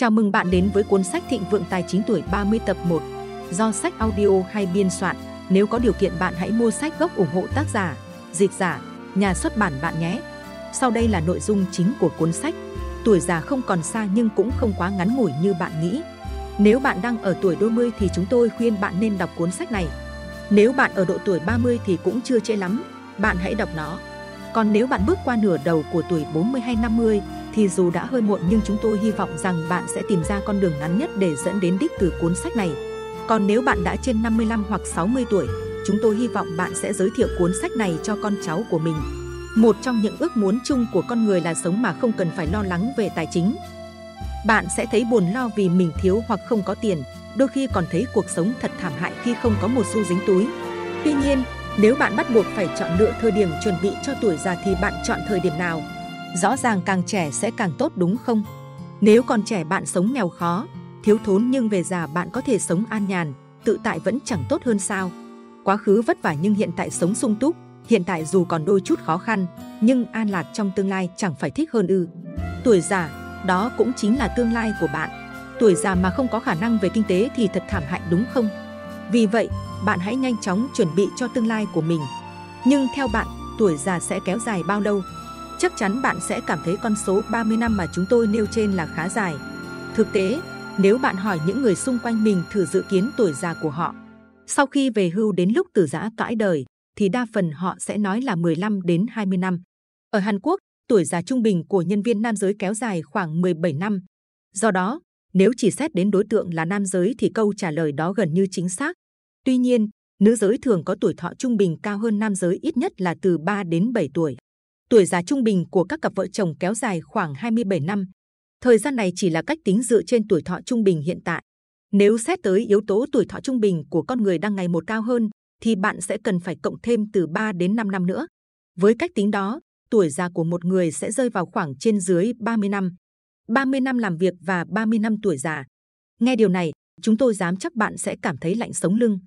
Chào mừng bạn đến với cuốn sách Thịnh vượng tài chính tuổi 30 tập 1 do sách audio hay biên soạn. Nếu có điều kiện bạn hãy mua sách gốc ủng hộ tác giả, dịch giả, nhà xuất bản bạn nhé. Sau đây là nội dung chính của cuốn sách. Tuổi già không còn xa nhưng cũng không quá ngắn ngủi như bạn nghĩ. Nếu bạn đang ở tuổi đôi mươi thì chúng tôi khuyên bạn nên đọc cuốn sách này. Nếu bạn ở độ tuổi 30 thì cũng chưa trễ lắm, bạn hãy đọc nó. Còn nếu bạn bước qua nửa đầu của tuổi 40 hay 50 thì dù đã hơi muộn nhưng chúng tôi hy vọng rằng bạn sẽ tìm ra con đường ngắn nhất để dẫn đến đích từ cuốn sách này. Còn nếu bạn đã trên 55 hoặc 60 tuổi, chúng tôi hy vọng bạn sẽ giới thiệu cuốn sách này cho con cháu của mình. Một trong những ước muốn chung của con người là sống mà không cần phải lo lắng về tài chính. Bạn sẽ thấy buồn lo vì mình thiếu hoặc không có tiền, đôi khi còn thấy cuộc sống thật thảm hại khi không có một xu dính túi. Tuy nhiên, nếu bạn bắt buộc phải chọn lựa thời điểm chuẩn bị cho tuổi già thì bạn chọn thời điểm nào? Rõ ràng càng trẻ sẽ càng tốt đúng không? Nếu còn trẻ bạn sống nghèo khó, thiếu thốn nhưng về già bạn có thể sống an nhàn, tự tại vẫn chẳng tốt hơn sao? Quá khứ vất vả nhưng hiện tại sống sung túc, hiện tại dù còn đôi chút khó khăn, nhưng an lạc trong tương lai chẳng phải thích hơn ư? Tuổi già, đó cũng chính là tương lai của bạn. Tuổi già mà không có khả năng về kinh tế thì thật thảm hại đúng không? Vì vậy, bạn hãy nhanh chóng chuẩn bị cho tương lai của mình. Nhưng theo bạn, tuổi già sẽ kéo dài bao lâu? Chắc chắn bạn sẽ cảm thấy con số 30 năm mà chúng tôi nêu trên là khá dài. Thực tế, nếu bạn hỏi những người xung quanh mình thử dự kiến tuổi già của họ, sau khi về hưu đến lúc từ giã cõi đời, thì đa phần họ sẽ nói là 15 đến 20 năm. Ở Hàn Quốc, tuổi già trung bình của nhân viên nam giới kéo dài khoảng 17 năm. Do đó, nếu chỉ xét đến đối tượng là nam giới thì câu trả lời đó gần như chính xác. Tuy nhiên, nữ giới thường có tuổi thọ trung bình cao hơn nam giới ít nhất là từ 3 đến 7 tuổi. Tuổi già trung bình của các cặp vợ chồng kéo dài khoảng 27 năm. Thời gian này chỉ là cách tính dựa trên tuổi thọ trung bình hiện tại. Nếu xét tới yếu tố tuổi thọ trung bình của con người đang ngày một cao hơn, thì bạn sẽ cần phải cộng thêm từ 3 đến 5 năm nữa. Với cách tính đó, tuổi già của một người sẽ rơi vào khoảng trên dưới 30 năm. 30 năm làm việc và 30 năm tuổi già. Nghe điều này, chúng tôi dám chắc bạn sẽ cảm thấy lạnh sống lưng.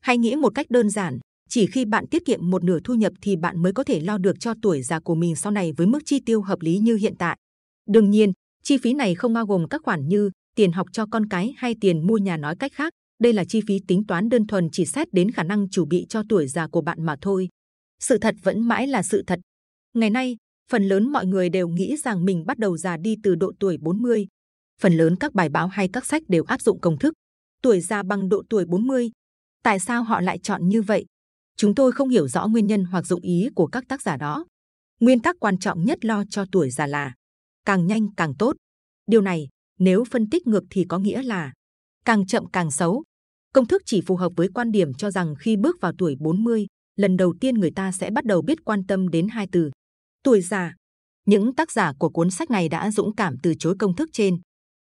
Hãy nghĩ một cách đơn giản, chỉ khi bạn tiết kiệm một nửa thu nhập thì bạn mới có thể lo được cho tuổi già của mình sau này với mức chi tiêu hợp lý như hiện tại. Đương nhiên, chi phí này không bao gồm các khoản như tiền học cho con cái hay tiền mua nhà nói cách khác. Đây là chi phí tính toán đơn thuần chỉ xét đến khả năng chuẩn bị cho tuổi già của bạn mà thôi. Sự thật vẫn mãi là sự thật. Ngày nay, phần lớn mọi người đều nghĩ rằng mình bắt đầu già đi từ độ tuổi 40. Phần lớn các bài báo hay các sách đều áp dụng công thức tuổi già bằng độ tuổi 40. Tại sao họ lại chọn như vậy? Chúng tôi không hiểu rõ nguyên nhân hoặc dụng ý của các tác giả đó. Nguyên tắc quan trọng nhất lo cho tuổi già là càng nhanh càng tốt. Điều này, nếu phân tích ngược thì có nghĩa là càng chậm càng xấu. Công thức chỉ phù hợp với quan điểm cho rằng khi bước vào tuổi 40, lần đầu tiên người ta sẽ bắt đầu biết quan tâm đến hai từ tuổi già. Những tác giả của cuốn sách này đã dũng cảm từ chối công thức trên.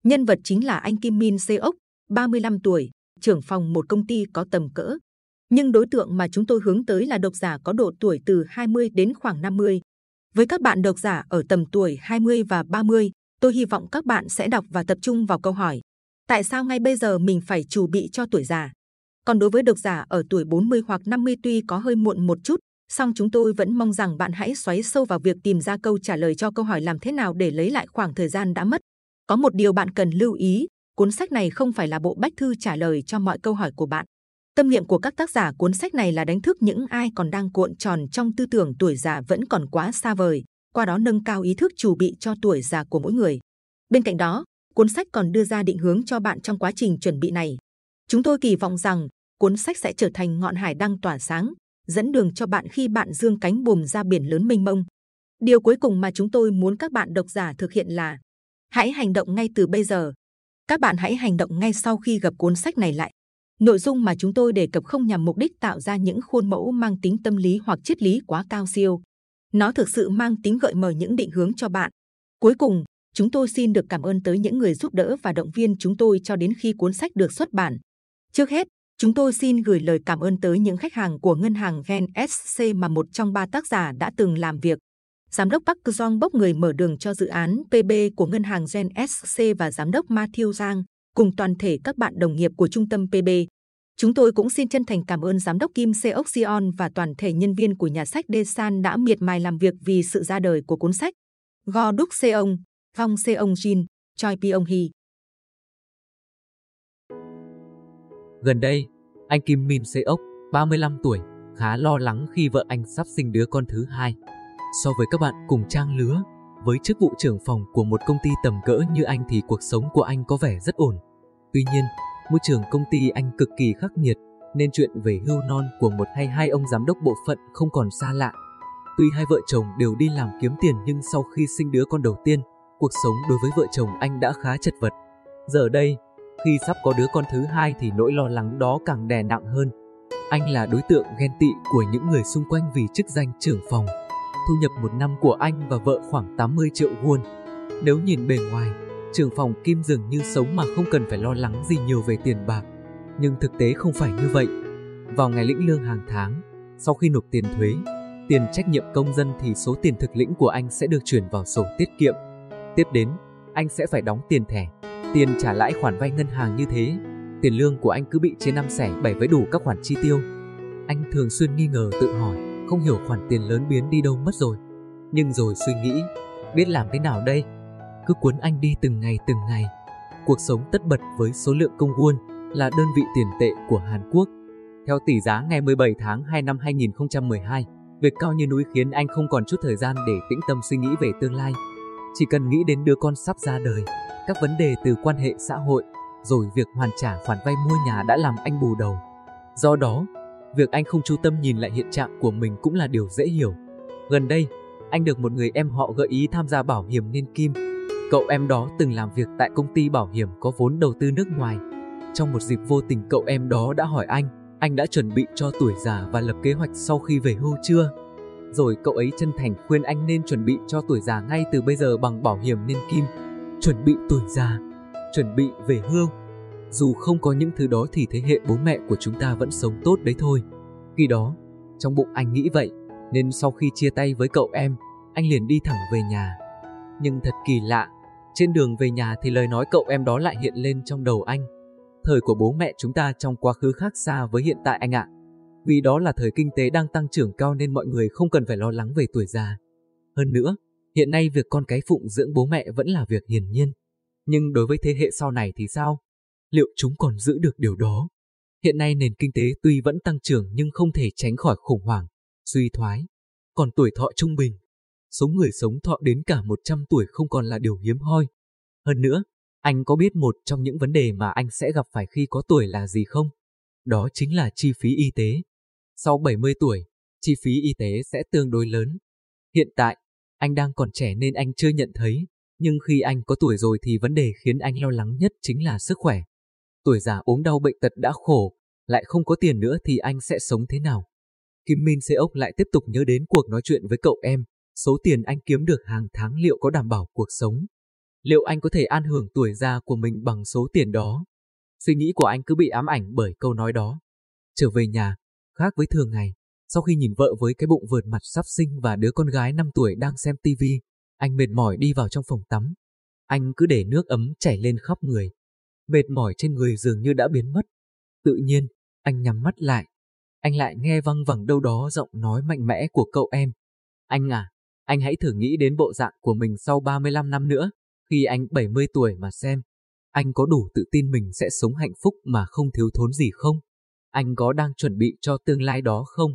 Nhân vật chính là anh Kim Min Seok, 35 tuổi, trưởng phòng một công ty có tầm cỡ. Nhưng đối tượng mà chúng tôi hướng tới là độc giả có độ tuổi từ 20 đến khoảng 50. Với các bạn độc giả ở tầm tuổi 20 và 30, tôi hy vọng các bạn sẽ đọc và tập trung vào câu hỏi Tại sao ngay bây giờ mình phải chuẩn bị cho tuổi già? Còn đối với độc giả ở tuổi 40 hoặc 50 tuy có hơi muộn một chút, song chúng tôi vẫn mong rằng bạn hãy xoáy sâu vào việc tìm ra câu trả lời cho câu hỏi làm thế nào để lấy lại khoảng thời gian đã mất. Có một điều bạn cần lưu ý, cuốn sách này không phải là bộ bách thư trả lời cho mọi câu hỏi của bạn. Tâm niệm của các tác giả cuốn sách này là đánh thức những ai còn đang cuộn tròn trong tư tưởng tuổi già vẫn còn quá xa vời, qua đó nâng cao ý thức chủ bị cho tuổi già của mỗi người. Bên cạnh đó, cuốn sách còn đưa ra định hướng cho bạn trong quá trình chuẩn bị này. Chúng tôi kỳ vọng rằng cuốn sách sẽ trở thành ngọn hải đăng tỏa sáng, dẫn đường cho bạn khi bạn dương cánh buồm ra biển lớn mênh mông. Điều cuối cùng mà chúng tôi muốn các bạn độc giả thực hiện là hãy hành động ngay từ bây giờ. Các bạn hãy hành động ngay sau khi gặp cuốn sách này lại. Nội dung mà chúng tôi đề cập không nhằm mục đích tạo ra những khuôn mẫu mang tính tâm lý hoặc triết lý quá cao siêu. Nó thực sự mang tính gợi mở những định hướng cho bạn. Cuối cùng, chúng tôi xin được cảm ơn tới những người giúp đỡ và động viên chúng tôi cho đến khi cuốn sách được xuất bản. Trước hết, chúng tôi xin gửi lời cảm ơn tới những khách hàng của ngân hàng Gen SC mà một trong ba tác giả đã từng làm việc. Giám đốc Park Jong bốc người mở đường cho dự án PB của ngân hàng Gen SC và giám đốc Matthew Giang cùng toàn thể các bạn đồng nghiệp của trung tâm PB. Chúng tôi cũng xin chân thành cảm ơn Giám đốc Kim Seok Seon và toàn thể nhân viên của nhà sách Desan đã miệt mài làm việc vì sự ra đời của cuốn sách Go Đúc Seong, Vong Seong Jin, Choi Pyong Hee. Gần đây, anh Kim Min Seok, 35 tuổi, khá lo lắng khi vợ anh sắp sinh đứa con thứ hai. So với các bạn cùng trang lứa, với chức vụ trưởng phòng của một công ty tầm cỡ như anh thì cuộc sống của anh có vẻ rất ổn. Tuy nhiên, môi trường công ty anh cực kỳ khắc nghiệt, nên chuyện về hưu non của một hay hai ông giám đốc bộ phận không còn xa lạ. Tuy hai vợ chồng đều đi làm kiếm tiền nhưng sau khi sinh đứa con đầu tiên, cuộc sống đối với vợ chồng anh đã khá chật vật. Giờ đây, khi sắp có đứa con thứ hai thì nỗi lo lắng đó càng đè nặng hơn. Anh là đối tượng ghen tị của những người xung quanh vì chức danh trưởng phòng. Thu nhập một năm của anh và vợ khoảng 80 triệu won. Nếu nhìn bề ngoài, trưởng phòng Kim dường như sống mà không cần phải lo lắng gì nhiều về tiền bạc. Nhưng thực tế không phải như vậy. Vào ngày lĩnh lương hàng tháng, sau khi nộp tiền thuế, tiền trách nhiệm công dân thì số tiền thực lĩnh của anh sẽ được chuyển vào sổ tiết kiệm. Tiếp đến, anh sẽ phải đóng tiền thẻ, tiền trả lãi khoản vay ngân hàng như thế. Tiền lương của anh cứ bị chia năm xẻ bảy với đủ các khoản chi tiêu. Anh thường xuyên nghi ngờ tự hỏi, không hiểu khoản tiền lớn biến đi đâu mất rồi. Nhưng rồi suy nghĩ, biết làm thế nào đây? Cứ cuốn anh đi từng ngày từng ngày. Cuộc sống tất bật với số lượng công won là đơn vị tiền tệ của Hàn Quốc. Theo tỷ giá ngày 17 tháng 2 năm 2012, việc cao như núi khiến anh không còn chút thời gian để tĩnh tâm suy nghĩ về tương lai. Chỉ cần nghĩ đến đứa con sắp ra đời, các vấn đề từ quan hệ xã hội, rồi việc hoàn trả khoản vay mua nhà đã làm anh bù đầu. Do đó, việc anh không chú tâm nhìn lại hiện trạng của mình cũng là điều dễ hiểu. Gần đây, anh được một người em họ gợi ý tham gia bảo hiểm niên kim. Cậu em đó từng làm việc tại công ty bảo hiểm có vốn đầu tư nước ngoài. Trong một dịp vô tình cậu em đó đã hỏi anh, anh đã chuẩn bị cho tuổi già và lập kế hoạch sau khi về hưu chưa? Rồi cậu ấy chân thành khuyên anh nên chuẩn bị cho tuổi già ngay từ bây giờ bằng bảo hiểm niên kim. Chuẩn bị tuổi già, chuẩn bị về hưu. Dù không có những thứ đó thì thế hệ bố mẹ của chúng ta vẫn sống tốt đấy thôi. Khi đó, trong bụng anh nghĩ vậy, nên sau khi chia tay với cậu em, anh liền đi thẳng về nhà. Nhưng thật kỳ lạ, trên đường về nhà thì lời nói cậu em đó lại hiện lên trong đầu anh. Thời của bố mẹ chúng ta trong quá khứ khác xa với hiện tại anh ạ. Vì đó là thời kinh tế đang tăng trưởng cao nên mọi người không cần phải lo lắng về tuổi già. Hơn nữa, hiện nay việc con cái phụng dưỡng bố mẹ vẫn là việc hiển nhiên. Nhưng đối với thế hệ sau này thì sao? Liệu chúng còn giữ được điều đó? Hiện nay nền kinh tế tuy vẫn tăng trưởng nhưng không thể tránh khỏi khủng hoảng, suy thoái. Còn tuổi thọ trung bình, số người sống thọ đến cả 100 tuổi không còn là điều hiếm hoi. Hơn nữa, anh có biết một trong những vấn đề mà anh sẽ gặp phải khi có tuổi là gì không? Đó chính là chi phí y tế. Sau 70 tuổi, chi phí y tế sẽ tương đối lớn. Hiện tại, anh đang còn trẻ nên anh chưa nhận thấy, nhưng khi anh có tuổi rồi thì vấn đề khiến anh lo lắng nhất chính là sức khỏe. Tuổi già ốm đau bệnh tật đã khổ, lại không có tiền nữa thì anh sẽ sống thế nào? Kim Min Seok lại tiếp tục nhớ đến cuộc nói chuyện với cậu em, số tiền anh kiếm được hàng tháng liệu có đảm bảo cuộc sống? Liệu anh có thể an hưởng tuổi già của mình bằng số tiền đó? Suy nghĩ của anh cứ bị ám ảnh bởi câu nói đó. Trở về nhà, khác với thường ngày, sau khi nhìn vợ với cái bụng vượt mặt sắp sinh và đứa con gái 5 tuổi đang xem tivi, anh mệt mỏi đi vào trong phòng tắm. Anh cứ để nước ấm chảy lên khắp người. Mệt mỏi trên người dường như đã biến mất. Tự nhiên, anh nhắm mắt lại. Anh lại nghe văng vẳng đâu đó giọng nói mạnh mẽ của cậu em. Anh à, anh hãy thử nghĩ đến bộ dạng của mình sau 35 năm nữa, khi anh 70 tuổi mà xem. Anh có đủ tự tin mình sẽ sống hạnh phúc mà không thiếu thốn gì không? Anh có đang chuẩn bị cho tương lai đó không?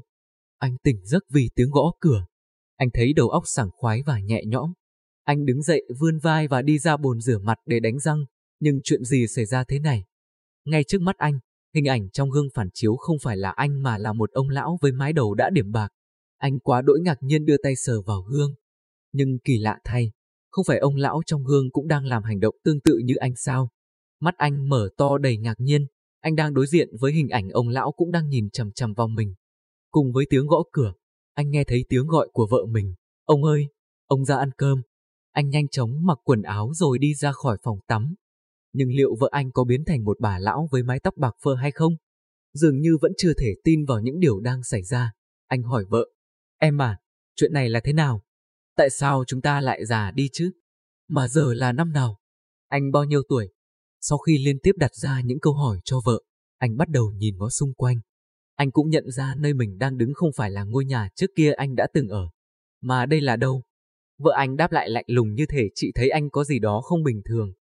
Anh tỉnh giấc vì tiếng gõ cửa. Anh thấy đầu óc sảng khoái và nhẹ nhõm. Anh đứng dậy vươn vai và đi ra bồn rửa mặt để đánh răng. Nhưng chuyện gì xảy ra thế này? Ngay trước mắt anh, hình ảnh trong gương phản chiếu không phải là anh mà là một ông lão với mái đầu đã điểm bạc. Anh quá đỗi ngạc nhiên đưa tay sờ vào gương. Nhưng kỳ lạ thay, không phải ông lão trong gương cũng đang làm hành động tương tự như anh sao? Mắt anh mở to đầy ngạc nhiên, anh đang đối diện với hình ảnh ông lão cũng đang nhìn chằm chằm vào mình. Cùng với tiếng gõ cửa, anh nghe thấy tiếng gọi của vợ mình. Ông ơi, ông ra ăn cơm. Anh nhanh chóng mặc quần áo rồi đi ra khỏi phòng tắm. Nhưng liệu vợ anh có biến thành một bà lão với mái tóc bạc phơ hay không? Dường như vẫn chưa thể tin vào những điều đang xảy ra. Anh hỏi vợ, em à, chuyện này là thế nào? Tại sao chúng ta lại già đi chứ? Mà giờ là năm nào? Anh bao nhiêu tuổi? Sau khi liên tiếp đặt ra những câu hỏi cho vợ, anh bắt đầu nhìn ngó xung quanh. Anh cũng nhận ra nơi mình đang đứng không phải là ngôi nhà trước kia anh đã từng ở, mà đây là đâu? Vợ anh đáp lại lạnh lùng như thể chị thấy anh có gì đó không bình thường.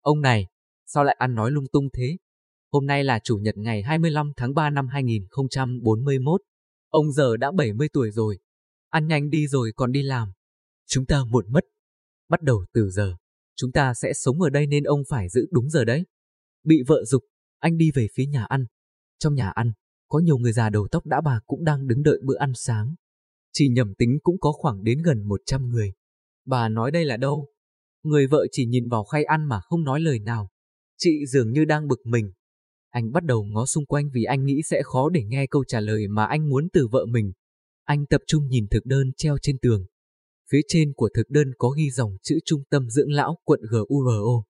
Ông này, sao lại ăn nói lung tung thế? Hôm nay là Chủ nhật ngày 25 tháng 3 năm 2041. Ông giờ đã 70 tuổi rồi. Ăn nhanh đi rồi còn đi làm. Chúng ta muộn mất. Bắt đầu từ giờ, chúng ta sẽ sống ở đây nên ông phải giữ đúng giờ đấy. Bị vợ dục, anh đi về phía nhà ăn. Trong nhà ăn, có nhiều người già đầu tóc đã bạc cũng đang đứng đợi bữa ăn sáng. Chỉ nhầm tính cũng có khoảng đến gần 100 người. Bà nói đây là đâu? Người vợ chỉ nhìn vào khay ăn mà không nói lời nào. Chị dường như đang bực mình. Anh bắt đầu ngó xung quanh vì anh nghĩ sẽ khó để nghe câu trả lời mà anh muốn từ vợ mình. Anh tập trung nhìn thực đơn treo trên tường. Phía trên của thực đơn có ghi dòng chữ Trung tâm Dưỡng Lão quận GURO.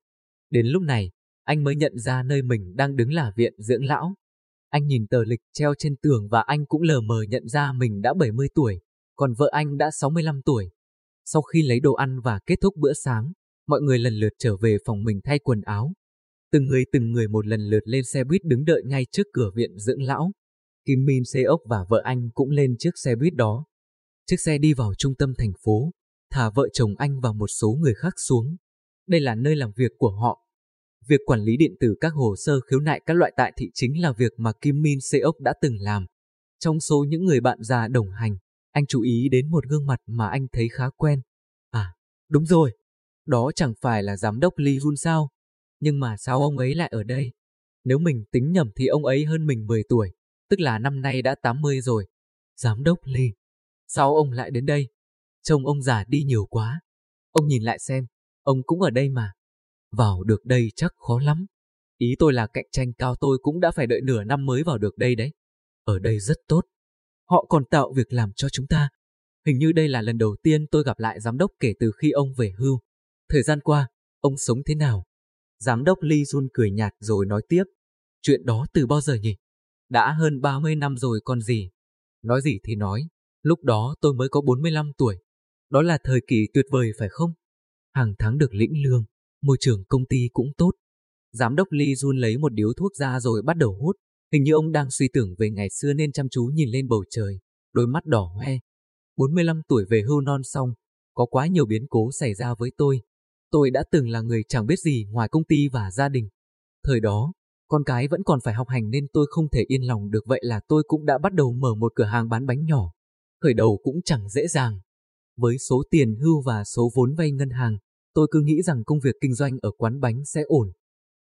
Đến lúc này, anh mới nhận ra nơi mình đang đứng là viện dưỡng lão. Anh nhìn tờ lịch treo trên tường và anh cũng lờ mờ nhận ra mình đã 70 tuổi, còn vợ anh đã 65 tuổi. Sau khi lấy đồ ăn và kết thúc bữa sáng, mọi người lần lượt trở về phòng mình thay quần áo. Từng người từng người một lần lượt lên xe buýt đứng đợi ngay trước cửa viện dưỡng lão. Kim Min Seok và vợ anh cũng lên chiếc xe buýt đó. Chiếc xe đi vào trung tâm thành phố, thả vợ chồng anh và một số người khác xuống. Đây là nơi làm việc của họ. Việc quản lý điện tử các hồ sơ khiếu nại các loại tại thị chính là việc mà Kim Min Seok đã từng làm. Trong số những người bạn già đồng hành, anh chú ý đến một gương mặt mà anh thấy khá quen. À, đúng rồi, đó chẳng phải là giám đốc Lee Hun sao? Nhưng mà sao ông ấy lại ở đây? Nếu mình tính nhầm thì ông ấy hơn mình 10 tuổi, tức là năm nay đã 80 rồi. Giám đốc Lee, sao ông lại đến đây? Trông ông già đi nhiều quá. Ông nhìn lại xem, ông cũng ở đây mà. Vào được đây chắc khó lắm. Ý tôi là cạnh tranh cao tôi cũng đã phải đợi nửa năm mới vào được đây đấy. Ở đây rất tốt. Họ còn tạo việc làm cho chúng ta. Hình như đây là lần đầu tiên tôi gặp lại giám đốc kể từ khi ông về hưu. Thời gian qua, ông sống thế nào? Giám đốc Lee Jun cười nhạt rồi nói tiếp. Chuyện đó từ bao giờ nhỉ? Đã hơn 30 năm rồi còn gì? Nói gì thì nói, lúc đó tôi mới có 45 tuổi. Đó là thời kỳ tuyệt vời phải không? Hàng tháng được lĩnh lương, môi trường công ty cũng tốt. Giám đốc Lee Jun lấy một điếu thuốc ra rồi bắt đầu hút. Hình như ông đang suy tưởng về ngày xưa nên chăm chú nhìn lên bầu trời, đôi mắt đỏ hoe. 45 tuổi về hưu non xong, có quá nhiều biến cố xảy ra với tôi. Tôi đã từng là người chẳng biết gì ngoài công ty và gia đình. Thời đó, con cái vẫn còn phải học hành nên tôi không thể yên lòng được vậy là tôi cũng đã bắt đầu mở một cửa hàng bán bánh nhỏ. Khởi đầu cũng chẳng dễ dàng. Với số tiền hưu và số vốn vay ngân hàng, tôi cứ nghĩ rằng công việc kinh doanh ở quán bánh sẽ ổn.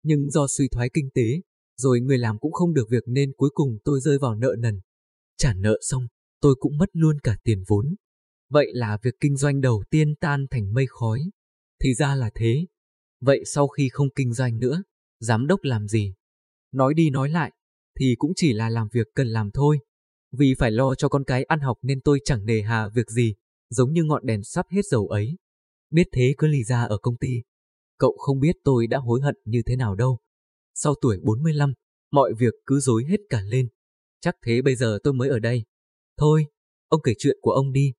Nhưng do suy thoái kinh tế, rồi người làm cũng không được việc nên cuối cùng tôi rơi vào nợ nần. Trả nợ xong, tôi cũng mất luôn cả tiền vốn. Vậy là việc kinh doanh đầu tiên tan thành mây khói. Thì ra là thế. Vậy sau khi không kinh doanh nữa, giám đốc làm gì? Nói đi nói lại, thì cũng chỉ là làm việc cần làm thôi. Vì phải lo cho con cái ăn học nên tôi chẳng nề hà việc gì, giống như ngọn đèn sắp hết dầu ấy. Biết thế cứ lì ra ở công ty. Cậu không biết tôi đã hối hận như thế nào đâu. Sau tuổi 45, mọi việc cứ dối hết cả lên. Chắc thế bây giờ tôi mới ở đây. Thôi, ông kể chuyện của ông đi.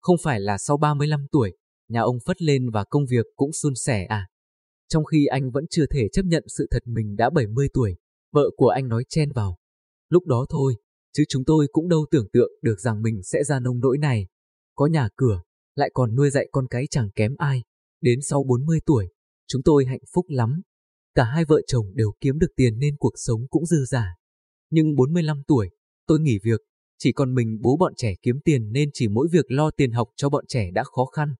Không phải là sau 35 tuổi, nhà ông phất lên và công việc cũng suôn sẻ à? Trong khi anh vẫn chưa thể chấp nhận sự thật mình đã 70 tuổi, vợ của anh nói chen vào. Lúc đó thôi, chứ chúng tôi cũng đâu tưởng tượng được rằng mình sẽ ra nông nỗi này. Có nhà cửa, lại còn nuôi dạy con cái chẳng kém ai. Đến sau 40 tuổi, chúng tôi hạnh phúc lắm. Cả hai vợ chồng đều kiếm được tiền nên cuộc sống cũng dư giả. Nhưng 45 tuổi, tôi nghỉ việc, chỉ còn mình bố bọn trẻ kiếm tiền nên chỉ mỗi việc lo tiền học cho bọn trẻ đã khó khăn.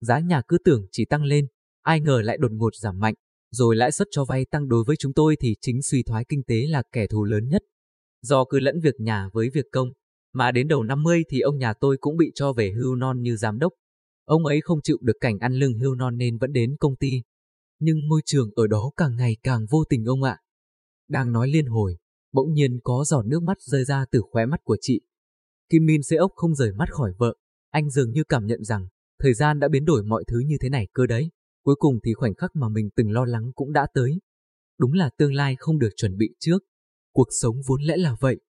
Giá nhà cứ tưởng chỉ tăng lên, ai ngờ lại đột ngột giảm mạnh, rồi lãi suất cho vay tăng đối với chúng tôi thì chính suy thoái kinh tế là kẻ thù lớn nhất. Do cứ lẫn việc nhà với việc công, mà đến đầu 50 thì ông nhà tôi cũng bị cho về hưu non như giám đốc. Ông ấy không chịu được cảnh ăn lương hưu non nên vẫn đến công ty. Nhưng môi trường ở đó càng ngày càng vô tình ông ạ. Đang nói liên hồi, bỗng nhiên có giọt nước mắt rơi ra từ khóe mắt của chị. Kim Min Xê ốc không rời mắt khỏi vợ, anh dường như cảm nhận rằng thời gian đã biến đổi mọi thứ như thế này cơ đấy. Cuối cùng thì khoảnh khắc mà mình từng lo lắng cũng đã tới. Đúng là tương lai không được chuẩn bị trước. Cuộc sống vốn lẽ là vậy.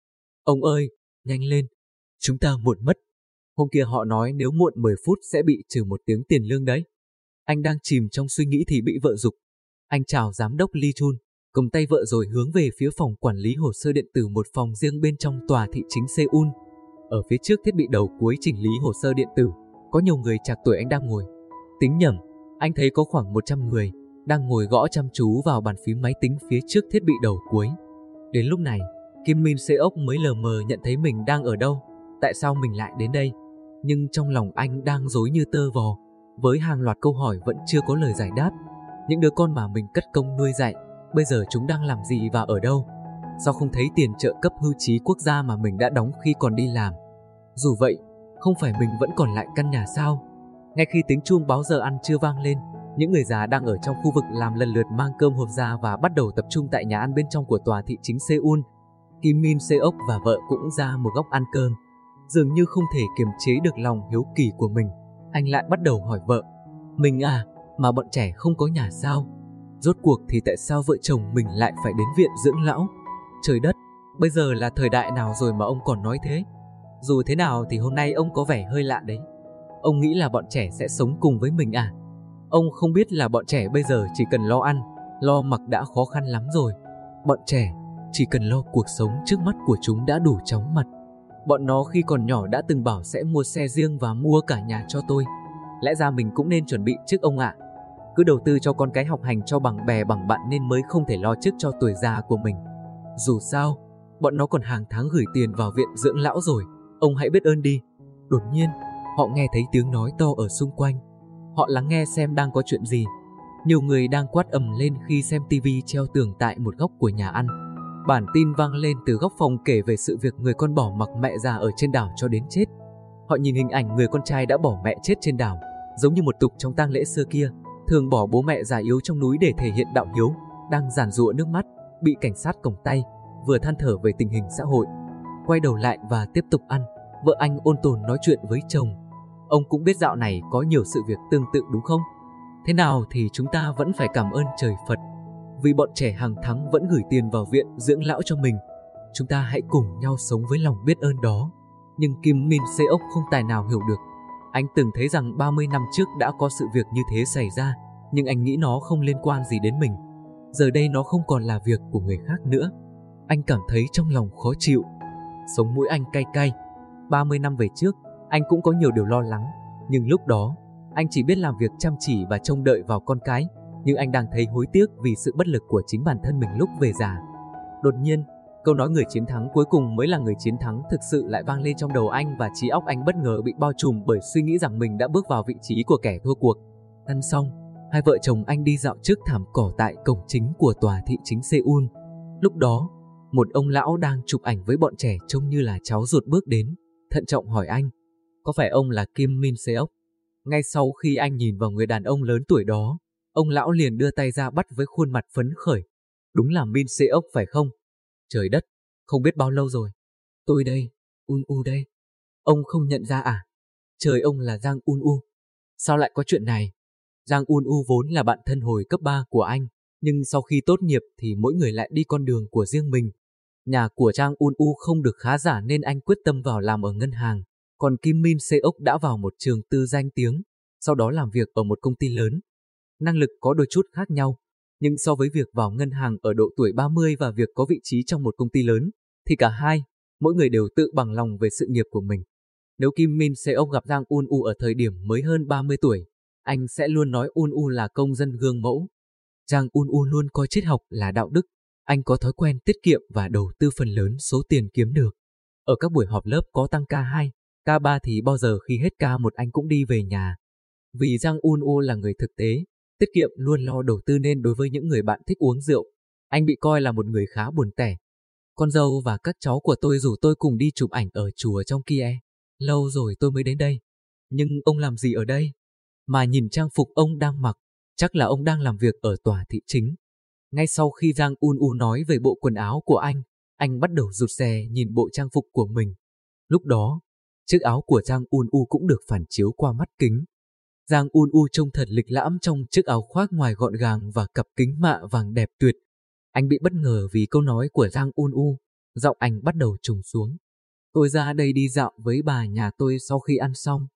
Ông ơi, nhanh lên, chúng ta muộn mất. Hôm kia họ nói nếu muộn 10 phút sẽ bị trừ một tiếng tiền lương đấy. Anh đang chìm trong suy nghĩ thì bị vợ dục. Anh chào giám đốc Lee Chun, cầm tay vợ rồi hướng về phía phòng quản lý hồ sơ điện tử một phòng riêng bên trong tòa thị chính Seoul. Ở phía trước thiết bị đầu cuối chỉnh lý hồ sơ điện tử, có nhiều người chạc tuổi anh đang ngồi. Tính nhầm, anh thấy có khoảng 100 người đang ngồi gõ chăm chú vào bàn phím máy tính phía trước thiết bị đầu cuối. Đến lúc này, Kim Min Seok mới lờ mờ nhận thấy mình đang ở đâu, tại sao mình lại đến đây. Nhưng trong lòng anh đang dối như tơ vò, với hàng loạt câu hỏi vẫn chưa có lời giải đáp. Những đứa con mà mình cất công nuôi dạy, bây giờ chúng đang làm gì và ở đâu? Sao không thấy tiền trợ cấp hưu trí quốc gia mà mình đã đóng khi còn đi làm? Dù vậy, không phải mình vẫn còn lại căn nhà sao? Ngay khi tiếng chuông báo giờ ăn chưa vang lên, những người già đang ở trong khu vực làm lần lượt mang cơm hộp ra và bắt đầu tập trung tại nhà ăn bên trong của tòa thị chính Seoul. Kim Min Seok và vợ cũng ra một góc ăn cơm. Dường như không thể kiềm chế được lòng hiếu kỳ của mình, anh lại bắt đầu hỏi vợ. Mình à, mà bọn trẻ không có nhà sao? Rốt cuộc thì tại sao vợ chồng mình lại phải đến viện dưỡng lão? Trời đất, bây giờ là thời đại nào rồi mà ông còn nói thế? Dù thế nào thì hôm nay ông có vẻ hơi lạ đấy. Ông nghĩ là bọn trẻ sẽ sống cùng với mình à? Ông không biết là bọn trẻ bây giờ chỉ cần lo ăn, lo mặc đã khó khăn lắm rồi. Bọn trẻ chỉ cần lo cuộc sống trước mắt của chúng đã đủ chóng mặt. Bọn nó khi còn nhỏ đã từng bảo sẽ mua xe riêng và mua cả nhà cho tôi. Lẽ ra mình cũng nên chuẩn bị trước ông ạ. Cứ đầu tư cho con cái học hành cho bằng bè bằng bạn nên mới không thể lo trước cho tuổi già của mình. Dù sao, bọn nó còn hàng tháng gửi tiền vào viện dưỡng lão rồi. Ông hãy biết ơn đi. Đột nhiên, họ nghe thấy tiếng nói to ở xung quanh. Họ lắng nghe xem đang có chuyện gì. Nhiều người đang quát ầm lên khi xem tivi treo tường tại một góc của nhà ăn. Bản tin vang lên từ góc phòng kể về sự việc người con bỏ mặc mẹ già ở trên đảo cho đến chết. Họ nhìn hình ảnh người con trai đã bỏ mẹ chết trên đảo, giống như một tục trong tang lễ xưa kia, thường bỏ bố mẹ già yếu trong núi để thể hiện đạo hiếu, đang giàn giụa nước mắt, bị cảnh sát còng tay, vừa than thở về tình hình xã hội. Quay đầu lại và tiếp tục ăn, vợ anh ôn tồn nói chuyện với chồng. Ông cũng biết dạo này có nhiều sự việc tương tự đúng không? Thế nào thì chúng ta vẫn phải cảm ơn trời Phật vì bọn trẻ hàng tháng vẫn gửi tiền vào viện dưỡng lão cho mình. Chúng ta hãy cùng nhau sống với lòng biết ơn đó. Nhưng Kim Min Seok không tài nào hiểu được. Anh từng thấy rằng 30 năm trước đã có sự việc như thế xảy ra, nhưng anh nghĩ nó không liên quan gì đến mình. Giờ đây nó không còn là việc của người khác nữa. Anh cảm thấy trong lòng khó chịu. Sống mũi anh cay cay. 30 năm về trước, anh cũng có nhiều điều lo lắng, nhưng lúc đó, anh chỉ biết làm việc chăm chỉ và trông đợi vào con cái, nhưng anh đang thấy hối tiếc vì sự bất lực của chính bản thân mình lúc về già. Đột nhiên, câu nói người chiến thắng cuối cùng mới là người chiến thắng thực sự lại vang lên trong đầu anh và trí óc anh bất ngờ bị bao trùm bởi suy nghĩ rằng mình đã bước vào vị trí của kẻ thua cuộc. Ăn xong, hai vợ chồng anh đi dạo trước thảm cỏ tại cổng chính của tòa thị chính Seoul. Lúc đó, một ông lão đang chụp ảnh với bọn trẻ trông như là cháu ruột bước đến, thận trọng hỏi anh, có phải ông là Kim Min Seok? Ngay sau khi anh nhìn vào người đàn ông lớn tuổi đó, Ông lão liền đưa tay ra bắt với khuôn mặt phấn khởi. Đúng là Min Seok phải không? Trời đất, không biết bao lâu rồi. Tôi đây, Un U đây. Ông không nhận ra à? Trời ông là Giang Un U. Sao lại có chuyện này? Giang Un U vốn là bạn thân hồi cấp 3 của anh, nhưng sau khi tốt nghiệp thì mỗi người lại đi con đường của riêng mình. Nhà của Trang Un U không được khá giả nên anh quyết tâm vào làm ở ngân hàng, còn Kim Min Seok đã vào một trường tư danh tiếng, sau đó làm việc ở một công ty lớn năng lực có đôi chút khác nhau, nhưng so với việc vào ngân hàng ở độ tuổi 30 và việc có vị trí trong một công ty lớn, thì cả hai, mỗi người đều tự bằng lòng về sự nghiệp của mình. Nếu Kim Min Seok gặp Giang Un U ở thời điểm mới hơn 30 tuổi, anh sẽ luôn nói Un U là công dân gương mẫu. Giang Un U luôn coi triết học là đạo đức, anh có thói quen tiết kiệm và đầu tư phần lớn số tiền kiếm được. Ở các buổi họp lớp có tăng K2, K3 thì bao giờ khi hết K1 anh cũng đi về nhà. Vì Giang Un U là người thực tế, tiết kiệm luôn lo đầu tư nên đối với những người bạn thích uống rượu, anh bị coi là một người khá buồn tẻ. Con dâu và các cháu của tôi rủ tôi cùng đi chụp ảnh ở chùa trong kia. Lâu rồi tôi mới đến đây. Nhưng ông làm gì ở đây? Mà nhìn trang phục ông đang mặc, chắc là ông đang làm việc ở tòa thị chính. Ngay sau khi Giang Un U nói về bộ quần áo của anh, anh bắt đầu rụt rè nhìn bộ trang phục của mình. Lúc đó, chiếc áo của Giang Un U cũng được phản chiếu qua mắt kính. Giang Un U trông thật lịch lãm trong chiếc áo khoác ngoài gọn gàng và cặp kính mạ vàng đẹp tuyệt. Anh bị bất ngờ vì câu nói của Giang Un U, giọng anh bắt đầu trùng xuống. Tôi ra đây đi dạo với bà nhà tôi sau khi ăn xong.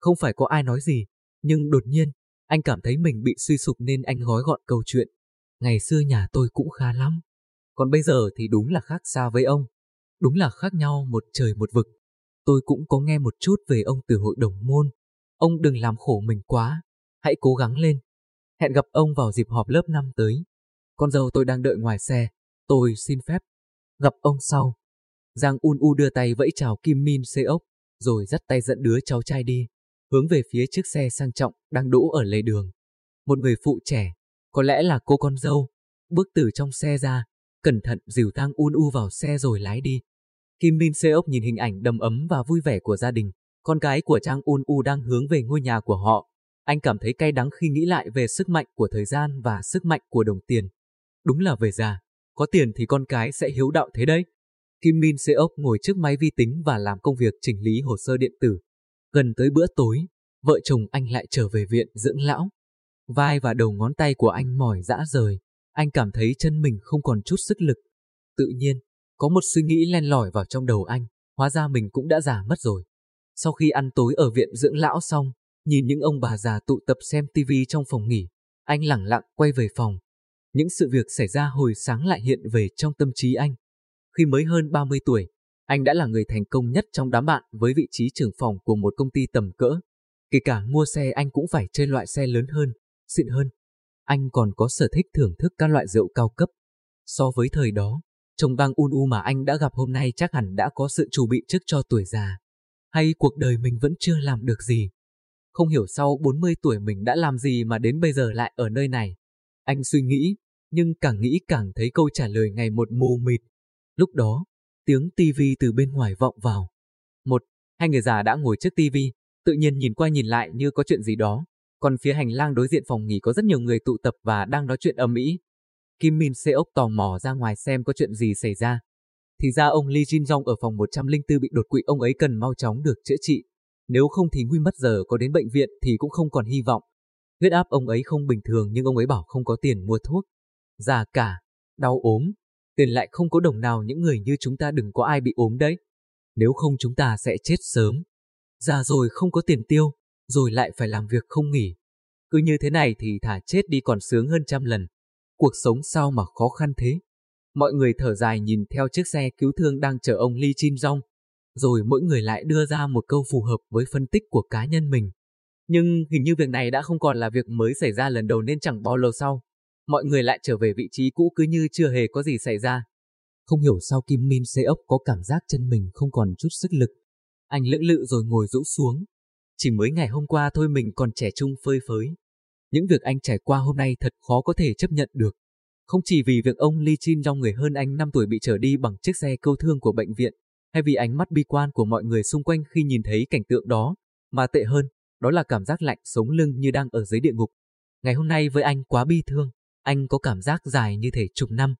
Không phải có ai nói gì, nhưng đột nhiên, anh cảm thấy mình bị suy sụp nên anh gói gọn câu chuyện. Ngày xưa nhà tôi cũng khá lắm. Còn bây giờ thì đúng là khác xa với ông. Đúng là khác nhau một trời một vực. Tôi cũng có nghe một chút về ông từ hội đồng môn, Ông đừng làm khổ mình quá, hãy cố gắng lên. Hẹn gặp ông vào dịp họp lớp năm tới. Con dâu tôi đang đợi ngoài xe, tôi xin phép. Gặp ông sau, Giang Un U đưa tay vẫy chào Kim Min Sê ốc, rồi dắt tay dẫn đứa cháu trai đi, hướng về phía chiếc xe sang trọng đang đỗ ở lề đường. Một người phụ trẻ, có lẽ là cô con dâu, bước từ trong xe ra, cẩn thận dìu thang Un U vào xe rồi lái đi. Kim Min Seok ốc nhìn hình ảnh đầm ấm và vui vẻ của gia đình, con gái của Trang Un U đang hướng về ngôi nhà của họ. Anh cảm thấy cay đắng khi nghĩ lại về sức mạnh của thời gian và sức mạnh của đồng tiền. Đúng là về già, có tiền thì con cái sẽ hiếu đạo thế đấy. Kim Min Seok ngồi trước máy vi tính và làm công việc chỉnh lý hồ sơ điện tử. Gần tới bữa tối, vợ chồng anh lại trở về viện dưỡng lão. Vai và đầu ngón tay của anh mỏi dã rời, anh cảm thấy chân mình không còn chút sức lực. Tự nhiên, có một suy nghĩ len lỏi vào trong đầu anh, hóa ra mình cũng đã già mất rồi. Sau khi ăn tối ở viện dưỡng lão xong, nhìn những ông bà già tụ tập xem tivi trong phòng nghỉ, anh lẳng lặng quay về phòng. Những sự việc xảy ra hồi sáng lại hiện về trong tâm trí anh. Khi mới hơn 30 tuổi, anh đã là người thành công nhất trong đám bạn với vị trí trưởng phòng của một công ty tầm cỡ. Kể cả mua xe anh cũng phải chơi loại xe lớn hơn, xịn hơn. Anh còn có sở thích thưởng thức các loại rượu cao cấp. So với thời đó, chồng bang Un U mà anh đã gặp hôm nay chắc hẳn đã có sự chuẩn bị trước cho tuổi già. Hay cuộc đời mình vẫn chưa làm được gì. Không hiểu sau 40 tuổi mình đã làm gì mà đến bây giờ lại ở nơi này. Anh suy nghĩ, nhưng càng nghĩ càng thấy câu trả lời ngày một mù mịt. Lúc đó, tiếng tivi từ bên ngoài vọng vào. Một, hai người già đã ngồi trước tivi, tự nhiên nhìn qua nhìn lại như có chuyện gì đó. Còn phía hành lang đối diện phòng nghỉ có rất nhiều người tụ tập và đang nói chuyện ầm ĩ. Kim Min Seok tò mò ra ngoài xem có chuyện gì xảy ra. Thì ra ông Lee Jin Jong ở phòng 104 bị đột quỵ ông ấy cần mau chóng được chữa trị. Nếu không thì nguy mất giờ có đến bệnh viện thì cũng không còn hy vọng. Huyết áp ông ấy không bình thường nhưng ông ấy bảo không có tiền mua thuốc. Già cả, đau ốm, tiền lại không có đồng nào những người như chúng ta đừng có ai bị ốm đấy. Nếu không chúng ta sẽ chết sớm. Già rồi không có tiền tiêu, rồi lại phải làm việc không nghỉ. Cứ như thế này thì thả chết đi còn sướng hơn trăm lần. Cuộc sống sao mà khó khăn thế? Mọi người thở dài nhìn theo chiếc xe cứu thương đang chở ông Lee Chin Jong, rồi mỗi người lại đưa ra một câu phù hợp với phân tích của cá nhân mình. Nhưng hình như việc này đã không còn là việc mới xảy ra lần đầu nên chẳng bao lâu sau, mọi người lại trở về vị trí cũ cứ như chưa hề có gì xảy ra. Không hiểu sao Kim Min ốc có cảm giác chân mình không còn chút sức lực. Anh lưỡng lự rồi ngồi rũ xuống. Chỉ mới ngày hôm qua thôi mình còn trẻ trung phơi phới. Những việc anh trải qua hôm nay thật khó có thể chấp nhận được. Không chỉ vì việc ông Lee Chin trong người hơn anh 5 tuổi bị trở đi bằng chiếc xe câu thương của bệnh viện, hay vì ánh mắt bi quan của mọi người xung quanh khi nhìn thấy cảnh tượng đó, mà tệ hơn, đó là cảm giác lạnh sống lưng như đang ở dưới địa ngục. Ngày hôm nay với anh quá bi thương, anh có cảm giác dài như thể chục năm.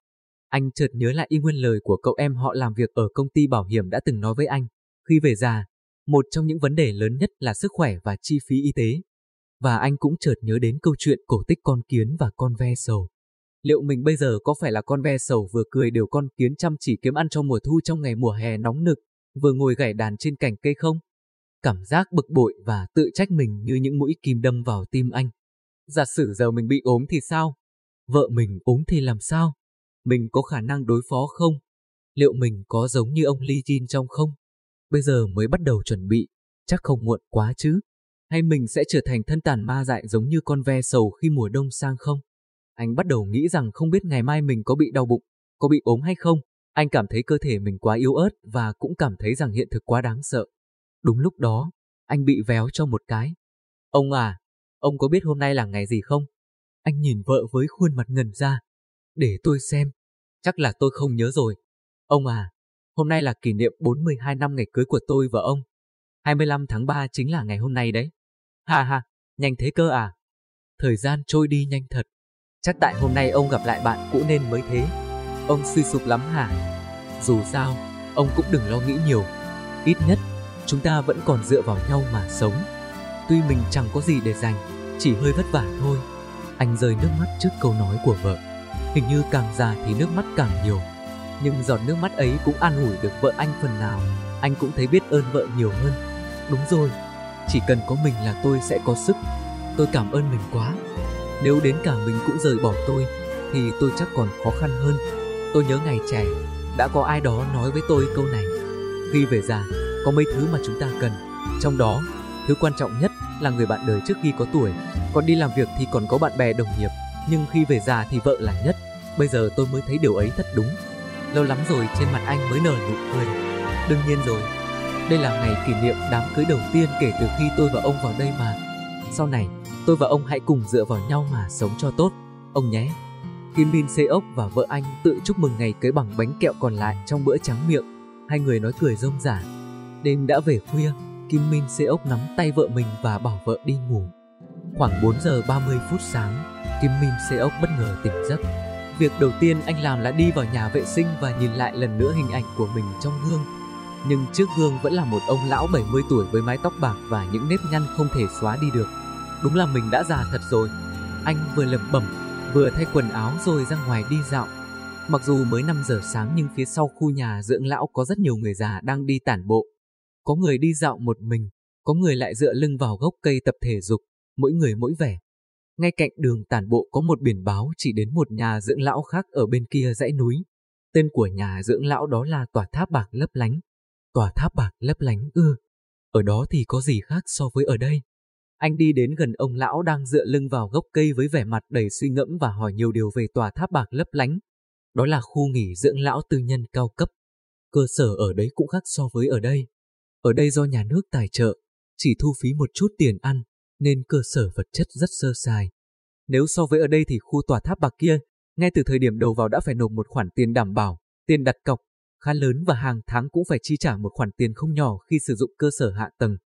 Anh chợt nhớ lại y nguyên lời của cậu em họ làm việc ở công ty bảo hiểm đã từng nói với anh. Khi về già, một trong những vấn đề lớn nhất là sức khỏe và chi phí y tế. Và anh cũng chợt nhớ đến câu chuyện cổ tích con kiến và con ve sầu. Liệu mình bây giờ có phải là con ve sầu vừa cười đều con kiến chăm chỉ kiếm ăn trong mùa thu trong ngày mùa hè nóng nực, vừa ngồi gảy đàn trên cành cây không? Cảm giác bực bội và tự trách mình như những mũi kim đâm vào tim anh. Giả sử giờ mình bị ốm thì sao? Vợ mình ốm thì làm sao? Mình có khả năng đối phó không? Liệu mình có giống như ông Lee Jin trong không? Bây giờ mới bắt đầu chuẩn bị, chắc không muộn quá chứ? Hay mình sẽ trở thành thân tàn ma dại giống như con ve sầu khi mùa đông sang không? Anh bắt đầu nghĩ rằng không biết ngày mai mình có bị đau bụng, có bị ốm hay không. Anh cảm thấy cơ thể mình quá yếu ớt và cũng cảm thấy rằng hiện thực quá đáng sợ. Đúng lúc đó, anh bị véo cho một cái. Ông à, ông có biết hôm nay là ngày gì không? Anh nhìn vợ với khuôn mặt ngần ra. Để tôi xem. Chắc là tôi không nhớ rồi. Ông à, hôm nay là kỷ niệm 42 năm ngày cưới của tôi và ông. 25 tháng 3 chính là ngày hôm nay đấy. Ha ha, nhanh thế cơ à? Thời gian trôi đi nhanh thật. Chắc tại hôm nay ông gặp lại bạn cũ nên mới thế. Ông suy sụp lắm hả? Dù sao, ông cũng đừng lo nghĩ nhiều. Ít nhất, chúng ta vẫn còn dựa vào nhau mà sống. Tuy mình chẳng có gì để dành, chỉ hơi vất vả thôi. Anh rơi nước mắt trước câu nói của vợ. Hình như càng già thì nước mắt càng nhiều. Nhưng giọt nước mắt ấy cũng an ủi được vợ anh phần nào. Anh cũng thấy biết ơn vợ nhiều hơn. Đúng rồi, chỉ cần có mình là tôi sẽ có sức. Tôi cảm ơn mình quá. Nếu đến cả mình cũng rời bỏ tôi, thì tôi chắc còn khó khăn hơn. Tôi nhớ ngày trẻ, đã có ai đó nói với tôi câu này. Khi về già, có mấy thứ mà chúng ta cần. Trong đó, thứ quan trọng nhất là người bạn đời trước khi có tuổi. Còn đi làm việc thì còn có bạn bè đồng nghiệp. Nhưng khi về già thì vợ là nhất. Bây giờ tôi mới thấy điều ấy thật đúng. Lâu lắm rồi trên mặt anh mới nở nụ cười. Đương nhiên rồi, đây là ngày kỷ niệm đám cưới đầu tiên kể từ khi tôi và ông vào đây mà. Sau này, tôi và ông hãy cùng dựa vào nhau mà sống cho tốt, ông nhé. Kim bin Xê ốc và vợ anh tự chúc mừng ngày cưới bằng bánh kẹo còn lại trong bữa trắng miệng. Hai người nói cười rôm rả. Đêm đã về khuya, Kim Minh Xê ốc nắm tay vợ mình và bảo vợ đi ngủ. Khoảng 4 giờ 30 phút sáng, Kim Minh Xê ốc bất ngờ tỉnh giấc. Việc đầu tiên anh làm là đi vào nhà vệ sinh và nhìn lại lần nữa hình ảnh của mình trong gương. Nhưng trước gương vẫn là một ông lão 70 tuổi với mái tóc bạc và những nếp nhăn không thể xóa đi được. Đúng là mình đã già thật rồi. Anh vừa lẩm bẩm, vừa thay quần áo rồi ra ngoài đi dạo. Mặc dù mới 5 giờ sáng nhưng phía sau khu nhà dưỡng lão có rất nhiều người già đang đi tản bộ. Có người đi dạo một mình, có người lại dựa lưng vào gốc cây tập thể dục, mỗi người mỗi vẻ. Ngay cạnh đường tản bộ có một biển báo chỉ đến một nhà dưỡng lão khác ở bên kia dãy núi. Tên của nhà dưỡng lão đó là Tòa Tháp Bạc Lấp Lánh. Tòa Tháp Bạc Lấp Lánh ư. Ở đó thì có gì khác so với ở đây? Anh đi đến gần ông lão đang dựa lưng vào gốc cây với vẻ mặt đầy suy ngẫm và hỏi nhiều điều về Tòa Tháp Bạc Lấp Lánh. Đó là khu nghỉ dưỡng lão tư nhân cao cấp. Cơ sở ở đấy cũng khác so với ở đây. Ở đây do nhà nước tài trợ, chỉ thu phí một chút tiền ăn, nên cơ sở vật chất rất sơ sài. Nếu so với ở đây thì khu tòa tháp bạc kia, ngay từ thời điểm đầu vào đã phải nộp một khoản tiền đảm bảo, tiền đặt cọc, khá lớn và hàng tháng cũng phải chi trả một khoản tiền không nhỏ khi sử dụng cơ sở hạ tầng.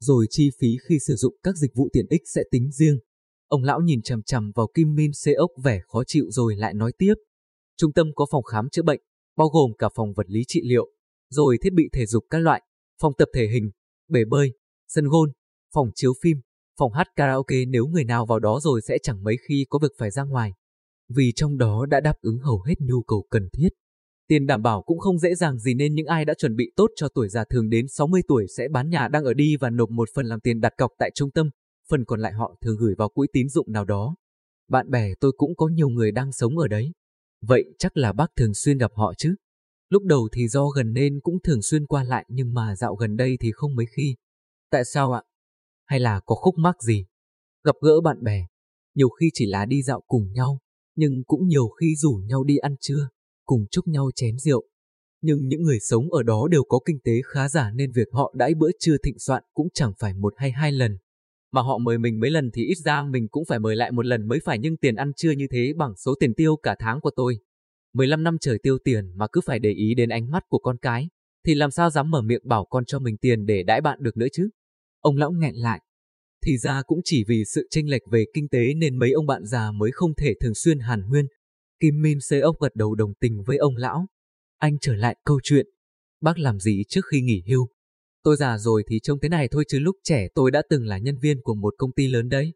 Rồi chi phí khi sử dụng các dịch vụ tiện ích sẽ tính riêng. Ông lão nhìn chằm chằm vào Kim Min xe ốc vẻ khó chịu rồi lại nói tiếp. Trung tâm có phòng khám chữa bệnh, bao gồm cả phòng vật lý trị liệu, rồi thiết bị thể dục các loại, phòng tập thể hình, bể bơi, sân gôn, phòng chiếu phim, phòng hát karaoke nếu người nào vào đó rồi sẽ chẳng mấy khi có việc phải ra ngoài. Vì trong đó đã đáp ứng hầu hết nhu cầu cần thiết. Tiền đảm bảo cũng không dễ dàng gì nên những ai đã chuẩn bị tốt cho tuổi già thường đến 60 tuổi sẽ bán nhà đang ở đi và nộp một phần làm tiền đặt cọc tại trung tâm, phần còn lại họ thường gửi vào quỹ tín dụng nào đó. Bạn bè tôi cũng có nhiều người đang sống ở đấy. Vậy chắc là bác thường xuyên gặp họ chứ? Lúc đầu thì do gần nên cũng thường xuyên qua lại nhưng mà dạo gần đây thì không mấy khi. Tại sao ạ? Hay là có khúc mắc gì? Gặp gỡ bạn bè, nhiều khi chỉ là đi dạo cùng nhau, nhưng cũng nhiều khi rủ nhau đi ăn trưa, cùng chúc nhau chén rượu. Nhưng những người sống ở đó đều có kinh tế khá giả nên việc họ đãi bữa trưa thịnh soạn cũng chẳng phải một hay hai lần. Mà họ mời mình mấy lần thì ít ra mình cũng phải mời lại một lần mới phải nhưng tiền ăn trưa như thế bằng số tiền tiêu cả tháng của tôi. 15 năm trời tiêu tiền mà cứ phải để ý đến ánh mắt của con cái, thì làm sao dám mở miệng bảo con cho mình tiền để đãi bạn được nữa chứ? Ông lão nghẹn lại. Thì ra cũng chỉ vì sự chênh lệch về kinh tế nên mấy ông bạn già mới không thể thường xuyên hàn huyên. Kim Min xê ốc gật đầu đồng tình với ông lão. Anh trở lại câu chuyện. Bác làm gì trước khi nghỉ hưu? Tôi già rồi thì trông thế này thôi chứ lúc trẻ tôi đã từng là nhân viên của một công ty lớn đấy.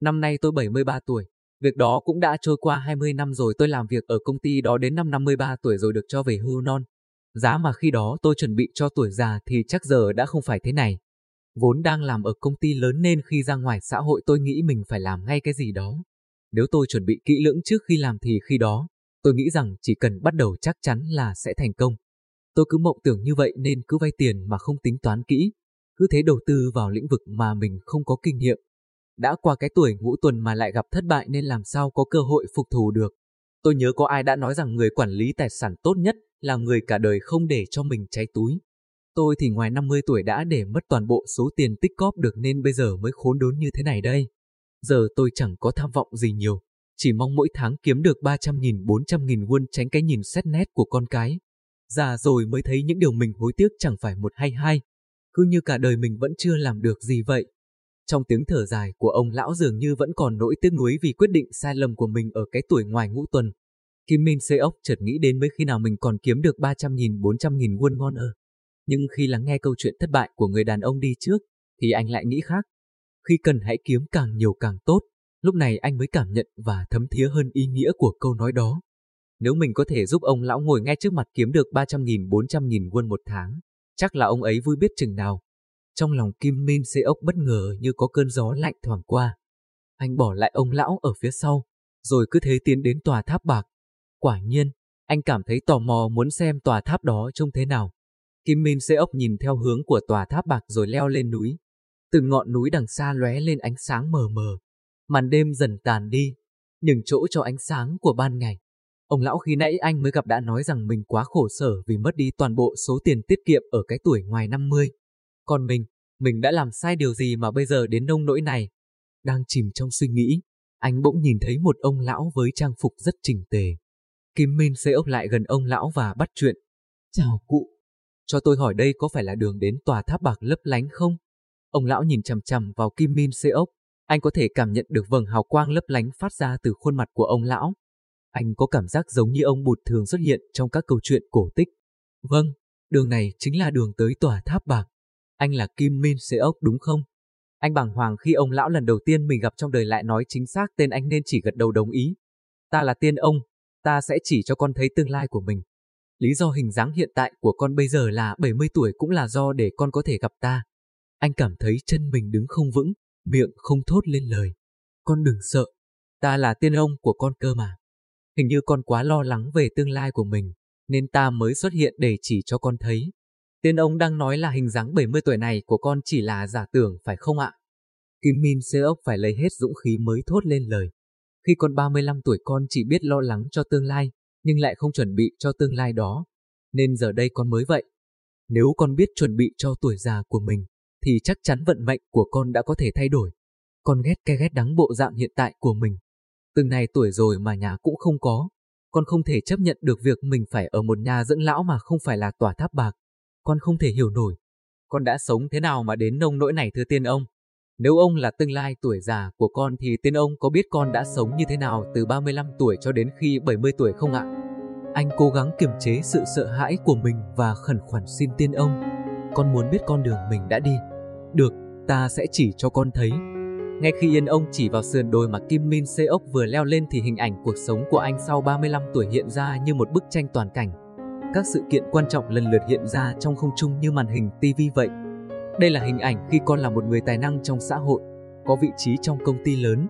Năm nay tôi 73 tuổi, Việc đó cũng đã trôi qua 20 năm rồi tôi làm việc ở công ty đó đến năm 53 tuổi rồi được cho về hưu non. Giá mà khi đó tôi chuẩn bị cho tuổi già thì chắc giờ đã không phải thế này. Vốn đang làm ở công ty lớn nên khi ra ngoài xã hội tôi nghĩ mình phải làm ngay cái gì đó. Nếu tôi chuẩn bị kỹ lưỡng trước khi làm thì khi đó, tôi nghĩ rằng chỉ cần bắt đầu chắc chắn là sẽ thành công. Tôi cứ mộng tưởng như vậy nên cứ vay tiền mà không tính toán kỹ, cứ thế đầu tư vào lĩnh vực mà mình không có kinh nghiệm đã qua cái tuổi ngũ tuần mà lại gặp thất bại nên làm sao có cơ hội phục thù được. Tôi nhớ có ai đã nói rằng người quản lý tài sản tốt nhất là người cả đời không để cho mình cháy túi. Tôi thì ngoài 50 tuổi đã để mất toàn bộ số tiền tích cóp được nên bây giờ mới khốn đốn như thế này đây. Giờ tôi chẳng có tham vọng gì nhiều, chỉ mong mỗi tháng kiếm được 300.000 400.000 won tránh cái nhìn xét nét của con cái. Già rồi mới thấy những điều mình hối tiếc chẳng phải một hay hai. Cứ như cả đời mình vẫn chưa làm được gì vậy. Trong tiếng thở dài của ông lão dường như vẫn còn nỗi tiếc nuối vì quyết định sai lầm của mình ở cái tuổi ngoài ngũ tuần. Kim Min Sê ốc chợt nghĩ đến mấy khi nào mình còn kiếm được 300.000 400.000 won ngon ở. Nhưng khi lắng nghe câu chuyện thất bại của người đàn ông đi trước, thì anh lại nghĩ khác. Khi cần hãy kiếm càng nhiều càng tốt, lúc này anh mới cảm nhận và thấm thía hơn ý nghĩa của câu nói đó. Nếu mình có thể giúp ông lão ngồi ngay trước mặt kiếm được 300.000 400.000 won một tháng, chắc là ông ấy vui biết chừng nào. Trong lòng Kim Min Sê ốc bất ngờ như có cơn gió lạnh thoảng qua. Anh bỏ lại ông lão ở phía sau, rồi cứ thế tiến đến tòa tháp bạc. Quả nhiên, anh cảm thấy tò mò muốn xem tòa tháp đó trông thế nào. Kim Min Sê ốc nhìn theo hướng của tòa tháp bạc rồi leo lên núi. từ ngọn núi đằng xa lóe lên ánh sáng mờ mờ. Màn đêm dần tàn đi, nhường chỗ cho ánh sáng của ban ngày. Ông lão khi nãy anh mới gặp đã nói rằng mình quá khổ sở vì mất đi toàn bộ số tiền tiết kiệm ở cái tuổi ngoài 50. Còn mình, mình đã làm sai điều gì mà bây giờ đến nông nỗi này? Đang chìm trong suy nghĩ, anh bỗng nhìn thấy một ông lão với trang phục rất chỉnh tề. Kim Min sẽ ốc lại gần ông lão và bắt chuyện. Chào cụ, cho tôi hỏi đây có phải là đường đến tòa tháp bạc lấp lánh không? Ông lão nhìn chằm chằm vào Kim Min Sê ốc, anh có thể cảm nhận được vầng hào quang lấp lánh phát ra từ khuôn mặt của ông lão. Anh có cảm giác giống như ông bụt thường xuất hiện trong các câu chuyện cổ tích. Vâng, đường này chính là đường tới tòa tháp bạc. Anh là Kim Min Seok đúng không? Anh bàng hoàng khi ông lão lần đầu tiên mình gặp trong đời lại nói chính xác tên anh nên chỉ gật đầu đồng ý. Ta là tiên ông, ta sẽ chỉ cho con thấy tương lai của mình. Lý do hình dáng hiện tại của con bây giờ là 70 tuổi cũng là do để con có thể gặp ta. Anh cảm thấy chân mình đứng không vững, miệng không thốt lên lời. Con đừng sợ, ta là tiên ông của con cơ mà. Hình như con quá lo lắng về tương lai của mình, nên ta mới xuất hiện để chỉ cho con thấy. Tiên ông đang nói là hình dáng 70 tuổi này của con chỉ là giả tưởng phải không ạ? Kim Min Sê ốc phải lấy hết dũng khí mới thốt lên lời. Khi con 35 tuổi con chỉ biết lo lắng cho tương lai, nhưng lại không chuẩn bị cho tương lai đó. Nên giờ đây con mới vậy. Nếu con biết chuẩn bị cho tuổi già của mình, thì chắc chắn vận mệnh của con đã có thể thay đổi. Con ghét cái ghét đắng bộ dạng hiện tại của mình. Từng này tuổi rồi mà nhà cũng không có. Con không thể chấp nhận được việc mình phải ở một nhà dẫn lão mà không phải là tòa tháp bạc. Con không thể hiểu nổi. Con đã sống thế nào mà đến nông nỗi này thưa tiên ông? Nếu ông là tương lai tuổi già của con thì tiên ông có biết con đã sống như thế nào từ 35 tuổi cho đến khi 70 tuổi không ạ? Anh cố gắng kiềm chế sự sợ hãi của mình và khẩn khoản xin tiên ông. Con muốn biết con đường mình đã đi. Được, ta sẽ chỉ cho con thấy. Ngay khi yên ông chỉ vào sườn đồi mà Kim Min Seok vừa leo lên thì hình ảnh cuộc sống của anh sau 35 tuổi hiện ra như một bức tranh toàn cảnh. Các sự kiện quan trọng lần lượt hiện ra trong không trung như màn hình TV vậy. Đây là hình ảnh khi con là một người tài năng trong xã hội, có vị trí trong công ty lớn,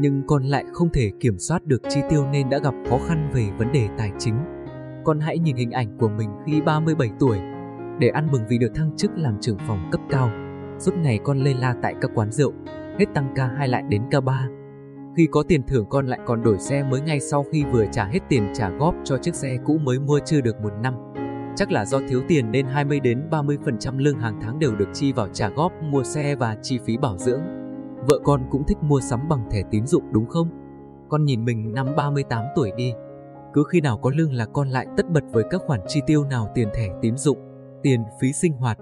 nhưng con lại không thể kiểm soát được chi tiêu nên đã gặp khó khăn về vấn đề tài chính. Con hãy nhìn hình ảnh của mình khi 37 tuổi, để ăn mừng vì được thăng chức làm trưởng phòng cấp cao. Suốt ngày con lê la tại các quán rượu, hết tăng ca hai lại đến ca ba. Khi có tiền thưởng con lại còn đổi xe mới ngay sau khi vừa trả hết tiền trả góp cho chiếc xe cũ mới mua chưa được một năm. Chắc là do thiếu tiền nên 20 đến 30% lương hàng tháng đều được chi vào trả góp mua xe và chi phí bảo dưỡng. Vợ con cũng thích mua sắm bằng thẻ tín dụng đúng không? Con nhìn mình năm 38 tuổi đi. Cứ khi nào có lương là con lại tất bật với các khoản chi tiêu nào tiền thẻ tín dụng, tiền phí sinh hoạt.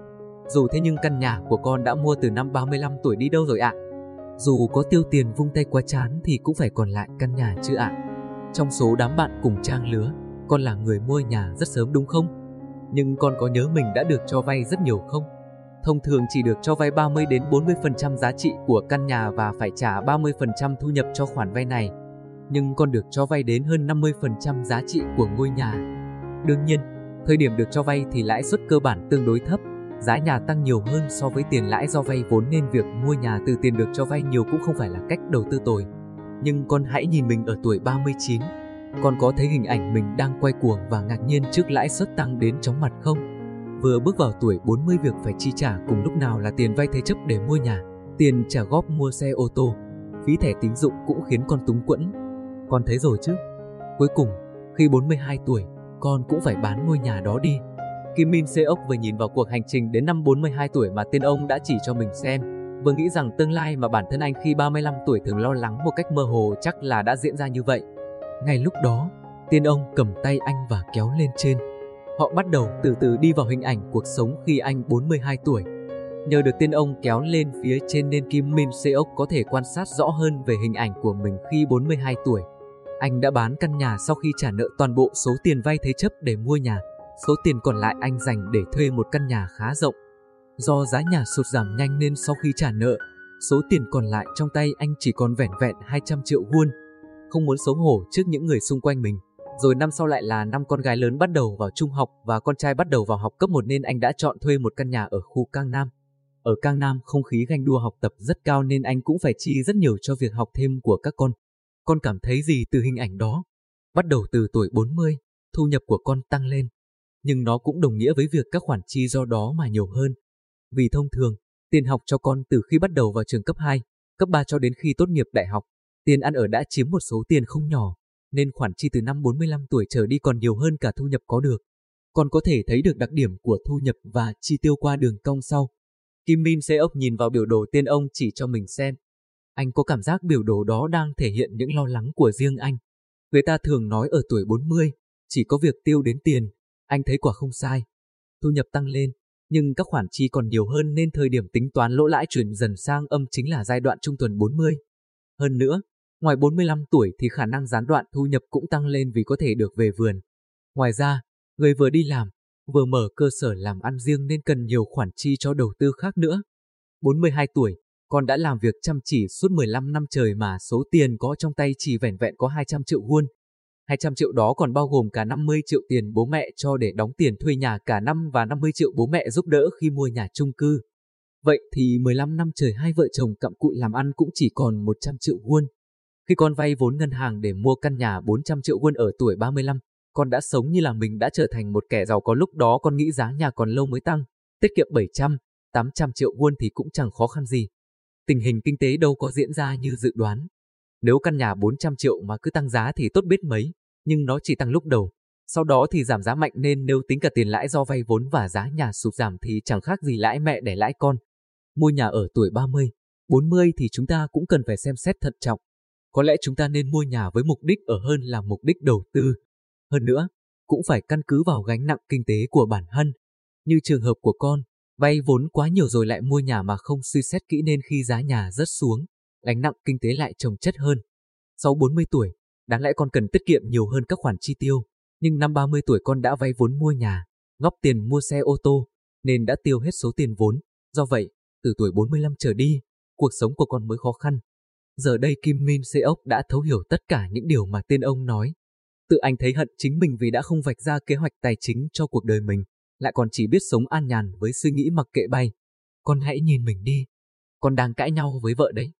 Dù thế nhưng căn nhà của con đã mua từ năm 35 tuổi đi đâu rồi ạ? Dù có tiêu tiền vung tay quá chán thì cũng phải còn lại căn nhà chứ ạ? Trong số đám bạn cùng trang lứa, con là người mua nhà rất sớm đúng không? Nhưng con có nhớ mình đã được cho vay rất nhiều không? Thông thường chỉ được cho vay 30 đến 40% giá trị của căn nhà và phải trả 30% thu nhập cho khoản vay này. Nhưng con được cho vay đến hơn 50% giá trị của ngôi nhà. Đương nhiên, thời điểm được cho vay thì lãi suất cơ bản tương đối thấp, giá nhà tăng nhiều hơn so với tiền lãi do vay vốn nên việc mua nhà từ tiền được cho vay nhiều cũng không phải là cách đầu tư tồi. Nhưng con hãy nhìn mình ở tuổi 39, con có thấy hình ảnh mình đang quay cuồng và ngạc nhiên trước lãi suất tăng đến chóng mặt không? Vừa bước vào tuổi 40 việc phải chi trả cùng lúc nào là tiền vay thế chấp để mua nhà, tiền trả góp mua xe ô tô, phí thẻ tín dụng cũng khiến con túng quẫn. Con thấy rồi chứ? Cuối cùng, khi 42 tuổi, con cũng phải bán ngôi nhà đó đi. Kim Min Seok vừa nhìn vào cuộc hành trình đến năm 42 tuổi mà tiên ông đã chỉ cho mình xem, vừa nghĩ rằng tương lai mà bản thân anh khi 35 tuổi thường lo lắng một cách mơ hồ chắc là đã diễn ra như vậy. Ngay lúc đó, tiên ông cầm tay anh và kéo lên trên. Họ bắt đầu từ từ đi vào hình ảnh cuộc sống khi anh 42 tuổi. Nhờ được tiên ông kéo lên phía trên nên Kim Min Seok có thể quan sát rõ hơn về hình ảnh của mình khi 42 tuổi. Anh đã bán căn nhà sau khi trả nợ toàn bộ số tiền vay thế chấp để mua nhà. Số tiền còn lại anh dành để thuê một căn nhà khá rộng. Do giá nhà sụt giảm nhanh nên sau khi trả nợ, số tiền còn lại trong tay anh chỉ còn vẻn vẹn 200 triệu won không muốn xấu hổ trước những người xung quanh mình. Rồi năm sau lại là năm con gái lớn bắt đầu vào trung học và con trai bắt đầu vào học cấp 1 nên anh đã chọn thuê một căn nhà ở khu Cang Nam. Ở Cang Nam không khí ganh đua học tập rất cao nên anh cũng phải chi rất nhiều cho việc học thêm của các con. Con cảm thấy gì từ hình ảnh đó? Bắt đầu từ tuổi 40, thu nhập của con tăng lên. Nhưng nó cũng đồng nghĩa với việc các khoản chi do đó mà nhiều hơn. Vì thông thường, tiền học cho con từ khi bắt đầu vào trường cấp 2, cấp 3 cho đến khi tốt nghiệp đại học Tiền ăn ở đã chiếm một số tiền không nhỏ, nên khoản chi từ năm 45 tuổi trở đi còn nhiều hơn cả thu nhập có được. Còn có thể thấy được đặc điểm của thu nhập và chi tiêu qua đường cong sau. Kim Min Seok nhìn vào biểu đồ tiên ông chỉ cho mình xem. Anh có cảm giác biểu đồ đó đang thể hiện những lo lắng của riêng anh. Người ta thường nói ở tuổi 40, chỉ có việc tiêu đến tiền, anh thấy quả không sai. Thu nhập tăng lên, nhưng các khoản chi còn nhiều hơn nên thời điểm tính toán lỗ lãi chuyển dần sang âm chính là giai đoạn trung tuần 40. Hơn nữa, ngoài 45 tuổi thì khả năng gián đoạn thu nhập cũng tăng lên vì có thể được về vườn. Ngoài ra, người vừa đi làm, vừa mở cơ sở làm ăn riêng nên cần nhiều khoản chi cho đầu tư khác nữa. 42 tuổi, con đã làm việc chăm chỉ suốt 15 năm trời mà số tiền có trong tay chỉ vẻn vẹn có 200 triệu won. 200 triệu đó còn bao gồm cả 50 triệu tiền bố mẹ cho để đóng tiền thuê nhà cả năm và 50 triệu bố mẹ giúp đỡ khi mua nhà chung cư. Vậy thì 15 năm trời hai vợ chồng cặm cụi làm ăn cũng chỉ còn 100 triệu won. Khi con vay vốn ngân hàng để mua căn nhà 400 triệu won ở tuổi 35, con đã sống như là mình đã trở thành một kẻ giàu có lúc đó con nghĩ giá nhà còn lâu mới tăng, tiết kiệm 700, 800 triệu won thì cũng chẳng khó khăn gì. Tình hình kinh tế đâu có diễn ra như dự đoán. Nếu căn nhà 400 triệu mà cứ tăng giá thì tốt biết mấy, nhưng nó chỉ tăng lúc đầu. Sau đó thì giảm giá mạnh nên nếu tính cả tiền lãi do vay vốn và giá nhà sụt giảm thì chẳng khác gì lãi mẹ để lãi con. Mua nhà ở tuổi 30, 40 thì chúng ta cũng cần phải xem xét thận trọng. Có lẽ chúng ta nên mua nhà với mục đích ở hơn là mục đích đầu tư. Hơn nữa, cũng phải căn cứ vào gánh nặng kinh tế của bản thân. Như trường hợp của con, vay vốn quá nhiều rồi lại mua nhà mà không suy xét kỹ nên khi giá nhà rất xuống, gánh nặng kinh tế lại trồng chất hơn. Sau 40 tuổi, đáng lẽ con cần tiết kiệm nhiều hơn các khoản chi tiêu, nhưng năm 30 tuổi con đã vay vốn mua nhà, góp tiền mua xe ô tô, nên đã tiêu hết số tiền vốn. Do vậy, từ tuổi 45 trở đi, cuộc sống của con mới khó khăn. Giờ đây Kim Min Seok đã thấu hiểu tất cả những điều mà tên ông nói. Tự anh thấy hận chính mình vì đã không vạch ra kế hoạch tài chính cho cuộc đời mình, lại còn chỉ biết sống an nhàn với suy nghĩ mặc kệ bay. Con hãy nhìn mình đi. Con đang cãi nhau với vợ đấy.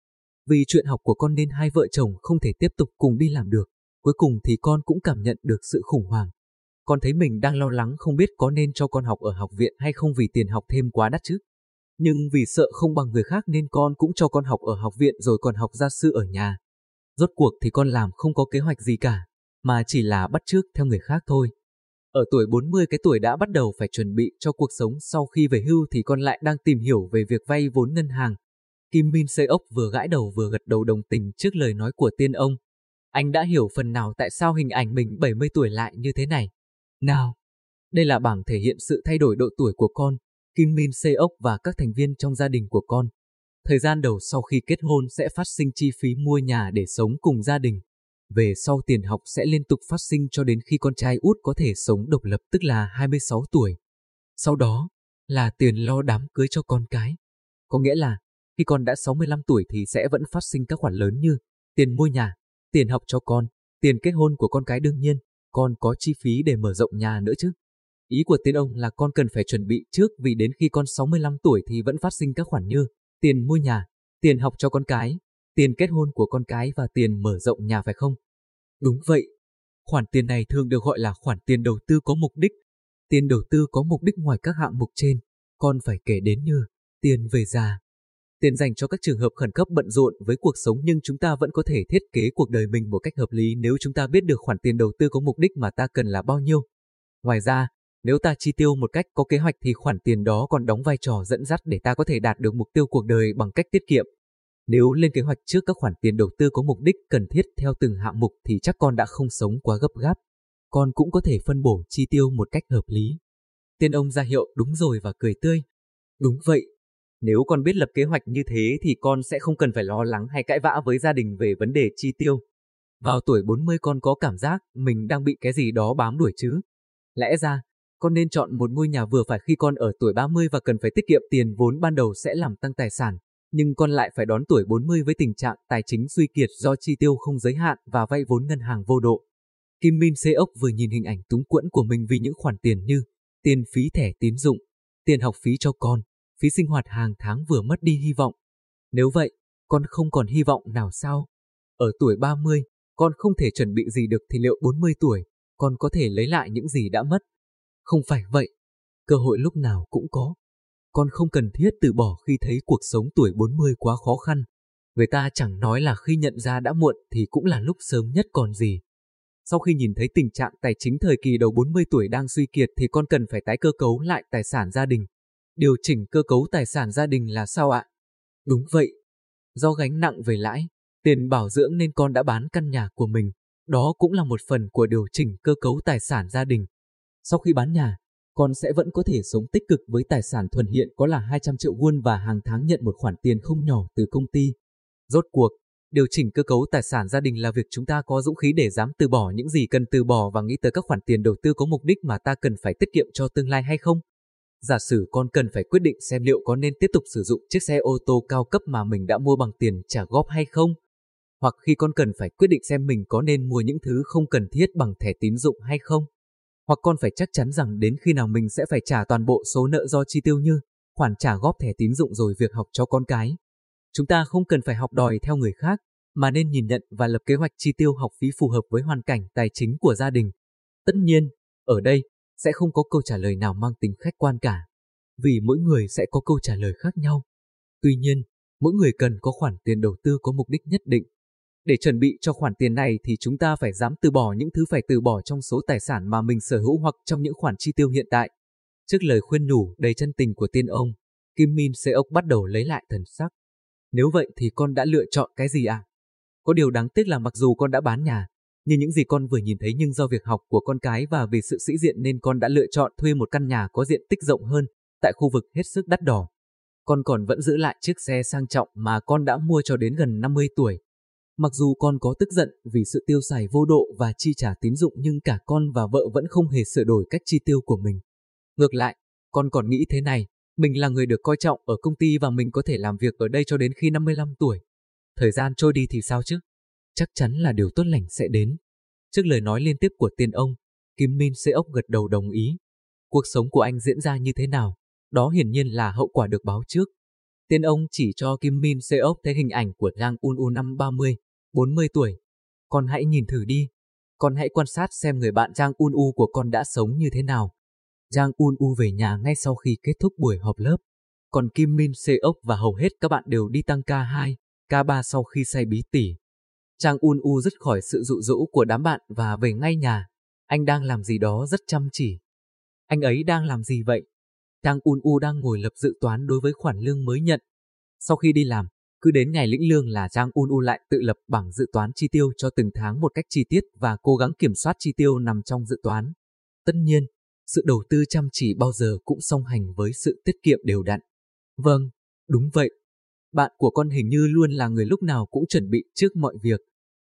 Vì chuyện học của con nên hai vợ chồng không thể tiếp tục cùng đi làm được. Cuối cùng thì con cũng cảm nhận được sự khủng hoảng. Con thấy mình đang lo lắng không biết có nên cho con học ở học viện hay không vì tiền học thêm quá đắt chứ. Nhưng vì sợ không bằng người khác nên con cũng cho con học ở học viện rồi còn học gia sư ở nhà. Rốt cuộc thì con làm không có kế hoạch gì cả, mà chỉ là bắt chước theo người khác thôi. Ở tuổi 40 cái tuổi đã bắt đầu phải chuẩn bị cho cuộc sống sau khi về hưu thì con lại đang tìm hiểu về việc vay vốn ngân hàng. Kim Min Seok vừa gãi đầu vừa gật đầu đồng tình trước lời nói của tiên ông. Anh đã hiểu phần nào tại sao hình ảnh mình 70 tuổi lại như thế này. Nào, đây là bảng thể hiện sự thay đổi độ tuổi của con, Kim Min Seok và các thành viên trong gia đình của con. Thời gian đầu sau khi kết hôn sẽ phát sinh chi phí mua nhà để sống cùng gia đình. Về sau tiền học sẽ liên tục phát sinh cho đến khi con trai út có thể sống độc lập tức là 26 tuổi. Sau đó là tiền lo đám cưới cho con cái. Có nghĩa là khi con đã 65 tuổi thì sẽ vẫn phát sinh các khoản lớn như tiền mua nhà, tiền học cho con, tiền kết hôn của con cái đương nhiên, con có chi phí để mở rộng nhà nữa chứ. Ý của tiên ông là con cần phải chuẩn bị trước vì đến khi con 65 tuổi thì vẫn phát sinh các khoản như tiền mua nhà, tiền học cho con cái, tiền kết hôn của con cái và tiền mở rộng nhà phải không? Đúng vậy. Khoản tiền này thường được gọi là khoản tiền đầu tư có mục đích. Tiền đầu tư có mục đích ngoài các hạng mục trên, còn phải kể đến như tiền về già. Tiền dành cho các trường hợp khẩn cấp bận rộn với cuộc sống nhưng chúng ta vẫn có thể thiết kế cuộc đời mình một cách hợp lý nếu chúng ta biết được khoản tiền đầu tư có mục đích mà ta cần là bao nhiêu. Ngoài ra, nếu ta chi tiêu một cách có kế hoạch thì khoản tiền đó còn đóng vai trò dẫn dắt để ta có thể đạt được mục tiêu cuộc đời bằng cách tiết kiệm. Nếu lên kế hoạch trước các khoản tiền đầu tư có mục đích cần thiết theo từng hạng mục thì chắc con đã không sống quá gấp gáp. Con cũng có thể phân bổ chi tiêu một cách hợp lý. Tiên ông ra hiệu đúng rồi và cười tươi. Đúng vậy. Nếu con biết lập kế hoạch như thế thì con sẽ không cần phải lo lắng hay cãi vã với gia đình về vấn đề chi tiêu. Vào tuổi 40 con có cảm giác mình đang bị cái gì đó bám đuổi chứ. Lẽ ra, con nên chọn một ngôi nhà vừa phải khi con ở tuổi 30 và cần phải tiết kiệm tiền vốn ban đầu sẽ làm tăng tài sản, nhưng con lại phải đón tuổi 40 với tình trạng tài chính suy kiệt do chi tiêu không giới hạn và vay vốn ngân hàng vô độ. Kim Min Seok vừa nhìn hình ảnh túng quẫn của mình vì những khoản tiền như tiền phí thẻ tín dụng, tiền học phí cho con, phí sinh hoạt hàng tháng vừa mất đi hy vọng. Nếu vậy, con không còn hy vọng nào sao? Ở tuổi 30, con không thể chuẩn bị gì được thì liệu 40 tuổi, con có thể lấy lại những gì đã mất? Không phải vậy, cơ hội lúc nào cũng có. Con không cần thiết từ bỏ khi thấy cuộc sống tuổi 40 quá khó khăn. Người ta chẳng nói là khi nhận ra đã muộn thì cũng là lúc sớm nhất còn gì. Sau khi nhìn thấy tình trạng tài chính thời kỳ đầu 40 tuổi đang suy kiệt thì con cần phải tái cơ cấu lại tài sản gia đình. Điều chỉnh cơ cấu tài sản gia đình là sao ạ? Đúng vậy. Do gánh nặng về lãi, tiền bảo dưỡng nên con đã bán căn nhà của mình. Đó cũng là một phần của điều chỉnh cơ cấu tài sản gia đình. Sau khi bán nhà, con sẽ vẫn có thể sống tích cực với tài sản thuần hiện có là 200 triệu won và hàng tháng nhận một khoản tiền không nhỏ từ công ty. Rốt cuộc, điều chỉnh cơ cấu tài sản gia đình là việc chúng ta có dũng khí để dám từ bỏ những gì cần từ bỏ và nghĩ tới các khoản tiền đầu tư có mục đích mà ta cần phải tiết kiệm cho tương lai hay không. Giả sử con cần phải quyết định xem liệu có nên tiếp tục sử dụng chiếc xe ô tô cao cấp mà mình đã mua bằng tiền trả góp hay không. Hoặc khi con cần phải quyết định xem mình có nên mua những thứ không cần thiết bằng thẻ tín dụng hay không hoặc con phải chắc chắn rằng đến khi nào mình sẽ phải trả toàn bộ số nợ do chi tiêu như khoản trả góp thẻ tín dụng rồi việc học cho con cái. Chúng ta không cần phải học đòi theo người khác, mà nên nhìn nhận và lập kế hoạch chi tiêu học phí phù hợp với hoàn cảnh tài chính của gia đình. Tất nhiên, ở đây sẽ không có câu trả lời nào mang tính khách quan cả, vì mỗi người sẽ có câu trả lời khác nhau. Tuy nhiên, mỗi người cần có khoản tiền đầu tư có mục đích nhất định để chuẩn bị cho khoản tiền này thì chúng ta phải dám từ bỏ những thứ phải từ bỏ trong số tài sản mà mình sở hữu hoặc trong những khoản chi tiêu hiện tại. Trước lời khuyên nhủ đầy chân tình của tiên ông, Kim Min Seok bắt đầu lấy lại thần sắc. Nếu vậy thì con đã lựa chọn cái gì à? Có điều đáng tiếc là mặc dù con đã bán nhà, như những gì con vừa nhìn thấy nhưng do việc học của con cái và vì sự sĩ diện nên con đã lựa chọn thuê một căn nhà có diện tích rộng hơn tại khu vực hết sức đắt đỏ. Con còn vẫn giữ lại chiếc xe sang trọng mà con đã mua cho đến gần 50 tuổi. Mặc dù con có tức giận vì sự tiêu xài vô độ và chi trả tín dụng nhưng cả con và vợ vẫn không hề sửa đổi cách chi tiêu của mình. Ngược lại, con còn nghĩ thế này, mình là người được coi trọng ở công ty và mình có thể làm việc ở đây cho đến khi 55 tuổi. Thời gian trôi đi thì sao chứ? Chắc chắn là điều tốt lành sẽ đến. Trước lời nói liên tiếp của tiên ông, Kim Min Seok gật đầu đồng ý. Cuộc sống của anh diễn ra như thế nào? Đó hiển nhiên là hậu quả được báo trước. Tiên ông chỉ cho Kim Min Seok thấy hình ảnh của Jang Un U năm 30, 40 tuổi. Con hãy nhìn thử đi. Con hãy quan sát xem người bạn Giang Un U của con đã sống như thế nào. Giang Un U về nhà ngay sau khi kết thúc buổi họp lớp. Còn Kim Min Seok và hầu hết các bạn đều đi tăng K2, K3 sau khi say bí tỉ. Trang Un U dứt khỏi sự dụ dỗ của đám bạn và về ngay nhà. Anh đang làm gì đó rất chăm chỉ. Anh ấy đang làm gì vậy? Trang Un U đang ngồi lập dự toán đối với khoản lương mới nhận. Sau khi đi làm, cứ đến ngày lĩnh lương là Trang Un U lại tự lập bảng dự toán chi tiêu cho từng tháng một cách chi tiết và cố gắng kiểm soát chi tiêu nằm trong dự toán. Tất nhiên, sự đầu tư chăm chỉ bao giờ cũng song hành với sự tiết kiệm đều đặn. Vâng, đúng vậy. Bạn của con hình như luôn là người lúc nào cũng chuẩn bị trước mọi việc.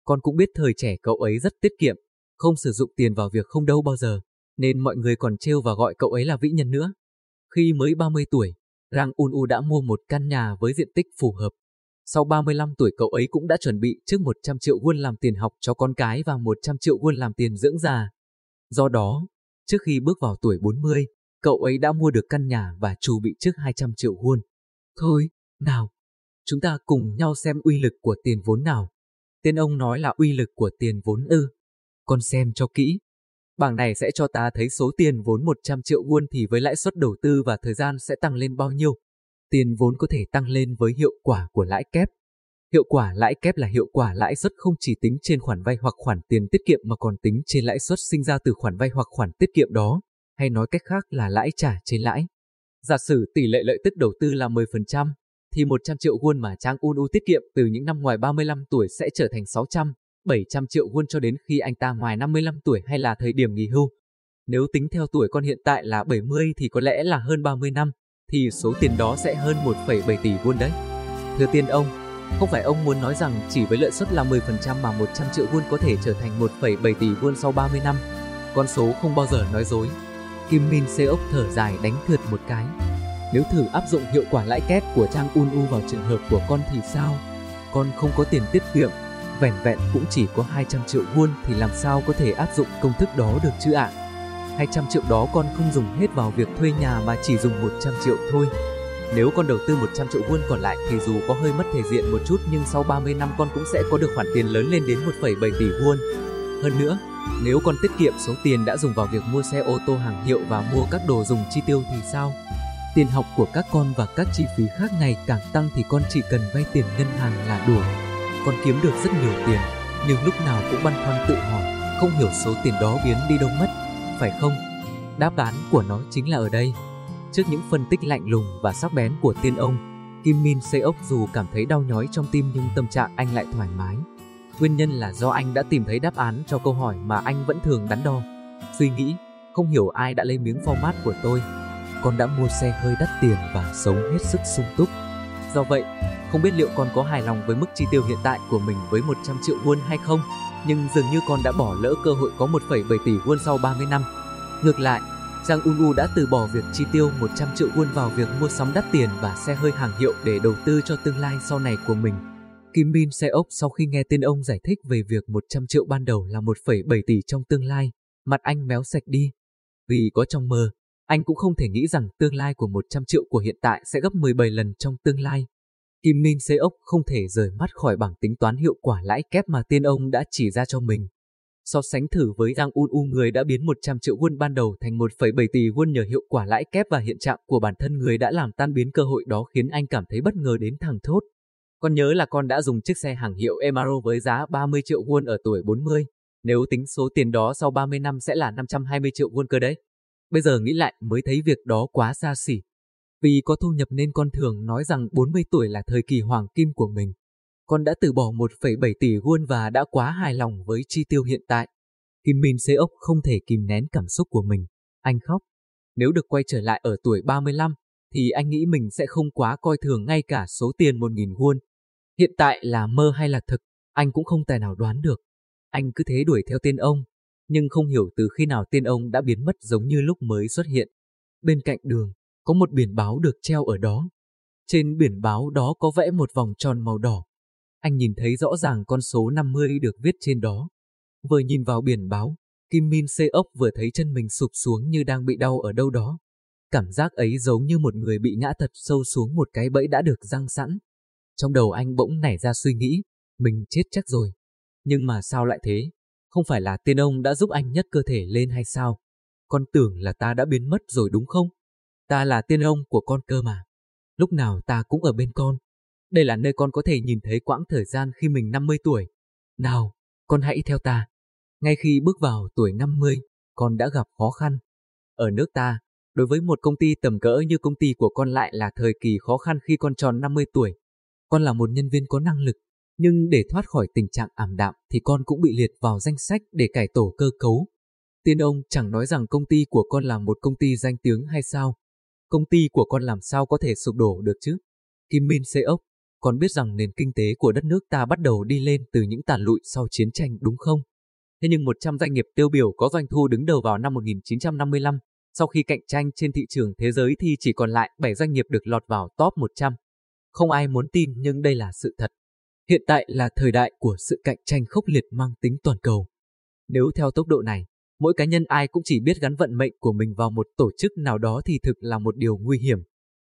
Con cũng biết thời trẻ cậu ấy rất tiết kiệm, không sử dụng tiền vào việc không đâu bao giờ, nên mọi người còn trêu và gọi cậu ấy là vĩ nhân nữa. Khi mới 30 tuổi, Rang Un U đã mua một căn nhà với diện tích phù hợp, sau 35 tuổi cậu ấy cũng đã chuẩn bị trước 100 triệu won làm tiền học cho con cái và 100 triệu won làm tiền dưỡng già. Do đó, trước khi bước vào tuổi 40, cậu ấy đã mua được căn nhà và chuẩn bị trước 200 triệu won. Thôi, nào, chúng ta cùng nhau xem uy lực của tiền vốn nào. Tên ông nói là uy lực của tiền vốn ư. Con xem cho kỹ. Bảng này sẽ cho ta thấy số tiền vốn 100 triệu won thì với lãi suất đầu tư và thời gian sẽ tăng lên bao nhiêu tiền vốn có thể tăng lên với hiệu quả của lãi kép. Hiệu quả lãi kép là hiệu quả lãi suất không chỉ tính trên khoản vay hoặc khoản tiền tiết kiệm mà còn tính trên lãi suất sinh ra từ khoản vay hoặc khoản tiết kiệm đó, hay nói cách khác là lãi trả trên lãi. Giả sử tỷ lệ lợi tức đầu tư là 10%, thì 100 triệu won mà Trang Un U tiết kiệm từ những năm ngoài 35 tuổi sẽ trở thành 600, 700 triệu won cho đến khi anh ta ngoài 55 tuổi hay là thời điểm nghỉ hưu. Nếu tính theo tuổi con hiện tại là 70 thì có lẽ là hơn 30 năm, thì số tiền đó sẽ hơn 1,7 tỷ won đấy. Thưa tiên ông, không phải ông muốn nói rằng chỉ với lợi suất là 10% mà 100 triệu won có thể trở thành 1,7 tỷ won sau 30 năm. Con số không bao giờ nói dối. Kim Min Seok thở dài đánh thượt một cái. Nếu thử áp dụng hiệu quả lãi kép của Trang Un U vào trường hợp của con thì sao? Con không có tiền tiết kiệm, vẻn vẹn cũng chỉ có 200 triệu won thì làm sao có thể áp dụng công thức đó được chứ ạ? À? 200 triệu đó con không dùng hết vào việc thuê nhà mà chỉ dùng 100 triệu thôi. Nếu con đầu tư 100 triệu won còn lại thì dù có hơi mất thể diện một chút nhưng sau 30 năm con cũng sẽ có được khoản tiền lớn lên đến 1,7 tỷ won. Hơn nữa, nếu con tiết kiệm số tiền đã dùng vào việc mua xe ô tô hàng hiệu và mua các đồ dùng chi tiêu thì sao? Tiền học của các con và các chi phí khác ngày càng tăng thì con chỉ cần vay tiền ngân hàng là đủ. Con kiếm được rất nhiều tiền, nhưng lúc nào cũng băn khoăn tự hỏi không hiểu số tiền đó biến đi đâu mất, phải không? Đáp án của nó chính là ở đây. Trước những phân tích lạnh lùng và sắc bén của tiên ông, Kim Min Seok dù cảm thấy đau nhói trong tim nhưng tâm trạng anh lại thoải mái. Nguyên nhân là do anh đã tìm thấy đáp án cho câu hỏi mà anh vẫn thường đắn đo. Suy nghĩ, không hiểu ai đã lấy miếng format của tôi. Con đã mua xe hơi đắt tiền và sống hết sức sung túc. Do vậy, không biết liệu con có hài lòng với mức chi tiêu hiện tại của mình với 100 triệu won hay không, nhưng dường như con đã bỏ lỡ cơ hội có 1,7 tỷ won sau 30 năm. Ngược lại, Giang Unu đã từ bỏ việc chi tiêu 100 triệu won vào việc mua sắm đắt tiền và xe hơi hàng hiệu để đầu tư cho tương lai sau này của mình. Kim Min Seok sau khi nghe tên ông giải thích về việc 100 triệu ban đầu là 1,7 tỷ trong tương lai, mặt anh méo sạch đi. Vì có trong mơ, anh cũng không thể nghĩ rằng tương lai của 100 triệu của hiện tại sẽ gấp 17 lần trong tương lai. Kim Min Seok không thể rời mắt khỏi bảng tính toán hiệu quả lãi kép mà tiên ông đã chỉ ra cho mình. So sánh thử với Giang Un U người đã biến 100 triệu won ban đầu thành 1,7 tỷ won nhờ hiệu quả lãi kép và hiện trạng của bản thân người đã làm tan biến cơ hội đó khiến anh cảm thấy bất ngờ đến thẳng thốt. Con nhớ là con đã dùng chiếc xe hàng hiệu Emaro với giá 30 triệu won ở tuổi 40. Nếu tính số tiền đó sau 30 năm sẽ là 520 triệu won cơ đấy. Bây giờ nghĩ lại mới thấy việc đó quá xa xỉ. Vì có thu nhập nên con thường nói rằng 40 tuổi là thời kỳ hoàng kim của mình. Con đã từ bỏ 1,7 tỷ won và đã quá hài lòng với chi tiêu hiện tại. Kim Min Seok không thể kìm nén cảm xúc của mình. Anh khóc. Nếu được quay trở lại ở tuổi 35, thì anh nghĩ mình sẽ không quá coi thường ngay cả số tiền 1.000 won. Hiện tại là mơ hay là thực, anh cũng không tài nào đoán được. Anh cứ thế đuổi theo tên ông, nhưng không hiểu từ khi nào tên ông đã biến mất giống như lúc mới xuất hiện. Bên cạnh đường, có một biển báo được treo ở đó. Trên biển báo đó có vẽ một vòng tròn màu đỏ. Anh nhìn thấy rõ ràng con số 50 được viết trên đó. Vừa nhìn vào biển báo, Kim Min Seok vừa thấy chân mình sụp xuống như đang bị đau ở đâu đó. Cảm giác ấy giống như một người bị ngã thật sâu xuống một cái bẫy đã được răng sẵn. Trong đầu anh bỗng nảy ra suy nghĩ, mình chết chắc rồi. Nhưng mà sao lại thế? Không phải là tiên ông đã giúp anh nhất cơ thể lên hay sao? Con tưởng là ta đã biến mất rồi đúng không? Ta là tiên ông của con cơ mà. Lúc nào ta cũng ở bên con. Đây là nơi con có thể nhìn thấy quãng thời gian khi mình 50 tuổi. Nào, con hãy theo ta. Ngay khi bước vào tuổi 50, con đã gặp khó khăn. Ở nước ta, đối với một công ty tầm cỡ như công ty của con lại là thời kỳ khó khăn khi con tròn 50 tuổi. Con là một nhân viên có năng lực, nhưng để thoát khỏi tình trạng ảm đạm thì con cũng bị liệt vào danh sách để cải tổ cơ cấu. Tiên ông chẳng nói rằng công ty của con là một công ty danh tiếng hay sao. Công ty của con làm sao có thể sụp đổ được chứ? Kim Min Seok, con biết rằng nền kinh tế của đất nước ta bắt đầu đi lên từ những tàn lụi sau chiến tranh đúng không? Thế nhưng 100 doanh nghiệp tiêu biểu có doanh thu đứng đầu vào năm 1955, sau khi cạnh tranh trên thị trường thế giới thì chỉ còn lại 7 doanh nghiệp được lọt vào top 100. Không ai muốn tin nhưng đây là sự thật. Hiện tại là thời đại của sự cạnh tranh khốc liệt mang tính toàn cầu. Nếu theo tốc độ này, mỗi cá nhân ai cũng chỉ biết gắn vận mệnh của mình vào một tổ chức nào đó thì thực là một điều nguy hiểm.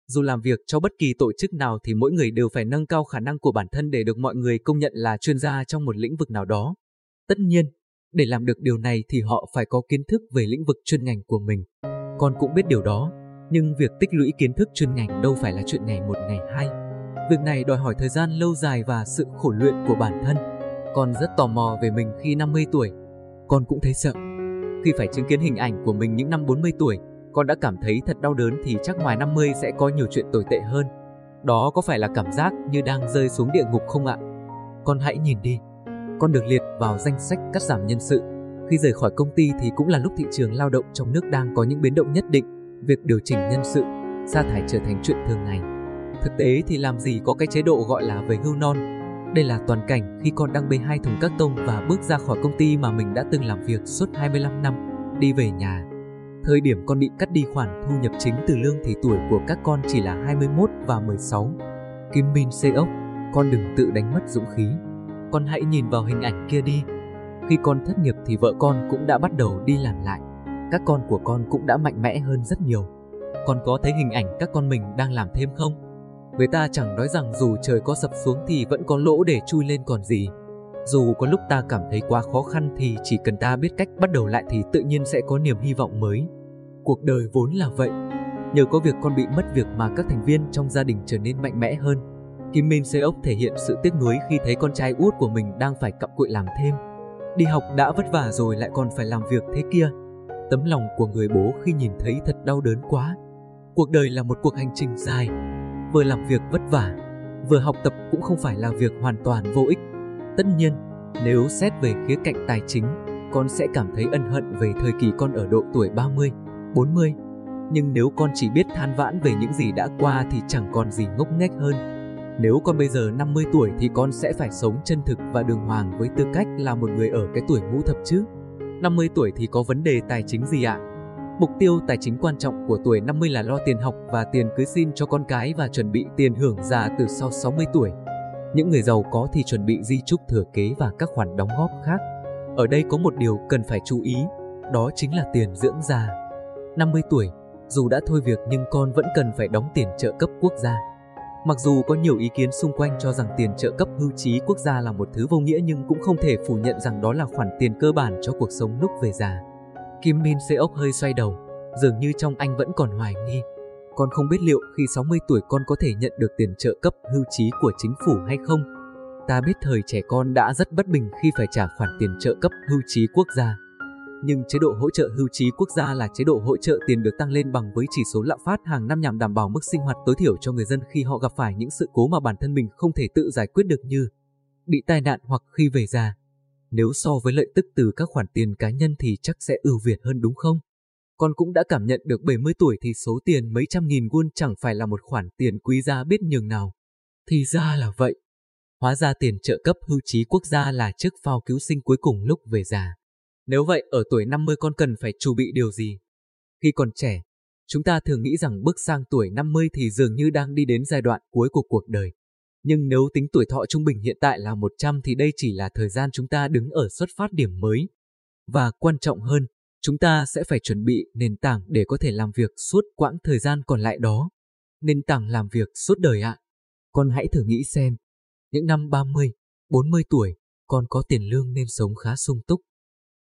Dù làm việc cho bất kỳ tổ chức nào thì mỗi người đều phải nâng cao khả năng của bản thân để được mọi người công nhận là chuyên gia trong một lĩnh vực nào đó. Tất nhiên, để làm được điều này thì họ phải có kiến thức về lĩnh vực chuyên ngành của mình. Con cũng biết điều đó, nhưng việc tích lũy kiến thức chuyên ngành đâu phải là chuyện ngày một ngày hai. Việc này đòi hỏi thời gian lâu dài và sự khổ luyện của bản thân. Con rất tò mò về mình khi 50 tuổi. Con cũng thấy sợ. Khi phải chứng kiến hình ảnh của mình những năm 40 tuổi, con đã cảm thấy thật đau đớn thì chắc ngoài 50 sẽ có nhiều chuyện tồi tệ hơn. Đó có phải là cảm giác như đang rơi xuống địa ngục không ạ? Con hãy nhìn đi. Con được liệt vào danh sách cắt giảm nhân sự. Khi rời khỏi công ty thì cũng là lúc thị trường lao động trong nước đang có những biến động nhất định. Việc điều chỉnh nhân sự, sa thải trở thành chuyện thường ngày. Thực tế thì làm gì có cái chế độ gọi là về hưu non. Đây là toàn cảnh khi con đang bê hai thùng các tông và bước ra khỏi công ty mà mình đã từng làm việc suốt 25 năm, đi về nhà. Thời điểm con bị cắt đi khoản thu nhập chính từ lương thì tuổi của các con chỉ là 21 và 16. Kim Min Seok, con đừng tự đánh mất dũng khí. Con hãy nhìn vào hình ảnh kia đi. Khi con thất nghiệp thì vợ con cũng đã bắt đầu đi làm lại. Các con của con cũng đã mạnh mẽ hơn rất nhiều. Con có thấy hình ảnh các con mình đang làm thêm không? Người ta chẳng nói rằng dù trời có sập xuống thì vẫn có lỗ để chui lên còn gì. Dù có lúc ta cảm thấy quá khó khăn thì chỉ cần ta biết cách bắt đầu lại thì tự nhiên sẽ có niềm hy vọng mới. Cuộc đời vốn là vậy. Nhờ có việc con bị mất việc mà các thành viên trong gia đình trở nên mạnh mẽ hơn. Kim Min Seok thể hiện sự tiếc nuối khi thấy con trai út của mình đang phải cặm cụi làm thêm. Đi học đã vất vả rồi lại còn phải làm việc thế kia. Tấm lòng của người bố khi nhìn thấy thật đau đớn quá. Cuộc đời là một cuộc hành trình dài, vừa làm việc vất vả, vừa học tập cũng không phải là việc hoàn toàn vô ích. Tất nhiên, nếu xét về khía cạnh tài chính, con sẽ cảm thấy ân hận về thời kỳ con ở độ tuổi 30, 40. Nhưng nếu con chỉ biết than vãn về những gì đã qua thì chẳng còn gì ngốc nghếch hơn. Nếu con bây giờ 50 tuổi thì con sẽ phải sống chân thực và đường hoàng với tư cách là một người ở cái tuổi ngũ thập chứ. 50 tuổi thì có vấn đề tài chính gì ạ? Mục tiêu tài chính quan trọng của tuổi 50 là lo tiền học và tiền cưới xin cho con cái và chuẩn bị tiền hưởng già từ sau 60 tuổi. Những người giàu có thì chuẩn bị di trúc thừa kế và các khoản đóng góp khác. Ở đây có một điều cần phải chú ý, đó chính là tiền dưỡng già. 50 tuổi, dù đã thôi việc nhưng con vẫn cần phải đóng tiền trợ cấp quốc gia. Mặc dù có nhiều ý kiến xung quanh cho rằng tiền trợ cấp hưu trí quốc gia là một thứ vô nghĩa nhưng cũng không thể phủ nhận rằng đó là khoản tiền cơ bản cho cuộc sống lúc về già. Kim Min Seok hơi xoay đầu, dường như trong anh vẫn còn hoài nghi. Con không biết liệu khi 60 tuổi con có thể nhận được tiền trợ cấp hưu trí của chính phủ hay không. Ta biết thời trẻ con đã rất bất bình khi phải trả khoản tiền trợ cấp hưu trí quốc gia. Nhưng chế độ hỗ trợ hưu trí quốc gia là chế độ hỗ trợ tiền được tăng lên bằng với chỉ số lạm phát hàng năm nhằm đảm bảo mức sinh hoạt tối thiểu cho người dân khi họ gặp phải những sự cố mà bản thân mình không thể tự giải quyết được như bị tai nạn hoặc khi về già. Nếu so với lợi tức từ các khoản tiền cá nhân thì chắc sẽ ưu việt hơn đúng không? Con cũng đã cảm nhận được 70 tuổi thì số tiền mấy trăm nghìn won chẳng phải là một khoản tiền quý giá biết nhường nào. Thì ra là vậy. Hóa ra tiền trợ cấp hưu trí quốc gia là chiếc phao cứu sinh cuối cùng lúc về già. Nếu vậy, ở tuổi 50 con cần phải chuẩn bị điều gì? Khi còn trẻ, chúng ta thường nghĩ rằng bước sang tuổi 50 thì dường như đang đi đến giai đoạn cuối của cuộc đời. Nhưng nếu tính tuổi thọ trung bình hiện tại là 100 thì đây chỉ là thời gian chúng ta đứng ở xuất phát điểm mới. Và quan trọng hơn, chúng ta sẽ phải chuẩn bị nền tảng để có thể làm việc suốt quãng thời gian còn lại đó. Nền tảng làm việc suốt đời ạ. Con hãy thử nghĩ xem, những năm 30, 40 tuổi, con có tiền lương nên sống khá sung túc.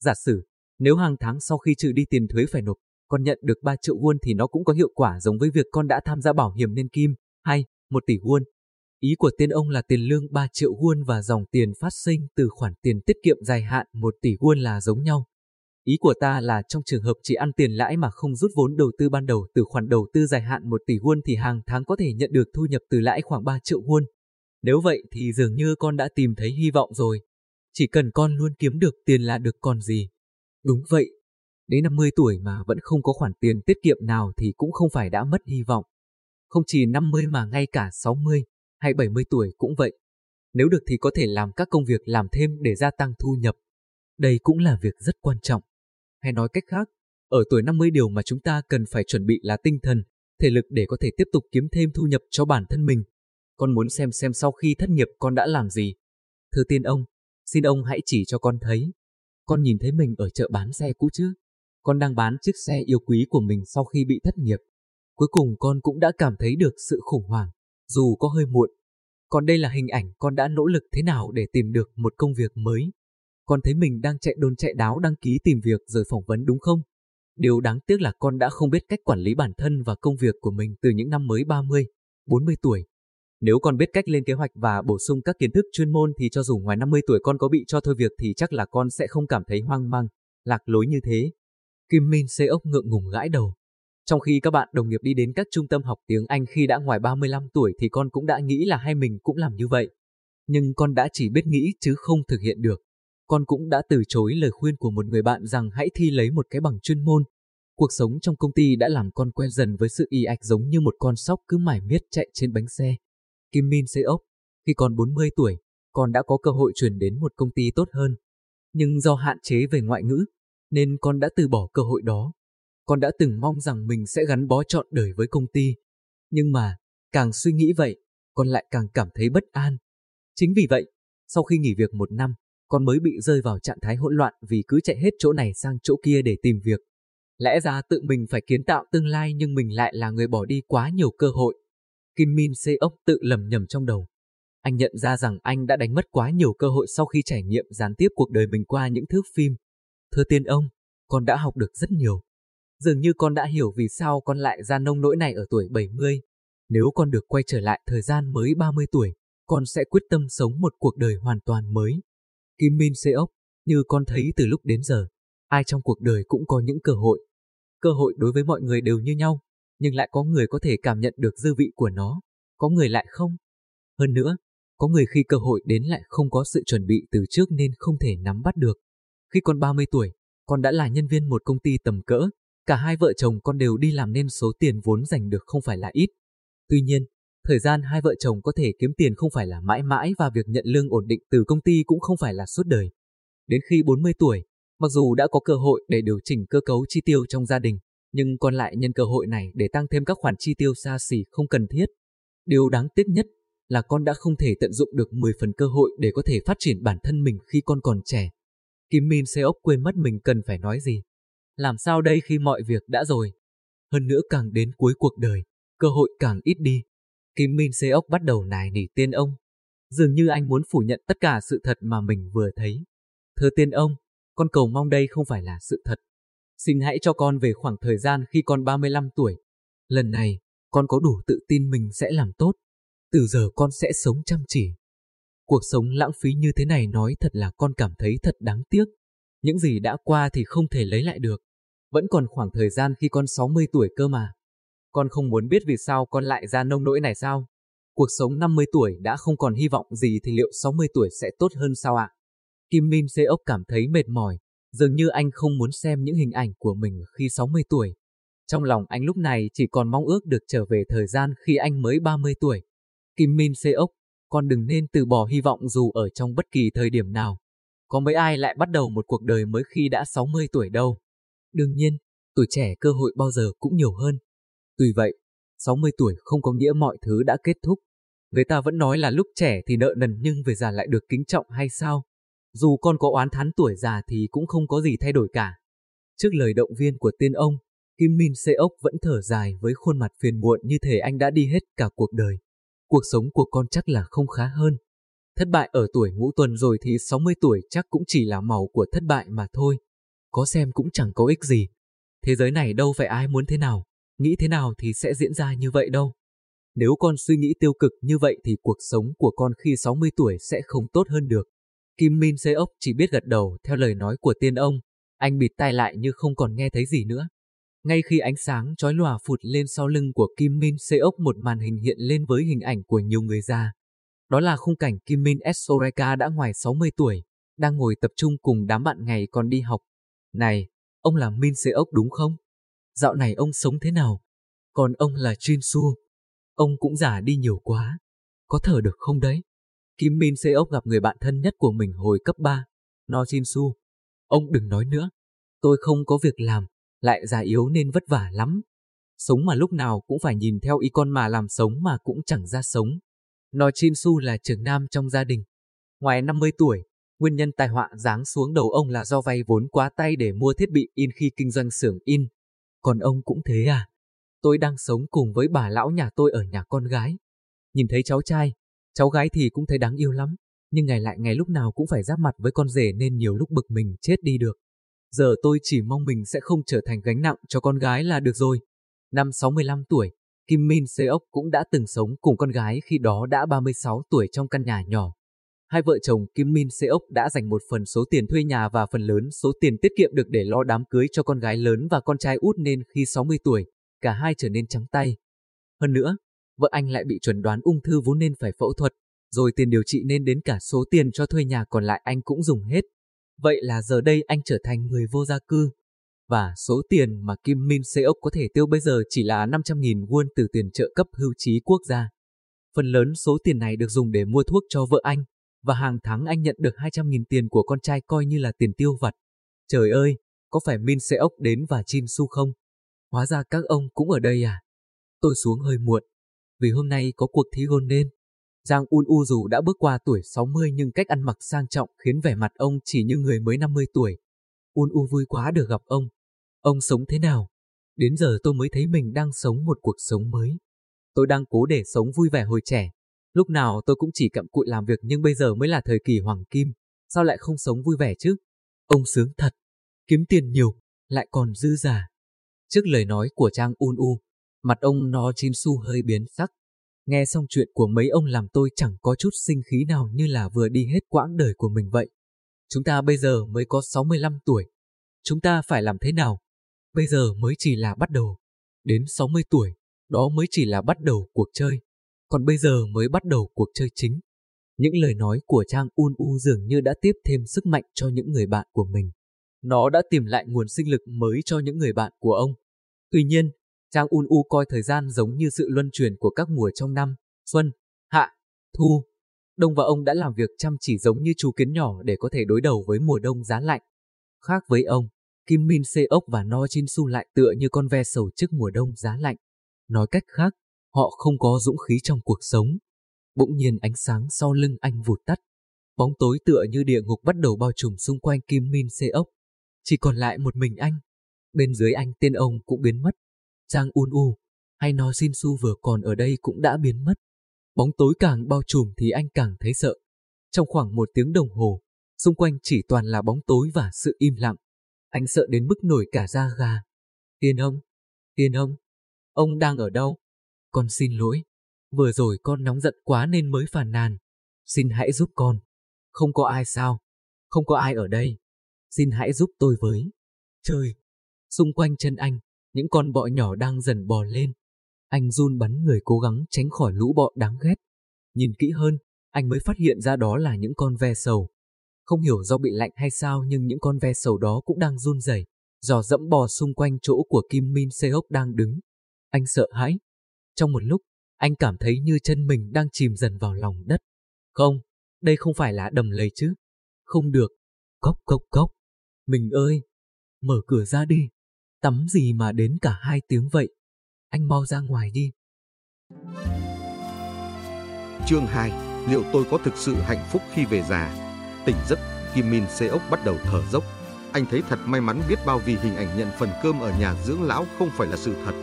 Giả sử, nếu hàng tháng sau khi trừ đi tiền thuế phải nộp, con nhận được 3 triệu won thì nó cũng có hiệu quả giống với việc con đã tham gia bảo hiểm nên kim, hay 1 tỷ won. Ý của tên ông là tiền lương 3 triệu won và dòng tiền phát sinh từ khoản tiền tiết kiệm dài hạn 1 tỷ won là giống nhau. Ý của ta là trong trường hợp chỉ ăn tiền lãi mà không rút vốn đầu tư ban đầu, từ khoản đầu tư dài hạn 1 tỷ won thì hàng tháng có thể nhận được thu nhập từ lãi khoảng 3 triệu won. Nếu vậy thì dường như con đã tìm thấy hy vọng rồi. Chỉ cần con luôn kiếm được tiền là được còn gì. Đúng vậy. Đến 50 tuổi mà vẫn không có khoản tiền tiết kiệm nào thì cũng không phải đã mất hy vọng. Không chỉ 50 mà ngay cả 60 hay 70 tuổi cũng vậy. Nếu được thì có thể làm các công việc làm thêm để gia tăng thu nhập. Đây cũng là việc rất quan trọng. Hay nói cách khác, ở tuổi 50 điều mà chúng ta cần phải chuẩn bị là tinh thần, thể lực để có thể tiếp tục kiếm thêm thu nhập cho bản thân mình. Con muốn xem xem sau khi thất nghiệp con đã làm gì. Thưa tiên ông, xin ông hãy chỉ cho con thấy. Con nhìn thấy mình ở chợ bán xe cũ chứ? Con đang bán chiếc xe yêu quý của mình sau khi bị thất nghiệp. Cuối cùng con cũng đã cảm thấy được sự khủng hoảng, dù có hơi muộn. Còn đây là hình ảnh con đã nỗ lực thế nào để tìm được một công việc mới. Con thấy mình đang chạy đôn chạy đáo đăng ký tìm việc rồi phỏng vấn đúng không? Điều đáng tiếc là con đã không biết cách quản lý bản thân và công việc của mình từ những năm mới 30, 40 tuổi. Nếu con biết cách lên kế hoạch và bổ sung các kiến thức chuyên môn thì cho dù ngoài 50 tuổi con có bị cho thôi việc thì chắc là con sẽ không cảm thấy hoang mang, lạc lối như thế. Kim Min ốc ngượng ngùng gãi đầu. Trong khi các bạn đồng nghiệp đi đến các trung tâm học tiếng Anh khi đã ngoài 35 tuổi thì con cũng đã nghĩ là hai mình cũng làm như vậy. Nhưng con đã chỉ biết nghĩ chứ không thực hiện được. Con cũng đã từ chối lời khuyên của một người bạn rằng hãy thi lấy một cái bằng chuyên môn. Cuộc sống trong công ty đã làm con quen dần với sự y ạch giống như một con sóc cứ mải miết chạy trên bánh xe. Kim Min Seok, khi còn 40 tuổi, con đã có cơ hội chuyển đến một công ty tốt hơn. Nhưng do hạn chế về ngoại ngữ, nên con đã từ bỏ cơ hội đó. Con đã từng mong rằng mình sẽ gắn bó trọn đời với công ty. Nhưng mà, càng suy nghĩ vậy, con lại càng cảm thấy bất an. Chính vì vậy, sau khi nghỉ việc một năm, con mới bị rơi vào trạng thái hỗn loạn vì cứ chạy hết chỗ này sang chỗ kia để tìm việc. Lẽ ra tự mình phải kiến tạo tương lai nhưng mình lại là người bỏ đi quá nhiều cơ hội. Kim Min ốc tự lầm nhầm trong đầu. Anh nhận ra rằng anh đã đánh mất quá nhiều cơ hội sau khi trải nghiệm gián tiếp cuộc đời mình qua những thước phim. Thưa tiên ông, con đã học được rất nhiều. Dường như con đã hiểu vì sao con lại ra nông nỗi này ở tuổi 70. Nếu con được quay trở lại thời gian mới 30 tuổi, con sẽ quyết tâm sống một cuộc đời hoàn toàn mới. Kim Min Seok, Như con thấy từ lúc đến giờ, ai trong cuộc đời cũng có những cơ hội. Cơ hội đối với mọi người đều như nhau, nhưng lại có người có thể cảm nhận được dư vị của nó, có người lại không. Hơn nữa, có người khi cơ hội đến lại không có sự chuẩn bị từ trước nên không thể nắm bắt được. Khi con 30 tuổi, con đã là nhân viên một công ty tầm cỡ, cả hai vợ chồng con đều đi làm nên số tiền vốn giành được không phải là ít. Tuy nhiên, thời gian hai vợ chồng có thể kiếm tiền không phải là mãi mãi và việc nhận lương ổn định từ công ty cũng không phải là suốt đời. Đến khi 40 tuổi, mặc dù đã có cơ hội để điều chỉnh cơ cấu chi tiêu trong gia đình, nhưng còn lại nhân cơ hội này để tăng thêm các khoản chi tiêu xa xỉ không cần thiết. Điều đáng tiếc nhất là con đã không thể tận dụng được 10 phần cơ hội để có thể phát triển bản thân mình khi con còn trẻ. Kim Min Seok quên mất mình cần phải nói gì. Làm sao đây khi mọi việc đã rồi? Hơn nữa càng đến cuối cuộc đời, cơ hội càng ít đi. Kim Min Seok bắt đầu nài nỉ tiên ông. Dường như anh muốn phủ nhận tất cả sự thật mà mình vừa thấy. Thưa tiên ông, con cầu mong đây không phải là sự thật. Xin hãy cho con về khoảng thời gian khi con 35 tuổi. Lần này, con có đủ tự tin mình sẽ làm tốt. Từ giờ con sẽ sống chăm chỉ. Cuộc sống lãng phí như thế này nói thật là con cảm thấy thật đáng tiếc. Những gì đã qua thì không thể lấy lại được. Vẫn còn khoảng thời gian khi con 60 tuổi cơ mà. Con không muốn biết vì sao con lại ra nông nỗi này sao? Cuộc sống 50 tuổi đã không còn hy vọng gì thì liệu 60 tuổi sẽ tốt hơn sao ạ? Kim Min Seok cảm thấy mệt mỏi, dường như anh không muốn xem những hình ảnh của mình khi 60 tuổi. Trong lòng anh lúc này chỉ còn mong ước được trở về thời gian khi anh mới 30 tuổi. Kim Min Seok, con đừng nên từ bỏ hy vọng dù ở trong bất kỳ thời điểm nào. Có mấy ai lại bắt đầu một cuộc đời mới khi đã 60 tuổi đâu. Đương nhiên, tuổi trẻ cơ hội bao giờ cũng nhiều hơn. Tuy vậy, 60 tuổi không có nghĩa mọi thứ đã kết thúc. Người ta vẫn nói là lúc trẻ thì nợ nần nhưng về già lại được kính trọng hay sao? Dù con có oán thán tuổi già thì cũng không có gì thay đổi cả. Trước lời động viên của tiên ông, Kim Min Seok vẫn thở dài với khuôn mặt phiền muộn như thể anh đã đi hết cả cuộc đời. Cuộc sống của con chắc là không khá hơn. Thất bại ở tuổi ngũ tuần rồi thì 60 tuổi chắc cũng chỉ là màu của thất bại mà thôi. Có xem cũng chẳng có ích gì. Thế giới này đâu phải ai muốn thế nào, nghĩ thế nào thì sẽ diễn ra như vậy đâu. Nếu con suy nghĩ tiêu cực như vậy thì cuộc sống của con khi 60 tuổi sẽ không tốt hơn được. Kim Min Seok chỉ biết gật đầu theo lời nói của tiên ông, anh bịt tai lại như không còn nghe thấy gì nữa. Ngay khi ánh sáng chói lòa phụt lên sau lưng của Kim Min Seok một màn hình hiện lên với hình ảnh của nhiều người già. Đó là khung cảnh Kim Min Esoreka đã ngoài 60 tuổi, đang ngồi tập trung cùng đám bạn ngày còn đi học. Này, ông là Min Seok đúng không? Dạo này ông sống thế nào? Còn ông là Jin Su. Ông cũng già đi nhiều quá. Có thở được không đấy? Kim Min Seok gặp người bạn thân nhất của mình hồi cấp 3, No Jin Su. Ông đừng nói nữa. Tôi không có việc làm, lại già yếu nên vất vả lắm. Sống mà lúc nào cũng phải nhìn theo ý con mà làm sống mà cũng chẳng ra sống. Nói Jin Su là trưởng nam trong gia đình. Ngoài 50 tuổi, nguyên nhân tai họa giáng xuống đầu ông là do vay vốn quá tay để mua thiết bị in khi kinh doanh xưởng in. Còn ông cũng thế à? Tôi đang sống cùng với bà lão nhà tôi ở nhà con gái. Nhìn thấy cháu trai, cháu gái thì cũng thấy đáng yêu lắm, nhưng ngày lại ngày lúc nào cũng phải giáp mặt với con rể nên nhiều lúc bực mình chết đi được. Giờ tôi chỉ mong mình sẽ không trở thành gánh nặng cho con gái là được rồi. Năm 65 tuổi, Kim Min Seok cũng đã từng sống cùng con gái khi đó đã 36 tuổi trong căn nhà nhỏ. Hai vợ chồng Kim Min Seok đã dành một phần số tiền thuê nhà và phần lớn số tiền tiết kiệm được để lo đám cưới cho con gái lớn và con trai út nên khi 60 tuổi, cả hai trở nên trắng tay. Hơn nữa, vợ anh lại bị chuẩn đoán ung thư vốn nên phải phẫu thuật, rồi tiền điều trị nên đến cả số tiền cho thuê nhà còn lại anh cũng dùng hết. Vậy là giờ đây anh trở thành người vô gia cư. Và số tiền mà Kim Min Seok có thể tiêu bây giờ chỉ là 500.000 won từ tiền trợ cấp hưu trí quốc gia. Phần lớn số tiền này được dùng để mua thuốc cho vợ anh, và hàng tháng anh nhận được 200.000 tiền của con trai coi như là tiền tiêu vặt. Trời ơi, có phải Min Seok đến và Chin Su không? Hóa ra các ông cũng ở đây à? Tôi xuống hơi muộn, vì hôm nay có cuộc thi gôn nên. Giang Un U dù đã bước qua tuổi 60 nhưng cách ăn mặc sang trọng khiến vẻ mặt ông chỉ như người mới 50 tuổi. Un U vui quá được gặp ông. Ông sống thế nào? Đến giờ tôi mới thấy mình đang sống một cuộc sống mới. Tôi đang cố để sống vui vẻ hồi trẻ. Lúc nào tôi cũng chỉ cặm cụi làm việc nhưng bây giờ mới là thời kỳ hoàng kim. Sao lại không sống vui vẻ chứ? Ông sướng thật. Kiếm tiền nhiều, lại còn dư giả. Trước lời nói của Trang Un U, mặt ông nó chim Su hơi biến sắc. Nghe xong chuyện của mấy ông làm tôi chẳng có chút sinh khí nào như là vừa đi hết quãng đời của mình vậy. Chúng ta bây giờ mới có 65 tuổi. Chúng ta phải làm thế nào? Bây giờ mới chỉ là bắt đầu. Đến 60 tuổi, đó mới chỉ là bắt đầu cuộc chơi. Còn bây giờ mới bắt đầu cuộc chơi chính. Những lời nói của Trang Un U dường như đã tiếp thêm sức mạnh cho những người bạn của mình. Nó đã tìm lại nguồn sinh lực mới cho những người bạn của ông. Tuy nhiên, Trang Un U coi thời gian giống như sự luân chuyển của các mùa trong năm, xuân, hạ, thu. Đông và ông đã làm việc chăm chỉ giống như chú kiến nhỏ để có thể đối đầu với mùa đông giá lạnh. Khác với ông, Kim Min Seok và No Jin Su lại tựa như con ve sầu trước mùa đông giá lạnh. Nói cách khác, họ không có dũng khí trong cuộc sống. Bỗng nhiên ánh sáng sau lưng anh vụt tắt. Bóng tối tựa như địa ngục bắt đầu bao trùm xung quanh Kim Min Seok. Chỉ còn lại một mình anh. Bên dưới anh tên ông cũng biến mất. Giang Un U hay No Jin Su vừa còn ở đây cũng đã biến mất. Bóng tối càng bao trùm thì anh càng thấy sợ. Trong khoảng một tiếng đồng hồ, xung quanh chỉ toàn là bóng tối và sự im lặng. Anh sợ đến mức nổi cả da gà. Tiên ông, tiên ông, ông đang ở đâu? Con xin lỗi, vừa rồi con nóng giận quá nên mới phàn nàn. Xin hãy giúp con. Không có ai sao? Không có ai ở đây. Xin hãy giúp tôi với. Trời! Xung quanh chân anh, những con bọ nhỏ đang dần bò lên. Anh run bắn người cố gắng tránh khỏi lũ bọ đáng ghét. Nhìn kỹ hơn, anh mới phát hiện ra đó là những con ve sầu. Không hiểu do bị lạnh hay sao nhưng những con ve sầu đó cũng đang run rẩy, dò dẫm bò xung quanh chỗ của Kim Min Seok đang đứng. Anh sợ hãi. Trong một lúc, anh cảm thấy như chân mình đang chìm dần vào lòng đất. Không, đây không phải là đầm lầy chứ. Không được. Cốc cốc cốc. Mình ơi, mở cửa ra đi. Tắm gì mà đến cả hai tiếng vậy. Anh mau ra ngoài đi. Chương 2 Liệu tôi có thực sự hạnh phúc khi về già? Tỉnh giấc, Kim Min Seok bắt đầu thở dốc. Anh thấy thật may mắn biết bao vì hình ảnh nhận phần cơm ở nhà dưỡng lão không phải là sự thật.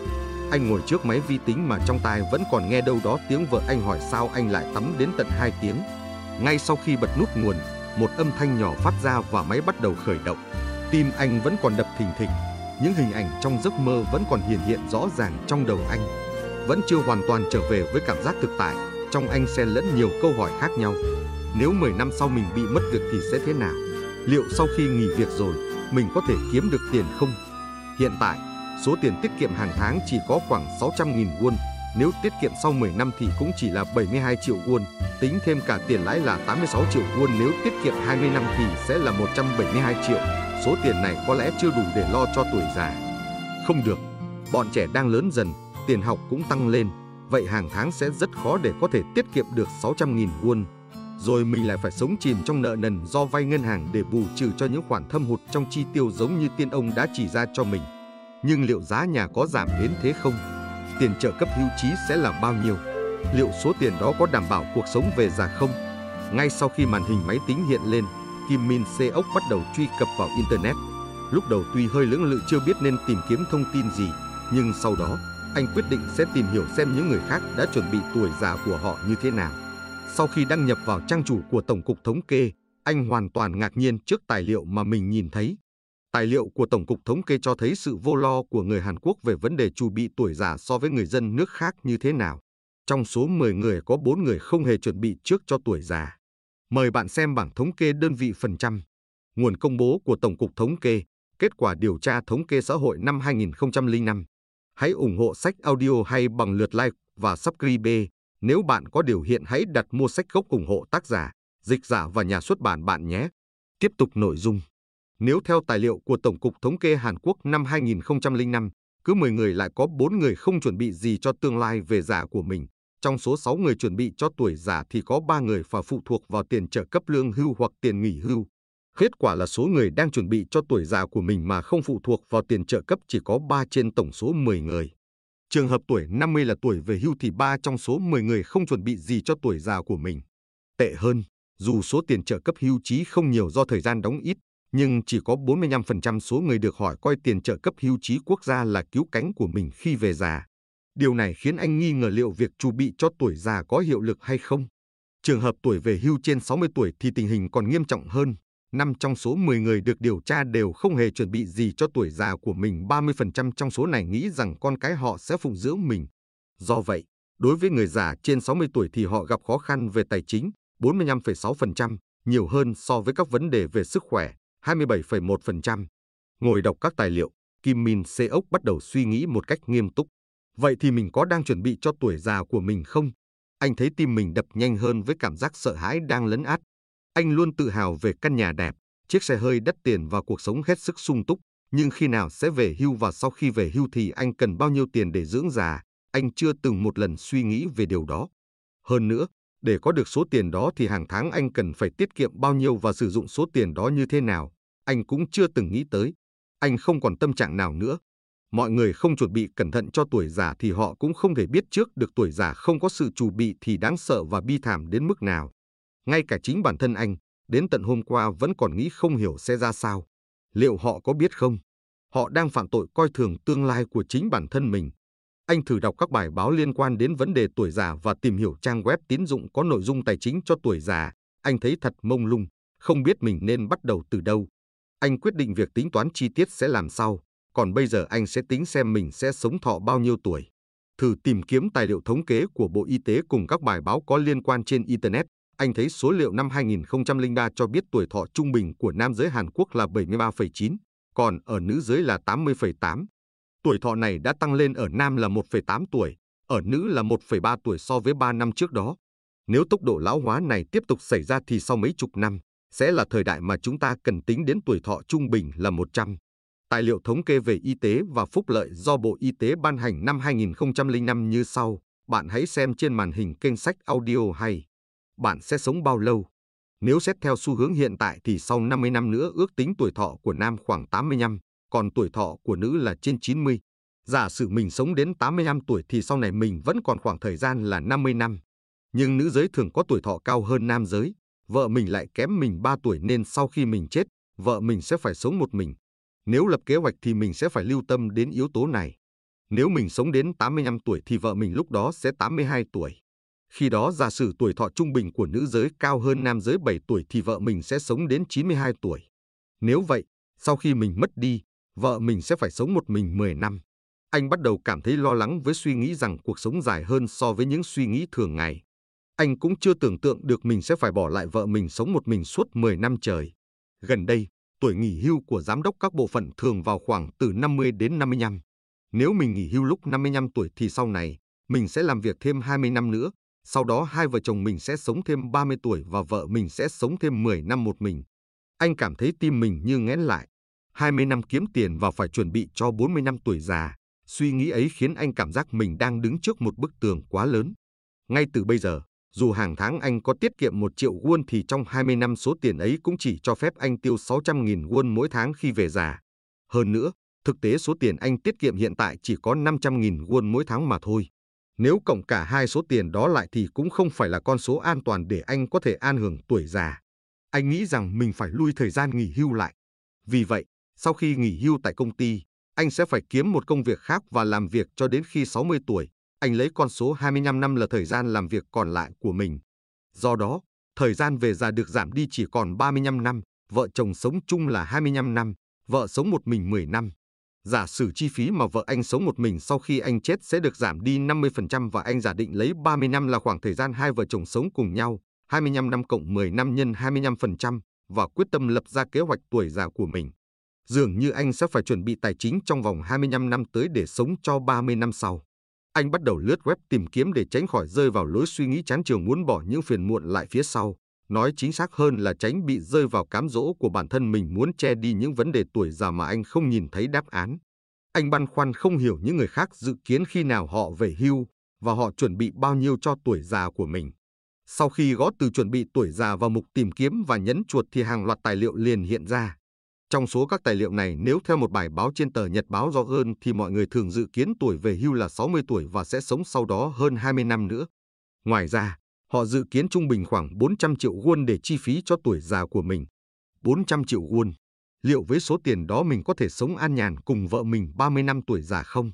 Anh ngồi trước máy vi tính mà trong tai vẫn còn nghe đâu đó tiếng vợ anh hỏi sao anh lại tắm đến tận 2 tiếng. Ngay sau khi bật nút nguồn, một âm thanh nhỏ phát ra và máy bắt đầu khởi động. Tim anh vẫn còn đập thình thịch. Những hình ảnh trong giấc mơ vẫn còn hiện hiện rõ ràng trong đầu anh. Vẫn chưa hoàn toàn trở về với cảm giác thực tại, trong anh xen lẫn nhiều câu hỏi khác nhau. Nếu 10 năm sau mình bị mất việc thì sẽ thế nào? Liệu sau khi nghỉ việc rồi, mình có thể kiếm được tiền không? Hiện tại, số tiền tiết kiệm hàng tháng chỉ có khoảng 600.000 won. Nếu tiết kiệm sau 10 năm thì cũng chỉ là 72 triệu won. Tính thêm cả tiền lãi là 86 triệu won nếu tiết kiệm 20 năm thì sẽ là 172 triệu. Số tiền này có lẽ chưa đủ để lo cho tuổi già. Không được, bọn trẻ đang lớn dần, tiền học cũng tăng lên. Vậy hàng tháng sẽ rất khó để có thể tiết kiệm được 600.000 won rồi mình lại phải sống chìm trong nợ nần do vay ngân hàng để bù trừ cho những khoản thâm hụt trong chi tiêu giống như tiên ông đã chỉ ra cho mình. Nhưng liệu giá nhà có giảm đến thế không? Tiền trợ cấp hưu trí sẽ là bao nhiêu? Liệu số tiền đó có đảm bảo cuộc sống về già không? Ngay sau khi màn hình máy tính hiện lên, Kim Min Seok bắt đầu truy cập vào Internet. Lúc đầu tuy hơi lưỡng lự chưa biết nên tìm kiếm thông tin gì, nhưng sau đó, anh quyết định sẽ tìm hiểu xem những người khác đã chuẩn bị tuổi già của họ như thế nào. Sau khi đăng nhập vào trang chủ của Tổng cục Thống kê, anh hoàn toàn ngạc nhiên trước tài liệu mà mình nhìn thấy. Tài liệu của Tổng cục Thống kê cho thấy sự vô lo của người Hàn Quốc về vấn đề chuẩn bị tuổi già so với người dân nước khác như thế nào. Trong số 10 người có 4 người không hề chuẩn bị trước cho tuổi già. Mời bạn xem bảng thống kê đơn vị phần trăm. Nguồn công bố của Tổng cục Thống kê, kết quả điều tra thống kê xã hội năm 2005. Hãy ủng hộ sách audio hay bằng lượt like và subscribe nếu bạn có điều hiện hãy đặt mua sách gốc ủng hộ tác giả, dịch giả và nhà xuất bản bạn nhé. Tiếp tục nội dung. Nếu theo tài liệu của Tổng cục Thống kê Hàn Quốc năm 2005, cứ 10 người lại có 4 người không chuẩn bị gì cho tương lai về già của mình. Trong số 6 người chuẩn bị cho tuổi già thì có 3 người phải phụ thuộc vào tiền trợ cấp lương hưu hoặc tiền nghỉ hưu. Kết quả là số người đang chuẩn bị cho tuổi già của mình mà không phụ thuộc vào tiền trợ cấp chỉ có 3 trên tổng số 10 người. Trường hợp tuổi 50 là tuổi về hưu thì 3 trong số 10 người không chuẩn bị gì cho tuổi già của mình. Tệ hơn, dù số tiền trợ cấp hưu trí không nhiều do thời gian đóng ít, nhưng chỉ có 45% số người được hỏi coi tiền trợ cấp hưu trí quốc gia là cứu cánh của mình khi về già. Điều này khiến anh nghi ngờ liệu việc chuẩn bị cho tuổi già có hiệu lực hay không. Trường hợp tuổi về hưu trên 60 tuổi thì tình hình còn nghiêm trọng hơn, 5 trong số 10 người được điều tra đều không hề chuẩn bị gì cho tuổi già của mình, 30% trong số này nghĩ rằng con cái họ sẽ phụng dưỡng mình. Do vậy, đối với người già trên 60 tuổi thì họ gặp khó khăn về tài chính, 45,6%, nhiều hơn so với các vấn đề về sức khỏe, 27,1%. Ngồi đọc các tài liệu, Kim Min Seok bắt đầu suy nghĩ một cách nghiêm túc. Vậy thì mình có đang chuẩn bị cho tuổi già của mình không? Anh thấy tim mình đập nhanh hơn với cảm giác sợ hãi đang lấn át. Anh luôn tự hào về căn nhà đẹp, chiếc xe hơi đắt tiền và cuộc sống hết sức sung túc. Nhưng khi nào sẽ về hưu và sau khi về hưu thì anh cần bao nhiêu tiền để dưỡng già? Anh chưa từng một lần suy nghĩ về điều đó. Hơn nữa, để có được số tiền đó thì hàng tháng anh cần phải tiết kiệm bao nhiêu và sử dụng số tiền đó như thế nào? Anh cũng chưa từng nghĩ tới. Anh không còn tâm trạng nào nữa. Mọi người không chuẩn bị cẩn thận cho tuổi già thì họ cũng không thể biết trước được tuổi già không có sự chuẩn bị thì đáng sợ và bi thảm đến mức nào. Ngay cả chính bản thân anh, đến tận hôm qua vẫn còn nghĩ không hiểu sẽ ra sao. Liệu họ có biết không? Họ đang phạm tội coi thường tương lai của chính bản thân mình. Anh thử đọc các bài báo liên quan đến vấn đề tuổi già và tìm hiểu trang web tín dụng có nội dung tài chính cho tuổi già. Anh thấy thật mông lung, không biết mình nên bắt đầu từ đâu. Anh quyết định việc tính toán chi tiết sẽ làm sau, còn bây giờ anh sẽ tính xem mình sẽ sống thọ bao nhiêu tuổi. Thử tìm kiếm tài liệu thống kế của Bộ Y tế cùng các bài báo có liên quan trên Internet. Anh thấy số liệu năm 2003 cho biết tuổi thọ trung bình của nam giới Hàn Quốc là 73,9, còn ở nữ giới là 80,8. Tuổi thọ này đã tăng lên ở nam là 1,8 tuổi, ở nữ là 1,3 tuổi so với 3 năm trước đó. Nếu tốc độ lão hóa này tiếp tục xảy ra thì sau mấy chục năm, sẽ là thời đại mà chúng ta cần tính đến tuổi thọ trung bình là 100. Tài liệu thống kê về y tế và phúc lợi do Bộ Y tế ban hành năm 2005 như sau. Bạn hãy xem trên màn hình kênh sách audio hay. Bạn sẽ sống bao lâu? Nếu xét theo xu hướng hiện tại thì sau 50 năm nữa ước tính tuổi thọ của nam khoảng 85, còn tuổi thọ của nữ là trên 90. Giả sử mình sống đến 85 tuổi thì sau này mình vẫn còn khoảng thời gian là 50 năm. Nhưng nữ giới thường có tuổi thọ cao hơn nam giới, vợ mình lại kém mình 3 tuổi nên sau khi mình chết, vợ mình sẽ phải sống một mình. Nếu lập kế hoạch thì mình sẽ phải lưu tâm đến yếu tố này. Nếu mình sống đến 85 tuổi thì vợ mình lúc đó sẽ 82 tuổi. Khi đó giả sử tuổi thọ trung bình của nữ giới cao hơn nam giới 7 tuổi thì vợ mình sẽ sống đến 92 tuổi. Nếu vậy, sau khi mình mất đi, vợ mình sẽ phải sống một mình 10 năm. Anh bắt đầu cảm thấy lo lắng với suy nghĩ rằng cuộc sống dài hơn so với những suy nghĩ thường ngày. Anh cũng chưa tưởng tượng được mình sẽ phải bỏ lại vợ mình sống một mình suốt 10 năm trời. Gần đây, tuổi nghỉ hưu của giám đốc các bộ phận thường vào khoảng từ 50 đến 55. Nếu mình nghỉ hưu lúc 55 tuổi thì sau này, mình sẽ làm việc thêm 20 năm nữa, sau đó hai vợ chồng mình sẽ sống thêm 30 tuổi và vợ mình sẽ sống thêm 10 năm một mình. Anh cảm thấy tim mình như nghẽn lại. 20 năm kiếm tiền và phải chuẩn bị cho 40 năm tuổi già. Suy nghĩ ấy khiến anh cảm giác mình đang đứng trước một bức tường quá lớn. Ngay từ bây giờ, dù hàng tháng anh có tiết kiệm 1 triệu won thì trong 20 năm số tiền ấy cũng chỉ cho phép anh tiêu 600.000 won mỗi tháng khi về già. Hơn nữa, thực tế số tiền anh tiết kiệm hiện tại chỉ có 500.000 won mỗi tháng mà thôi. Nếu cộng cả hai số tiền đó lại thì cũng không phải là con số an toàn để anh có thể an hưởng tuổi già. Anh nghĩ rằng mình phải lui thời gian nghỉ hưu lại. Vì vậy, sau khi nghỉ hưu tại công ty, anh sẽ phải kiếm một công việc khác và làm việc cho đến khi 60 tuổi. Anh lấy con số 25 năm là thời gian làm việc còn lại của mình. Do đó, thời gian về già được giảm đi chỉ còn 35 năm, vợ chồng sống chung là 25 năm, vợ sống một mình 10 năm. Giả sử chi phí mà vợ anh sống một mình sau khi anh chết sẽ được giảm đi 50% và anh giả định lấy 30 năm là khoảng thời gian hai vợ chồng sống cùng nhau, 25 năm cộng 10 năm nhân 25% và quyết tâm lập ra kế hoạch tuổi già của mình. Dường như anh sẽ phải chuẩn bị tài chính trong vòng 25 năm tới để sống cho 30 năm sau. Anh bắt đầu lướt web tìm kiếm để tránh khỏi rơi vào lối suy nghĩ chán trường muốn bỏ những phiền muộn lại phía sau. Nói chính xác hơn là tránh bị rơi vào cám dỗ của bản thân mình muốn che đi những vấn đề tuổi già mà anh không nhìn thấy đáp án. Anh băn khoăn không hiểu những người khác dự kiến khi nào họ về hưu và họ chuẩn bị bao nhiêu cho tuổi già của mình. Sau khi gõ từ chuẩn bị tuổi già vào mục tìm kiếm và nhấn chuột thì hàng loạt tài liệu liền hiện ra. Trong số các tài liệu này, nếu theo một bài báo trên tờ Nhật báo do hơn thì mọi người thường dự kiến tuổi về hưu là 60 tuổi và sẽ sống sau đó hơn 20 năm nữa. Ngoài ra, họ dự kiến trung bình khoảng 400 triệu won để chi phí cho tuổi già của mình. 400 triệu won. Liệu với số tiền đó mình có thể sống an nhàn cùng vợ mình 30 năm tuổi già không?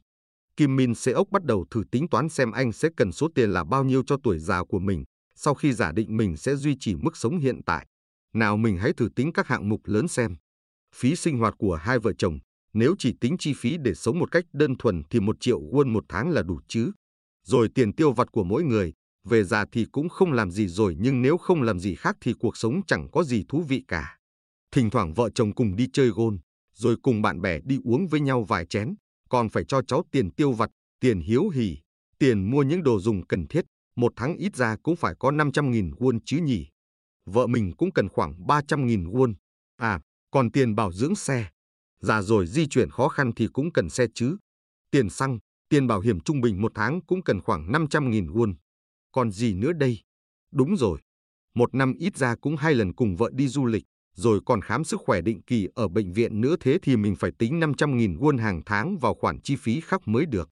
Kim Min Seok bắt đầu thử tính toán xem anh sẽ cần số tiền là bao nhiêu cho tuổi già của mình, sau khi giả định mình sẽ duy trì mức sống hiện tại. Nào mình hãy thử tính các hạng mục lớn xem. Phí sinh hoạt của hai vợ chồng, nếu chỉ tính chi phí để sống một cách đơn thuần thì một triệu won một tháng là đủ chứ. Rồi tiền tiêu vặt của mỗi người, về già thì cũng không làm gì rồi nhưng nếu không làm gì khác thì cuộc sống chẳng có gì thú vị cả. Thỉnh thoảng vợ chồng cùng đi chơi gôn, rồi cùng bạn bè đi uống với nhau vài chén, còn phải cho cháu tiền tiêu vặt, tiền hiếu hỉ, tiền mua những đồ dùng cần thiết, một tháng ít ra cũng phải có 500.000 won chứ nhỉ. Vợ mình cũng cần khoảng 300.000 won. À, còn tiền bảo dưỡng xe. Già rồi di chuyển khó khăn thì cũng cần xe chứ. Tiền xăng, tiền bảo hiểm trung bình một tháng cũng cần khoảng 500.000 won. Còn gì nữa đây? Đúng rồi. Một năm ít ra cũng hai lần cùng vợ đi du lịch, rồi còn khám sức khỏe định kỳ ở bệnh viện nữa thế thì mình phải tính 500.000 won hàng tháng vào khoản chi phí khác mới được.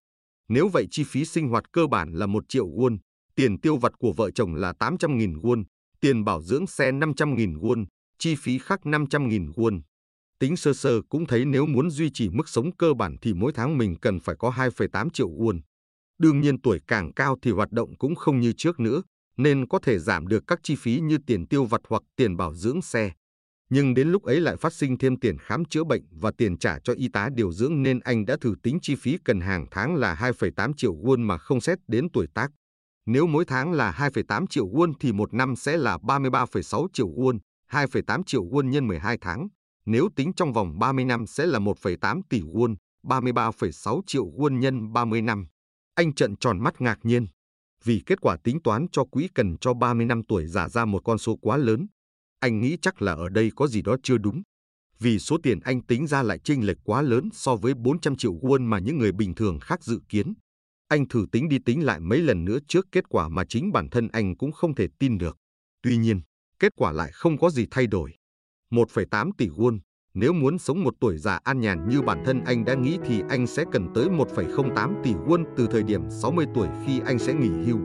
Nếu vậy chi phí sinh hoạt cơ bản là 1 triệu won, tiền tiêu vặt của vợ chồng là 800.000 won, tiền bảo dưỡng xe 500.000 won, chi phí khác 500.000 won. Tính sơ sơ cũng thấy nếu muốn duy trì mức sống cơ bản thì mỗi tháng mình cần phải có 2,8 triệu won. Đương nhiên tuổi càng cao thì hoạt động cũng không như trước nữa, nên có thể giảm được các chi phí như tiền tiêu vặt hoặc tiền bảo dưỡng xe. Nhưng đến lúc ấy lại phát sinh thêm tiền khám chữa bệnh và tiền trả cho y tá điều dưỡng nên anh đã thử tính chi phí cần hàng tháng là 2,8 triệu won mà không xét đến tuổi tác. Nếu mỗi tháng là 2,8 triệu won thì một năm sẽ là 33,6 triệu won, 2,8 triệu won nhân 12 tháng. Nếu tính trong vòng 30 năm sẽ là 1,8 tỷ won, 33,6 triệu won nhân 30 năm. Anh trận tròn mắt ngạc nhiên, vì kết quả tính toán cho quỹ cần cho 30 năm tuổi giả ra một con số quá lớn. Anh nghĩ chắc là ở đây có gì đó chưa đúng. Vì số tiền anh tính ra lại chênh lệch quá lớn so với 400 triệu won mà những người bình thường khác dự kiến. Anh thử tính đi tính lại mấy lần nữa trước kết quả mà chính bản thân anh cũng không thể tin được. Tuy nhiên, kết quả lại không có gì thay đổi. 1,8 tỷ won, nếu muốn sống một tuổi già an nhàn như bản thân anh đã nghĩ thì anh sẽ cần tới 1,08 tỷ won từ thời điểm 60 tuổi khi anh sẽ nghỉ hưu.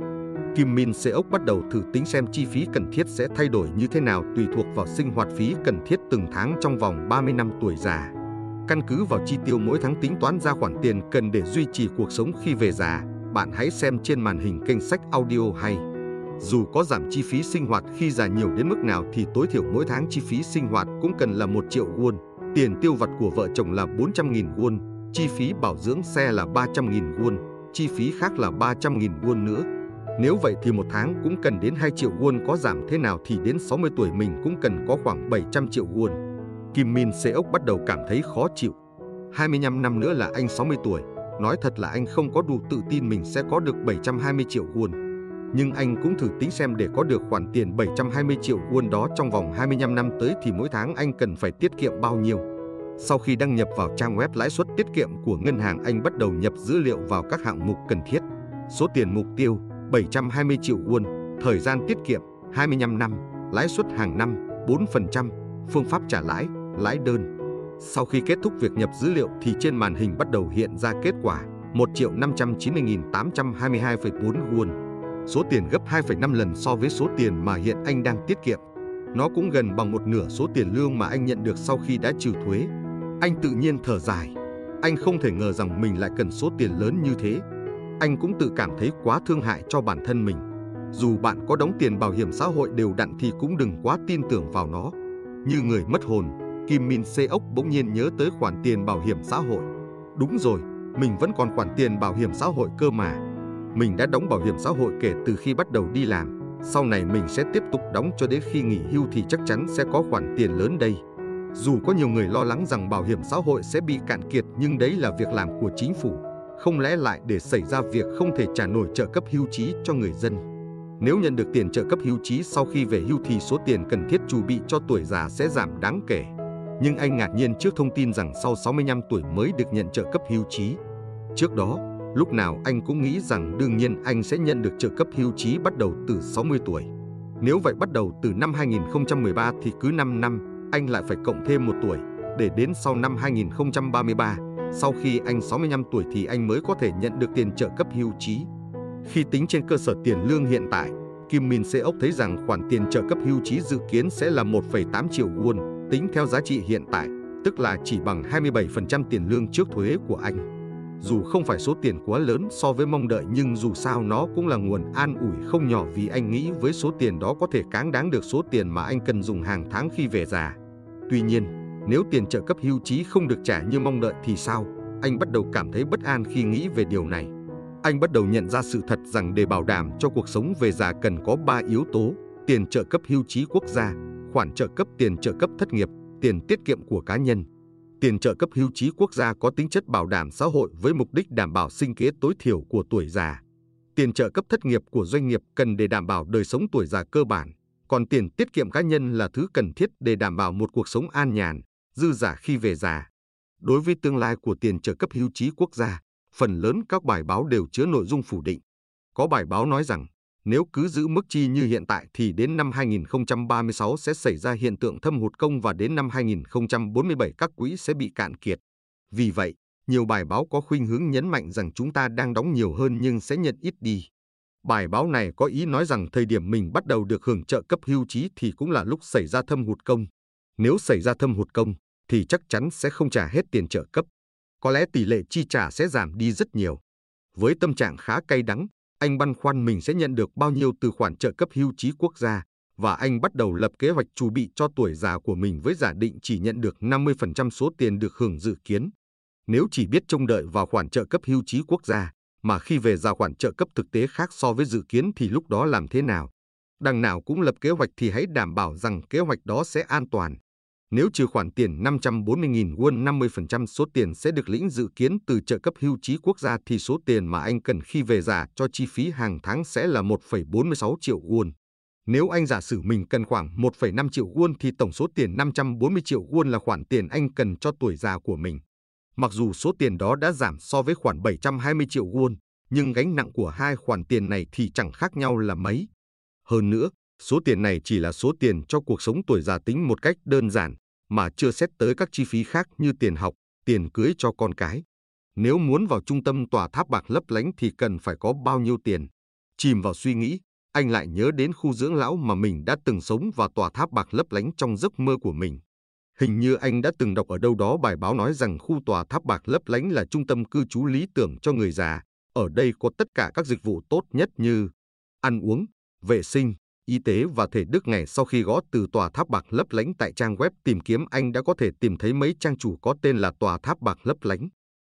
Kim Min Seok bắt đầu thử tính xem chi phí cần thiết sẽ thay đổi như thế nào tùy thuộc vào sinh hoạt phí cần thiết từng tháng trong vòng 30 năm tuổi già. Căn cứ vào chi tiêu mỗi tháng tính toán ra khoản tiền cần để duy trì cuộc sống khi về già, bạn hãy xem trên màn hình kênh sách audio hay. Dù có giảm chi phí sinh hoạt khi già nhiều đến mức nào thì tối thiểu mỗi tháng chi phí sinh hoạt cũng cần là 1 triệu won, tiền tiêu vặt của vợ chồng là 400.000 won, chi phí bảo dưỡng xe là 300.000 won, chi phí khác là 300.000 won nữa. Nếu vậy thì một tháng cũng cần đến 2 triệu won có giảm thế nào thì đến 60 tuổi mình cũng cần có khoảng 700 triệu won. Kim Min Seok bắt đầu cảm thấy khó chịu. 25 năm nữa là anh 60 tuổi, nói thật là anh không có đủ tự tin mình sẽ có được 720 triệu won nhưng anh cũng thử tính xem để có được khoản tiền 720 triệu won đó trong vòng 25 năm tới thì mỗi tháng anh cần phải tiết kiệm bao nhiêu. Sau khi đăng nhập vào trang web lãi suất tiết kiệm của ngân hàng anh bắt đầu nhập dữ liệu vào các hạng mục cần thiết. Số tiền mục tiêu 720 triệu won, thời gian tiết kiệm 25 năm, lãi suất hàng năm 4%, phương pháp trả lãi, lãi đơn. Sau khi kết thúc việc nhập dữ liệu thì trên màn hình bắt đầu hiện ra kết quả 1 triệu 590.822,4 won số tiền gấp 2,5 lần so với số tiền mà hiện anh đang tiết kiệm. Nó cũng gần bằng một nửa số tiền lương mà anh nhận được sau khi đã trừ thuế. Anh tự nhiên thở dài. Anh không thể ngờ rằng mình lại cần số tiền lớn như thế. Anh cũng tự cảm thấy quá thương hại cho bản thân mình. Dù bạn có đóng tiền bảo hiểm xã hội đều đặn thì cũng đừng quá tin tưởng vào nó. Như người mất hồn, Kim Min Seok bỗng nhiên nhớ tới khoản tiền bảo hiểm xã hội. Đúng rồi, mình vẫn còn khoản tiền bảo hiểm xã hội cơ mà. Mình đã đóng bảo hiểm xã hội kể từ khi bắt đầu đi làm. Sau này mình sẽ tiếp tục đóng cho đến khi nghỉ hưu thì chắc chắn sẽ có khoản tiền lớn đây. Dù có nhiều người lo lắng rằng bảo hiểm xã hội sẽ bị cạn kiệt nhưng đấy là việc làm của chính phủ. Không lẽ lại để xảy ra việc không thể trả nổi trợ cấp hưu trí cho người dân. Nếu nhận được tiền trợ cấp hưu trí sau khi về hưu thì số tiền cần thiết chuẩn bị cho tuổi già sẽ giảm đáng kể. Nhưng anh ngạc nhiên trước thông tin rằng sau 65 tuổi mới được nhận trợ cấp hưu trí. Trước đó, Lúc nào anh cũng nghĩ rằng đương nhiên anh sẽ nhận được trợ cấp hưu trí bắt đầu từ 60 tuổi. Nếu vậy bắt đầu từ năm 2013 thì cứ 5 năm anh lại phải cộng thêm một tuổi để đến sau năm 2033, sau khi anh 65 tuổi thì anh mới có thể nhận được tiền trợ cấp hưu trí. Khi tính trên cơ sở tiền lương hiện tại, Kim Min Seok thấy rằng khoản tiền trợ cấp hưu trí dự kiến sẽ là 1,8 triệu won, tính theo giá trị hiện tại, tức là chỉ bằng 27% tiền lương trước thuế của anh. Dù không phải số tiền quá lớn so với mong đợi nhưng dù sao nó cũng là nguồn an ủi không nhỏ vì anh nghĩ với số tiền đó có thể cáng đáng được số tiền mà anh cần dùng hàng tháng khi về già. Tuy nhiên, nếu tiền trợ cấp hưu trí không được trả như mong đợi thì sao? Anh bắt đầu cảm thấy bất an khi nghĩ về điều này. Anh bắt đầu nhận ra sự thật rằng để bảo đảm cho cuộc sống về già cần có 3 yếu tố, tiền trợ cấp hưu trí quốc gia, khoản trợ cấp tiền trợ cấp thất nghiệp, tiền tiết kiệm của cá nhân. Tiền trợ cấp hưu trí quốc gia có tính chất bảo đảm xã hội với mục đích đảm bảo sinh kế tối thiểu của tuổi già. Tiền trợ cấp thất nghiệp của doanh nghiệp cần để đảm bảo đời sống tuổi già cơ bản, còn tiền tiết kiệm cá nhân là thứ cần thiết để đảm bảo một cuộc sống an nhàn, dư giả khi về già. Đối với tương lai của tiền trợ cấp hưu trí quốc gia, phần lớn các bài báo đều chứa nội dung phủ định. Có bài báo nói rằng, nếu cứ giữ mức chi như hiện tại thì đến năm 2036 sẽ xảy ra hiện tượng thâm hụt công và đến năm 2047 các quỹ sẽ bị cạn kiệt. Vì vậy, nhiều bài báo có khuynh hướng nhấn mạnh rằng chúng ta đang đóng nhiều hơn nhưng sẽ nhận ít đi. Bài báo này có ý nói rằng thời điểm mình bắt đầu được hưởng trợ cấp hưu trí thì cũng là lúc xảy ra thâm hụt công. Nếu xảy ra thâm hụt công, thì chắc chắn sẽ không trả hết tiền trợ cấp. Có lẽ tỷ lệ chi trả sẽ giảm đi rất nhiều. Với tâm trạng khá cay đắng, anh băn khoăn mình sẽ nhận được bao nhiêu từ khoản trợ cấp hưu trí quốc gia và anh bắt đầu lập kế hoạch chuẩn bị cho tuổi già của mình với giả định chỉ nhận được 50% số tiền được hưởng dự kiến. Nếu chỉ biết trông đợi vào khoản trợ cấp hưu trí quốc gia, mà khi về ra khoản trợ cấp thực tế khác so với dự kiến thì lúc đó làm thế nào? Đằng nào cũng lập kế hoạch thì hãy đảm bảo rằng kế hoạch đó sẽ an toàn. Nếu trừ khoản tiền 540.000 won 50% số tiền sẽ được lĩnh dự kiến từ trợ cấp hưu trí quốc gia thì số tiền mà anh cần khi về già cho chi phí hàng tháng sẽ là 1,46 triệu won. Nếu anh giả sử mình cần khoảng 1,5 triệu won thì tổng số tiền 540 triệu won là khoản tiền anh cần cho tuổi già của mình. Mặc dù số tiền đó đã giảm so với khoản 720 triệu won, nhưng gánh nặng của hai khoản tiền này thì chẳng khác nhau là mấy. Hơn nữa, số tiền này chỉ là số tiền cho cuộc sống tuổi già tính một cách đơn giản, mà chưa xét tới các chi phí khác như tiền học, tiền cưới cho con cái. Nếu muốn vào trung tâm tòa tháp bạc lấp lánh thì cần phải có bao nhiêu tiền? Chìm vào suy nghĩ, anh lại nhớ đến khu dưỡng lão mà mình đã từng sống và tòa tháp bạc lấp lánh trong giấc mơ của mình. Hình như anh đã từng đọc ở đâu đó bài báo nói rằng khu tòa tháp bạc lấp lánh là trung tâm cư trú lý tưởng cho người già. Ở đây có tất cả các dịch vụ tốt nhất như ăn uống, vệ sinh, y tế và thể đức ngày sau khi gõ từ tòa tháp bạc lấp lánh tại trang web tìm kiếm anh đã có thể tìm thấy mấy trang chủ có tên là tòa tháp bạc lấp lánh.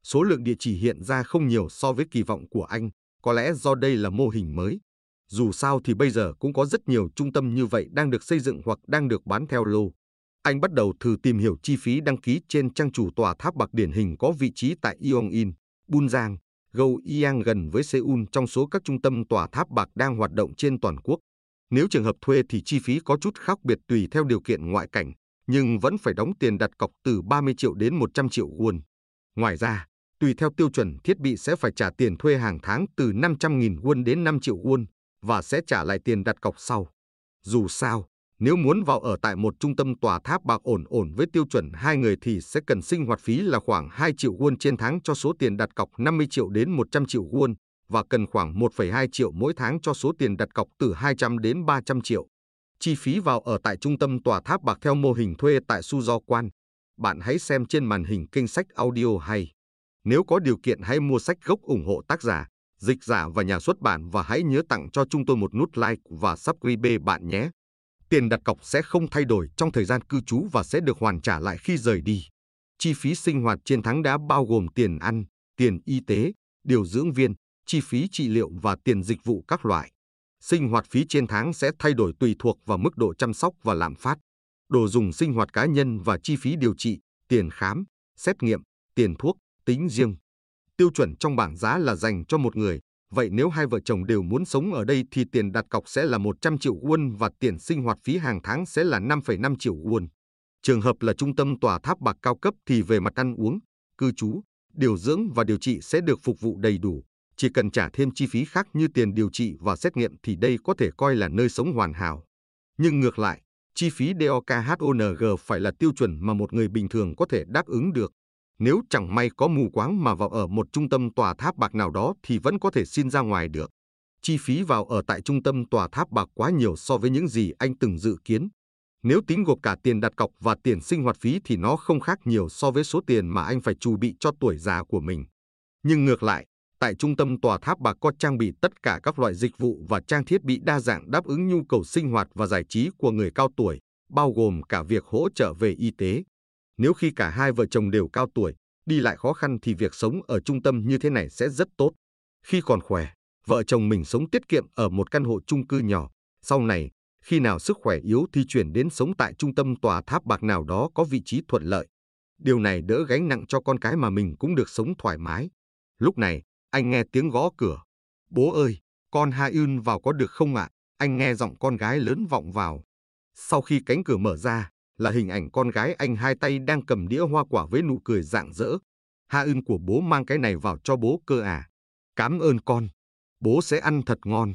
Số lượng địa chỉ hiện ra không nhiều so với kỳ vọng của anh, có lẽ do đây là mô hình mới. Dù sao thì bây giờ cũng có rất nhiều trung tâm như vậy đang được xây dựng hoặc đang được bán theo lô. Anh bắt đầu thử tìm hiểu chi phí đăng ký trên trang chủ tòa tháp bạc điển hình có vị trí tại Yongin, Bunjang, Goyang gần với Seoul trong số các trung tâm tòa tháp bạc đang hoạt động trên toàn quốc. Nếu trường hợp thuê thì chi phí có chút khác biệt tùy theo điều kiện ngoại cảnh, nhưng vẫn phải đóng tiền đặt cọc từ 30 triệu đến 100 triệu won. Ngoài ra, tùy theo tiêu chuẩn thiết bị sẽ phải trả tiền thuê hàng tháng từ 500.000 won đến 5 triệu won và sẽ trả lại tiền đặt cọc sau. Dù sao, nếu muốn vào ở tại một trung tâm tòa tháp bạc ổn ổn với tiêu chuẩn hai người thì sẽ cần sinh hoạt phí là khoảng 2 triệu won trên tháng cho số tiền đặt cọc 50 triệu đến 100 triệu won và cần khoảng 1,2 triệu mỗi tháng cho số tiền đặt cọc từ 200 đến 300 triệu. Chi phí vào ở tại trung tâm tòa tháp bạc theo mô hình thuê tại Suzo Quan. Bạn hãy xem trên màn hình kênh sách audio hay. Nếu có điều kiện hãy mua sách gốc ủng hộ tác giả, dịch giả và nhà xuất bản và hãy nhớ tặng cho chúng tôi một nút like và subscribe bạn nhé. Tiền đặt cọc sẽ không thay đổi trong thời gian cư trú và sẽ được hoàn trả lại khi rời đi. Chi phí sinh hoạt trên tháng đã bao gồm tiền ăn, tiền y tế, điều dưỡng viên, chi phí trị liệu và tiền dịch vụ các loại. Sinh hoạt phí trên tháng sẽ thay đổi tùy thuộc vào mức độ chăm sóc và lạm phát. Đồ dùng sinh hoạt cá nhân và chi phí điều trị, tiền khám, xét nghiệm, tiền thuốc, tính riêng. Tiêu chuẩn trong bảng giá là dành cho một người, vậy nếu hai vợ chồng đều muốn sống ở đây thì tiền đặt cọc sẽ là 100 triệu won và tiền sinh hoạt phí hàng tháng sẽ là 5,5 triệu won. Trường hợp là trung tâm tòa tháp bạc cao cấp thì về mặt ăn uống, cư trú, điều dưỡng và điều trị sẽ được phục vụ đầy đủ. Chỉ cần trả thêm chi phí khác như tiền điều trị và xét nghiệm thì đây có thể coi là nơi sống hoàn hảo. Nhưng ngược lại, chi phí DOKHONG phải là tiêu chuẩn mà một người bình thường có thể đáp ứng được. Nếu chẳng may có mù quáng mà vào ở một trung tâm tòa tháp bạc nào đó thì vẫn có thể xin ra ngoài được. Chi phí vào ở tại trung tâm tòa tháp bạc quá nhiều so với những gì anh từng dự kiến. Nếu tính gộp cả tiền đặt cọc và tiền sinh hoạt phí thì nó không khác nhiều so với số tiền mà anh phải chuẩn bị cho tuổi già của mình. Nhưng ngược lại, Tại trung tâm tòa tháp bạc có trang bị tất cả các loại dịch vụ và trang thiết bị đa dạng đáp ứng nhu cầu sinh hoạt và giải trí của người cao tuổi, bao gồm cả việc hỗ trợ về y tế. Nếu khi cả hai vợ chồng đều cao tuổi, đi lại khó khăn thì việc sống ở trung tâm như thế này sẽ rất tốt. Khi còn khỏe, vợ chồng mình sống tiết kiệm ở một căn hộ chung cư nhỏ. Sau này, khi nào sức khỏe yếu thì chuyển đến sống tại trung tâm tòa tháp bạc nào đó có vị trí thuận lợi. Điều này đỡ gánh nặng cho con cái mà mình cũng được sống thoải mái. Lúc này, anh nghe tiếng gõ cửa. Bố ơi, con Ha Yun vào có được không ạ? Anh nghe giọng con gái lớn vọng vào. Sau khi cánh cửa mở ra, là hình ảnh con gái anh hai tay đang cầm đĩa hoa quả với nụ cười rạng rỡ. Ha Yun của bố mang cái này vào cho bố cơ à. Cảm ơn con. Bố sẽ ăn thật ngon.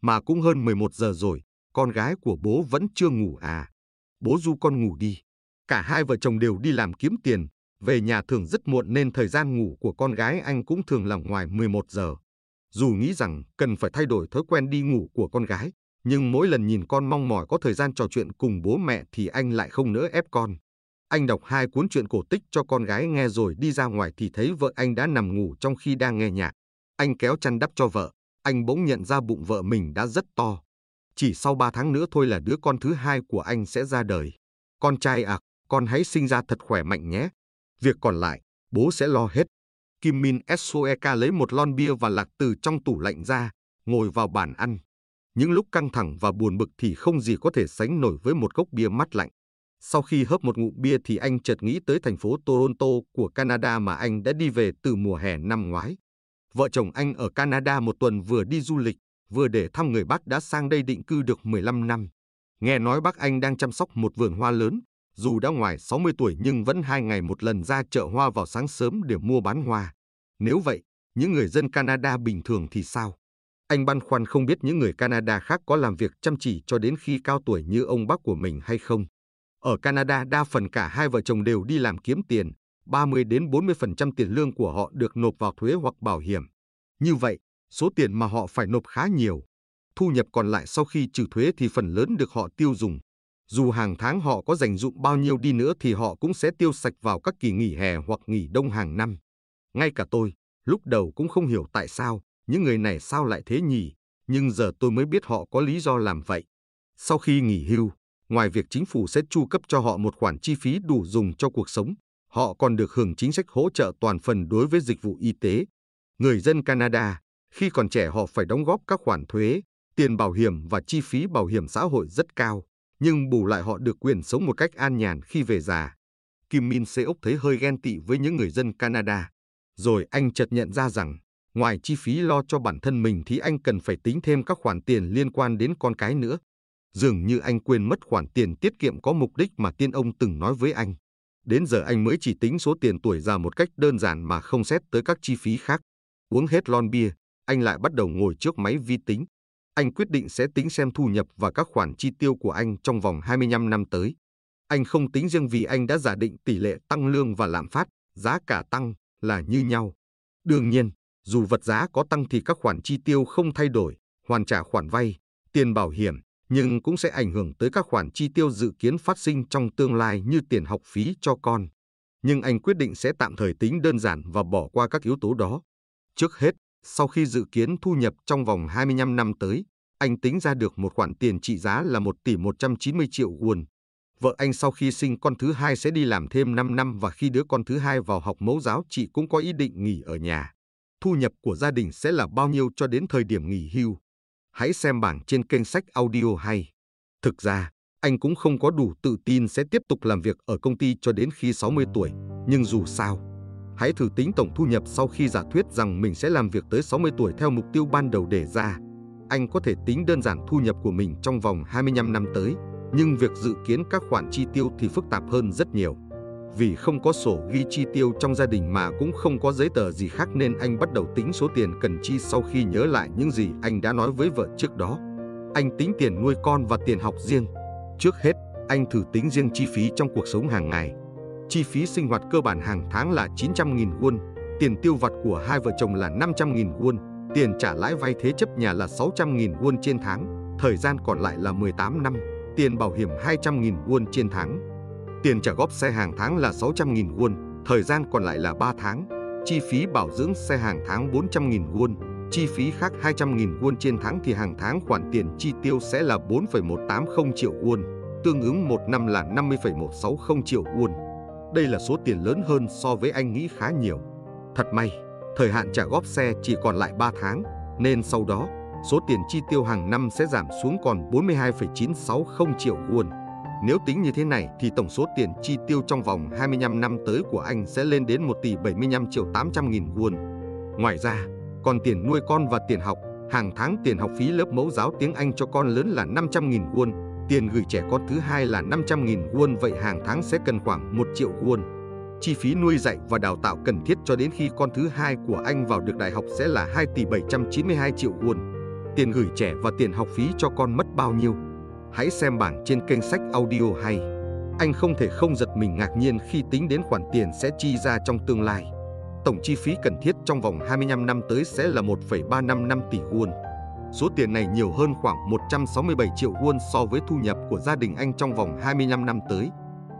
Mà cũng hơn 11 giờ rồi, con gái của bố vẫn chưa ngủ à. Bố du con ngủ đi. Cả hai vợ chồng đều đi làm kiếm tiền, về nhà thường rất muộn nên thời gian ngủ của con gái anh cũng thường là ngoài 11 giờ. Dù nghĩ rằng cần phải thay đổi thói quen đi ngủ của con gái, nhưng mỗi lần nhìn con mong mỏi có thời gian trò chuyện cùng bố mẹ thì anh lại không nỡ ép con. Anh đọc hai cuốn truyện cổ tích cho con gái nghe rồi đi ra ngoài thì thấy vợ anh đã nằm ngủ trong khi đang nghe nhạc. Anh kéo chăn đắp cho vợ, anh bỗng nhận ra bụng vợ mình đã rất to. Chỉ sau ba tháng nữa thôi là đứa con thứ hai của anh sẽ ra đời. Con trai à, con hãy sinh ra thật khỏe mạnh nhé. Việc còn lại, bố sẽ lo hết. Kim Min Soeka lấy một lon bia và lạc từ trong tủ lạnh ra, ngồi vào bàn ăn. Những lúc căng thẳng và buồn bực thì không gì có thể sánh nổi với một cốc bia mát lạnh. Sau khi hớp một ngụm bia thì anh chợt nghĩ tới thành phố Toronto của Canada mà anh đã đi về từ mùa hè năm ngoái. Vợ chồng anh ở Canada một tuần vừa đi du lịch, vừa để thăm người bác đã sang đây định cư được 15 năm. Nghe nói bác anh đang chăm sóc một vườn hoa lớn, dù đã ngoài 60 tuổi nhưng vẫn hai ngày một lần ra chợ hoa vào sáng sớm để mua bán hoa. Nếu vậy, những người dân Canada bình thường thì sao? Anh băn khoăn không biết những người Canada khác có làm việc chăm chỉ cho đến khi cao tuổi như ông bác của mình hay không. Ở Canada đa phần cả hai vợ chồng đều đi làm kiếm tiền, 30 đến 40% tiền lương của họ được nộp vào thuế hoặc bảo hiểm. Như vậy, số tiền mà họ phải nộp khá nhiều. Thu nhập còn lại sau khi trừ thuế thì phần lớn được họ tiêu dùng. Dù hàng tháng họ có dành dụng bao nhiêu đi nữa thì họ cũng sẽ tiêu sạch vào các kỳ nghỉ hè hoặc nghỉ đông hàng năm. Ngay cả tôi, lúc đầu cũng không hiểu tại sao, những người này sao lại thế nhỉ, nhưng giờ tôi mới biết họ có lý do làm vậy. Sau khi nghỉ hưu, ngoài việc chính phủ sẽ chu cấp cho họ một khoản chi phí đủ dùng cho cuộc sống, họ còn được hưởng chính sách hỗ trợ toàn phần đối với dịch vụ y tế. Người dân Canada, khi còn trẻ họ phải đóng góp các khoản thuế, tiền bảo hiểm và chi phí bảo hiểm xã hội rất cao, nhưng bù lại họ được quyền sống một cách an nhàn khi về già. Kim Min Seok thấy hơi ghen tị với những người dân Canada. Rồi anh chợt nhận ra rằng, ngoài chi phí lo cho bản thân mình thì anh cần phải tính thêm các khoản tiền liên quan đến con cái nữa. Dường như anh quên mất khoản tiền tiết kiệm có mục đích mà tiên ông từng nói với anh. Đến giờ anh mới chỉ tính số tiền tuổi già một cách đơn giản mà không xét tới các chi phí khác. Uống hết lon bia, anh lại bắt đầu ngồi trước máy vi tính. Anh quyết định sẽ tính xem thu nhập và các khoản chi tiêu của anh trong vòng 25 năm tới. Anh không tính riêng vì anh đã giả định tỷ lệ tăng lương và lạm phát, giá cả tăng là như nhau. Đương nhiên, dù vật giá có tăng thì các khoản chi tiêu không thay đổi, hoàn trả khoản vay, tiền bảo hiểm, nhưng cũng sẽ ảnh hưởng tới các khoản chi tiêu dự kiến phát sinh trong tương lai như tiền học phí cho con. Nhưng anh quyết định sẽ tạm thời tính đơn giản và bỏ qua các yếu tố đó. Trước hết, sau khi dự kiến thu nhập trong vòng 25 năm tới, anh tính ra được một khoản tiền trị giá là 1 tỷ 190 triệu won. Vợ anh sau khi sinh con thứ hai sẽ đi làm thêm 5 năm và khi đứa con thứ hai vào học mẫu giáo chị cũng có ý định nghỉ ở nhà. Thu nhập của gia đình sẽ là bao nhiêu cho đến thời điểm nghỉ hưu? Hãy xem bảng trên kênh sách audio hay. Thực ra, anh cũng không có đủ tự tin sẽ tiếp tục làm việc ở công ty cho đến khi 60 tuổi, nhưng dù sao, hãy thử tính tổng thu nhập sau khi giả thuyết rằng mình sẽ làm việc tới 60 tuổi theo mục tiêu ban đầu đề ra. Anh có thể tính đơn giản thu nhập của mình trong vòng 25 năm tới, nhưng việc dự kiến các khoản chi tiêu thì phức tạp hơn rất nhiều. Vì không có sổ ghi chi tiêu trong gia đình mà cũng không có giấy tờ gì khác nên anh bắt đầu tính số tiền cần chi sau khi nhớ lại những gì anh đã nói với vợ trước đó. Anh tính tiền nuôi con và tiền học riêng. Trước hết, anh thử tính riêng chi phí trong cuộc sống hàng ngày. Chi phí sinh hoạt cơ bản hàng tháng là 900.000 won, tiền tiêu vặt của hai vợ chồng là 500.000 won, tiền trả lãi vay thế chấp nhà là 600.000 won trên tháng, thời gian còn lại là 18 năm, tiền bảo hiểm 200.000 won trên tháng. Tiền trả góp xe hàng tháng là 600.000 won, thời gian còn lại là 3 tháng, chi phí bảo dưỡng xe hàng tháng 400.000 won, chi phí khác 200.000 won trên tháng thì hàng tháng khoản tiền chi tiêu sẽ là 4,180 triệu won, tương ứng một năm là 50,160 triệu won. Đây là số tiền lớn hơn so với anh nghĩ khá nhiều. Thật may, Thời hạn trả góp xe chỉ còn lại 3 tháng, nên sau đó, số tiền chi tiêu hàng năm sẽ giảm xuống còn 42,960 triệu won. Nếu tính như thế này thì tổng số tiền chi tiêu trong vòng 25 năm tới của anh sẽ lên đến 1 tỷ 75 triệu 800 nghìn won. Ngoài ra, còn tiền nuôi con và tiền học, hàng tháng tiền học phí lớp mẫu giáo tiếng Anh cho con lớn là 500 nghìn won, tiền gửi trẻ con thứ hai là 500 nghìn won vậy hàng tháng sẽ cần khoảng 1 triệu won. Chi phí nuôi dạy và đào tạo cần thiết cho đến khi con thứ hai của anh vào được đại học sẽ là 2 tỷ 792 triệu won. Tiền gửi trẻ và tiền học phí cho con mất bao nhiêu? Hãy xem bảng trên kênh sách audio hay. Anh không thể không giật mình ngạc nhiên khi tính đến khoản tiền sẽ chi ra trong tương lai. Tổng chi phí cần thiết trong vòng 25 năm tới sẽ là 1,355 tỷ won. Số tiền này nhiều hơn khoảng 167 triệu won so với thu nhập của gia đình anh trong vòng 25 năm tới.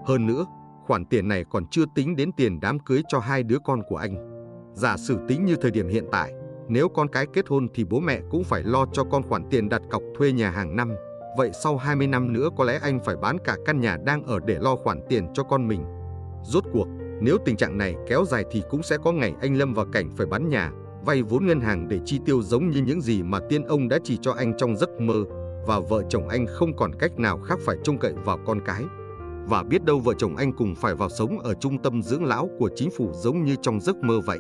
Hơn nữa, khoản tiền này còn chưa tính đến tiền đám cưới cho hai đứa con của anh. Giả sử tính như thời điểm hiện tại, nếu con cái kết hôn thì bố mẹ cũng phải lo cho con khoản tiền đặt cọc thuê nhà hàng năm. Vậy sau 20 năm nữa có lẽ anh phải bán cả căn nhà đang ở để lo khoản tiền cho con mình. Rốt cuộc, nếu tình trạng này kéo dài thì cũng sẽ có ngày anh lâm vào cảnh phải bán nhà, vay vốn ngân hàng để chi tiêu giống như những gì mà tiên ông đã chỉ cho anh trong giấc mơ và vợ chồng anh không còn cách nào khác phải trông cậy vào con cái. Và biết đâu vợ chồng anh cùng phải vào sống ở trung tâm dưỡng lão của chính phủ giống như trong giấc mơ vậy.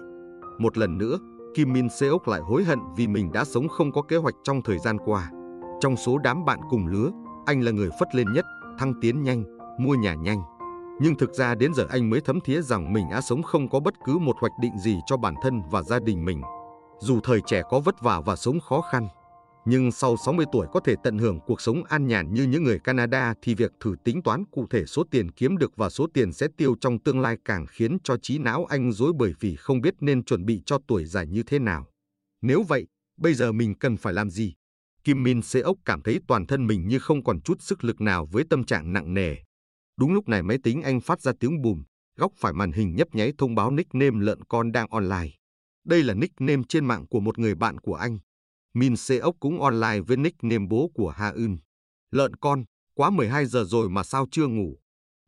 Một lần nữa, Kim Min Seok lại hối hận vì mình đã sống không có kế hoạch trong thời gian qua. Trong số đám bạn cùng lứa, anh là người phất lên nhất, thăng tiến nhanh, mua nhà nhanh. Nhưng thực ra đến giờ anh mới thấm thía rằng mình đã sống không có bất cứ một hoạch định gì cho bản thân và gia đình mình. Dù thời trẻ có vất vả và sống khó khăn, nhưng sau 60 tuổi có thể tận hưởng cuộc sống an nhàn như những người Canada thì việc thử tính toán cụ thể số tiền kiếm được và số tiền sẽ tiêu trong tương lai càng khiến cho trí não anh rối bởi vì không biết nên chuẩn bị cho tuổi già như thế nào. Nếu vậy, bây giờ mình cần phải làm gì? Kim Min Seok cảm thấy toàn thân mình như không còn chút sức lực nào với tâm trạng nặng nề. Đúng lúc này máy tính anh phát ra tiếng bùm, góc phải màn hình nhấp nháy thông báo nickname lợn con đang online. Đây là nickname trên mạng của một người bạn của anh. Min Seok cũng online với nickname bố của Ha Eun. Lợn con, quá 12 giờ rồi mà sao chưa ngủ?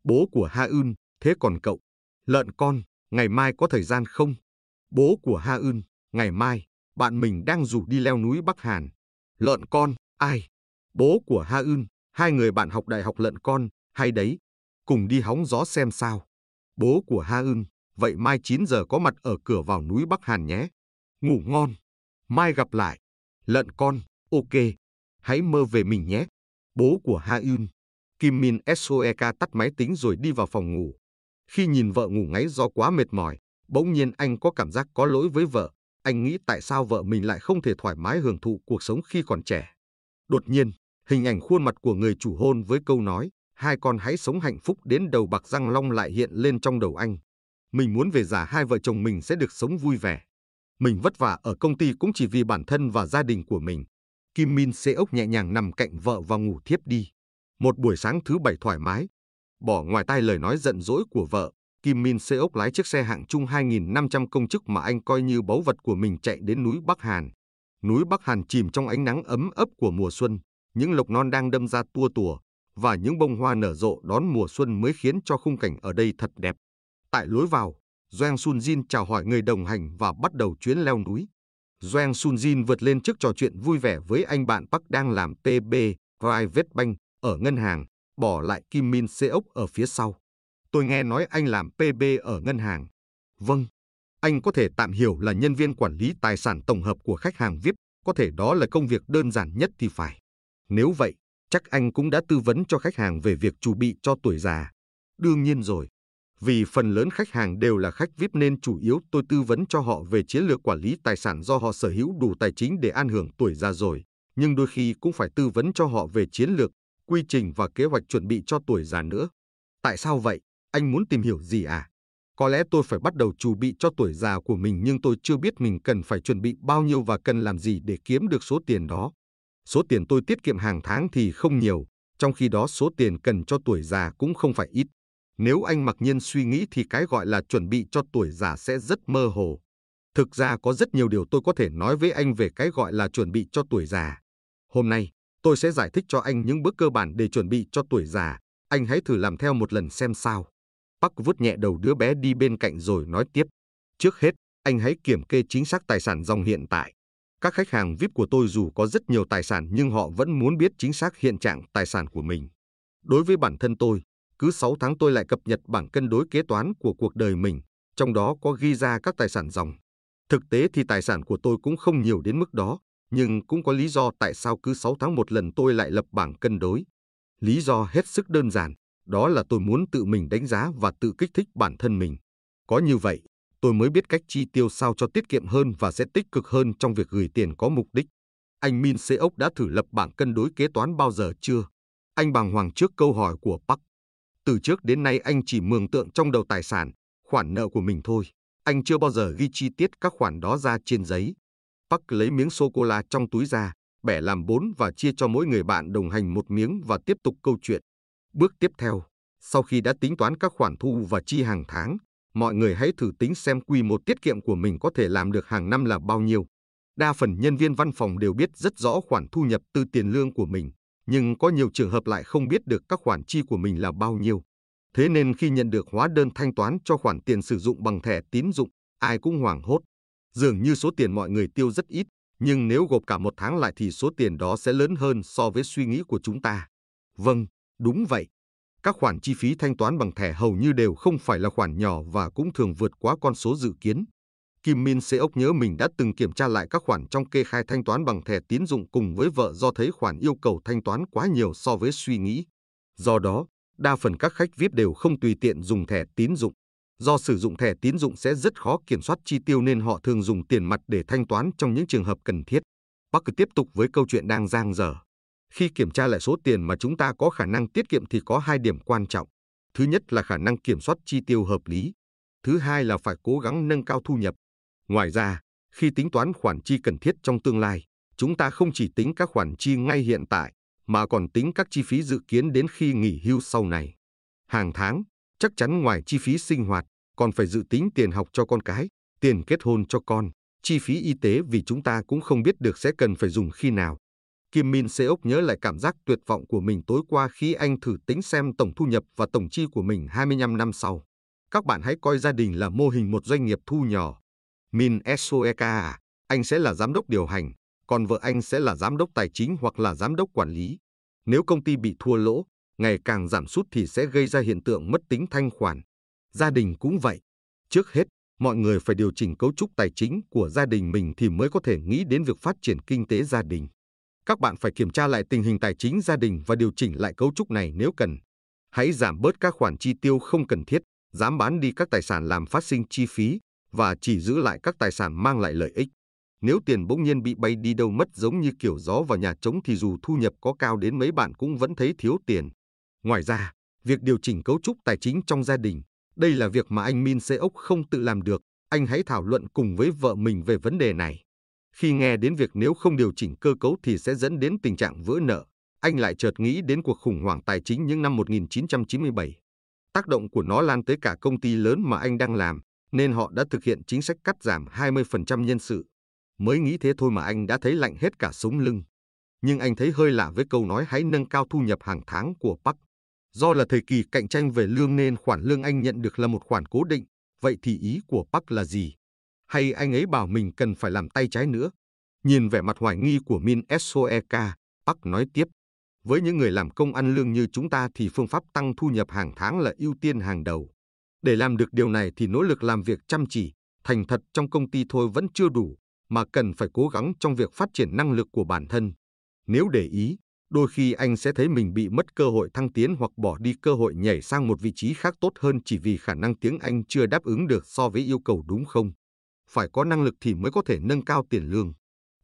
Bố của Ha Eun, thế còn cậu? Lợn con, ngày mai có thời gian không? Bố của Ha Eun, ngày mai, bạn mình đang rủ đi leo núi Bắc Hàn. Lợn con, ai? Bố của Ha Eun, hai người bạn học đại học lợn con, hay đấy, cùng đi hóng gió xem sao. Bố của Ha Eun, vậy mai 9 giờ có mặt ở cửa vào núi Bắc Hàn nhé. Ngủ ngon. Mai gặp lại. Lợn con, ok. Hãy mơ về mình nhé. Bố của Ha Eun. Kim Min Soeka tắt máy tính rồi đi vào phòng ngủ. Khi nhìn vợ ngủ ngáy do quá mệt mỏi, bỗng nhiên anh có cảm giác có lỗi với vợ. Anh nghĩ tại sao vợ mình lại không thể thoải mái hưởng thụ cuộc sống khi còn trẻ. Đột nhiên, hình ảnh khuôn mặt của người chủ hôn với câu nói hai con hãy sống hạnh phúc đến đầu bạc răng long lại hiện lên trong đầu anh. Mình muốn về già hai vợ chồng mình sẽ được sống vui vẻ. Mình vất vả ở công ty cũng chỉ vì bản thân và gia đình của mình. Kim Min ốc nhẹ nhàng nằm cạnh vợ và ngủ thiếp đi. Một buổi sáng thứ bảy thoải mái. Bỏ ngoài tai lời nói giận dỗi của vợ, Kim Min ốc lái chiếc xe hạng trung 2.500 công chức mà anh coi như báu vật của mình chạy đến núi Bắc Hàn. Núi Bắc Hàn chìm trong ánh nắng ấm ấp của mùa xuân, những lộc non đang đâm ra tua tùa, và những bông hoa nở rộ đón mùa xuân mới khiến cho khung cảnh ở đây thật đẹp. Tại lối vào, Doeng Sun Jin chào hỏi người đồng hành và bắt đầu chuyến leo núi. Doeng Sun Jin vượt lên trước trò chuyện vui vẻ với anh bạn Park đang làm TB Private Bank ở ngân hàng, bỏ lại Kim Min Seok ở phía sau. Tôi nghe nói anh làm PB ở ngân hàng. Vâng, anh có thể tạm hiểu là nhân viên quản lý tài sản tổng hợp của khách hàng VIP, có thể đó là công việc đơn giản nhất thì phải. Nếu vậy, chắc anh cũng đã tư vấn cho khách hàng về việc chuẩn bị cho tuổi già. Đương nhiên rồi. Vì phần lớn khách hàng đều là khách VIP nên chủ yếu tôi tư vấn cho họ về chiến lược quản lý tài sản do họ sở hữu đủ tài chính để an hưởng tuổi già rồi. Nhưng đôi khi cũng phải tư vấn cho họ về chiến lược, quy trình và kế hoạch chuẩn bị cho tuổi già nữa. Tại sao vậy? Anh muốn tìm hiểu gì à? Có lẽ tôi phải bắt đầu chuẩn bị cho tuổi già của mình nhưng tôi chưa biết mình cần phải chuẩn bị bao nhiêu và cần làm gì để kiếm được số tiền đó. Số tiền tôi tiết kiệm hàng tháng thì không nhiều, trong khi đó số tiền cần cho tuổi già cũng không phải ít. Nếu anh mặc nhiên suy nghĩ thì cái gọi là chuẩn bị cho tuổi già sẽ rất mơ hồ. Thực ra có rất nhiều điều tôi có thể nói với anh về cái gọi là chuẩn bị cho tuổi già. Hôm nay, tôi sẽ giải thích cho anh những bước cơ bản để chuẩn bị cho tuổi già. Anh hãy thử làm theo một lần xem sao. Park vuốt nhẹ đầu đứa bé đi bên cạnh rồi nói tiếp. Trước hết, Anh hãy kiểm kê chính xác tài sản dòng hiện tại. Các khách hàng VIP của tôi dù có rất nhiều tài sản nhưng họ vẫn muốn biết chính xác hiện trạng tài sản của mình. Đối với bản thân tôi, cứ 6 tháng tôi lại cập nhật bảng cân đối kế toán của cuộc đời mình, trong đó có ghi ra các tài sản dòng. Thực tế thì tài sản của tôi cũng không nhiều đến mức đó, nhưng cũng có lý do tại sao cứ 6 tháng một lần tôi lại lập bảng cân đối. Lý do hết sức đơn giản, đó là tôi muốn tự mình đánh giá và tự kích thích bản thân mình. Có như vậy, tôi mới biết cách chi tiêu sao cho tiết kiệm hơn và sẽ tích cực hơn trong việc gửi tiền có mục đích. Anh Min Xê Ốc đã thử lập bảng cân đối kế toán bao giờ chưa? Anh bàng hoàng trước câu hỏi của Park. Từ trước đến nay anh chỉ mường tượng trong đầu tài sản, khoản nợ của mình thôi. Anh chưa bao giờ ghi chi tiết các khoản đó ra trên giấy. Park lấy miếng sô-cô-la trong túi ra, bẻ làm bốn và chia cho mỗi người bạn đồng hành một miếng và tiếp tục câu chuyện. Bước tiếp theo, sau khi đã tính toán các khoản thu và chi hàng tháng, mọi người hãy thử tính xem quy mô tiết kiệm của mình có thể làm được hàng năm là bao nhiêu. Đa phần nhân viên văn phòng đều biết rất rõ khoản thu nhập từ tiền lương của mình, nhưng có nhiều trường hợp lại không biết được các khoản chi của mình là bao nhiêu. Thế nên khi nhận được hóa đơn thanh toán cho khoản tiền sử dụng bằng thẻ tín dụng, ai cũng hoảng hốt. Dường như số tiền mọi người tiêu rất ít, nhưng nếu gộp cả một tháng lại thì số tiền đó sẽ lớn hơn so với suy nghĩ của chúng ta. Vâng, đúng vậy. Các khoản chi phí thanh toán bằng thẻ hầu như đều không phải là khoản nhỏ và cũng thường vượt quá con số dự kiến. Kim Min Seok nhớ mình đã từng kiểm tra lại các khoản trong kê khai thanh toán bằng thẻ tín dụng cùng với vợ do thấy khoản yêu cầu thanh toán quá nhiều so với suy nghĩ. Do đó, đa phần các khách VIP đều không tùy tiện dùng thẻ tín dụng. Do sử dụng thẻ tín dụng sẽ rất khó kiểm soát chi tiêu nên họ thường dùng tiền mặt để thanh toán trong những trường hợp cần thiết. Park tiếp tục với câu chuyện đang giang dở. Khi kiểm tra lại số tiền mà chúng ta có khả năng tiết kiệm thì có hai điểm quan trọng. Thứ nhất là khả năng kiểm soát chi tiêu hợp lý. Thứ hai là phải cố gắng nâng cao thu nhập. Ngoài ra, khi tính toán khoản chi cần thiết trong tương lai, chúng ta không chỉ tính các khoản chi ngay hiện tại, mà còn tính các chi phí dự kiến đến khi nghỉ hưu sau này. Hàng tháng, chắc chắn ngoài chi phí sinh hoạt, còn phải dự tính tiền học cho con cái, tiền kết hôn cho con, chi phí y tế vì chúng ta cũng không biết được sẽ cần phải dùng khi nào. Kim Min Seok nhớ lại cảm giác tuyệt vọng của mình tối qua khi anh thử tính xem tổng thu nhập và tổng chi của mình 25 năm sau. Các bạn hãy coi gia đình là mô hình một doanh nghiệp thu nhỏ. Min Soeka anh sẽ là giám đốc điều hành, còn vợ anh sẽ là giám đốc tài chính hoặc là giám đốc quản lý. Nếu công ty bị thua lỗ, ngày càng giảm sút thì sẽ gây ra hiện tượng mất tính thanh khoản. Gia đình cũng vậy. Trước hết, mọi người phải điều chỉnh cấu trúc tài chính của gia đình mình thì mới có thể nghĩ đến việc phát triển kinh tế gia đình. Các bạn phải kiểm tra lại tình hình tài chính gia đình và điều chỉnh lại cấu trúc này nếu cần. Hãy giảm bớt các khoản chi tiêu không cần thiết, dám bán đi các tài sản làm phát sinh chi phí và chỉ giữ lại các tài sản mang lại lợi ích. Nếu tiền bỗng nhiên bị bay đi đâu mất giống như kiểu gió vào nhà trống thì dù thu nhập có cao đến mấy bạn cũng vẫn thấy thiếu tiền. Ngoài ra, việc điều chỉnh cấu trúc tài chính trong gia đình, đây là việc mà anh Min Seok không tự làm được, anh hãy thảo luận cùng với vợ mình về vấn đề này. Khi nghe đến việc nếu không điều chỉnh cơ cấu thì sẽ dẫn đến tình trạng vỡ nợ, anh lại chợt nghĩ đến cuộc khủng hoảng tài chính những năm 1997. Tác động của nó lan tới cả công ty lớn mà anh đang làm, nên họ đã thực hiện chính sách cắt giảm 20% nhân sự. Mới nghĩ thế thôi mà anh đã thấy lạnh hết cả sống lưng. Nhưng anh thấy hơi lạ với câu nói hãy nâng cao thu nhập hàng tháng của Park. Do là thời kỳ cạnh tranh về lương nên khoản lương anh nhận được là một khoản cố định, vậy thì ý của Park là gì? Hay anh ấy bảo mình cần phải làm tay trái nữa? Nhìn vẻ mặt hoài nghi của Min Soeka, Park nói tiếp. Với những người làm công ăn lương như chúng ta thì phương pháp tăng thu nhập hàng tháng là ưu tiên hàng đầu. Để làm được điều này thì nỗ lực làm việc chăm chỉ, thành thật trong công ty thôi vẫn chưa đủ, mà cần phải cố gắng trong việc phát triển năng lực của bản thân. Nếu để ý, đôi khi anh sẽ thấy mình bị mất cơ hội thăng tiến hoặc bỏ đi cơ hội nhảy sang một vị trí khác tốt hơn chỉ vì khả năng tiếng Anh chưa đáp ứng được so với yêu cầu đúng không? Phải có năng lực thì mới có thể nâng cao tiền lương.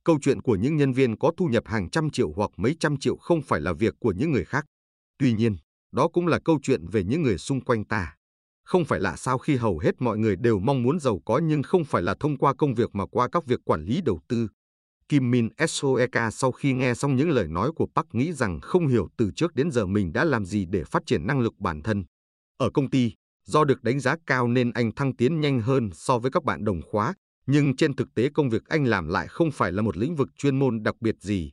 Câu chuyện của những nhân viên có thu nhập hàng trăm triệu hoặc mấy trăm triệu không phải là việc của những người khác. Tuy nhiên, đó cũng là câu chuyện về những người xung quanh ta. Không phải lạ sao khi hầu hết mọi người đều mong muốn giàu có nhưng không phải là thông qua công việc mà qua các việc quản lý đầu tư. Kim Min Soeka sau khi nghe xong những lời nói của Park nghĩ rằng không hiểu từ trước đến giờ mình đã làm gì để phát triển năng lực bản thân. Ở công ty, do được đánh giá cao nên anh thăng tiến nhanh hơn so với các bạn đồng khóa, nhưng trên thực tế công việc anh làm lại không phải là một lĩnh vực chuyên môn đặc biệt gì.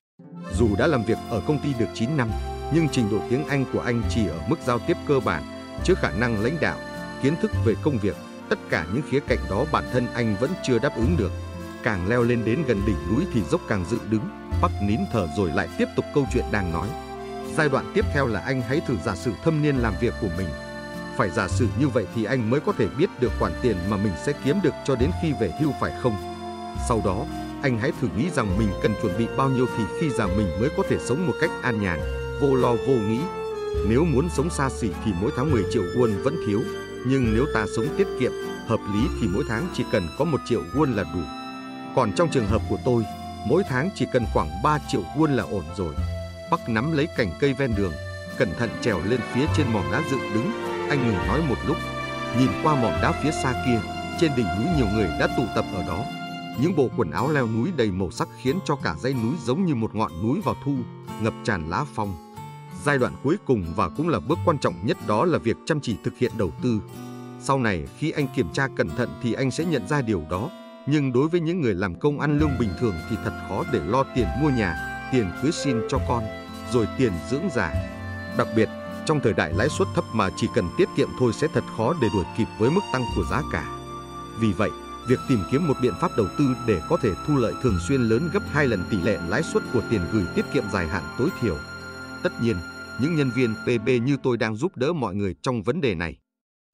Dù đã làm việc ở công ty được 9 năm, nhưng trình độ tiếng Anh của anh chỉ ở mức giao tiếp cơ bản, trước khả năng lãnh đạo, kiến thức về công việc, tất cả những khía cạnh đó bản thân anh vẫn chưa đáp ứng được. Càng leo lên đến gần đỉnh núi thì dốc càng dự đứng, Bắc nín thở rồi lại tiếp tục câu chuyện đang nói. Giai đoạn tiếp theo là anh hãy thử giả sử thâm niên làm việc của mình. Phải giả sử như vậy thì anh mới có thể biết được khoản tiền mà mình sẽ kiếm được cho đến khi về hưu phải không? Sau đó, anh hãy thử nghĩ rằng mình cần chuẩn bị bao nhiêu thì khi già mình mới có thể sống một cách an nhàn, vô lo vô nghĩ. Nếu muốn sống xa xỉ thì mỗi tháng 10 triệu won vẫn thiếu, nhưng nếu ta sống tiết kiệm, hợp lý thì mỗi tháng chỉ cần có 1 triệu won là đủ. Còn trong trường hợp của tôi, mỗi tháng chỉ cần khoảng 3 triệu won là ổn rồi. Bắc nắm lấy cành cây ven đường, cẩn thận trèo lên phía trên mỏm đá dựng đứng. Anh ngừng nói một lúc, nhìn qua mỏm đá phía xa kia, trên đỉnh núi nhiều người đã tụ tập ở đó. Những bộ quần áo leo núi đầy màu sắc khiến cho cả dãy núi giống như một ngọn núi vào thu, ngập tràn lá phong. Giai đoạn cuối cùng và cũng là bước quan trọng nhất đó là việc chăm chỉ thực hiện đầu tư. Sau này khi anh kiểm tra cẩn thận thì anh sẽ nhận ra điều đó. Nhưng đối với những người làm công ăn lương bình thường thì thật khó để lo tiền mua nhà, tiền cưới xin cho con, rồi tiền dưỡng già. Đặc biệt, trong thời đại lãi suất thấp mà chỉ cần tiết kiệm thôi sẽ thật khó để đuổi kịp với mức tăng của giá cả. Vì vậy, việc tìm kiếm một biện pháp đầu tư để có thể thu lợi thường xuyên lớn gấp 2 lần tỷ lệ lãi suất của tiền gửi tiết kiệm dài hạn tối thiểu. Tất nhiên, những nhân viên PB như tôi đang giúp đỡ mọi người trong vấn đề này.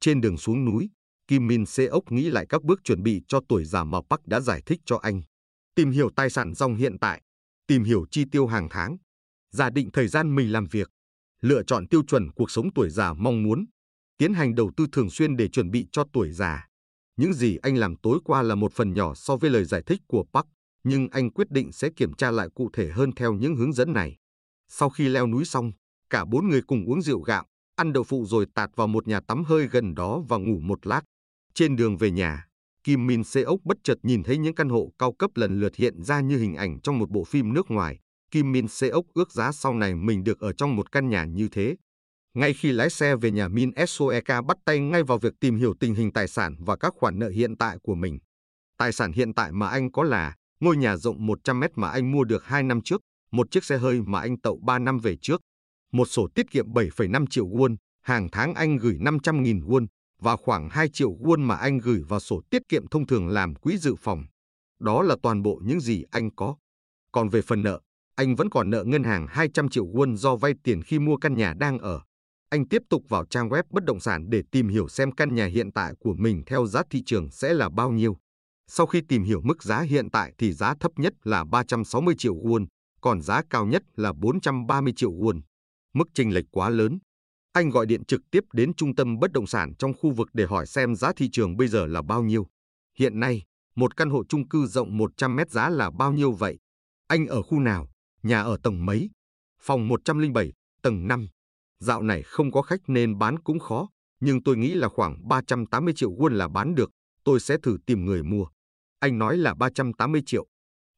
Trên đường xuống núi, Kim Min Seok nghĩ lại các bước chuẩn bị cho tuổi già mà Park đã giải thích cho anh. Tìm hiểu tài sản dòng hiện tại, tìm hiểu chi tiêu hàng tháng, giả định thời gian mình làm việc, lựa chọn tiêu chuẩn cuộc sống tuổi già mong muốn, tiến hành đầu tư thường xuyên để chuẩn bị cho tuổi già. Những gì anh làm tối qua là một phần nhỏ so với lời giải thích của Park, nhưng anh quyết định sẽ kiểm tra lại cụ thể hơn theo những hướng dẫn này. Sau khi leo núi xong, cả bốn người cùng uống rượu gạo, ăn đậu phụ rồi tạt vào một nhà tắm hơi gần đó và ngủ một lát. Trên đường về nhà, Kim Min Seok bất chợt nhìn thấy những căn hộ cao cấp lần lượt hiện ra như hình ảnh trong một bộ phim nước ngoài. Kim Min Seok ước giá sau này mình được ở trong một căn nhà như thế. Ngay khi lái xe về nhà Min Soek bắt tay ngay vào việc tìm hiểu tình hình tài sản và các khoản nợ hiện tại của mình. Tài sản hiện tại mà anh có là ngôi nhà rộng 100 mét mà anh mua được 2 năm trước, một chiếc xe hơi mà anh tậu 3 năm về trước, một sổ tiết kiệm 7,5 triệu won, hàng tháng anh gửi 500.000 won và khoảng 2 triệu won mà anh gửi vào sổ tiết kiệm thông thường làm quỹ dự phòng. Đó là toàn bộ những gì anh có. Còn về phần nợ, anh vẫn còn nợ ngân hàng 200 triệu won do vay tiền khi mua căn nhà đang ở. Anh tiếp tục vào trang web bất động sản để tìm hiểu xem căn nhà hiện tại của mình theo giá thị trường sẽ là bao nhiêu. Sau khi tìm hiểu mức giá hiện tại thì giá thấp nhất là 360 triệu won, còn giá cao nhất là 430 triệu won. Mức chênh lệch quá lớn. Anh gọi điện trực tiếp đến trung tâm bất động sản trong khu vực để hỏi xem giá thị trường bây giờ là bao nhiêu. Hiện nay, một căn hộ chung cư rộng 100 mét giá là bao nhiêu vậy? Anh ở khu nào? Nhà ở tầng mấy? Phòng 107, tầng 5. Dạo này không có khách nên bán cũng khó, nhưng tôi nghĩ là khoảng 380 triệu won là bán được, tôi sẽ thử tìm người mua. Anh nói là 380 triệu.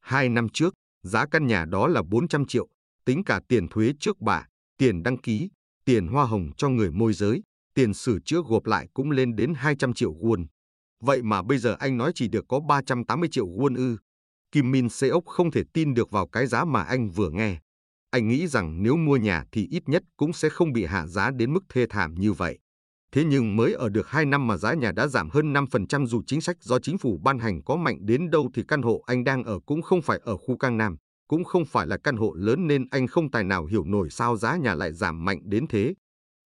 Hai năm trước, giá căn nhà đó là 400 triệu, tính cả tiền thuế trước bạ, tiền đăng ký, tiền hoa hồng cho người môi giới, tiền sửa chữa gộp lại cũng lên đến 200 triệu won. Vậy mà bây giờ anh nói chỉ được có 380 triệu won ư. Kim Min Seok không thể tin được vào cái giá mà anh vừa nghe. Anh nghĩ rằng nếu mua nhà thì ít nhất cũng sẽ không bị hạ giá đến mức thê thảm như vậy. Thế nhưng mới ở được 2 năm mà giá nhà đã giảm hơn 5% dù chính sách do chính phủ ban hành có mạnh đến đâu thì căn hộ anh đang ở cũng không phải ở khu Cang Nam, cũng không phải là căn hộ lớn nên anh không tài nào hiểu nổi sao giá nhà lại giảm mạnh đến thế.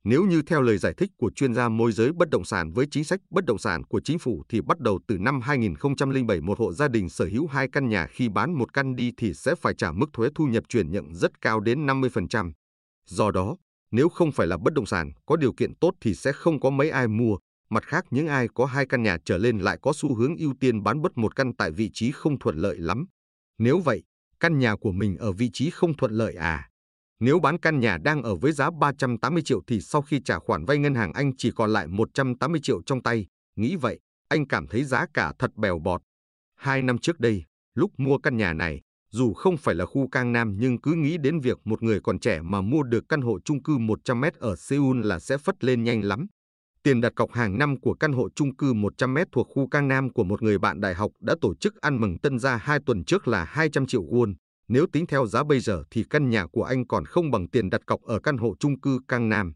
Nếu như theo lời giải thích của chuyên gia môi giới bất động sản với chính sách bất động sản của chính phủ thì bắt đầu từ năm 2007 một hộ gia đình sở hữu hai căn nhà khi bán một căn đi thì sẽ phải trả mức thuế thu nhập chuyển nhượng rất cao đến 50%. Do đó, nếu không phải là bất động sản có điều kiện tốt thì sẽ không có mấy ai mua. Mặt khác những ai có hai căn nhà trở lên lại có xu hướng ưu tiên bán bất một căn tại vị trí không thuận lợi lắm. Nếu vậy, căn nhà của mình ở vị trí không thuận lợi à? Nếu bán căn nhà đang ở với giá 380 triệu thì sau khi trả khoản vay ngân hàng anh chỉ còn lại 180 triệu trong tay. Nghĩ vậy, anh cảm thấy giá cả thật bèo bọt. Hai năm trước đây, lúc mua căn nhà này, dù không phải là khu Cang Nam nhưng cứ nghĩ đến việc một người còn trẻ mà mua được căn hộ chung cư 100m ở Seoul là sẽ phất lên nhanh lắm. Tiền đặt cọc hàng năm của căn hộ chung cư 100m thuộc khu Cang Nam của một người bạn đại học đã tổ chức ăn mừng tân gia hai tuần trước là 200 triệu won. Nếu tính theo giá bây giờ thì căn nhà của anh còn không bằng tiền đặt cọc ở căn hộ chung cư Cang Nam.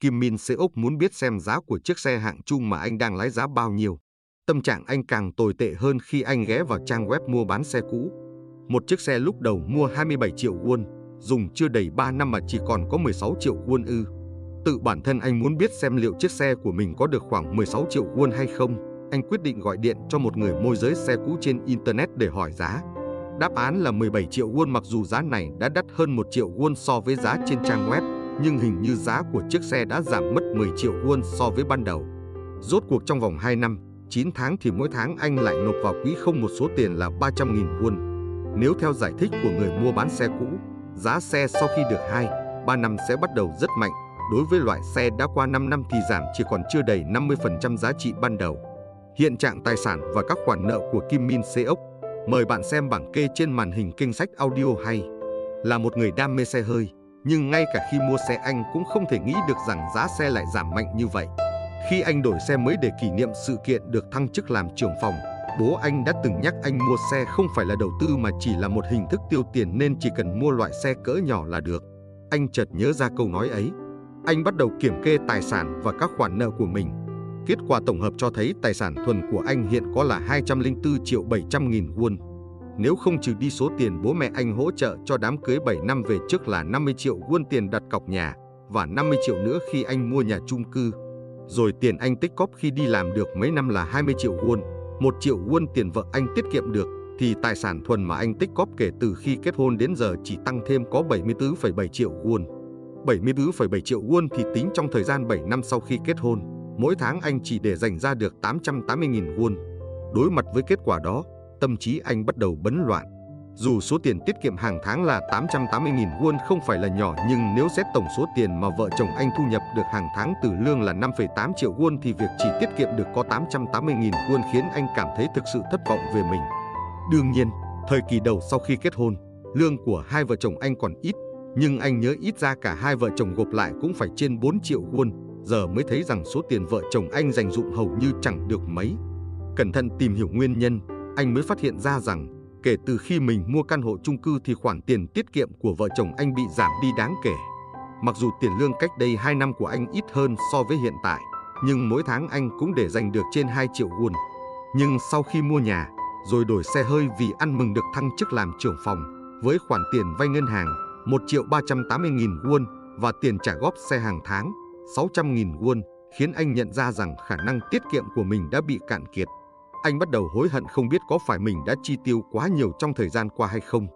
Kim Min Seok muốn biết xem giá của chiếc xe hạng chung mà anh đang lái giá bao nhiêu. Tâm trạng anh càng tồi tệ hơn khi anh ghé vào trang web mua bán xe cũ. Một chiếc xe lúc đầu mua 27 triệu won, dùng chưa đầy 3 năm mà chỉ còn có 16 triệu won ư. Tự bản thân anh muốn biết xem liệu chiếc xe của mình có được khoảng 16 triệu won hay không. Anh quyết định gọi điện cho một người môi giới xe cũ trên Internet để hỏi giá. Đáp án là 17 triệu won mặc dù giá này đã đắt hơn 1 triệu won so với giá trên trang web, nhưng hình như giá của chiếc xe đã giảm mất 10 triệu won so với ban đầu. Rốt cuộc trong vòng 2 năm, 9 tháng thì mỗi tháng anh lại nộp vào quỹ không một số tiền là 300.000 won. Nếu theo giải thích của người mua bán xe cũ, giá xe sau khi được 2, 3 năm sẽ bắt đầu rất mạnh. Đối với loại xe đã qua 5 năm thì giảm chỉ còn chưa đầy 50% giá trị ban đầu. Hiện trạng tài sản và các khoản nợ của Kim Min Seok. Mời bạn xem bảng kê trên màn hình kênh sách audio hay. Là một người đam mê xe hơi, nhưng ngay cả khi mua xe anh cũng không thể nghĩ được rằng giá xe lại giảm mạnh như vậy. Khi anh đổi xe mới để kỷ niệm sự kiện được thăng chức làm trưởng phòng, bố anh đã từng nhắc anh mua xe không phải là đầu tư mà chỉ là một hình thức tiêu tiền nên chỉ cần mua loại xe cỡ nhỏ là được. Anh chợt nhớ ra câu nói ấy. Anh bắt đầu kiểm kê tài sản và các khoản nợ của mình. Kết quả tổng hợp cho thấy tài sản thuần của anh hiện có là 204 triệu 700 nghìn won. Nếu không trừ đi số tiền bố mẹ anh hỗ trợ cho đám cưới 7 năm về trước là 50 triệu won tiền đặt cọc nhà và 50 triệu nữa khi anh mua nhà chung cư rồi tiền anh tích cóp khi đi làm được mấy năm là 20 triệu won, 1 triệu won tiền vợ anh tiết kiệm được, thì tài sản thuần mà anh tích cóp kể từ khi kết hôn đến giờ chỉ tăng thêm có 74,7 triệu won. 74,7 triệu won thì tính trong thời gian 7 năm sau khi kết hôn, mỗi tháng anh chỉ để dành ra được 880.000 won. Đối mặt với kết quả đó, tâm trí anh bắt đầu bấn loạn. Dù số tiền tiết kiệm hàng tháng là 880.000 won không phải là nhỏ nhưng nếu xét tổng số tiền mà vợ chồng anh thu nhập được hàng tháng từ lương là 5,8 triệu won thì việc chỉ tiết kiệm được có 880.000 won khiến anh cảm thấy thực sự thất vọng về mình. Đương nhiên, thời kỳ đầu sau khi kết hôn, lương của hai vợ chồng anh còn ít, nhưng anh nhớ ít ra cả hai vợ chồng gộp lại cũng phải trên 4 triệu won, giờ mới thấy rằng số tiền vợ chồng anh dành dụng hầu như chẳng được mấy. Cẩn thận tìm hiểu nguyên nhân, anh mới phát hiện ra rằng Kể từ khi mình mua căn hộ chung cư thì khoản tiền tiết kiệm của vợ chồng anh bị giảm đi đáng kể. Mặc dù tiền lương cách đây 2 năm của anh ít hơn so với hiện tại, nhưng mỗi tháng anh cũng để dành được trên 2 triệu won. Nhưng sau khi mua nhà, rồi đổi xe hơi vì ăn mừng được thăng chức làm trưởng phòng, với khoản tiền vay ngân hàng 1 triệu 380 nghìn won và tiền trả góp xe hàng tháng 600 nghìn won, khiến anh nhận ra rằng khả năng tiết kiệm của mình đã bị cạn kiệt. Anh bắt đầu hối hận không biết có phải mình đã chi tiêu quá nhiều trong thời gian qua hay không.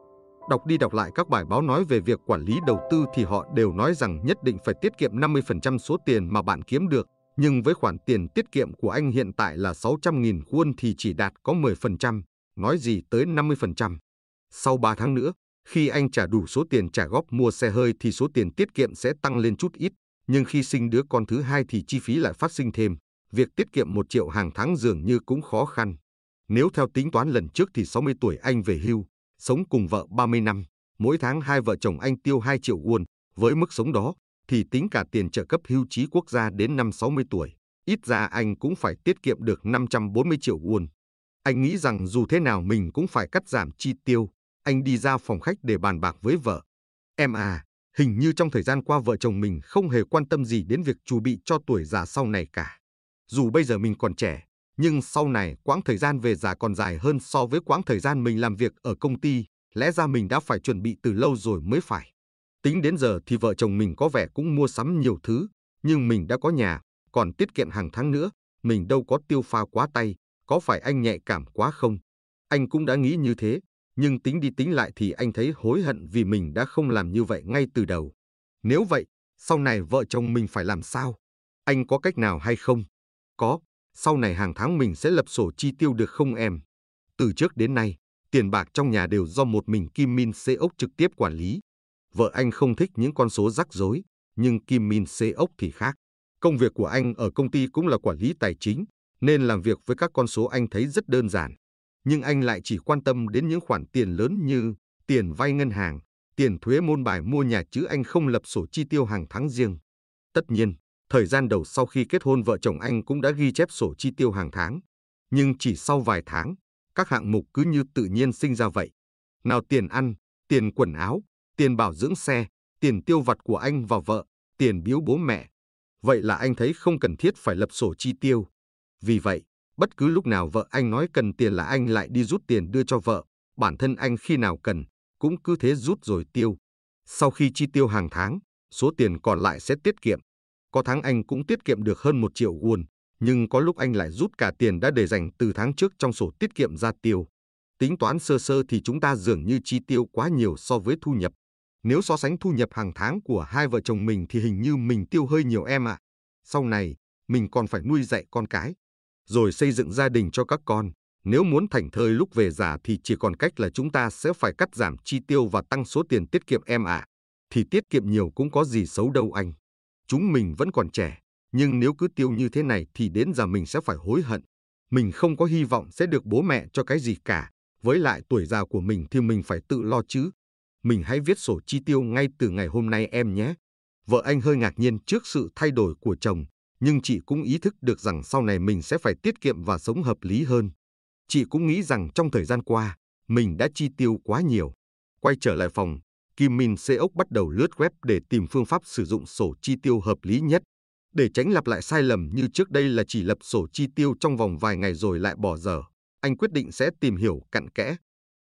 Đọc đi đọc lại các bài báo nói về việc quản lý đầu tư thì họ đều nói rằng nhất định phải tiết kiệm 50% số tiền mà bạn kiếm được. Nhưng với khoản tiền tiết kiệm của anh hiện tại là 600.000 won thì chỉ đạt có 10%, nói gì tới 50%. Sau 3 tháng nữa, khi anh trả đủ số tiền trả góp mua xe hơi thì số tiền tiết kiệm sẽ tăng lên chút ít, nhưng khi sinh đứa con thứ hai thì chi phí lại phát sinh thêm việc tiết kiệm 1 triệu hàng tháng dường như cũng khó khăn. Nếu theo tính toán lần trước thì 60 tuổi anh về hưu, sống cùng vợ 30 năm, mỗi tháng hai vợ chồng anh tiêu 2 triệu won. Với mức sống đó, thì tính cả tiền trợ cấp hưu trí quốc gia đến năm 60 tuổi, ít ra anh cũng phải tiết kiệm được 540 triệu won. Anh nghĩ rằng dù thế nào mình cũng phải cắt giảm chi tiêu. Anh đi ra phòng khách để bàn bạc với vợ. Em à, hình như trong thời gian qua vợ chồng mình không hề quan tâm gì đến việc chuẩn bị cho tuổi già sau này cả. Dù bây giờ mình còn trẻ, nhưng sau này quãng thời gian về già còn dài hơn so với quãng thời gian mình làm việc ở công ty, lẽ ra mình đã phải chuẩn bị từ lâu rồi mới phải. Tính đến giờ thì vợ chồng mình có vẻ cũng mua sắm nhiều thứ, nhưng mình đã có nhà, còn tiết kiệm hàng tháng nữa, mình đâu có tiêu pha quá tay, có phải anh nhạy cảm quá không? Anh cũng đã nghĩ như thế, nhưng tính đi tính lại thì anh thấy hối hận vì mình đã không làm như vậy ngay từ đầu. Nếu vậy, sau này vợ chồng mình phải làm sao? Anh có cách nào hay không? Có, sau này hàng tháng mình sẽ lập sổ chi tiêu được không em? Từ trước đến nay, tiền bạc trong nhà đều do một mình Kim Min Seok trực tiếp quản lý. Vợ anh không thích những con số rắc rối, nhưng Kim Min Seok thì khác. Công việc của anh ở công ty cũng là quản lý tài chính, nên làm việc với các con số anh thấy rất đơn giản. Nhưng anh lại chỉ quan tâm đến những khoản tiền lớn như tiền vay ngân hàng, tiền thuế môn bài mua nhà chứ anh không lập sổ chi tiêu hàng tháng riêng. Tất nhiên, Thời gian đầu sau khi kết hôn vợ chồng anh cũng đã ghi chép sổ chi tiêu hàng tháng. Nhưng chỉ sau vài tháng, các hạng mục cứ như tự nhiên sinh ra vậy. Nào tiền ăn, tiền quần áo, tiền bảo dưỡng xe, tiền tiêu vặt của anh và vợ, tiền biếu bố mẹ. Vậy là anh thấy không cần thiết phải lập sổ chi tiêu. Vì vậy, Bất cứ lúc nào vợ anh nói cần tiền là anh lại đi rút tiền đưa cho vợ, bản thân anh khi nào cần, cũng cứ thế rút rồi tiêu. Sau khi chi tiêu hàng tháng, số tiền còn lại sẽ tiết kiệm. Có tháng anh cũng tiết kiệm được hơn một triệu won, nhưng có lúc anh lại rút cả tiền đã để dành từ tháng trước trong sổ tiết kiệm ra tiêu. Tính toán sơ sơ thì chúng ta dường như chi tiêu quá nhiều so với thu nhập. Nếu so sánh thu nhập hàng tháng của hai vợ chồng mình thì hình như mình tiêu hơi nhiều em ạ. À. Sau này, mình còn phải nuôi dạy con cái, rồi xây dựng gia đình cho các con. Nếu muốn thành thơi lúc về già thì chỉ còn cách là chúng ta sẽ phải cắt giảm chi tiêu và tăng số tiền tiết kiệm em ạ. À. Thì tiết kiệm nhiều cũng có gì xấu đâu anh. Chúng mình vẫn còn trẻ, nhưng nếu cứ tiêu như thế này thì đến già mình sẽ phải hối hận. Mình không có hy vọng sẽ được bố mẹ cho cái gì cả. Với lại tuổi già của mình thì mình phải tự lo chứ. Mình hãy viết sổ chi tiêu ngay từ ngày hôm nay em nhé. Vợ anh hơi ngạc nhiên trước sự thay đổi của chồng, nhưng chị cũng ý thức được rằng sau này mình sẽ phải tiết kiệm và sống hợp lý hơn. Chị cũng nghĩ rằng trong thời gian qua, mình đã chi tiêu quá nhiều. Quay trở lại phòng, Kim Min Seok bắt đầu lướt web để tìm phương pháp sử dụng sổ chi tiêu hợp lý nhất. Để tránh lặp lại sai lầm như trước đây là chỉ lập sổ chi tiêu trong vòng vài ngày rồi lại bỏ dở, anh quyết định sẽ tìm hiểu cặn kẽ.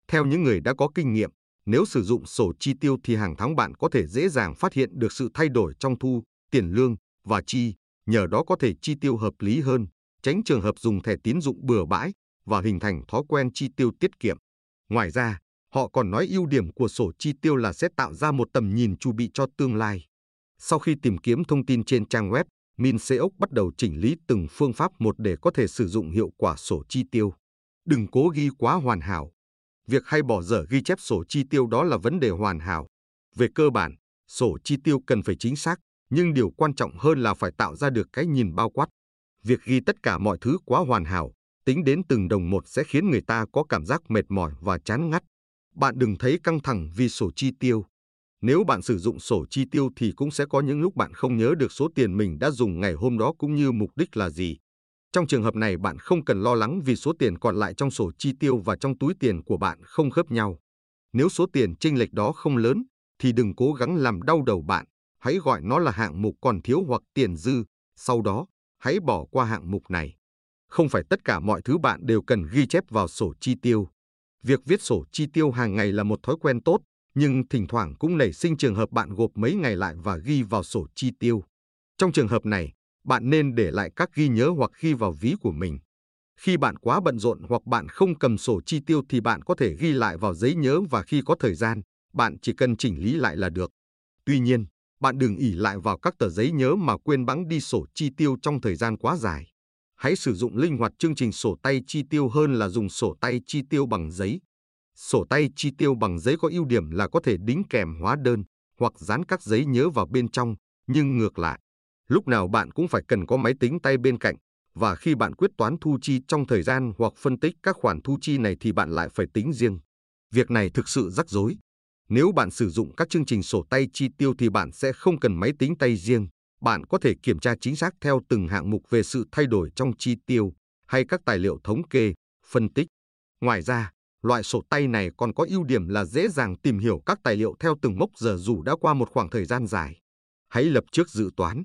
Theo những người đã có kinh nghiệm, nếu sử dụng sổ chi tiêu thì hàng tháng bạn có thể dễ dàng phát hiện được sự thay đổi trong thu, tiền lương và chi, nhờ đó có thể chi tiêu hợp lý hơn, tránh trường hợp dùng thẻ tín dụng bừa bãi và hình thành thói quen chi tiêu tiết kiệm. Ngoài ra, họ còn nói ưu điểm của sổ chi tiêu là sẽ tạo ra một tầm nhìn chu bị cho tương lai. Sau khi tìm kiếm thông tin trên trang web, Min Seok bắt đầu chỉnh lý từng phương pháp một để có thể sử dụng hiệu quả sổ chi tiêu. Đừng cố ghi quá hoàn hảo. Việc hay bỏ dở ghi chép sổ chi tiêu đó là vấn đề hoàn hảo. Về cơ bản, sổ chi tiêu cần phải chính xác, nhưng điều quan trọng hơn là phải tạo ra được cái nhìn bao quát. Việc ghi tất cả mọi thứ quá hoàn hảo, tính đến từng đồng một sẽ khiến người ta có cảm giác mệt mỏi và chán ngắt. Bạn đừng thấy căng thẳng vì sổ chi tiêu. Nếu bạn sử dụng sổ chi tiêu thì cũng sẽ có những lúc bạn không nhớ được số tiền mình đã dùng ngày hôm đó cũng như mục đích là gì. Trong trường hợp này bạn không cần lo lắng vì số tiền còn lại trong sổ chi tiêu và trong túi tiền của bạn không khớp nhau. Nếu số tiền chênh lệch đó không lớn thì đừng cố gắng làm đau đầu bạn, hãy gọi nó là hạng mục còn thiếu hoặc tiền dư, sau đó hãy bỏ qua hạng mục này. Không phải tất cả mọi thứ bạn đều cần ghi chép vào sổ chi tiêu. Việc viết sổ chi tiêu hàng ngày là một thói quen tốt, nhưng thỉnh thoảng cũng nảy sinh trường hợp bạn gộp mấy ngày lại và ghi vào sổ chi tiêu. Trong trường hợp này, bạn nên để lại các ghi nhớ hoặc ghi vào ví của mình. Khi bạn quá bận rộn hoặc bạn không cầm sổ chi tiêu thì bạn có thể ghi lại vào giấy nhớ và khi có thời gian, bạn chỉ cần chỉnh lý lại là được. Tuy nhiên, bạn đừng ỉ lại vào các tờ giấy nhớ mà quên bẵng đi sổ chi tiêu trong thời gian quá dài. Hãy sử dụng linh hoạt chương trình sổ tay chi tiêu hơn là dùng sổ tay chi tiêu bằng giấy. Sổ tay chi tiêu bằng giấy có ưu điểm là có thể đính kèm hóa đơn hoặc dán các giấy nhớ vào bên trong, nhưng ngược lại, lúc nào bạn cũng phải cần có máy tính tay bên cạnh và khi bạn quyết toán thu chi trong thời gian hoặc phân tích các khoản thu chi này thì bạn lại phải tính riêng. Việc này thực sự rắc rối. Nếu bạn sử dụng các chương trình sổ tay chi tiêu thì bạn sẽ không cần máy tính tay riêng. Bạn có thể kiểm tra chính xác theo từng hạng mục về sự thay đổi trong chi tiêu hay các tài liệu thống kê, phân tích. Ngoài ra, loại sổ tay này còn có ưu điểm là dễ dàng tìm hiểu các tài liệu theo từng mốc giờ dù đã qua một khoảng thời gian dài. Hãy lập trước dự toán.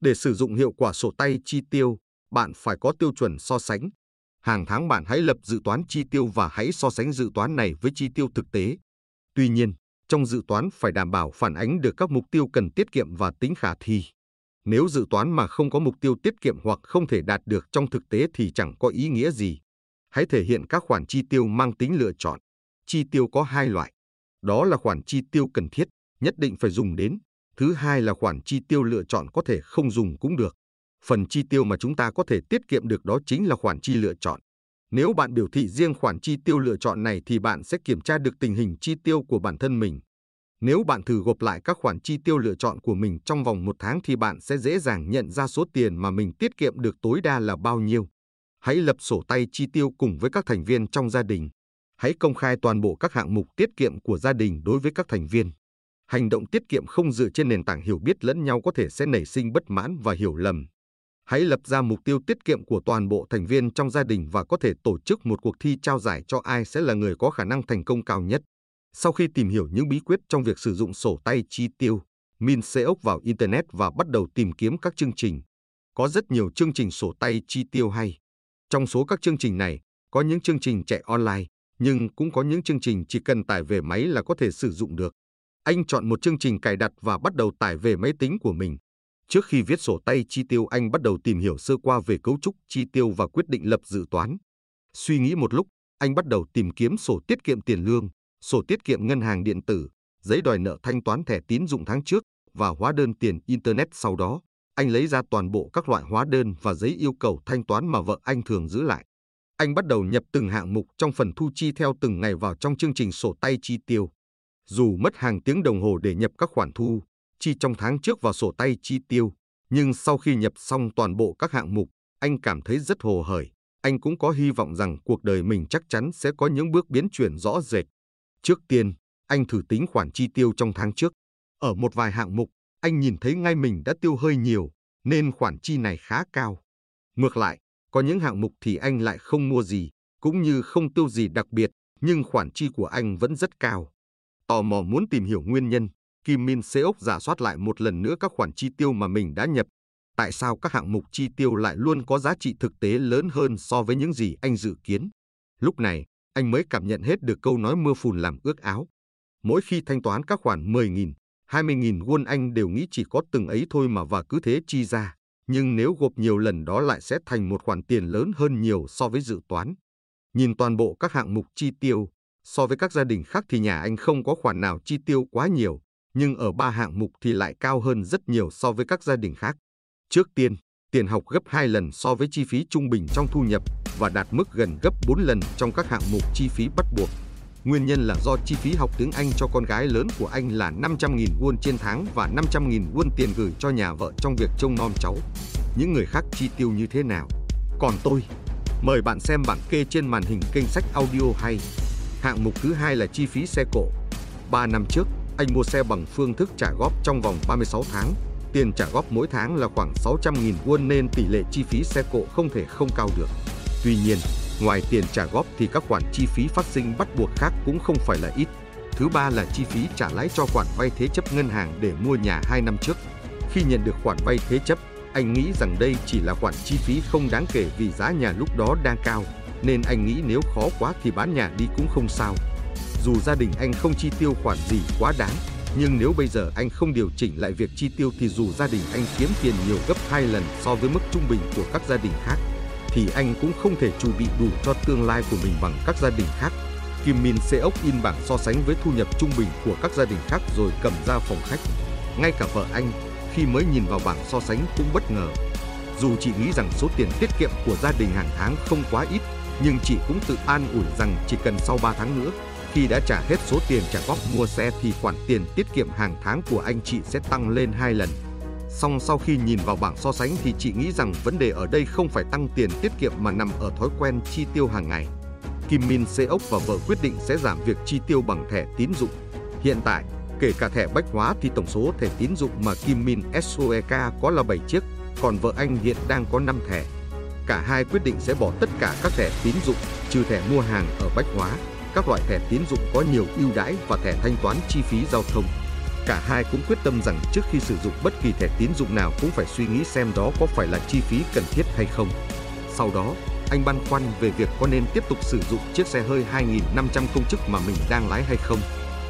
Để sử dụng hiệu quả sổ tay chi tiêu, bạn phải có tiêu chuẩn so sánh. Hàng tháng bạn hãy lập dự toán chi tiêu và hãy so sánh dự toán này với chi tiêu thực tế. Tuy nhiên, trong dự toán phải đảm bảo phản ánh được các mục tiêu cần tiết kiệm và tính khả thi. Nếu dự toán mà không có mục tiêu tiết kiệm hoặc không thể đạt được trong thực tế thì chẳng có ý nghĩa gì. Hãy thể hiện các khoản chi tiêu mang tính lựa chọn. Chi tiêu có hai loại. Đó là khoản chi tiêu cần thiết, nhất định phải dùng đến. Thứ hai là khoản chi tiêu lựa chọn có thể không dùng cũng được. Phần chi tiêu mà chúng ta có thể tiết kiệm được đó chính là khoản chi lựa chọn. Nếu bạn biểu thị riêng khoản chi tiêu lựa chọn này thì bạn sẽ kiểm tra được tình hình chi tiêu của bản thân mình. Nếu bạn thử gộp lại các khoản chi tiêu lựa chọn của mình trong vòng một tháng thì bạn sẽ dễ dàng nhận ra số tiền mà mình tiết kiệm được tối đa là bao nhiêu. Hãy lập sổ tay chi tiêu cùng với các thành viên trong gia đình. Hãy công khai toàn bộ các hạng mục tiết kiệm của gia đình đối với các thành viên. Hành động tiết kiệm không dựa trên nền tảng hiểu biết lẫn nhau có thể sẽ nảy sinh bất mãn và hiểu lầm. Hãy lập ra mục tiêu tiết kiệm của toàn bộ thành viên trong gia đình và có thể tổ chức một cuộc thi trao giải cho ai sẽ là người có khả năng thành công cao nhất. Sau khi tìm hiểu những bí quyết trong việc sử dụng sổ tay chi tiêu, Min sẽ ốc vào Internet và bắt đầu tìm kiếm các chương trình. Có rất nhiều chương trình sổ tay chi tiêu hay. Trong số các chương trình này, có những chương trình chạy online, nhưng cũng có những chương trình chỉ cần tải về máy là có thể sử dụng được. Anh chọn một chương trình cài đặt và bắt đầu tải về máy tính của mình. Trước khi viết sổ tay chi tiêu, anh bắt đầu tìm hiểu sơ qua về cấu trúc chi tiêu và quyết định lập dự toán. Suy nghĩ một lúc, anh bắt đầu tìm kiếm sổ tiết kiệm tiền lương, sổ tiết kiệm ngân hàng điện tử, giấy đòi nợ thanh toán thẻ tín dụng tháng trước và hóa đơn tiền Internet sau đó. Anh lấy ra toàn bộ các loại hóa đơn và giấy yêu cầu thanh toán mà vợ anh thường giữ lại. Anh bắt đầu nhập từng hạng mục trong phần thu chi theo từng ngày vào trong chương trình sổ tay chi tiêu. Dù mất hàng tiếng đồng hồ để nhập các khoản thu, chi trong tháng trước vào sổ tay chi tiêu, nhưng sau khi nhập xong toàn bộ các hạng mục, anh cảm thấy rất hồ hởi. Anh cũng có hy vọng rằng cuộc đời mình chắc chắn sẽ có những bước biến chuyển rõ rệt. Trước tiên, anh thử tính khoản chi tiêu trong tháng trước. Ở một vài hạng mục, anh nhìn thấy ngay mình đã tiêu hơi nhiều, nên khoản chi này khá cao. Ngược lại, có những hạng mục thì anh lại không mua gì, cũng như không tiêu gì đặc biệt, nhưng khoản chi của anh vẫn rất cao. Tò mò muốn tìm hiểu nguyên nhân, Kim Min Seok giả soát lại một lần nữa các khoản chi tiêu mà mình đã nhập. Tại sao các hạng mục chi tiêu lại luôn có giá trị thực tế lớn hơn so với những gì anh dự kiến? Lúc này, anh mới cảm nhận hết được câu nói mưa phùn làm ước áo. Mỗi khi thanh toán các khoản 10.000, 20.000 won anh đều nghĩ chỉ có từng ấy thôi mà và cứ thế chi ra. Nhưng nếu gộp nhiều lần đó lại sẽ thành một khoản tiền lớn hơn nhiều so với dự toán. Nhìn toàn bộ các hạng mục chi tiêu, so với các gia đình khác thì nhà anh không có khoản nào chi tiêu quá nhiều, nhưng ở ba hạng mục thì lại cao hơn rất nhiều so với các gia đình khác. Trước tiên, tiền học gấp 2 lần so với chi phí trung bình trong thu nhập và đạt mức gần gấp 4 lần trong các hạng mục chi phí bắt buộc. Nguyên nhân là do chi phí học tiếng Anh cho con gái lớn của anh là 500.000 won trên tháng và 500.000 won tiền gửi cho nhà vợ trong việc trông nom cháu. Những người khác chi tiêu như thế nào? Còn tôi, mời bạn xem bảng kê trên màn hình kênh sách audio hay. Hạng mục thứ hai là chi phí xe cộ. 3 năm trước, anh mua xe bằng phương thức trả góp trong vòng 36 tháng. Tiền trả góp mỗi tháng là khoảng 600.000 won nên tỷ lệ chi phí xe cộ không thể không cao được. Tuy nhiên, ngoài tiền trả góp thì các khoản chi phí phát sinh bắt buộc khác cũng không phải là ít. Thứ ba là chi phí trả lãi cho khoản vay thế chấp ngân hàng để mua nhà 2 năm trước. Khi nhận được khoản vay thế chấp, anh nghĩ rằng đây chỉ là khoản chi phí không đáng kể vì giá nhà lúc đó đang cao, nên anh nghĩ nếu khó quá thì bán nhà đi cũng không sao. Dù gia đình anh không chi tiêu khoản gì quá đáng, nhưng nếu bây giờ anh không điều chỉnh lại việc chi tiêu thì dù gia đình anh kiếm tiền nhiều gấp 2 lần so với mức trung bình của các gia đình khác, thì anh cũng không thể chuẩn bị đủ cho tương lai của mình bằng các gia đình khác. Kim Min Seok in bảng so sánh với thu nhập trung bình của các gia đình khác rồi cầm ra phòng khách. Ngay cả vợ anh, khi mới nhìn vào bảng so sánh cũng bất ngờ. Dù chị nghĩ rằng số tiền tiết kiệm của gia đình hàng tháng không quá ít, nhưng chị cũng tự an ủi rằng chỉ cần sau 3 tháng nữa, khi đã trả hết số tiền trả góp mua xe thì khoản tiền tiết kiệm hàng tháng của anh chị sẽ tăng lên hai lần. Song sau khi nhìn vào bảng so sánh thì chị nghĩ rằng vấn đề ở đây không phải tăng tiền tiết kiệm mà nằm ở thói quen chi tiêu hàng ngày. Kim Min Seok và vợ quyết định sẽ giảm việc chi tiêu bằng thẻ tín dụng. Hiện tại, kể cả thẻ bách hóa thì tổng số thẻ tín dụng mà Kim Min SOEK có là 7 chiếc, còn vợ anh hiện đang có 5 thẻ. Cả hai quyết định sẽ bỏ tất cả các thẻ tín dụng, trừ thẻ mua hàng ở bách hóa, các loại thẻ tín dụng có nhiều ưu đãi và thẻ thanh toán chi phí giao thông. Cả hai cũng quyết tâm rằng trước khi sử dụng bất kỳ thẻ tín dụng nào cũng phải suy nghĩ xem đó có phải là chi phí cần thiết hay không. Sau đó, anh băn khoăn về việc có nên tiếp tục sử dụng chiếc xe hơi 2.500 công chức mà mình đang lái hay không.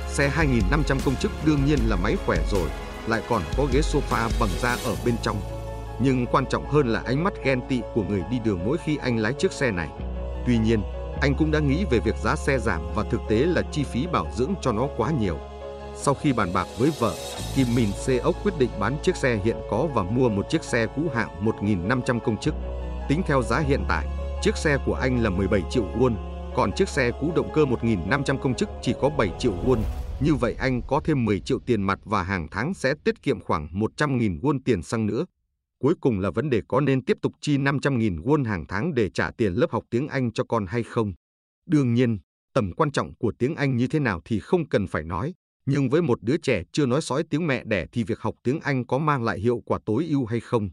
Xe 2.500 công chức đương nhiên là máy khỏe rồi, lại còn có ghế sofa bằng da ở bên trong. Nhưng quan trọng hơn là ánh mắt ghen tị của người đi đường mỗi khi anh lái chiếc xe này. Tuy nhiên, anh cũng đã nghĩ về việc giá xe giảm và thực tế là chi phí bảo dưỡng cho nó quá nhiều. Sau khi bàn bạc với vợ, Kim Min ốc quyết định bán chiếc xe hiện có và mua một chiếc xe cũ hạng 1.500 công chức. Tính theo giá hiện tại, chiếc xe của anh là 17 triệu won, còn chiếc xe cũ động cơ 1.500 công chức chỉ có 7 triệu won. Như vậy anh có thêm 10 triệu tiền mặt và hàng tháng sẽ tiết kiệm khoảng 100.000 won tiền xăng nữa. Cuối cùng là vấn đề có nên tiếp tục chi 500.000 won hàng tháng để trả tiền lớp học tiếng Anh cho con hay không. Đương nhiên, tầm quan trọng của tiếng Anh như thế nào thì không cần phải nói, nhưng với một đứa trẻ chưa nói sói tiếng mẹ đẻ thì việc học tiếng Anh có mang lại hiệu quả tối ưu hay không?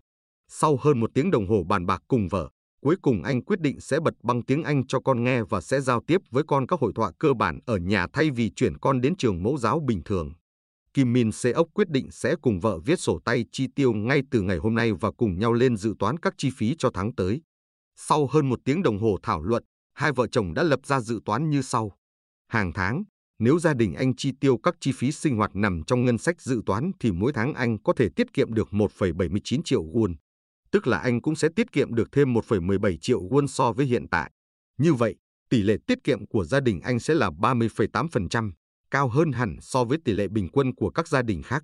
Sau hơn một tiếng đồng hồ bàn bạc cùng vợ, cuối cùng anh quyết định sẽ bật băng tiếng Anh cho con nghe và sẽ giao tiếp với con các hội thoại cơ bản ở nhà thay vì chuyển con đến trường mẫu giáo bình thường. Kim Min Seok quyết định sẽ cùng vợ viết sổ tay chi tiêu ngay từ ngày hôm nay và cùng nhau lên dự toán các chi phí cho tháng tới. Sau hơn một tiếng đồng hồ thảo luận, hai vợ chồng đã lập ra dự toán như sau. Hàng tháng, nếu gia đình anh chi tiêu các chi phí sinh hoạt nằm trong ngân sách dự toán thì mỗi tháng anh có thể tiết kiệm được 1,79 triệu won. Tức là anh cũng sẽ tiết kiệm được thêm 1,17 triệu won so với hiện tại. Như vậy, tỷ lệ tiết kiệm của gia đình anh sẽ là 30,8%, cao hơn hẳn so với tỷ lệ bình quân của các gia đình khác.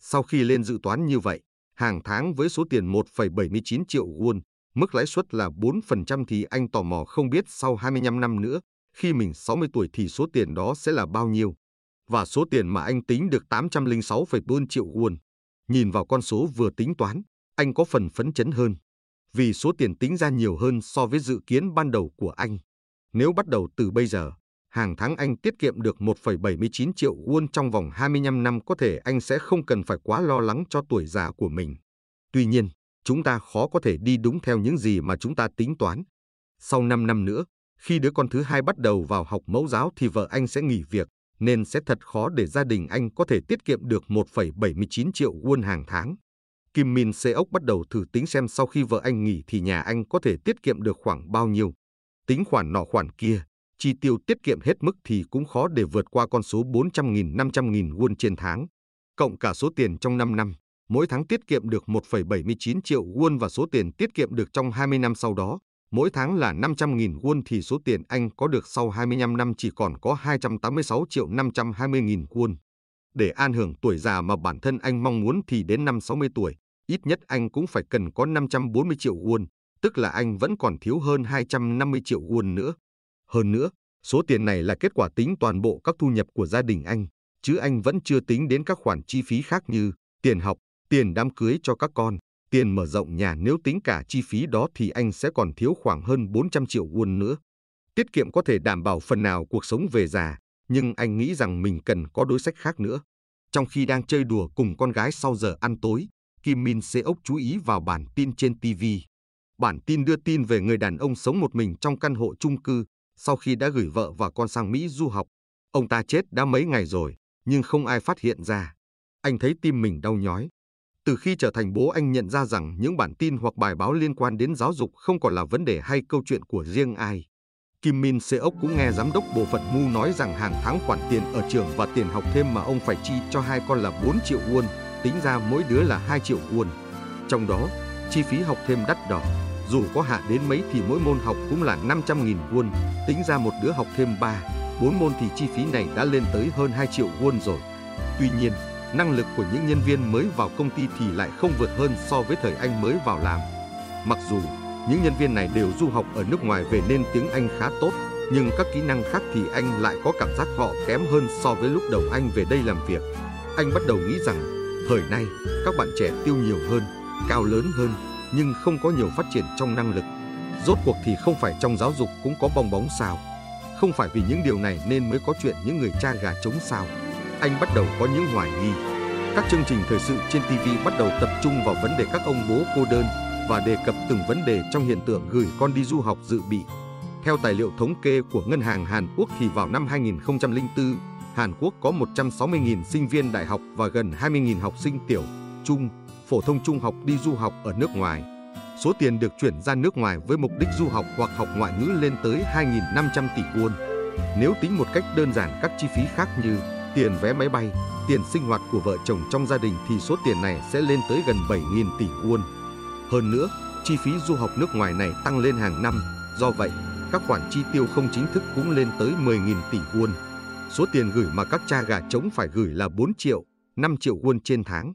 Sau khi lên dự toán như vậy, hàng tháng với số tiền 1,79 triệu won, mức lãi suất là 4% thì anh tò mò không biết sau 25 năm nữa, khi mình 60 tuổi thì số tiền đó sẽ là bao nhiêu. Và số tiền mà anh tính được 806,4 triệu won. Nhìn vào con số vừa tính toán, anh có phần phấn chấn hơn. Vì số tiền tính ra nhiều hơn so với dự kiến ban đầu của anh. Nếu bắt đầu từ bây giờ, hàng tháng anh tiết kiệm được 1,79 triệu won trong vòng 25 năm có thể anh sẽ không cần phải quá lo lắng cho tuổi già của mình. Tuy nhiên, chúng ta khó có thể đi đúng theo những gì mà chúng ta tính toán. Sau 5 năm nữa, khi đứa con thứ hai bắt đầu vào học mẫu giáo thì vợ anh sẽ nghỉ việc, nên sẽ thật khó để gia đình anh có thể tiết kiệm được 1,79 triệu won hàng tháng. Kim Min Seok bắt đầu thử tính xem sau khi vợ anh nghỉ thì nhà anh có thể tiết kiệm được khoảng bao nhiêu. Tính khoản nọ khoản kia, chi tiêu tiết kiệm hết mức thì cũng khó để vượt qua con số 400.000 500.000 won trên tháng. Cộng cả số tiền trong 5 năm, mỗi tháng tiết kiệm được 1,79 triệu won và số tiền tiết kiệm được trong 20 năm sau đó, mỗi tháng là 500.000 won thì số tiền anh có được sau 25 năm chỉ còn có 286 triệu 520.000 won. Để an hưởng tuổi già mà bản thân anh mong muốn thì đến năm 60 tuổi, ít nhất anh cũng phải cần có 540 triệu won, tức là anh vẫn còn thiếu hơn 250 triệu won nữa. Hơn nữa, số tiền này là kết quả tính toàn bộ các thu nhập của gia đình anh, chứ anh vẫn chưa tính đến các khoản chi phí khác như tiền học, tiền đám cưới cho các con, tiền mở rộng nhà nếu tính cả chi phí đó thì anh sẽ còn thiếu khoảng hơn 400 triệu won nữa. Tiết kiệm có thể đảm bảo phần nào cuộc sống về già, nhưng anh nghĩ rằng mình cần có đối sách khác nữa. Trong khi đang chơi đùa cùng con gái sau giờ ăn tối, Kim Min Seok chú ý vào bản tin trên TV. Bản tin đưa tin về người đàn ông sống một mình trong căn hộ chung cư sau khi đã gửi vợ và con sang Mỹ du học. Ông ta chết đã mấy ngày rồi, nhưng không ai phát hiện ra. Anh thấy tim mình đau nhói. Từ khi trở thành bố anh nhận ra rằng những bản tin hoặc bài báo liên quan đến giáo dục không còn là vấn đề hay câu chuyện của riêng ai. Kim Min Seok cũng nghe giám đốc bộ phận Mu nói rằng hàng tháng khoản tiền ở trường và tiền học thêm mà ông phải chi cho hai con là 4 triệu won, tính ra mỗi đứa là 2 triệu won. Trong đó, chi phí học thêm đắt đỏ, dù có hạ đến mấy thì mỗi môn học cũng là 500.000 won, tính ra một đứa học thêm 3, 4 môn thì chi phí này đã lên tới hơn 2 triệu won rồi. Tuy nhiên, năng lực của những nhân viên mới vào công ty thì lại không vượt hơn so với thời anh mới vào làm. Mặc dù những nhân viên này đều du học ở nước ngoài về nên tiếng Anh khá tốt, nhưng các kỹ năng khác thì anh lại có cảm giác họ kém hơn so với lúc đầu anh về đây làm việc. Anh bắt đầu nghĩ rằng, thời nay, các bạn trẻ tiêu nhiều hơn, cao lớn hơn, nhưng không có nhiều phát triển trong năng lực. Rốt cuộc thì không phải trong giáo dục cũng có bong bóng sao. Không phải vì những điều này nên mới có chuyện những người cha gà trống sao. Anh bắt đầu có những hoài nghi. Các chương trình thời sự trên TV bắt đầu tập trung vào vấn đề các ông bố cô đơn và đề cập từng vấn đề trong hiện tượng gửi con đi du học dự bị. Theo tài liệu thống kê của Ngân hàng Hàn Quốc thì vào năm 2004, Hàn Quốc có 160.000 sinh viên đại học và gần 20.000 học sinh tiểu, trung, phổ thông trung học đi du học ở nước ngoài. Số tiền được chuyển ra nước ngoài với mục đích du học hoặc học ngoại ngữ lên tới 2.500 tỷ won. Nếu tính một cách đơn giản các chi phí khác như tiền vé máy bay, tiền sinh hoạt của vợ chồng trong gia đình thì số tiền này sẽ lên tới gần 7.000 tỷ won. Hơn nữa, chi phí du học nước ngoài này tăng lên hàng năm, do vậy, các khoản chi tiêu không chính thức cũng lên tới 10.000 tỷ won. Số tiền gửi mà các cha gà trống phải gửi là 4 triệu, 5 triệu won trên tháng.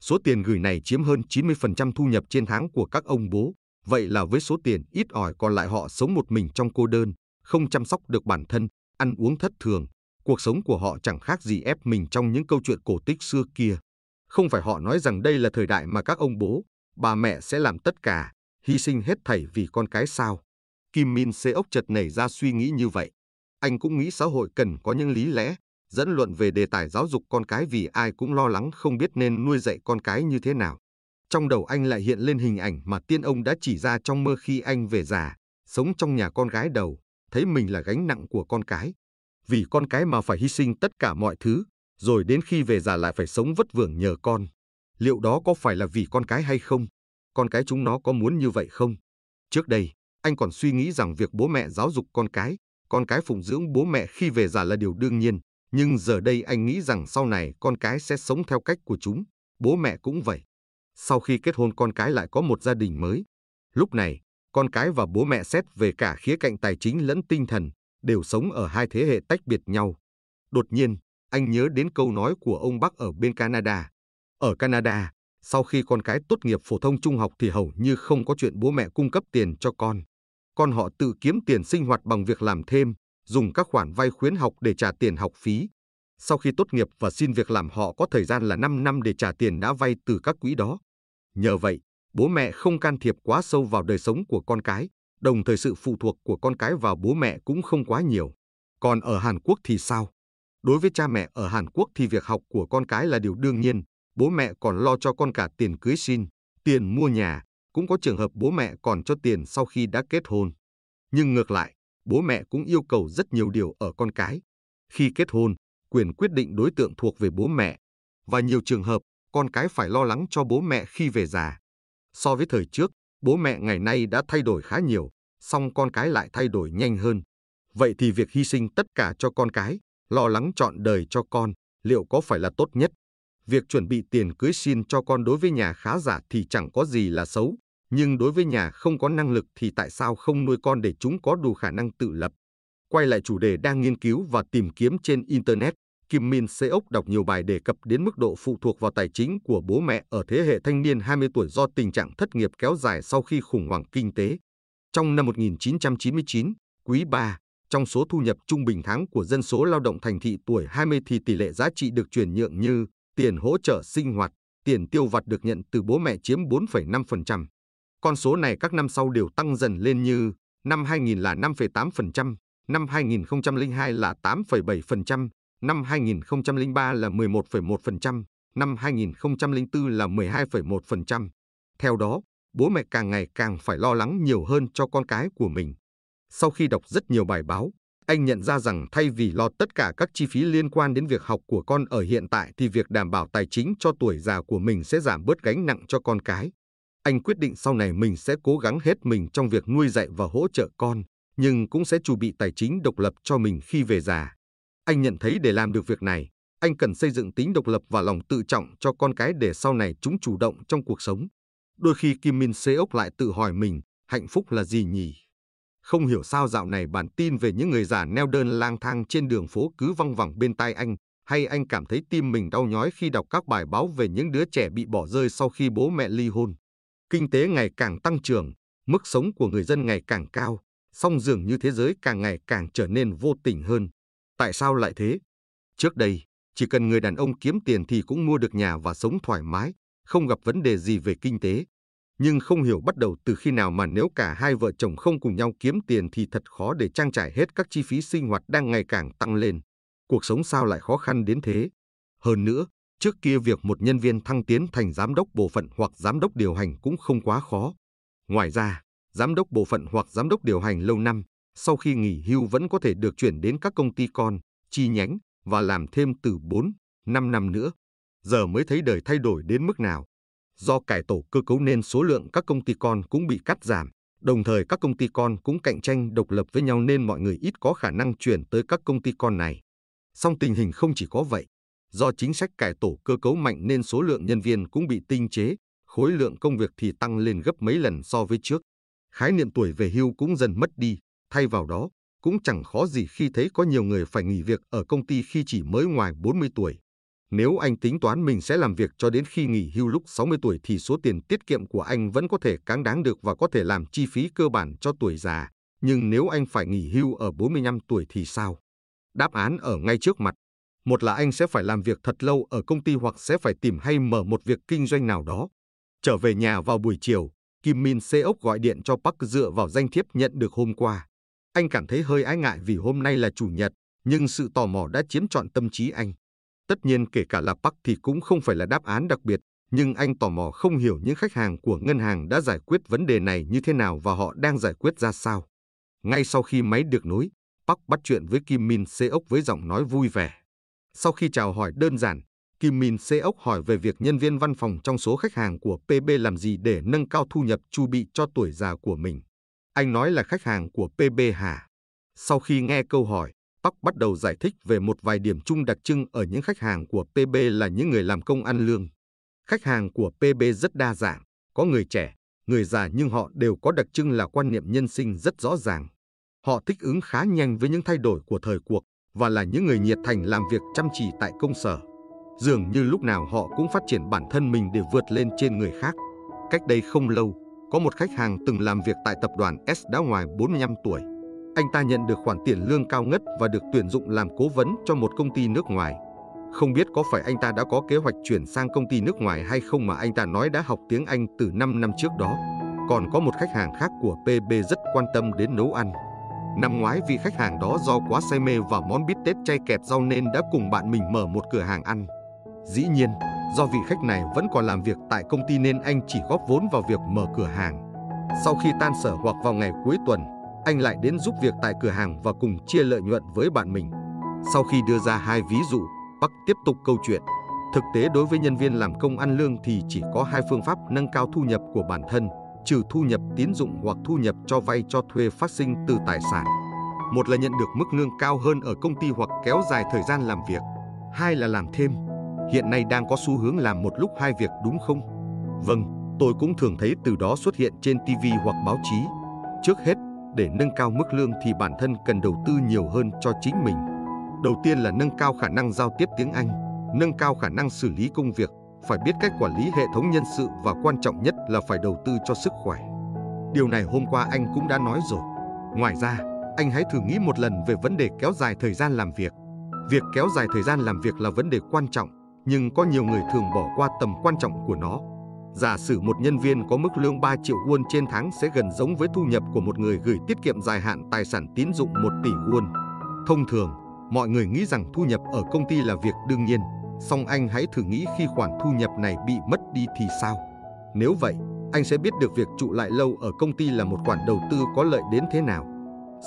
Số tiền gửi này chiếm hơn 90% thu nhập trên tháng của các ông bố. Vậy là với số tiền ít ỏi còn lại họ sống một mình trong cô đơn, không chăm sóc được bản thân, ăn uống thất thường. Cuộc sống của họ chẳng khác gì ép mình trong những câu chuyện cổ tích xưa kia. Không phải họ nói rằng đây là thời đại mà các ông bố, bà mẹ sẽ làm tất cả, hy sinh hết thảy vì con cái sao. Kim Min Seok chợt nảy ra suy nghĩ như vậy. Anh cũng nghĩ xã hội cần có những lý lẽ, dẫn luận về đề tài giáo dục con cái vì ai cũng lo lắng không biết nên nuôi dạy con cái như thế nào. Trong đầu anh lại hiện lên hình ảnh mà tiên ông đã chỉ ra trong mơ khi anh về già, sống trong nhà con gái đầu, thấy mình là gánh nặng của con cái. Vì con cái mà phải hy sinh tất cả mọi thứ, rồi đến khi về già lại phải sống vất vưởng nhờ con. Liệu đó có phải là vì con cái hay không? Con cái chúng nó có muốn như vậy không? Trước đây, Anh còn suy nghĩ rằng việc bố mẹ giáo dục con cái, con cái phụng dưỡng bố mẹ khi về già là điều đương nhiên. Nhưng giờ đây anh nghĩ rằng sau này con cái sẽ sống theo cách của chúng, bố mẹ cũng vậy. Sau khi kết hôn con cái lại có một gia đình mới. Lúc này, con cái và bố mẹ xét về cả khía cạnh tài chính lẫn tinh thần, đều sống ở hai thế hệ tách biệt nhau. Đột nhiên, anh nhớ đến câu nói của ông Bắc ở bên Canada. Ở Canada, sau khi con cái tốt nghiệp phổ thông trung học thì hầu như không có chuyện bố mẹ cung cấp tiền cho con. Con họ tự kiếm tiền sinh hoạt bằng việc làm thêm, dùng các khoản vay khuyến học để trả tiền học phí. Sau khi tốt nghiệp và xin việc làm họ có thời gian là 5 năm để trả tiền đã vay từ các quỹ đó. Nhờ vậy, bố mẹ không can thiệp quá sâu vào đời sống của con cái, đồng thời sự phụ thuộc của con cái vào bố mẹ cũng không quá nhiều. Còn ở Hàn Quốc thì sao? Đối với cha mẹ ở Hàn Quốc thì việc học của con cái là điều đương nhiên, bố mẹ còn lo cho con cả tiền cưới xin, tiền mua nhà, cũng có trường hợp bố mẹ còn cho tiền sau khi đã kết hôn. Nhưng ngược lại, bố mẹ cũng yêu cầu rất nhiều điều ở con cái. Khi kết hôn, quyền quyết định đối tượng thuộc về bố mẹ, và nhiều trường hợp, con cái phải lo lắng cho bố mẹ khi về già. So với thời trước, bố mẹ ngày nay đã thay đổi khá nhiều, song con cái lại thay đổi nhanh hơn. Vậy thì việc hy sinh tất cả cho con cái, lo lắng chọn đời cho con, liệu có phải là tốt nhất? Việc chuẩn bị tiền cưới xin cho con đối với nhà khá giả thì chẳng có gì là xấu, nhưng đối với nhà không có năng lực thì tại sao không nuôi con để chúng có đủ khả năng tự lập? Quay lại chủ đề đang nghiên cứu và tìm kiếm trên Internet, Kim Min Seok đọc nhiều bài đề cập đến mức độ phụ thuộc vào tài chính của bố mẹ ở thế hệ thanh niên 20 tuổi do tình trạng thất nghiệp kéo dài sau khi khủng hoảng kinh tế. Trong năm 1999, quý 3, trong số thu nhập trung bình tháng của dân số lao động thành thị tuổi 20 thì tỷ lệ giá trị được chuyển nhượng như tiền hỗ trợ sinh hoạt, tiền tiêu vặt được nhận từ bố mẹ chiếm 4,5%. Con số này các năm sau đều tăng dần lên như năm 2000 là 5,8%, năm 2002 là 8,7%, năm 2003 là 11,1%, năm 2004 là 12,1%. Theo đó, bố mẹ càng ngày càng phải lo lắng nhiều hơn cho con cái của mình. Sau khi đọc rất nhiều bài báo, anh nhận ra rằng thay vì lo tất cả các chi phí liên quan đến việc học của con ở hiện tại thì việc đảm bảo tài chính cho tuổi già của mình sẽ giảm bớt gánh nặng cho con cái. Anh quyết định sau này mình sẽ cố gắng hết mình trong việc nuôi dạy và hỗ trợ con, nhưng cũng sẽ chuẩn bị tài chính độc lập cho mình khi về già. Anh nhận thấy để làm được việc này, anh cần xây dựng tính độc lập và lòng tự trọng cho con cái để sau này chúng chủ động trong cuộc sống. Đôi khi Kim Min Seok lại tự hỏi mình, hạnh phúc là gì nhỉ? Không hiểu sao dạo này bản tin về những người già neo đơn lang thang trên đường phố cứ văng vẳng bên tai anh, hay anh cảm thấy tim mình đau nhói khi đọc các bài báo về những đứa trẻ bị bỏ rơi sau khi bố mẹ ly hôn. Kinh tế ngày càng tăng trưởng, mức sống của người dân ngày càng cao, song dường như thế giới càng ngày càng trở nên vô tình hơn. Tại sao lại thế? Trước đây, chỉ cần người đàn ông kiếm tiền thì cũng mua được nhà và sống thoải mái, không gặp vấn đề gì về kinh tế. Nhưng không hiểu bắt đầu từ khi nào mà nếu cả hai vợ chồng không cùng nhau kiếm tiền thì thật khó để trang trải hết các chi phí sinh hoạt đang ngày càng tăng lên. Cuộc sống sao lại khó khăn đến thế? Hơn nữa, trước kia việc một nhân viên thăng tiến thành giám đốc bộ phận hoặc giám đốc điều hành cũng không quá khó. Ngoài ra, giám đốc bộ phận hoặc giám đốc điều hành lâu năm, sau khi nghỉ hưu vẫn có thể được chuyển đến các công ty con, chi nhánh và làm thêm từ 4, 5 năm nữa. Giờ mới thấy đời thay đổi đến mức nào. Do cải tổ cơ cấu nên số lượng các công ty con cũng bị cắt giảm, đồng thời các công ty con cũng cạnh tranh độc lập với nhau nên mọi người ít có khả năng chuyển tới các công ty con này. Song tình hình không chỉ có vậy. Do chính sách cải tổ cơ cấu mạnh nên số lượng nhân viên cũng bị tinh chế, khối lượng công việc thì tăng lên gấp mấy lần so với trước. Khái niệm tuổi về hưu cũng dần mất đi, thay vào đó, cũng chẳng khó gì khi thấy có nhiều người phải nghỉ việc ở công ty khi chỉ mới ngoài 40 tuổi. Nếu anh tính toán mình sẽ làm việc cho đến khi nghỉ hưu lúc 60 tuổi thì số tiền tiết kiệm của anh vẫn có thể cáng đáng được và có thể làm chi phí cơ bản cho tuổi già. Nhưng nếu anh phải nghỉ hưu ở 45 tuổi thì sao? Đáp án ở ngay trước mặt. Một là anh sẽ phải làm việc thật lâu ở công ty hoặc sẽ phải tìm hay mở một việc kinh doanh nào đó. Trở về nhà vào buổi chiều, Kim Min Seok gọi điện cho Park dựa vào danh thiếp nhận được hôm qua. Anh cảm thấy hơi ái ngại vì hôm nay là chủ nhật, nhưng sự tò mò đã chiếm trọn tâm trí anh. Tất nhiên kể cả là Park thì cũng không phải là đáp án đặc biệt, nhưng anh tò mò không hiểu những khách hàng của ngân hàng đã giải quyết vấn đề này như thế nào và họ đang giải quyết ra sao. Ngay sau khi máy được nối, Park bắt chuyện với Kim Min Seok với giọng nói vui vẻ. Sau khi chào hỏi đơn giản, Kim Min Seok hỏi về việc nhân viên văn phòng trong số khách hàng của PB làm gì để nâng cao thu nhập chu bị cho tuổi già của mình. Anh nói là khách hàng của PB hả? Sau khi nghe câu hỏi, Park bắt đầu giải thích về một vài điểm chung đặc trưng ở những khách hàng của PB là những người làm công ăn lương. Khách hàng của PB rất đa dạng, có người trẻ, người già nhưng họ đều có đặc trưng là quan niệm nhân sinh rất rõ ràng. Họ thích ứng khá nhanh với những thay đổi của thời cuộc và là những người nhiệt thành làm việc chăm chỉ tại công sở. Dường như lúc nào họ cũng phát triển bản thân mình để vượt lên trên người khác. Cách đây không lâu, có một khách hàng từng làm việc tại tập đoàn S đã ngoài 45 tuổi. Anh ta nhận được khoản tiền lương cao ngất và được tuyển dụng làm cố vấn cho một công ty nước ngoài. Không biết có phải anh ta đã có kế hoạch chuyển sang công ty nước ngoài hay không mà anh ta nói đã học tiếng Anh từ 5 năm trước đó. Còn có một khách hàng khác của PB rất quan tâm đến nấu ăn. Năm ngoái vì khách hàng đó do quá say mê vào món bít tết chay kẹp rau nên đã cùng bạn mình mở một cửa hàng ăn. Dĩ nhiên, do vị khách này vẫn còn làm việc tại công ty nên anh chỉ góp vốn vào việc mở cửa hàng. Sau khi tan sở hoặc vào ngày cuối tuần, anh lại đến giúp việc tại cửa hàng và cùng chia lợi nhuận với bạn mình. Sau khi đưa ra hai ví dụ, Bắc tiếp tục câu chuyện. Thực tế đối với nhân viên làm công ăn lương thì chỉ có hai phương pháp nâng cao thu nhập của bản thân, trừ thu nhập tín dụng hoặc thu nhập cho vay cho thuê phát sinh từ tài sản. Một là nhận được mức lương cao hơn ở công ty hoặc kéo dài thời gian làm việc. Hai là làm thêm. Hiện nay đang có xu hướng làm một lúc hai việc đúng không? Vâng, tôi cũng thường thấy từ đó xuất hiện trên TV hoặc báo chí. Trước hết, để nâng cao mức lương thì bản thân cần đầu tư nhiều hơn cho chính mình. Đầu tiên là nâng cao khả năng giao tiếp tiếng Anh, nâng cao khả năng xử lý công việc, phải biết cách quản lý hệ thống nhân sự và quan trọng nhất là phải đầu tư cho sức khỏe. Điều này hôm qua anh cũng đã nói rồi. Ngoài ra, anh hãy thử nghĩ một lần về vấn đề kéo dài thời gian làm việc. Việc kéo dài thời gian làm việc là vấn đề quan trọng, nhưng có nhiều người thường bỏ qua tầm quan trọng của nó. Giả sử một nhân viên có mức lương 3 triệu won trên tháng sẽ gần giống với thu nhập của một người gửi tiết kiệm dài hạn tài sản tín dụng 1 tỷ won. Thông thường, mọi người nghĩ rằng thu nhập ở công ty là việc đương nhiên, song anh hãy thử nghĩ khi khoản thu nhập này bị mất đi thì sao? Nếu vậy, anh sẽ biết được việc trụ lại lâu ở công ty là một khoản đầu tư có lợi đến thế nào.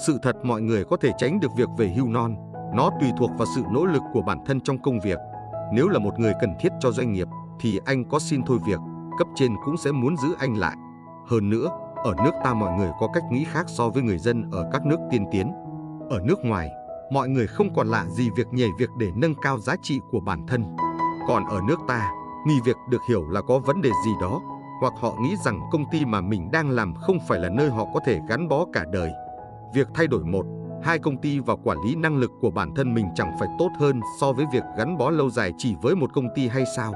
Sự thật mọi người có thể tránh được việc về hưu non, nó tùy thuộc vào sự nỗ lực của bản thân trong công việc. Nếu là một người cần thiết cho doanh nghiệp thì anh có xin thôi việc, cấp trên cũng sẽ muốn giữ anh lại. Hơn nữa, ở nước ta mọi người có cách nghĩ khác so với người dân ở các nước tiên tiến. Ở nước ngoài, mọi người không còn lạ gì việc nhảy việc để nâng cao giá trị của bản thân. Còn ở nước ta, nghỉ việc được hiểu là có vấn đề gì đó, hoặc họ nghĩ rằng công ty mà mình đang làm không phải là nơi họ có thể gắn bó cả đời. Việc thay đổi một, hai công ty và quản lý năng lực của bản thân mình chẳng phải tốt hơn so với việc gắn bó lâu dài chỉ với một công ty hay sao?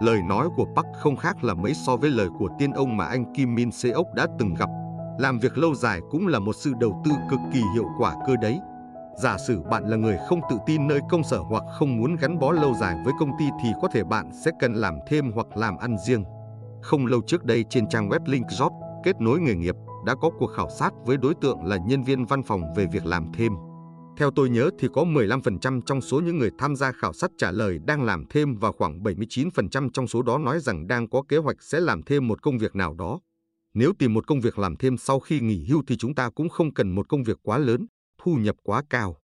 Lời nói của Park không khác là mấy so với lời của tiên ông mà anh Kim Min Seok đã từng gặp. Làm việc lâu dài cũng là một sự đầu tư cực kỳ hiệu quả cơ đấy. Giả sử bạn là người không tự tin nơi công sở hoặc không muốn gắn bó lâu dài với công ty thì có thể bạn sẽ cần làm thêm hoặc làm ăn riêng. Không lâu trước đây trên trang web LinkJob, kết nối nghề nghiệp, đã có cuộc khảo sát với đối tượng là nhân viên văn phòng về việc làm thêm. Theo tôi nhớ thì có 15% trong số những người tham gia khảo sát trả lời đang làm thêm và khoảng 79% trong số đó nói rằng đang có kế hoạch sẽ làm thêm một công việc nào đó. Nếu tìm một công việc làm thêm sau khi nghỉ hưu thì chúng ta cũng không cần một công việc quá lớn, thu nhập quá cao.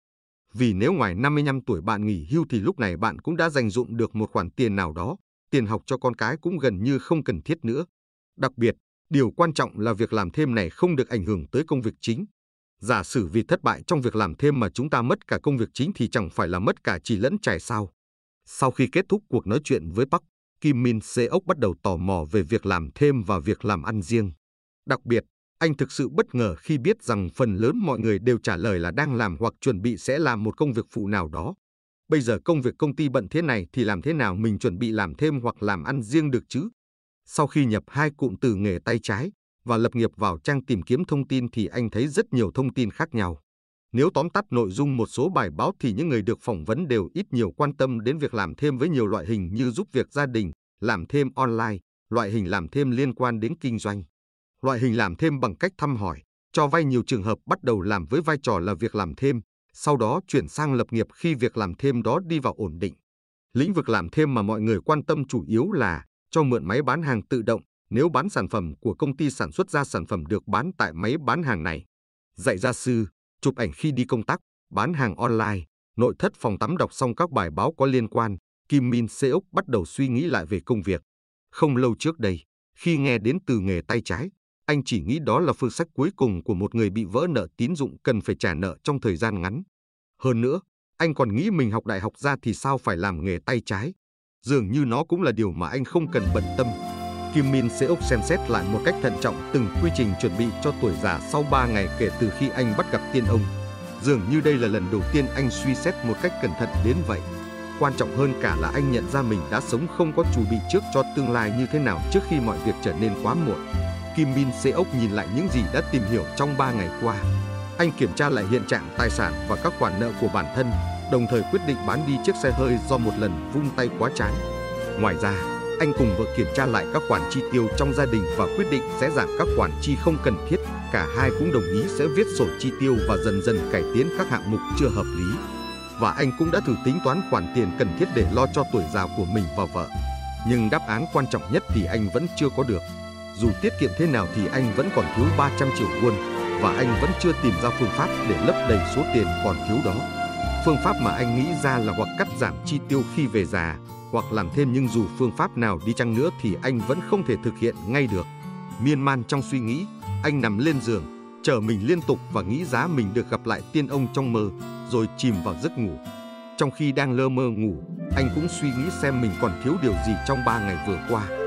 Vì nếu ngoài 55 tuổi bạn nghỉ hưu thì lúc này bạn cũng đã dành dụng được một khoản tiền nào đó, tiền học cho con cái cũng gần như không cần thiết nữa. Đặc biệt, điều quan trọng là việc làm thêm này không được ảnh hưởng tới công việc chính. Giả sử vì thất bại trong việc làm thêm mà chúng ta mất cả công việc chính thì chẳng phải là mất cả chỉ lẫn trải sao. Sau khi kết thúc cuộc nói chuyện với Park, Kim Min Seok bắt đầu tò mò về việc làm thêm và việc làm ăn riêng. Đặc biệt, anh thực sự bất ngờ khi biết rằng phần lớn mọi người đều trả lời là đang làm hoặc chuẩn bị sẽ làm một công việc phụ nào đó. Bây giờ công việc công ty bận thế này thì làm thế nào mình chuẩn bị làm thêm hoặc làm ăn riêng được chứ? Sau khi nhập hai cụm từ nghề tay trái và lập nghiệp vào trang tìm kiếm thông tin thì anh thấy rất nhiều thông tin khác nhau. Nếu tóm tắt nội dung một số bài báo thì những người được phỏng vấn đều ít nhiều quan tâm đến việc làm thêm với nhiều loại hình như giúp việc gia đình, làm thêm online, loại hình làm thêm liên quan đến kinh doanh. Loại hình làm thêm bằng cách thăm hỏi, cho vay nhiều trường hợp bắt đầu làm với vai trò là việc làm thêm, sau đó chuyển sang lập nghiệp khi việc làm thêm đó đi vào ổn định. Lĩnh vực làm thêm mà mọi người quan tâm chủ yếu là cho mượn máy bán hàng tự động nếu bán sản phẩm của công ty sản xuất ra sản phẩm được bán tại máy bán hàng này. Dạy gia sư, chụp ảnh khi đi công tác, bán hàng online, nội thất phòng tắm đọc xong các bài báo có liên quan, Kim Min Seok bắt đầu suy nghĩ lại về công việc. Không lâu trước đây, khi nghe đến từ nghề tay trái, anh chỉ nghĩ đó là phương sách cuối cùng của một người bị vỡ nợ tín dụng cần phải trả nợ trong thời gian ngắn. Hơn nữa, anh còn nghĩ mình học đại học ra thì sao phải làm nghề tay trái. Dường như nó cũng là điều mà anh không cần bận tâm. Kim Min Seok xem xét lại một cách thận trọng từng quy trình chuẩn bị cho tuổi già sau 3 ngày kể từ khi anh bắt gặp tiên ông. Dường như đây là lần đầu tiên anh suy xét một cách cẩn thận đến vậy. Quan trọng hơn cả là anh nhận ra mình đã sống không có chủ bị trước cho tương lai như thế nào trước khi mọi việc trở nên quá muộn. Kim Min Seok nhìn lại những gì đã tìm hiểu trong 3 ngày qua. Anh kiểm tra lại hiện trạng tài sản và các khoản nợ của bản thân, đồng thời quyết định bán đi chiếc xe hơi do một lần vung tay quá trái. Ngoài ra, anh cùng vợ kiểm tra lại các khoản chi tiêu trong gia đình và quyết định sẽ giảm các khoản chi không cần thiết. Cả hai cũng đồng ý sẽ viết sổ chi tiêu và dần dần cải tiến các hạng mục chưa hợp lý. Và anh cũng đã thử tính toán khoản tiền cần thiết để lo cho tuổi già của mình và vợ. Nhưng đáp án quan trọng nhất thì anh vẫn chưa có được. Dù tiết kiệm thế nào thì anh vẫn còn thiếu 300 triệu won và anh vẫn chưa tìm ra phương pháp để lấp đầy số tiền còn thiếu đó. Phương pháp mà anh nghĩ ra là hoặc cắt giảm chi tiêu khi về già, hoặc làm thêm nhưng dù phương pháp nào đi chăng nữa thì anh vẫn không thể thực hiện ngay được. Miên man trong suy nghĩ, anh nằm lên giường, chờ mình liên tục và nghĩ giá mình được gặp lại tiên ông trong mơ, rồi chìm vào giấc ngủ. Trong khi đang lơ mơ ngủ, anh cũng suy nghĩ xem mình còn thiếu điều gì trong ba ngày vừa qua.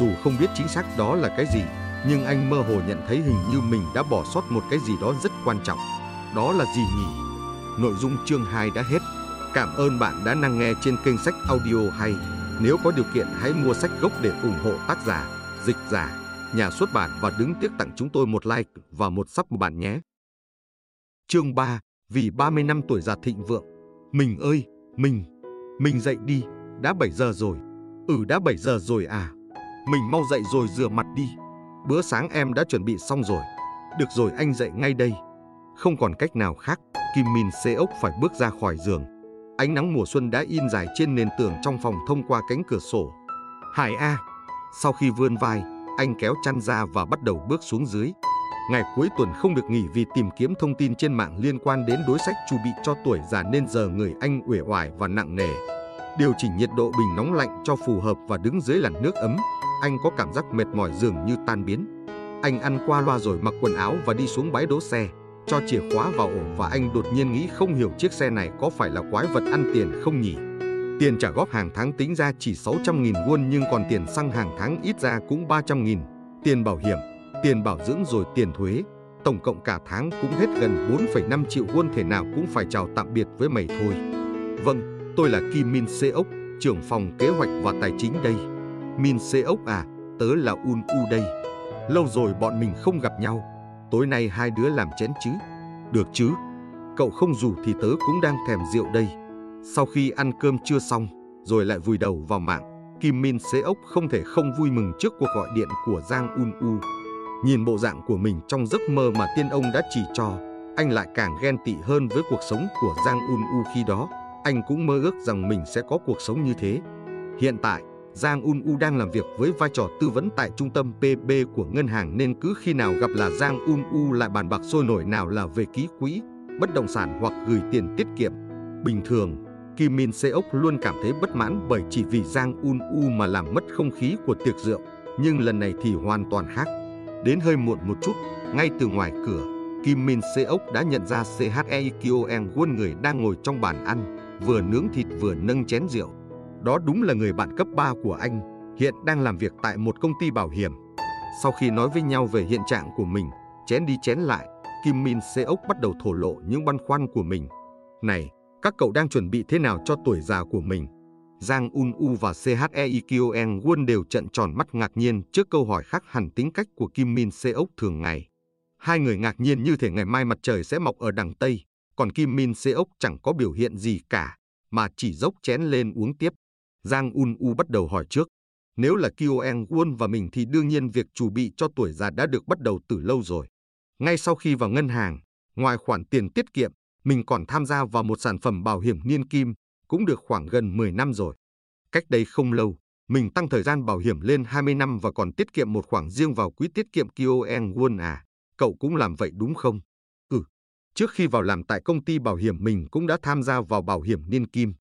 Dù không biết chính xác đó là cái gì, nhưng anh mơ hồ nhận thấy hình như mình đã bỏ sót một cái gì đó rất quan trọng. Đó là gì nhỉ? Nội dung chương 2 đã hết. Cảm ơn bạn đã năng nghe trên kênh sách audio hay. Nếu có điều kiện hãy mua sách gốc để ủng hộ tác giả, dịch giả, nhà xuất bản và đứng tiếc tặng chúng tôi một like và một sub bạn nhé. Chương 3 Vì 30 năm tuổi già thịnh vượng Mình ơi, mình, mình dậy đi, đã 7 giờ rồi. Ừ đã 7 giờ rồi à. Mình mau dậy rồi rửa mặt đi. Bữa sáng em đã chuẩn bị xong rồi. Được rồi anh dậy ngay đây. Không còn cách nào khác, Kim Min Seok phải bước ra khỏi giường. Ánh nắng mùa xuân đã in dài trên nền tường trong phòng thông qua cánh cửa sổ. Hải A! Sau khi vươn vai, anh kéo chăn ra và bắt đầu bước xuống dưới. Ngày cuối tuần không được nghỉ vì tìm kiếm thông tin trên mạng liên quan đến đối sách chu bị cho tuổi già nên giờ người anh uể oải và nặng nề. Điều chỉnh nhiệt độ bình nóng lạnh cho phù hợp và đứng dưới làn nước ấm, anh có cảm giác mệt mỏi dường như tan biến. Anh ăn qua loa rồi mặc quần áo và đi xuống bãi đỗ xe, cho chìa khóa vào ổ và anh đột nhiên nghĩ không hiểu chiếc xe này có phải là quái vật ăn tiền không nhỉ. Tiền trả góp hàng tháng tính ra chỉ 600.000 won nhưng còn tiền xăng hàng tháng ít ra cũng 300.000, tiền bảo hiểm, tiền bảo dưỡng rồi tiền thuế. Tổng cộng cả tháng cũng hết gần 4,5 triệu won thể nào cũng phải chào tạm biệt với mày thôi. Vâng, tôi là Kim Min Seok, trưởng phòng kế hoạch và tài chính đây. Min ốc à, tớ là Un U đây. Lâu rồi bọn mình không gặp nhau. Tối nay hai đứa làm chén chứ? Được chứ? Cậu không rủ thì tớ cũng đang thèm rượu đây. Sau khi ăn cơm chưa xong, rồi lại vùi đầu vào mạng, Kim Min ốc không thể không vui mừng trước cuộc gọi điện của Giang Un U. Nhìn bộ dạng của mình trong giấc mơ mà tiên ông đã chỉ cho, anh lại càng ghen tị hơn với cuộc sống của Giang Un U khi đó. Anh cũng mơ ước rằng mình sẽ có cuộc sống như thế. Hiện tại, Giang Un U đang làm việc với vai trò tư vấn tại trung tâm PB của ngân hàng nên cứ khi nào gặp là Giang Un U lại bàn bạc sôi nổi nào là về ký quỹ, bất động sản hoặc gửi tiền tiết kiệm. Bình thường, Kim Min Seok luôn cảm thấy bất mãn bởi chỉ vì Giang Un U mà làm mất không khí của tiệc rượu, nhưng lần này thì hoàn toàn khác. Đến hơi muộn một chút, ngay từ ngoài cửa, Kim Min Seok đã nhận ra CHE Kyoeng Won người đang ngồi trong bàn ăn, vừa nướng thịt vừa nâng chén rượu. Đó đúng là người bạn cấp 3 của anh, hiện đang làm việc tại một công ty bảo hiểm. Sau khi nói với nhau về hiện trạng của mình, chén đi chén lại, Kim Min Seok bắt đầu thổ lộ những băn khoăn của mình. Này, các cậu đang chuẩn bị thế nào cho tuổi già của mình? Giang Un U và CHE Won đều trận tròn mắt ngạc nhiên trước câu hỏi khác hẳn tính cách của Kim Min Seok thường ngày. Hai người ngạc nhiên như thể ngày mai mặt trời sẽ mọc ở đằng Tây, còn Kim Min Seok chẳng có biểu hiện gì cả, mà chỉ dốc chén lên uống tiếp. Giang Un U bắt đầu hỏi trước. Nếu là Kyoen Won và mình thì đương nhiên việc chuẩn bị cho tuổi già đã được bắt đầu từ lâu rồi. Ngay sau khi vào ngân hàng, ngoài khoản tiền tiết kiệm, mình còn tham gia vào một sản phẩm bảo hiểm niên kim, cũng được khoảng gần 10 năm rồi. Cách đây không lâu, mình tăng thời gian bảo hiểm lên 20 năm và còn tiết kiệm một khoản riêng vào quỹ tiết kiệm Kyoen Won à. Cậu cũng làm vậy đúng không? Ừ, trước khi vào làm tại công ty bảo hiểm mình cũng đã tham gia vào bảo hiểm niên kim.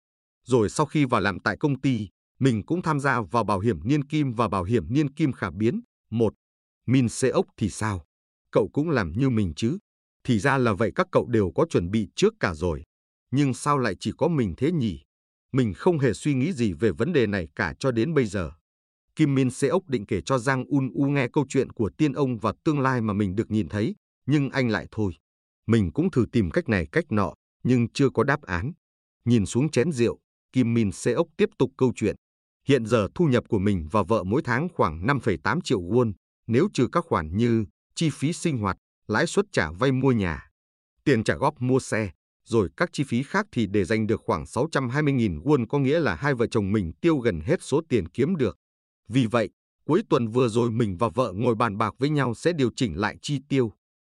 Rồi sau khi vào làm tại công ty, mình cũng tham gia vào bảo hiểm niên kim và bảo hiểm niên kim khả biến. Một, Min xe ốc thì sao? Cậu cũng làm như mình chứ? Thì ra là vậy các cậu đều có chuẩn bị trước cả rồi. Nhưng sao lại chỉ có mình thế nhỉ? Mình không hề suy nghĩ gì về vấn đề này cả cho đến bây giờ. Kim Min Se ốc định kể cho Giang Un U nghe câu chuyện của tiên ông và tương lai mà mình được nhìn thấy, nhưng anh lại thôi. Mình cũng thử tìm cách này cách nọ, nhưng chưa có đáp án. Nhìn xuống chén rượu, Kim Min Seok tiếp tục câu chuyện. Hiện giờ thu nhập của mình và vợ mỗi tháng khoảng 5,8 triệu won, nếu trừ các khoản như chi phí sinh hoạt, lãi suất trả vay mua nhà, tiền trả góp mua xe, rồi các chi phí khác thì để dành được khoảng 620.000 won có nghĩa là hai vợ chồng mình tiêu gần hết số tiền kiếm được. Vì vậy, cuối tuần vừa rồi mình và vợ ngồi bàn bạc với nhau sẽ điều chỉnh lại chi tiêu.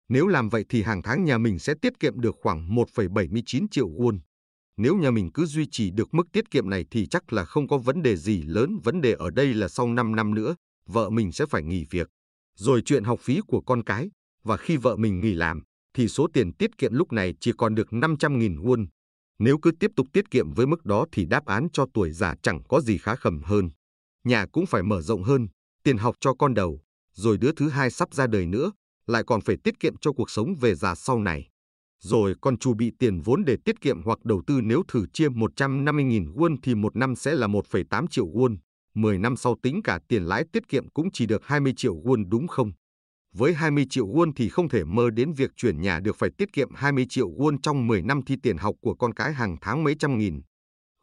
Nếu làm vậy thì hàng tháng nhà mình sẽ tiết kiệm được khoảng 1,79 triệu won. Nếu nhà mình cứ duy trì được mức tiết kiệm này thì chắc là không có vấn đề gì lớn. Vấn đề ở đây là sau 5 năm nữa, vợ mình sẽ phải nghỉ việc. Rồi chuyện học phí của con cái, và khi vợ mình nghỉ làm, thì số tiền tiết kiệm lúc này chỉ còn được 500.000 won. Nếu cứ tiếp tục tiết kiệm với mức đó thì đáp án cho tuổi già chẳng có gì khá khẩm hơn. Nhà cũng phải mở rộng hơn, tiền học cho con đầu, rồi đứa thứ hai sắp ra đời nữa, lại còn phải tiết kiệm cho cuộc sống về già sau này. Rồi con chu bị tiền vốn để tiết kiệm hoặc đầu tư nếu thử chia 150.000 won thì một năm sẽ là 1,8 triệu won. 10 năm sau tính cả tiền lãi tiết kiệm cũng chỉ được 20 triệu won đúng không? Với 20 triệu won thì không thể mơ đến việc chuyển nhà được phải tiết kiệm 20 triệu won trong 10 năm thi tiền học của con cái hàng tháng mấy trăm nghìn.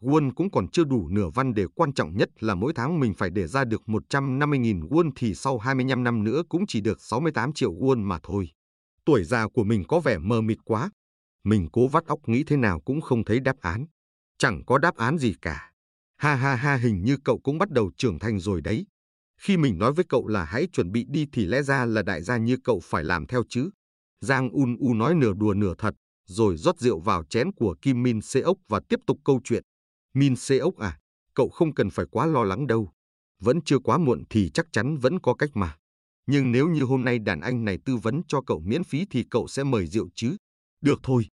Won cũng còn chưa đủ nửa văn để quan trọng nhất là mỗi tháng mình phải để ra được 150.000 won thì sau 25 năm nữa cũng chỉ được 68 triệu won mà thôi. Tuổi già của mình có vẻ mờ mịt quá. Mình cố vắt óc nghĩ thế nào cũng không thấy đáp án. Chẳng có đáp án gì cả. Ha ha ha hình như cậu cũng bắt đầu trưởng thành rồi đấy. Khi mình nói với cậu là hãy chuẩn bị đi thì lẽ ra là đại gia như cậu phải làm theo chứ. Giang Un U nói nửa đùa nửa thật, rồi rót rượu vào chén của Kim Min Seok và tiếp tục câu chuyện. Min Seok à, cậu không cần phải quá lo lắng đâu. Vẫn chưa quá muộn thì chắc chắn vẫn có cách mà. Nhưng nếu như hôm nay đàn anh này tư vấn cho cậu miễn phí thì cậu sẽ mời rượu chứ. Được thôi.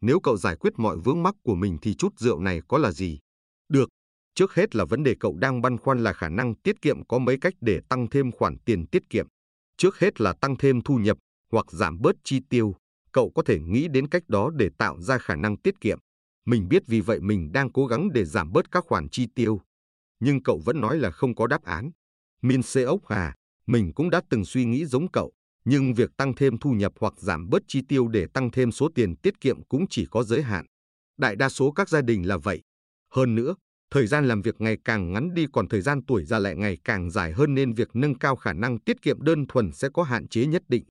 Nếu cậu giải quyết mọi vướng mắc của mình thì chút rượu này có là gì? Được, Trước hết là vấn đề cậu đang băn khoăn là khả năng tiết kiệm có mấy cách để tăng thêm khoản tiền tiết kiệm. Trước hết là tăng thêm thu nhập hoặc giảm bớt chi tiêu. Cậu có thể nghĩ đến cách đó để tạo ra khả năng tiết kiệm. Mình biết vì vậy mình đang cố gắng để giảm bớt các khoản chi tiêu. Nhưng cậu vẫn nói là không có đáp án. Min Seok Hà, mình cũng đã từng suy nghĩ giống cậu. Nhưng việc tăng thêm thu nhập hoặc giảm bớt chi tiêu để tăng thêm số tiền tiết kiệm cũng chỉ có giới hạn. Đại đa số các gia đình là vậy. Hơn nữa, Thời gian làm việc ngày càng ngắn đi còn thời gian tuổi già lại ngày càng dài hơn nên việc nâng cao khả năng tiết kiệm đơn thuần sẽ có hạn chế nhất định.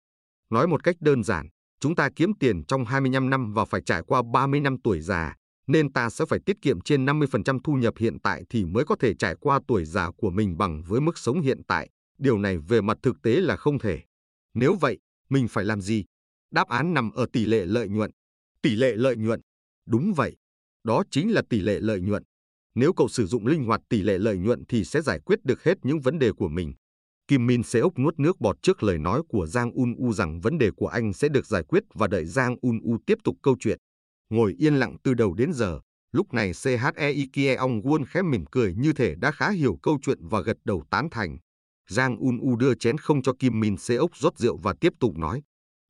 Nói một cách đơn giản, chúng ta kiếm tiền trong 25 năm và phải trải qua 30 năm tuổi già, nên ta sẽ phải tiết kiệm trên 50% thu nhập hiện tại thì mới có thể trải qua tuổi già của mình bằng với mức sống hiện tại. Điều này về mặt thực tế là không thể. Nếu vậy, mình phải làm gì? Đáp án nằm ở tỷ lệ lợi nhuận. Tỷ lệ lợi nhuận. Đúng vậy. Đó chính là tỷ lệ lợi nhuận. Nếu cậu sử dụng linh hoạt tỷ lệ lợi nhuận thì sẽ giải quyết được hết những vấn đề của mình. Kim Min Seok nuốt nước bọt trước lời nói của Giang Un U rằng vấn đề của anh sẽ được giải quyết và đợi Giang Un U tiếp tục câu chuyện. Ngồi yên lặng từ đầu đến giờ, lúc này CHE Ong Won khẽ mỉm cười như thể đã khá hiểu câu chuyện và gật đầu tán thành. Giang Un U đưa chén không cho Kim Min Seok rót rượu và tiếp tục nói.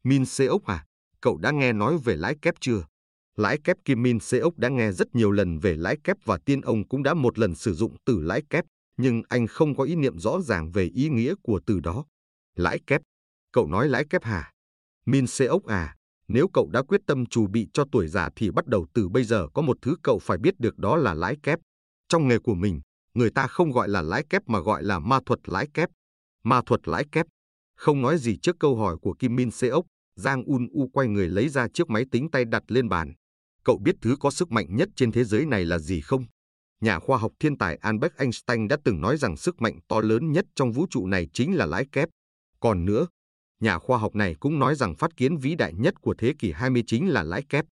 Min Seok à, cậu đã nghe nói về lãi kép chưa? Lãi kép Kim Min Seok đã nghe rất nhiều lần về lãi kép và tiên ông cũng đã một lần sử dụng từ lãi kép, nhưng anh không có ý niệm rõ ràng về ý nghĩa của từ đó. Lãi kép? Cậu nói lãi kép hả? Min Seok à, nếu cậu đã quyết tâm chuẩn bị cho tuổi già thì bắt đầu từ bây giờ có một thứ cậu phải biết được đó là lãi kép. Trong nghề của mình, người ta không gọi là lãi kép mà gọi là ma thuật lãi kép. Ma thuật lãi kép. Không nói gì trước câu hỏi của Kim Min Seok, Giang Un U quay người lấy ra chiếc máy tính tay đặt lên bàn. Cậu biết thứ có sức mạnh nhất trên thế giới này là gì không? Nhà khoa học thiên tài Albert Einstein đã từng nói rằng sức mạnh to lớn nhất trong vũ trụ này chính là lãi kép. Còn nữa, nhà khoa học này cũng nói rằng phát kiến vĩ đại nhất của thế kỷ 20 chính là lãi kép.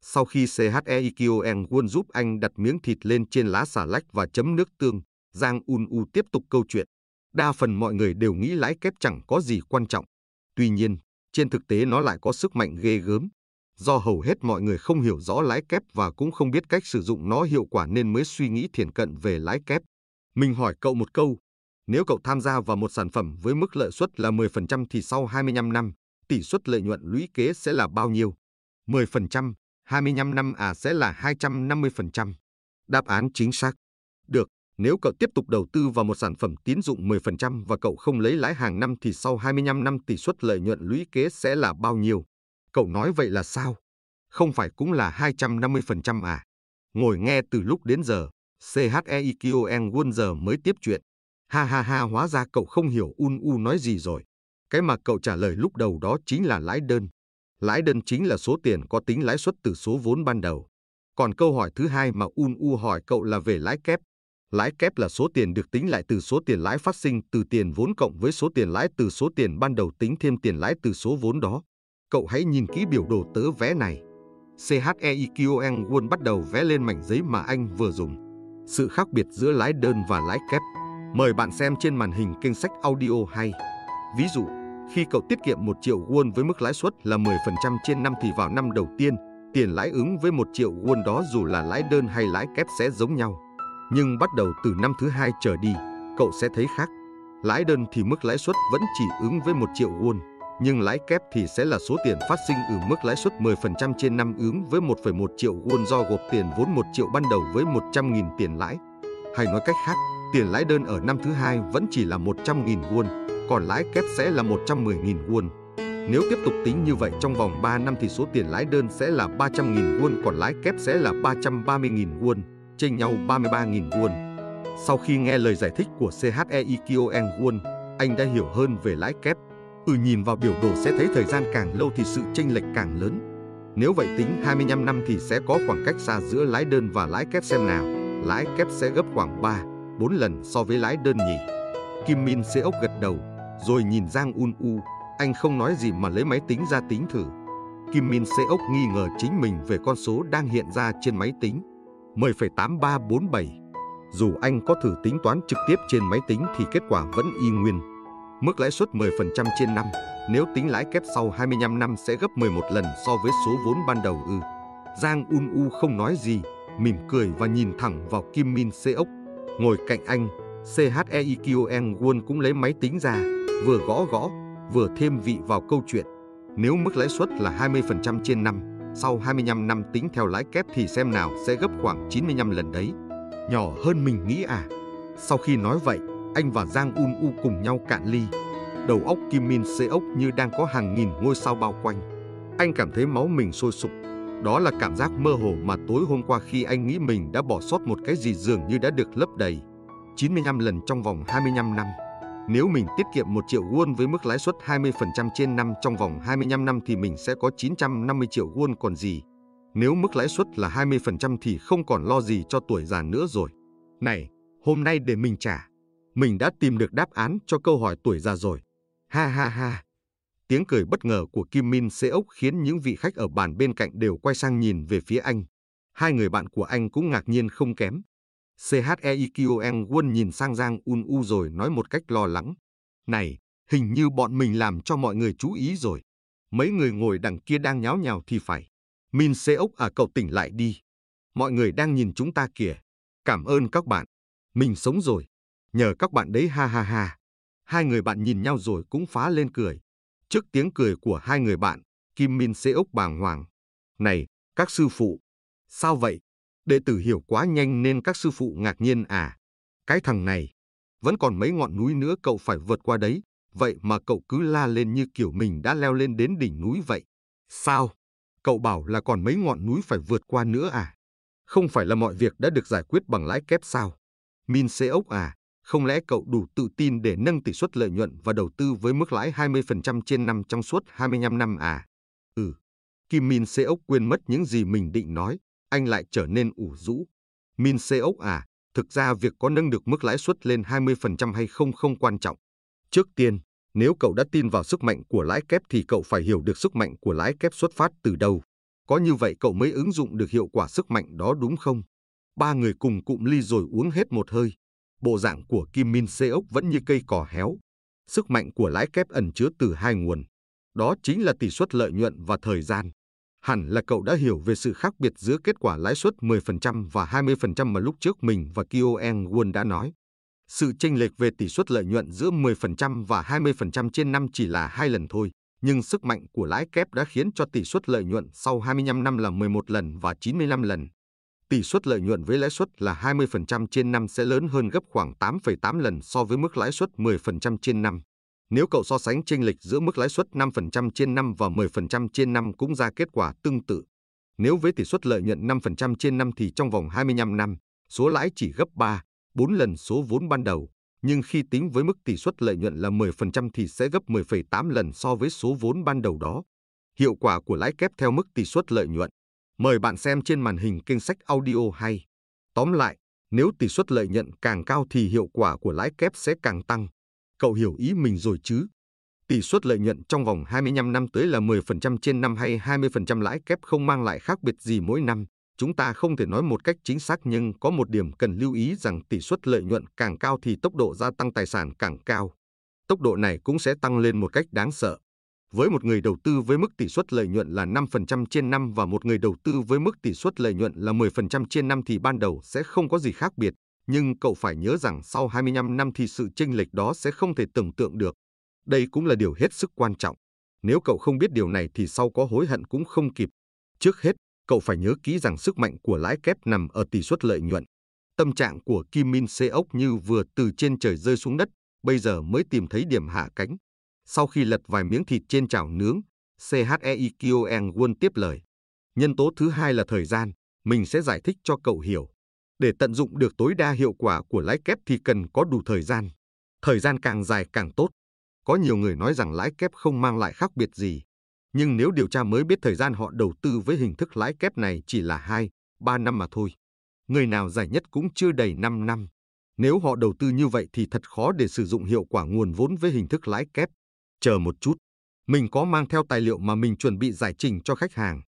Sau khi CHEIKON Won giúp anh đặt miếng thịt lên trên lá xà lách và chấm nước tương, Giang Un U tiếp tục câu chuyện. Đa phần mọi người đều nghĩ lãi kép chẳng có gì quan trọng. Tuy nhiên, trên thực tế nó lại có sức mạnh ghê gớm do hầu hết mọi người không hiểu rõ lãi kép và cũng không biết cách sử dụng nó hiệu quả nên mới suy nghĩ thiển cận về lãi kép. Mình hỏi cậu một câu, Nếu cậu tham gia vào một sản phẩm với mức lợi suất là 10% thì sau 25 năm, tỷ suất lợi nhuận lũy kế sẽ là bao nhiêu? 10%, 25 năm à sẽ là 250%. Đáp án chính xác. Được, nếu cậu tiếp tục đầu tư vào một sản phẩm tín dụng 10% và cậu không lấy lãi hàng năm thì sau 25 năm tỷ suất lợi nhuận lũy kế sẽ là bao nhiêu? Cậu nói vậy là sao? Không phải cũng là 250% à? Ngồi nghe từ lúc đến giờ, CHEIQN Won giờ mới tiếp chuyện. Ha ha ha hóa ra cậu không hiểu Un U nói gì rồi. Cái mà cậu trả lời lúc đầu đó chính là lãi đơn. Lãi đơn chính là số tiền có tính lãi suất từ số vốn ban đầu. Còn câu hỏi thứ hai mà Un U hỏi cậu là về lãi kép. Lãi kép là số tiền được tính lại từ số tiền lãi phát sinh từ tiền vốn cộng với số tiền lãi từ số tiền ban đầu tính thêm tiền lãi từ số vốn đó. Cậu hãy nhìn kỹ biểu đồ tớ vẽ này. CHEIQN Won bắt đầu vẽ lên mảnh giấy mà anh vừa dùng. Sự khác biệt giữa lãi đơn và lãi kép. Mời bạn xem trên màn hình kênh sách audio hay. Ví dụ, khi cậu tiết kiệm 1 triệu won với mức lãi suất là 10% trên năm thì vào năm đầu tiên, tiền lãi ứng với 1 triệu won đó dù là lãi đơn hay lãi kép sẽ giống nhau. Nhưng bắt đầu từ năm thứ hai trở đi, cậu sẽ thấy khác. Lãi đơn thì mức lãi suất vẫn chỉ ứng với 1 triệu won, nhưng lãi kép thì sẽ là số tiền phát sinh ở mức lãi suất 10% trên năm ứng với 1,1 triệu won do gộp tiền vốn 1 triệu ban đầu với 100.000 tiền lãi. Hay nói cách khác, tiền lãi đơn ở năm thứ hai vẫn chỉ là 100.000 won, còn lãi kép sẽ là 110.000 won. Nếu tiếp tục tính như vậy trong vòng 3 năm thì số tiền lãi đơn sẽ là 300.000 won còn lãi kép sẽ là 330.000 won, chênh nhau 33.000 won. Sau khi nghe lời giải thích của CHEIKON Won, anh đã hiểu hơn về lãi kép. Ừ nhìn vào biểu đồ sẽ thấy thời gian càng lâu thì sự chênh lệch càng lớn. Nếu vậy tính 25 năm thì sẽ có khoảng cách xa giữa lãi đơn và lãi kép xem nào. Lãi kép sẽ gấp khoảng 3, 4 lần so với lãi đơn nhỉ. Kim Min Seok gật đầu, rồi nhìn Giang Un U. Anh không nói gì mà lấy máy tính ra tính thử. Kim Min Seok nghi ngờ chính mình về con số đang hiện ra trên máy tính. 10,8347. Dù anh có thử tính toán trực tiếp trên máy tính thì kết quả vẫn y nguyên. Mức lãi suất 10% trên năm, nếu tính lãi kép sau 25 năm sẽ gấp 11 lần so với số vốn ban đầu ư. Giang Un U không nói gì, mỉm cười và nhìn thẳng vào Kim Min Seok. Ngồi cạnh anh, CHEIQN Won cũng lấy máy tính ra, vừa gõ gõ, vừa thêm vị vào câu chuyện. Nếu mức lãi suất là 20% trên năm, sau 25 năm tính theo lãi kép thì xem nào sẽ gấp khoảng 95 lần đấy. Nhỏ hơn mình nghĩ à? Sau khi nói vậy, anh và Giang Un U cùng nhau cạn ly. Đầu óc Kim Min Seok như đang có hàng nghìn ngôi sao bao quanh. Anh cảm thấy máu mình sôi sục. Đó là cảm giác mơ hồ mà tối hôm qua khi anh nghĩ mình đã bỏ sót một cái gì dường như đã được lấp đầy. 95 lần trong vòng 25 năm. Nếu mình tiết kiệm 1 triệu won với mức lãi suất 20% trên năm trong vòng 25 năm thì mình sẽ có 950 triệu won còn gì. Nếu mức lãi suất là 20% thì không còn lo gì cho tuổi già nữa rồi. Này, hôm nay để mình trả. Mình đã tìm được đáp án cho câu hỏi tuổi già rồi. Ha ha ha. Tiếng cười bất ngờ của Kim Min Seok khiến những vị khách ở bàn bên cạnh đều quay sang nhìn về phía anh. Hai người bạn của anh cũng ngạc nhiên không kém. CHEIQN Won nhìn sang Giang Un U rồi nói một cách lo lắng. Này, hình như bọn mình làm cho mọi người chú ý rồi. Mấy người ngồi đằng kia đang nháo nhào thì phải. Min Seok à cậu tỉnh lại đi. Mọi người đang nhìn chúng ta kìa. Cảm ơn các bạn. Mình sống rồi. Nhờ các bạn đấy ha ha ha. Hai người bạn nhìn nhau rồi cũng phá lên cười. Trước tiếng cười của hai người bạn, Kim Min Seok bàng hoàng. Này, các sư phụ. Sao vậy? Đệ tử hiểu quá nhanh nên các sư phụ ngạc nhiên à. Cái thằng này, vẫn còn mấy ngọn núi nữa cậu phải vượt qua đấy. Vậy mà cậu cứ la lên như kiểu mình đã leo lên đến đỉnh núi vậy. Sao? Cậu bảo là còn mấy ngọn núi phải vượt qua nữa à? Không phải là mọi việc đã được giải quyết bằng lãi kép sao? Min Seok à, không lẽ cậu đủ tự tin để nâng tỷ suất lợi nhuận và đầu tư với mức lãi 20% trên năm trong suốt 25 năm à? Ừ. Kim Min Seok quên mất những gì mình định nói, anh lại trở nên ủ rũ. Min Seok à, thực ra việc có nâng được mức lãi suất lên 20% hay không không quan trọng. Trước tiên, nếu cậu đã tin vào sức mạnh của lãi kép thì cậu phải hiểu được sức mạnh của lãi kép xuất phát từ đâu. Có như vậy cậu mới ứng dụng được hiệu quả sức mạnh đó đúng không? Ba người cùng cụm ly rồi uống hết một hơi. Bộ dạng của Kim Min Seok vẫn như cây cỏ héo. Sức mạnh của lãi kép ẩn chứa từ hai nguồn. Đó chính là tỷ suất lợi nhuận và thời gian. Hẳn là cậu đã hiểu về sự khác biệt giữa kết quả lãi suất 10% và 20% mà lúc trước mình và Kyo Won đã nói. Sự chênh lệch về tỷ suất lợi nhuận giữa 10% và 20% trên năm chỉ là hai lần thôi, nhưng sức mạnh của lãi kép đã khiến cho tỷ suất lợi nhuận sau 25 năm là 11 lần và 95 lần. Tỷ suất lợi nhuận với lãi suất là 20% trên năm sẽ lớn hơn gấp khoảng 8,8 lần so với mức lãi suất 10% trên năm. Nếu cậu so sánh chênh lệch giữa mức lãi suất 5% trên năm và 10% trên năm cũng ra kết quả tương tự. Nếu với tỷ suất lợi nhuận 5% trên năm thì trong vòng 25 năm, số lãi chỉ gấp 3, 4 lần số vốn ban đầu, nhưng khi tính với mức tỷ suất lợi nhuận là 10% thì sẽ gấp 10,8 lần so với số vốn ban đầu đó. Hiệu quả của lãi kép theo mức tỷ suất lợi nhuận. Mời bạn xem trên màn hình kênh sách audio hay. Tóm lại, nếu tỷ suất lợi nhuận càng cao thì hiệu quả của lãi kép sẽ càng tăng. Cậu hiểu ý mình rồi chứ? Tỷ suất lợi nhuận trong vòng 25 năm tới là 10% trên năm hay 20% lãi kép không mang lại khác biệt gì mỗi năm. Chúng ta không thể nói một cách chính xác nhưng có một điểm cần lưu ý rằng tỷ suất lợi nhuận càng cao thì tốc độ gia tăng tài sản càng cao. Tốc độ này cũng sẽ tăng lên một cách đáng sợ. Với một người đầu tư với mức tỷ suất lợi nhuận là 5% trên năm và một người đầu tư với mức tỷ suất lợi nhuận là 10% trên năm thì ban đầu sẽ không có gì khác biệt, nhưng cậu phải nhớ rằng sau 25 năm thì sự chênh lệch đó sẽ không thể tưởng tượng được. Đây cũng là điều hết sức quan trọng. Nếu cậu không biết điều này thì sau có hối hận cũng không kịp. Trước hết, cậu phải nhớ kỹ rằng sức mạnh của lãi kép nằm ở tỷ suất lợi nhuận. Tâm trạng của Kim Min Seok như vừa từ trên trời rơi xuống đất, bây giờ mới tìm thấy điểm hạ cánh. Sau khi lật vài miếng thịt trên chảo nướng, CHEIQN Won tiếp lời. Nhân tố thứ hai là thời gian, mình sẽ giải thích cho cậu hiểu. Để tận dụng được tối đa hiệu quả của lãi kép thì cần có đủ thời gian. Thời gian càng dài càng tốt. Có nhiều người nói rằng lãi kép không mang lại khác biệt gì. Nhưng nếu điều tra mới biết thời gian họ đầu tư với hình thức lãi kép này chỉ là 2, 3 năm mà thôi. Người nào dài nhất cũng chưa đầy 5 năm. Nếu họ đầu tư như vậy thì thật khó để sử dụng hiệu quả nguồn vốn với hình thức lãi kép. Chờ một chút, mình có mang theo tài liệu mà mình chuẩn bị giải trình cho khách hàng.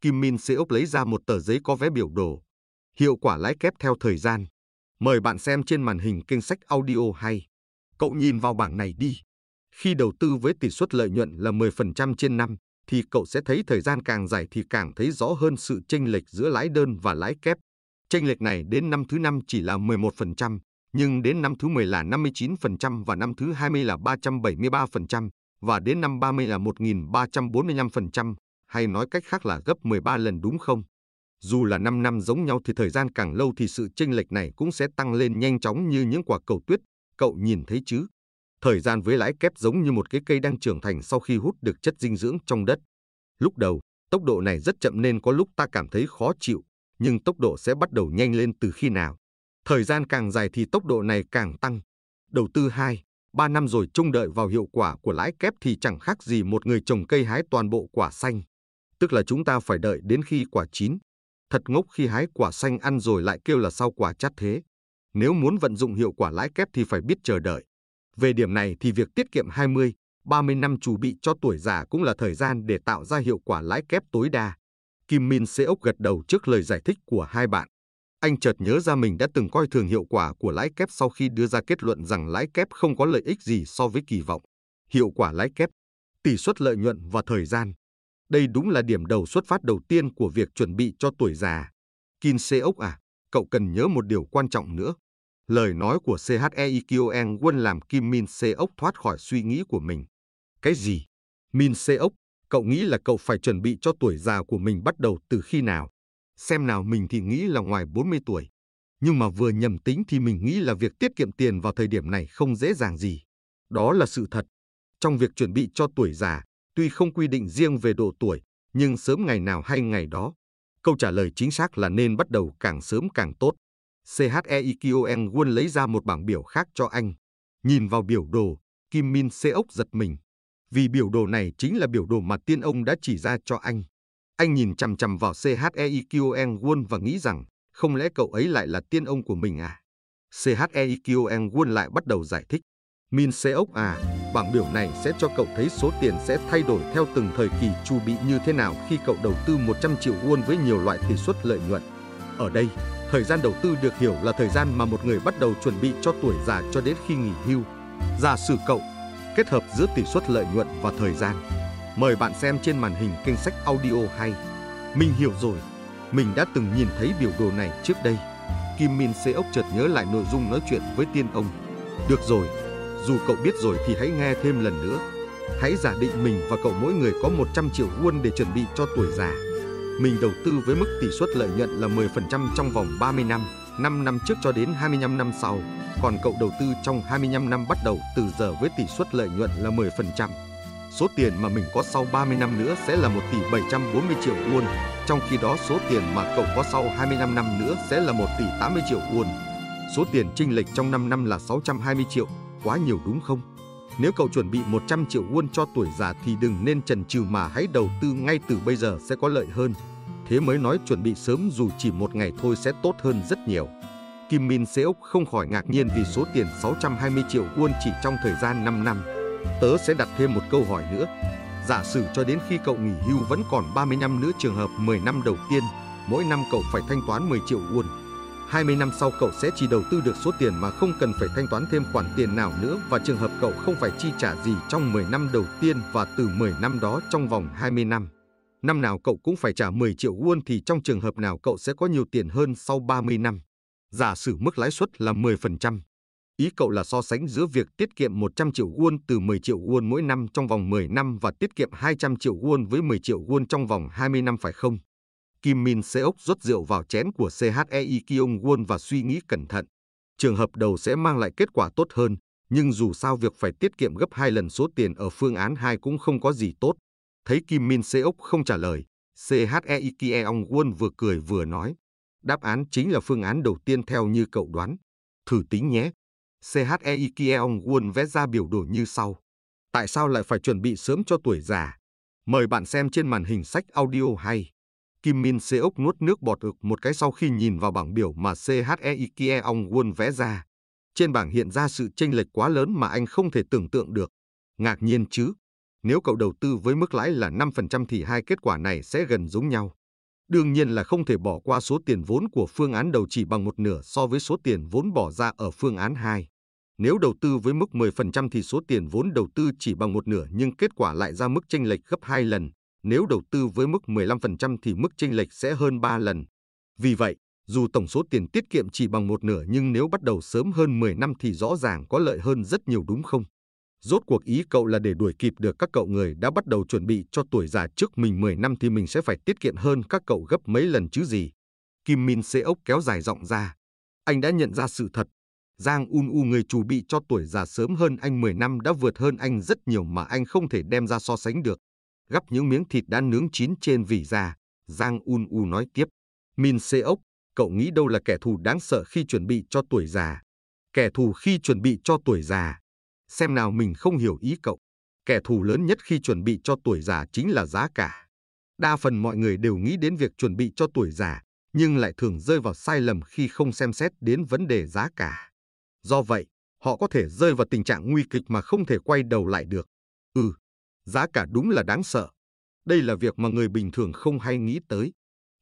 Kim Min Seok lấy ra một tờ giấy có vé biểu đồ. Hiệu quả lãi kép theo thời gian. Mời bạn xem trên màn hình kênh sách audio hay. Cậu nhìn vào bảng này đi. Khi đầu tư với tỷ suất lợi nhuận là 10% trên năm, thì cậu sẽ thấy thời gian càng dài thì càng thấy rõ hơn sự chênh lệch giữa lãi đơn và lãi kép. Chênh lệch này đến năm thứ năm chỉ là 11%, nhưng đến năm thứ 10 là 59% và năm thứ 20 là 373% và đến năm 30 là 1.345%, hay nói cách khác là gấp 13 lần đúng không? Dù là 5 năm giống nhau thì thời gian càng lâu thì sự chênh lệch này cũng sẽ tăng lên nhanh chóng như những quả cầu tuyết, cậu nhìn thấy chứ? Thời gian với lãi kép giống như một cái cây đang trưởng thành sau khi hút được chất dinh dưỡng trong đất. Lúc đầu, tốc độ này rất chậm nên có lúc ta cảm thấy khó chịu, nhưng tốc độ sẽ bắt đầu nhanh lên từ khi nào? Thời gian càng dài thì tốc độ này càng tăng. Đầu tư 2, 3 năm rồi trông đợi vào hiệu quả của lãi kép thì chẳng khác gì một người trồng cây hái toàn bộ quả xanh. Tức là chúng ta phải đợi đến khi quả chín. Thật ngốc khi hái quả xanh ăn rồi lại kêu là sau quả chát thế. Nếu muốn vận dụng hiệu quả lãi kép thì phải biết chờ đợi. Về điểm này thì việc tiết kiệm 20, 30 năm chuẩn bị cho tuổi già cũng là thời gian để tạo ra hiệu quả lãi kép tối đa. Kim Min Seok gật đầu trước lời giải thích của hai bạn. Anh chợt nhớ ra mình đã từng coi thường hiệu quả của lãi kép sau khi đưa ra kết luận rằng lãi kép không có lợi ích gì so với kỳ vọng. Hiệu quả lãi kép, tỷ suất lợi nhuận và thời gian. Đây đúng là điểm đầu xuất phát đầu tiên của việc chuẩn bị cho tuổi già. Kim Seok à, cậu cần nhớ một điều quan trọng nữa. Lời nói của CHEI Quân làm Kim Min Seok thoát khỏi suy nghĩ của mình. Cái gì? Min Seok, cậu nghĩ là cậu phải chuẩn bị cho tuổi già của mình bắt đầu từ khi nào? Xem nào mình thì nghĩ là ngoài 40 tuổi. Nhưng mà vừa nhầm tính thì mình nghĩ là việc tiết kiệm tiền vào thời điểm này không dễ dàng gì. Đó là sự thật. Trong việc chuẩn bị cho tuổi già, tuy không quy định riêng về độ tuổi, nhưng sớm ngày nào hay ngày đó. Câu trả lời chính xác là nên bắt đầu càng sớm càng tốt. CHEIQN Won lấy ra một bảng biểu khác cho anh. Nhìn vào biểu đồ, Kim Min Seok giật mình. Vì biểu đồ này chính là biểu đồ mà tiên ông đã chỉ ra cho anh. Anh nhìn chằm chằm vào CHEIQN Won và nghĩ rằng, không lẽ cậu ấy lại là tiên ông của mình à? CHEIQN Won lại bắt đầu giải thích. Min Seok à, bảng biểu này sẽ cho cậu thấy số tiền sẽ thay đổi theo từng thời kỳ chu bị như thế nào khi cậu đầu tư 100 triệu won với nhiều loại tỷ suất lợi nhuận. Ở đây, Thời gian đầu tư được hiểu là thời gian mà một người bắt đầu chuẩn bị cho tuổi già cho đến khi nghỉ hưu. Giả sử cậu kết hợp giữa tỷ suất lợi nhuận và thời gian. Mời bạn xem trên màn hình kênh sách audio hay. Mình hiểu rồi, mình đã từng nhìn thấy biểu đồ này trước đây. Kim Min Seok chợt nhớ lại nội dung nói chuyện với tiên ông. Được rồi, dù cậu biết rồi thì hãy nghe thêm lần nữa. Hãy giả định mình và cậu mỗi người có 100 triệu won để chuẩn bị cho tuổi già. Mình đầu tư với mức tỷ suất lợi nhuận là 10% trong vòng 30 năm, 5 năm trước cho đến 25 năm sau. Còn cậu đầu tư trong 25 năm bắt đầu từ giờ với tỷ suất lợi nhuận là 10%. Số tiền mà mình có sau 30 năm nữa sẽ là 1 tỷ 740 triệu won, trong khi đó số tiền mà cậu có sau 25 năm nữa sẽ là 1 tỷ 80 triệu won. Số tiền chênh lệch trong 5 năm là 620 triệu, quá nhiều đúng không? Nếu cậu chuẩn bị 100 triệu won cho tuổi già thì đừng nên chần chừ mà hãy đầu tư ngay từ bây giờ sẽ có lợi hơn. Thế mới nói chuẩn bị sớm dù chỉ một ngày thôi sẽ tốt hơn rất nhiều. Kim Min Seok không khỏi ngạc nhiên vì số tiền 620 triệu won chỉ trong thời gian 5 năm. Tớ sẽ đặt thêm một câu hỏi nữa. Giả sử cho đến khi cậu nghỉ hưu vẫn còn 30 năm nữa trường hợp 10 năm đầu tiên, mỗi năm cậu phải thanh toán 10 triệu won. 20 năm sau cậu sẽ chỉ đầu tư được số tiền mà không cần phải thanh toán thêm khoản tiền nào nữa và trường hợp cậu không phải chi trả gì trong 10 năm đầu tiên và từ 10 năm đó trong vòng 20 năm. Năm nào cậu cũng phải trả 10 triệu won thì trong trường hợp nào cậu sẽ có nhiều tiền hơn sau 30 năm. Giả sử mức lãi suất là 10%. Ý cậu là so sánh giữa việc tiết kiệm 100 triệu won từ 10 triệu won mỗi năm trong vòng 10 năm và tiết kiệm 200 triệu won với 10 triệu won trong vòng 20 năm phải không? Kim Min Seok rót rượu vào chén của CHEI Kyung Won và suy nghĩ cẩn thận. Trường hợp đầu sẽ mang lại kết quả tốt hơn, nhưng dù sao việc phải tiết kiệm gấp hai lần số tiền ở phương án 2 cũng không có gì tốt. Thấy Kim Min Seok không trả lời, CHEI Kyung Won vừa cười vừa nói. Đáp án chính là phương án đầu tiên theo như cậu đoán. Thử tính nhé. CHEI Kyung Won vẽ ra biểu đồ như sau. Tại sao lại phải chuẩn bị sớm cho tuổi già? Mời bạn xem trên màn hình sách audio hay. Kim Min Seok nuốt nước bọt ực một cái sau khi nhìn vào bảng biểu mà CHEI Kyung Won vẽ ra. Trên bảng hiện ra sự chênh lệch quá lớn mà anh không thể tưởng tượng được. Ngạc nhiên chứ? Nếu cậu đầu tư với mức lãi là 5% thì hai kết quả này sẽ gần giống nhau. Đương nhiên là không thể bỏ qua số tiền vốn của phương án đầu chỉ bằng một nửa so với số tiền vốn bỏ ra ở phương án 2. Nếu đầu tư với mức 10% thì số tiền vốn đầu tư chỉ bằng một nửa nhưng kết quả lại ra mức chênh lệch gấp 2 lần. Nếu đầu tư với mức 15% thì mức chênh lệch sẽ hơn 3 lần. Vì vậy, dù tổng số tiền tiết kiệm chỉ bằng một nửa nhưng nếu bắt đầu sớm hơn 10 năm thì rõ ràng có lợi hơn rất nhiều đúng không? Rốt cuộc ý cậu là để đuổi kịp được các cậu người đã bắt đầu chuẩn bị cho tuổi già trước mình 10 năm thì mình sẽ phải tiết kiệm hơn các cậu gấp mấy lần chứ gì. Kim Min ốc kéo dài giọng ra. Anh đã nhận ra sự thật. Giang Un U người chủ bị cho tuổi già sớm hơn anh 10 năm đã vượt hơn anh rất nhiều mà anh không thể đem ra so sánh được. Gắp những miếng thịt đã nướng chín trên vỉ ra, Giang Un U nói tiếp. Min ốc, cậu nghĩ đâu là kẻ thù đáng sợ khi chuẩn bị cho tuổi già? Kẻ thù khi chuẩn bị cho tuổi già xem nào mình không hiểu ý cậu. Kẻ thù lớn nhất khi chuẩn bị cho tuổi già chính là giá cả. Đa phần mọi người đều nghĩ đến việc chuẩn bị cho tuổi già, nhưng lại thường rơi vào sai lầm khi không xem xét đến vấn đề giá cả. Do vậy, họ có thể rơi vào tình trạng nguy kịch mà không thể quay đầu lại được. Ừ, giá cả đúng là đáng sợ. Đây là việc mà người bình thường không hay nghĩ tới.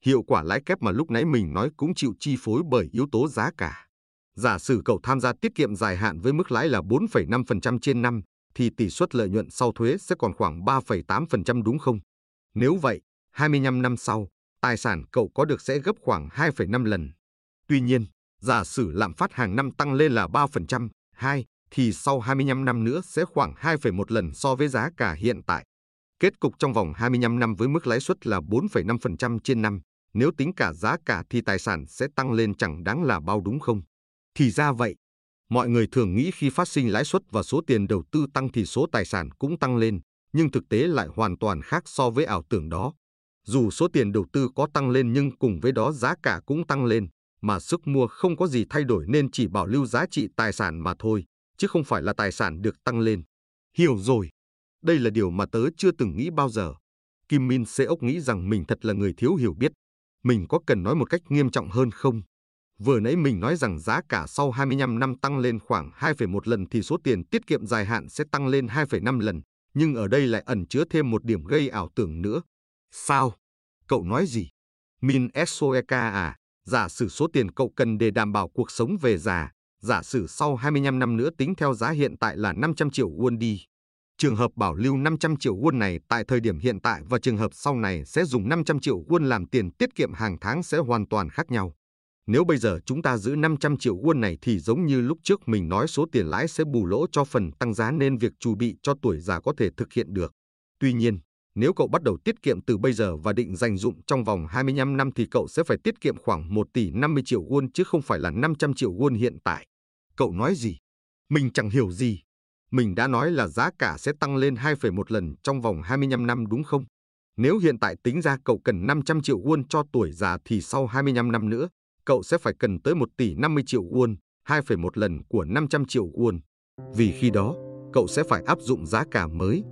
Hiệu quả lãi kép mà lúc nãy mình nói cũng chịu chi phối bởi yếu tố giá cả. Giả sử cậu tham gia tiết kiệm dài hạn với mức lãi là 4,5% trên năm, thì tỷ suất lợi nhuận sau thuế sẽ còn khoảng 3,8% đúng không? Nếu vậy, 25 năm sau, tài sản cậu có được sẽ gấp khoảng 2,5 lần. Tuy nhiên, giả sử lạm phát hàng năm tăng lên là 3%, 2, thì sau 25 năm nữa sẽ khoảng 2,1 lần so với giá cả hiện tại. Kết cục trong vòng 25 năm với mức lãi suất là 4,5% trên năm, nếu tính cả giá cả thì tài sản sẽ tăng lên chẳng đáng là bao đúng không? Thì ra vậy, mọi người thường nghĩ khi phát sinh lãi suất và số tiền đầu tư tăng thì số tài sản cũng tăng lên, nhưng thực tế lại hoàn toàn khác so với ảo tưởng đó. Dù số tiền đầu tư có tăng lên nhưng cùng với đó giá cả cũng tăng lên, mà sức mua không có gì thay đổi nên chỉ bảo lưu giá trị tài sản mà thôi, chứ không phải là tài sản được tăng lên. Hiểu rồi. Đây là điều mà tớ chưa từng nghĩ bao giờ. Kim Min ốc nghĩ rằng mình thật là người thiếu hiểu biết. Mình có cần nói một cách nghiêm trọng hơn không? Vừa nãy mình nói rằng giá cả sau 25 năm tăng lên khoảng 2,1 lần thì số tiền tiết kiệm dài hạn sẽ tăng lên 2,5 lần, nhưng ở đây lại ẩn chứa thêm một điểm gây ảo tưởng nữa. Sao? Cậu nói gì? Min Soeka à, giả sử số tiền cậu cần để đảm bảo cuộc sống về già, giả sử sau 25 năm nữa tính theo giá hiện tại là 500 triệu won đi. Trường hợp bảo lưu 500 triệu won này tại thời điểm hiện tại và trường hợp sau này sẽ dùng 500 triệu won làm tiền tiết kiệm hàng tháng sẽ hoàn toàn khác nhau. Nếu bây giờ chúng ta giữ 500 triệu won này thì giống như lúc trước mình nói số tiền lãi sẽ bù lỗ cho phần tăng giá nên việc chuẩn bị cho tuổi già có thể thực hiện được. Tuy nhiên, nếu cậu bắt đầu tiết kiệm từ bây giờ và định dành dụng trong vòng 25 năm thì cậu sẽ phải tiết kiệm khoảng 1 tỷ 50 triệu won chứ không phải là 500 triệu won hiện tại. Cậu nói gì? Mình chẳng hiểu gì. Mình đã nói là giá cả sẽ tăng lên 2,1 lần trong vòng 25 năm đúng không? Nếu hiện tại tính ra cậu cần 500 triệu won cho tuổi già thì sau 25 năm nữa, cậu sẽ phải cần tới 1 tỷ 50 triệu won, 2,1 lần của 500 triệu won. Vì khi đó, cậu sẽ phải áp dụng giá cả mới.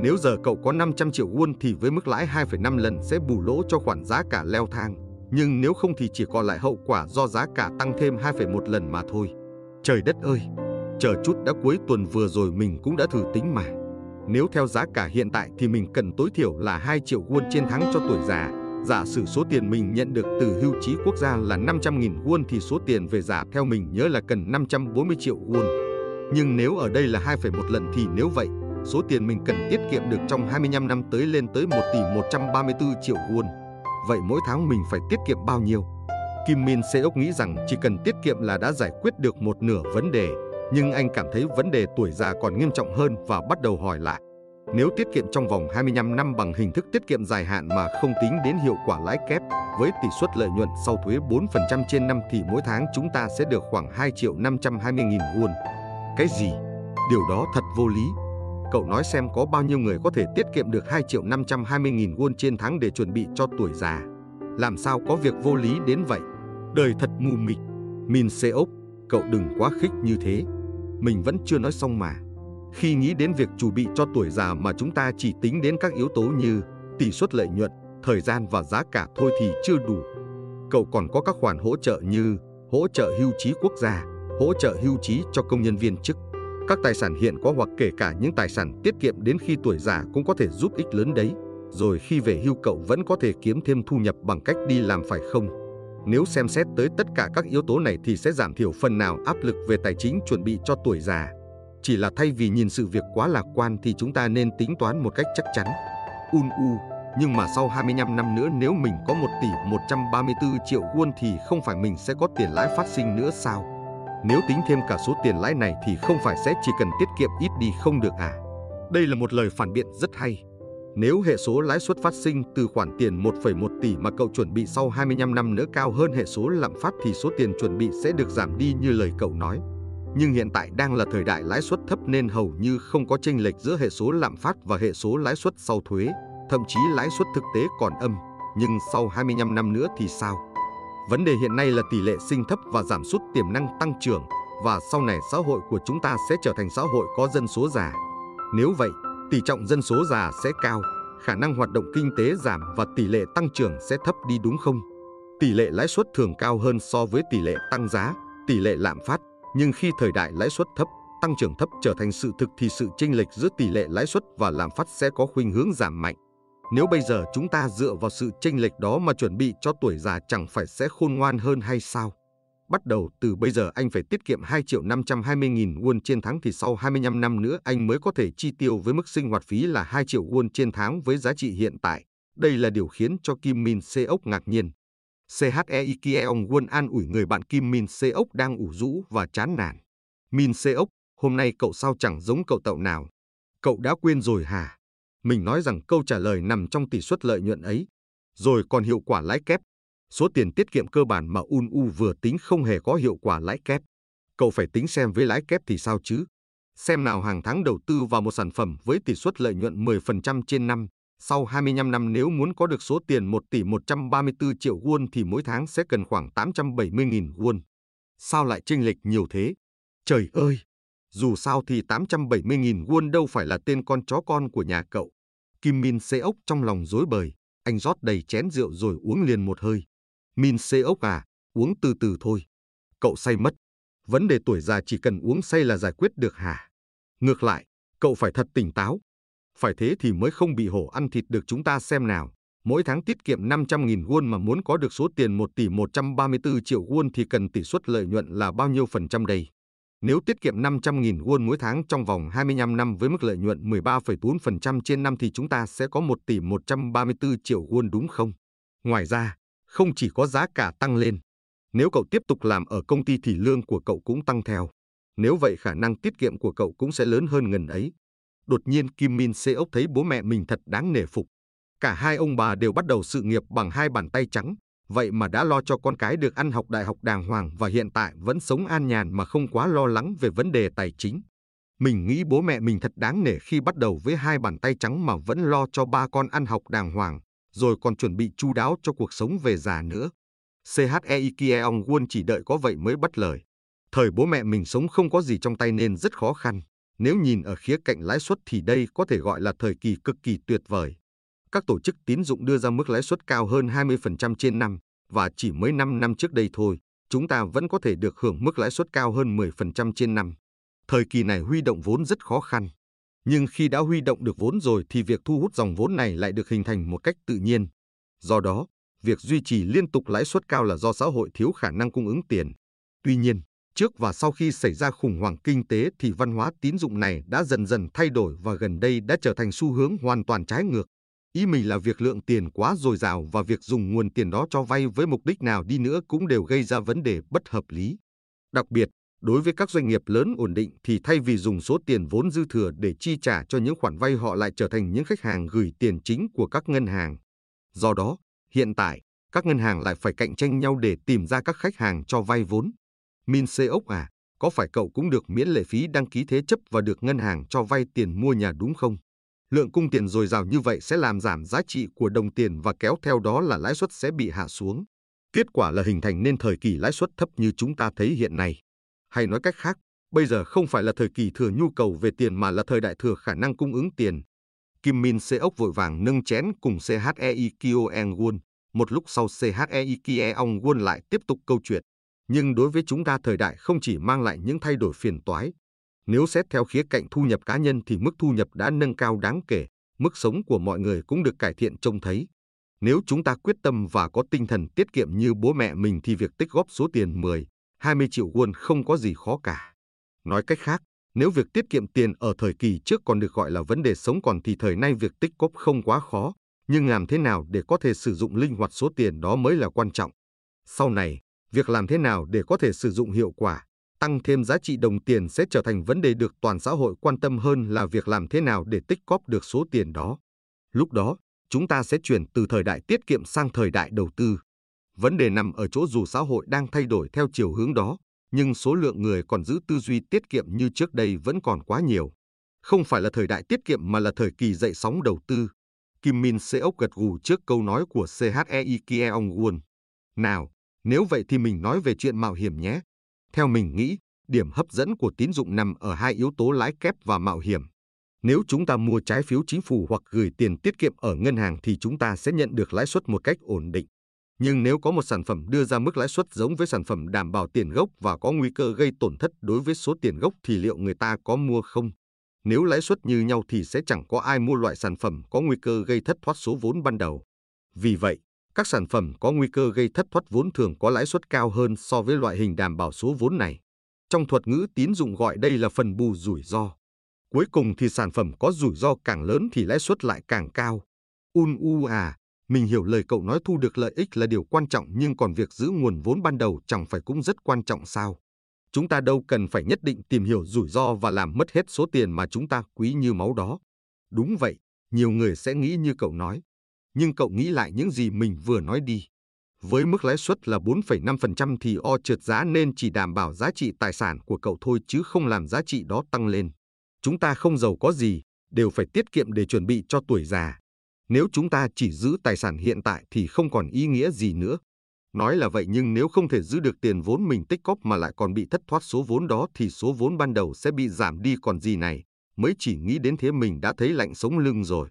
Nếu giờ cậu có 500 triệu won thì với mức lãi 2,5 lần sẽ bù lỗ cho khoản giá cả leo thang. Nhưng nếu không thì chỉ còn lại hậu quả do giá cả tăng thêm 2,1 lần mà thôi. Trời đất ơi! Chờ chút đã cuối tuần vừa rồi mình cũng đã thử tính mà. Nếu theo giá cả hiện tại thì mình cần tối thiểu là 2 triệu won trên tháng cho tuổi già. Giả sử số tiền mình nhận được từ hưu trí quốc gia là 500.000 won thì số tiền về giả theo mình nhớ là cần 540 triệu won. Nhưng nếu ở đây là 2,1 lần thì nếu vậy, số tiền mình cần tiết kiệm được trong 25 năm tới lên tới 1 tỷ 134 triệu won. Vậy mỗi tháng mình phải tiết kiệm bao nhiêu? Kim Min Seok nghĩ rằng chỉ cần tiết kiệm là đã giải quyết được một nửa vấn đề, nhưng anh cảm thấy vấn đề tuổi già còn nghiêm trọng hơn và bắt đầu hỏi lại. Nếu tiết kiệm trong vòng 25 năm bằng hình thức tiết kiệm dài hạn mà không tính đến hiệu quả lãi kép, với tỷ suất lợi nhuận sau thuế 4% trên năm thì mỗi tháng chúng ta sẽ được khoảng 2 triệu 520 nghìn won. Cái gì? Điều đó thật vô lý. Cậu nói xem có bao nhiêu người có thể tiết kiệm được 2 triệu 520 nghìn won trên tháng để chuẩn bị cho tuổi già. Làm sao có việc vô lý đến vậy? Đời thật mù mịt. Min Seok, cậu đừng quá khích như thế. Mình vẫn chưa nói xong mà. Khi nghĩ đến việc chuẩn bị cho tuổi già mà chúng ta chỉ tính đến các yếu tố như tỷ suất lợi nhuận, thời gian và giá cả thôi thì chưa đủ. Cậu còn có các khoản hỗ trợ như hỗ trợ hưu trí quốc gia, hỗ trợ hưu trí cho công nhân viên chức. Các tài sản hiện có hoặc kể cả những tài sản tiết kiệm đến khi tuổi già cũng có thể giúp ích lớn đấy. Rồi khi về hưu cậu vẫn có thể kiếm thêm thu nhập bằng cách đi làm phải không? Nếu xem xét tới tất cả các yếu tố này thì sẽ giảm thiểu phần nào áp lực về tài chính chuẩn bị cho tuổi già. Chỉ là thay vì nhìn sự việc quá lạc quan thì chúng ta nên tính toán một cách chắc chắn. Un u, nhưng mà sau 25 năm nữa nếu mình có 1 tỷ 134 triệu won thì không phải mình sẽ có tiền lãi phát sinh nữa sao? Nếu tính thêm cả số tiền lãi này thì không phải sẽ chỉ cần tiết kiệm ít đi không được à? Đây là một lời phản biện rất hay. Nếu hệ số lãi suất phát sinh từ khoản tiền 1,1 tỷ mà cậu chuẩn bị sau 25 năm nữa cao hơn hệ số lạm phát thì số tiền chuẩn bị sẽ được giảm đi như lời cậu nói. Nhưng hiện tại đang là thời đại lãi suất thấp nên hầu như không có chênh lệch giữa hệ số lạm phát và hệ số lãi suất sau thuế, thậm chí lãi suất thực tế còn âm. Nhưng sau 25 năm nữa thì sao? Vấn đề hiện nay là tỷ lệ sinh thấp và giảm sút tiềm năng tăng trưởng và sau này xã hội của chúng ta sẽ trở thành xã hội có dân số già. Nếu vậy, tỷ trọng dân số già sẽ cao, khả năng hoạt động kinh tế giảm và tỷ lệ tăng trưởng sẽ thấp đi đúng không? Tỷ lệ lãi suất thường cao hơn so với tỷ lệ tăng giá, tỷ lệ lạm phát, nhưng khi thời đại lãi suất thấp, tăng trưởng thấp trở thành sự thực thì sự chênh lệch giữa tỷ lệ lãi suất và lạm phát sẽ có khuynh hướng giảm mạnh. Nếu bây giờ chúng ta dựa vào sự chênh lệch đó mà chuẩn bị cho tuổi già chẳng phải sẽ khôn ngoan hơn hay sao? Bắt đầu từ bây giờ anh phải tiết kiệm 2 triệu 520 nghìn won trên tháng thì sau 25 năm nữa anh mới có thể chi tiêu với mức sinh hoạt phí là 2 triệu won trên tháng với giá trị hiện tại. Đây là điều khiến cho Kim Min Seok ngạc nhiên. CHE Ikeong Won an ủi người bạn Kim Min Seok đang ủ rũ và chán nản. Min Seok, hôm nay cậu sao chẳng giống cậu tậu nào. Cậu đã quên rồi hả? Mình nói rằng câu trả lời nằm trong tỷ suất lợi nhuận ấy. Rồi còn hiệu quả lãi kép. Số tiền tiết kiệm cơ bản mà Un U vừa tính không hề có hiệu quả lãi kép. Cậu phải tính xem với lãi kép thì sao chứ? Xem nào hàng tháng đầu tư vào một sản phẩm với tỷ suất lợi nhuận 10% trên năm, sau 25 năm nếu muốn có được số tiền 1 tỷ 134 triệu won thì mỗi tháng sẽ cần khoảng 870.000 won. Sao lại chênh lệch nhiều thế? Trời ơi! Dù sao thì 870.000 won đâu phải là tên con chó con của nhà cậu. Kim Min Seok trong lòng rối bời, anh rót đầy chén rượu rồi uống liền một hơi. Min Seok à, uống từ từ thôi. Cậu say mất. Vấn đề tuổi già chỉ cần uống say là giải quyết được hả? Ngược lại, cậu phải thật tỉnh táo, phải thế thì mới không bị hổ ăn thịt được chúng ta xem nào. Mỗi tháng tiết kiệm 500.000 won mà muốn có được số tiền 1 tỷ 134 triệu won thì cần tỷ suất lợi nhuận là bao nhiêu phần trăm đây? Nếu tiết kiệm 500.000 won mỗi tháng trong vòng 25 năm với mức lợi nhuận 13,4% trên năm thì chúng ta sẽ có 1 tỷ 134 triệu won đúng không? Ngoài ra, không chỉ có giá cả tăng lên, Nếu cậu tiếp tục làm ở công ty thì lương của cậu cũng tăng theo. Nếu vậy khả năng tiết kiệm của cậu cũng sẽ lớn hơn ngần ấy. Đột nhiên Kim Min Seok thấy bố mẹ mình thật đáng nể phục. Cả hai ông bà đều bắt đầu sự nghiệp bằng hai bàn tay trắng, vậy mà đã lo cho con cái được ăn học đại học đàng hoàng và hiện tại vẫn sống an nhàn mà không quá lo lắng về vấn đề tài chính. Mình nghĩ bố mẹ mình thật đáng nể khi bắt đầu với hai bàn tay trắng mà vẫn lo cho ba con ăn học đàng hoàng, rồi còn chuẩn bị chu đáo cho cuộc sống về già nữa. CHE Kieong Won chỉ đợi có vậy mới bắt lời. Thời bố mẹ mình sống không có gì trong tay nên rất khó khăn. Nếu nhìn ở khía cạnh lãi suất thì đây có thể gọi là thời kỳ cực kỳ tuyệt vời. Các tổ chức tín dụng đưa ra mức lãi suất cao hơn 20% trên năm, và chỉ mới 5 năm trước đây thôi, chúng ta vẫn có thể được hưởng mức lãi suất cao hơn 10% trên năm. Thời kỳ này huy động vốn rất khó khăn. Nhưng khi đã huy động được vốn rồi thì việc thu hút dòng vốn này lại được hình thành một cách tự nhiên. Do đó, việc duy trì liên tục lãi suất cao là do xã hội thiếu khả năng cung ứng tiền. Tuy nhiên, trước và sau khi xảy ra khủng hoảng kinh tế thì văn hóa tín dụng này đã dần dần thay đổi và gần đây đã trở thành xu hướng hoàn toàn trái ngược. Ý mình là việc lượng tiền quá dồi dào và việc dùng nguồn tiền đó cho vay với mục đích nào đi nữa cũng đều gây ra vấn đề bất hợp lý. Đặc biệt, đối với các doanh nghiệp lớn ổn định thì thay vì dùng số tiền vốn dư thừa để chi trả cho những khoản vay họ lại trở thành những khách hàng gửi tiền chính của các ngân hàng. Do đó, hiện tại, các ngân hàng lại phải cạnh tranh nhau để tìm ra các khách hàng cho vay vốn. Min Seok à, có phải cậu cũng được miễn lệ phí đăng ký thế chấp và được ngân hàng cho vay tiền mua nhà đúng không? Lượng cung tiền dồi dào như vậy sẽ làm giảm giá trị của đồng tiền và kéo theo đó là lãi suất sẽ bị hạ xuống. Kết quả là hình thành nên thời kỳ lãi suất thấp như chúng ta thấy hiện nay. Hay nói cách khác, bây giờ không phải là thời kỳ thừa nhu cầu về tiền mà là thời đại thừa khả năng cung ứng tiền. Kim Min Seok vội vàng nâng chén cùng CHEI Kyo Won. Một lúc sau CHEI Kyo Eng Won lại tiếp tục câu chuyện. Nhưng đối với chúng ta thời đại không chỉ mang lại những thay đổi phiền toái. Nếu xét theo khía cạnh thu nhập cá nhân thì mức thu nhập đã nâng cao đáng kể, mức sống của mọi người cũng được cải thiện trông thấy. Nếu chúng ta quyết tâm và có tinh thần tiết kiệm như bố mẹ mình thì việc tích góp số tiền 10, 20 triệu won không có gì khó cả. Nói cách khác, nếu việc tiết kiệm tiền ở thời kỳ trước còn được gọi là vấn đề sống còn thì thời nay việc tích góp không quá khó, nhưng làm thế nào để có thể sử dụng linh hoạt số tiền đó mới là quan trọng. Sau này, việc làm thế nào để có thể sử dụng hiệu quả, tăng thêm giá trị đồng tiền sẽ trở thành vấn đề được toàn xã hội quan tâm hơn là việc làm thế nào để tích góp được số tiền đó. Lúc đó, chúng ta sẽ chuyển từ thời đại tiết kiệm sang thời đại đầu tư. Vấn đề nằm ở chỗ dù xã hội đang thay đổi theo chiều hướng đó, nhưng số lượng người còn giữ tư duy tiết kiệm như trước đây vẫn còn quá nhiều. Không phải là thời đại tiết kiệm mà là thời kỳ dậy sóng đầu tư. Kim Min Seok gật gù trước câu nói của CHEI Kieong Won. Nào, nếu vậy thì mình nói về chuyện mạo hiểm nhé. Theo mình nghĩ, điểm hấp dẫn của tín dụng nằm ở hai yếu tố lãi kép và mạo hiểm. Nếu chúng ta mua trái phiếu chính phủ hoặc gửi tiền tiết kiệm ở ngân hàng thì chúng ta sẽ nhận được lãi suất một cách ổn định. Nhưng nếu có một sản phẩm đưa ra mức lãi suất giống với sản phẩm đảm bảo tiền gốc và có nguy cơ gây tổn thất đối với số tiền gốc thì liệu người ta có mua không? Nếu lãi suất như nhau thì sẽ chẳng có ai mua loại sản phẩm có nguy cơ gây thất thoát số vốn ban đầu. Vì vậy, các sản phẩm có nguy cơ gây thất thoát vốn thường có lãi suất cao hơn so với loại hình đảm bảo số vốn này. Trong thuật ngữ tín dụng gọi đây là phần bù rủi ro. Cuối cùng thì sản phẩm có rủi ro càng lớn thì lãi suất lại càng cao. Un u à, mình hiểu lời cậu nói thu được lợi ích là điều quan trọng nhưng còn việc giữ nguồn vốn ban đầu chẳng phải cũng rất quan trọng sao? Chúng ta đâu cần phải nhất định tìm hiểu rủi ro và làm mất hết số tiền mà chúng ta quý như máu đó. Đúng vậy, nhiều người sẽ nghĩ như cậu nói. Nhưng cậu nghĩ lại những gì mình vừa nói đi. Với mức lãi suất là 4,5% thì o trượt giá nên chỉ đảm bảo giá trị tài sản của cậu thôi chứ không làm giá trị đó tăng lên. Chúng ta không giàu có gì, đều phải tiết kiệm để chuẩn bị cho tuổi già. Nếu chúng ta chỉ giữ tài sản hiện tại thì không còn ý nghĩa gì nữa. Nói là vậy nhưng nếu không thể giữ được tiền vốn mình tích cóp mà lại còn bị thất thoát số vốn đó thì số vốn ban đầu sẽ bị giảm đi còn gì này. Mới chỉ nghĩ đến thế mình đã thấy lạnh sống lưng rồi.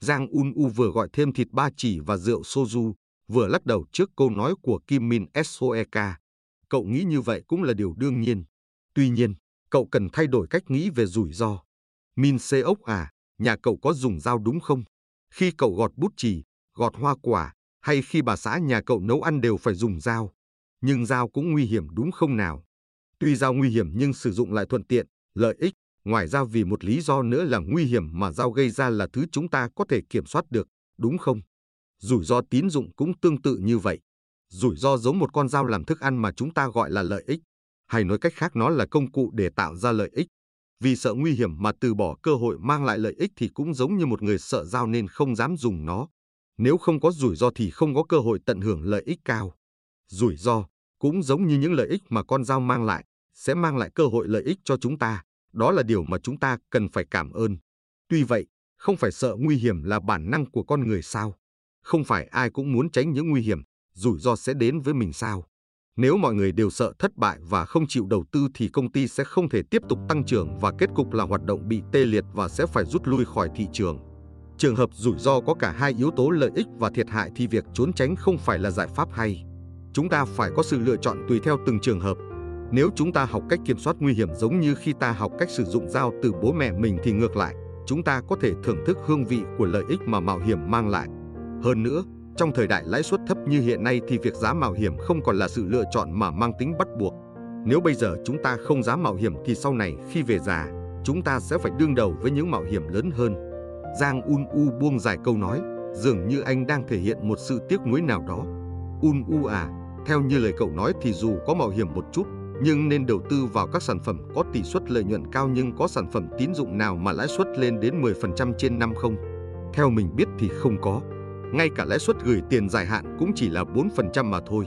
Giang Un U vừa gọi thêm thịt ba chỉ và rượu soju, vừa lắc đầu trước câu nói của Kim Min Soeka. Cậu nghĩ như vậy cũng là điều đương nhiên. Tuy nhiên, cậu cần thay đổi cách nghĩ về rủi ro. Min Seok à, nhà cậu có dùng dao đúng không? Khi cậu gọt bút chì, gọt hoa quả, hay khi bà xã nhà cậu nấu ăn đều phải dùng dao. Nhưng dao cũng nguy hiểm đúng không nào? Tuy dao nguy hiểm nhưng sử dụng lại thuận tiện, lợi ích. Ngoài ra vì một lý do nữa là nguy hiểm mà dao gây ra là thứ chúng ta có thể kiểm soát được, đúng không? Rủi ro tín dụng cũng tương tự như vậy. Rủi ro giống một con dao làm thức ăn mà chúng ta gọi là lợi ích, hay nói cách khác nó là công cụ để tạo ra lợi ích. Vì sợ nguy hiểm mà từ bỏ cơ hội mang lại lợi ích thì cũng giống như một người sợ dao nên không dám dùng nó. Nếu không có rủi ro thì không có cơ hội tận hưởng lợi ích cao. Rủi ro cũng giống như những lợi ích mà con dao mang lại, sẽ mang lại cơ hội lợi ích cho chúng ta. Đó là điều mà chúng ta cần phải cảm ơn. Tuy vậy, không phải sợ nguy hiểm là bản năng của con người sao? Không phải ai cũng muốn tránh những nguy hiểm, rủi ro sẽ đến với mình sao? Nếu mọi người đều sợ thất bại và không chịu đầu tư thì công ty sẽ không thể tiếp tục tăng trưởng và kết cục là hoạt động bị tê liệt và sẽ phải rút lui khỏi thị trường. Trường hợp rủi ro có cả hai yếu tố lợi ích và thiệt hại thì việc trốn tránh không phải là giải pháp hay. Chúng ta phải có sự lựa chọn tùy theo từng trường hợp. Nếu chúng ta học cách kiểm soát nguy hiểm giống như khi ta học cách sử dụng dao từ bố mẹ mình thì ngược lại, chúng ta có thể thưởng thức hương vị của lợi ích mà mạo hiểm mang lại. Hơn nữa, trong thời đại lãi suất thấp như hiện nay thì việc giá mạo hiểm không còn là sự lựa chọn mà mang tính bắt buộc. Nếu bây giờ chúng ta không dám mạo hiểm thì sau này khi về già, chúng ta sẽ phải đương đầu với những mạo hiểm lớn hơn. Giang Un U buông dài câu nói, dường như anh đang thể hiện một sự tiếc nuối nào đó. Un U à, theo như lời cậu nói thì dù có mạo hiểm một chút, nhưng nên đầu tư vào các sản phẩm có tỷ suất lợi nhuận cao nhưng có sản phẩm tín dụng nào mà lãi suất lên đến 10% trên năm không? Theo mình biết thì không có. Ngay cả lãi suất gửi tiền dài hạn cũng chỉ là 4% mà thôi.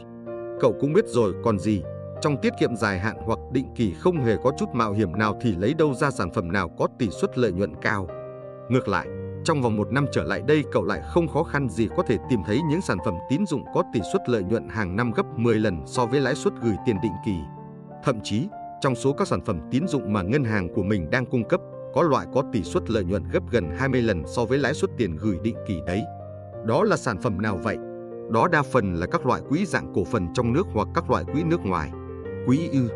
Cậu cũng biết rồi còn gì, trong tiết kiệm dài hạn hoặc định kỳ không hề có chút mạo hiểm nào thì lấy đâu ra sản phẩm nào có tỷ suất lợi nhuận cao. Ngược lại, trong vòng một năm trở lại đây cậu lại không khó khăn gì có thể tìm thấy những sản phẩm tín dụng có tỷ suất lợi nhuận hàng năm gấp 10 lần so với lãi suất gửi tiền định kỳ. Thậm chí, trong số các sản phẩm tín dụng mà ngân hàng của mình đang cung cấp, có loại có tỷ suất lợi nhuận gấp gần 20 lần so với lãi suất tiền gửi định kỳ đấy. Đó là sản phẩm nào vậy? Đó đa phần là các loại quỹ dạng cổ phần trong nước hoặc các loại quỹ nước ngoài. Quỹ ư?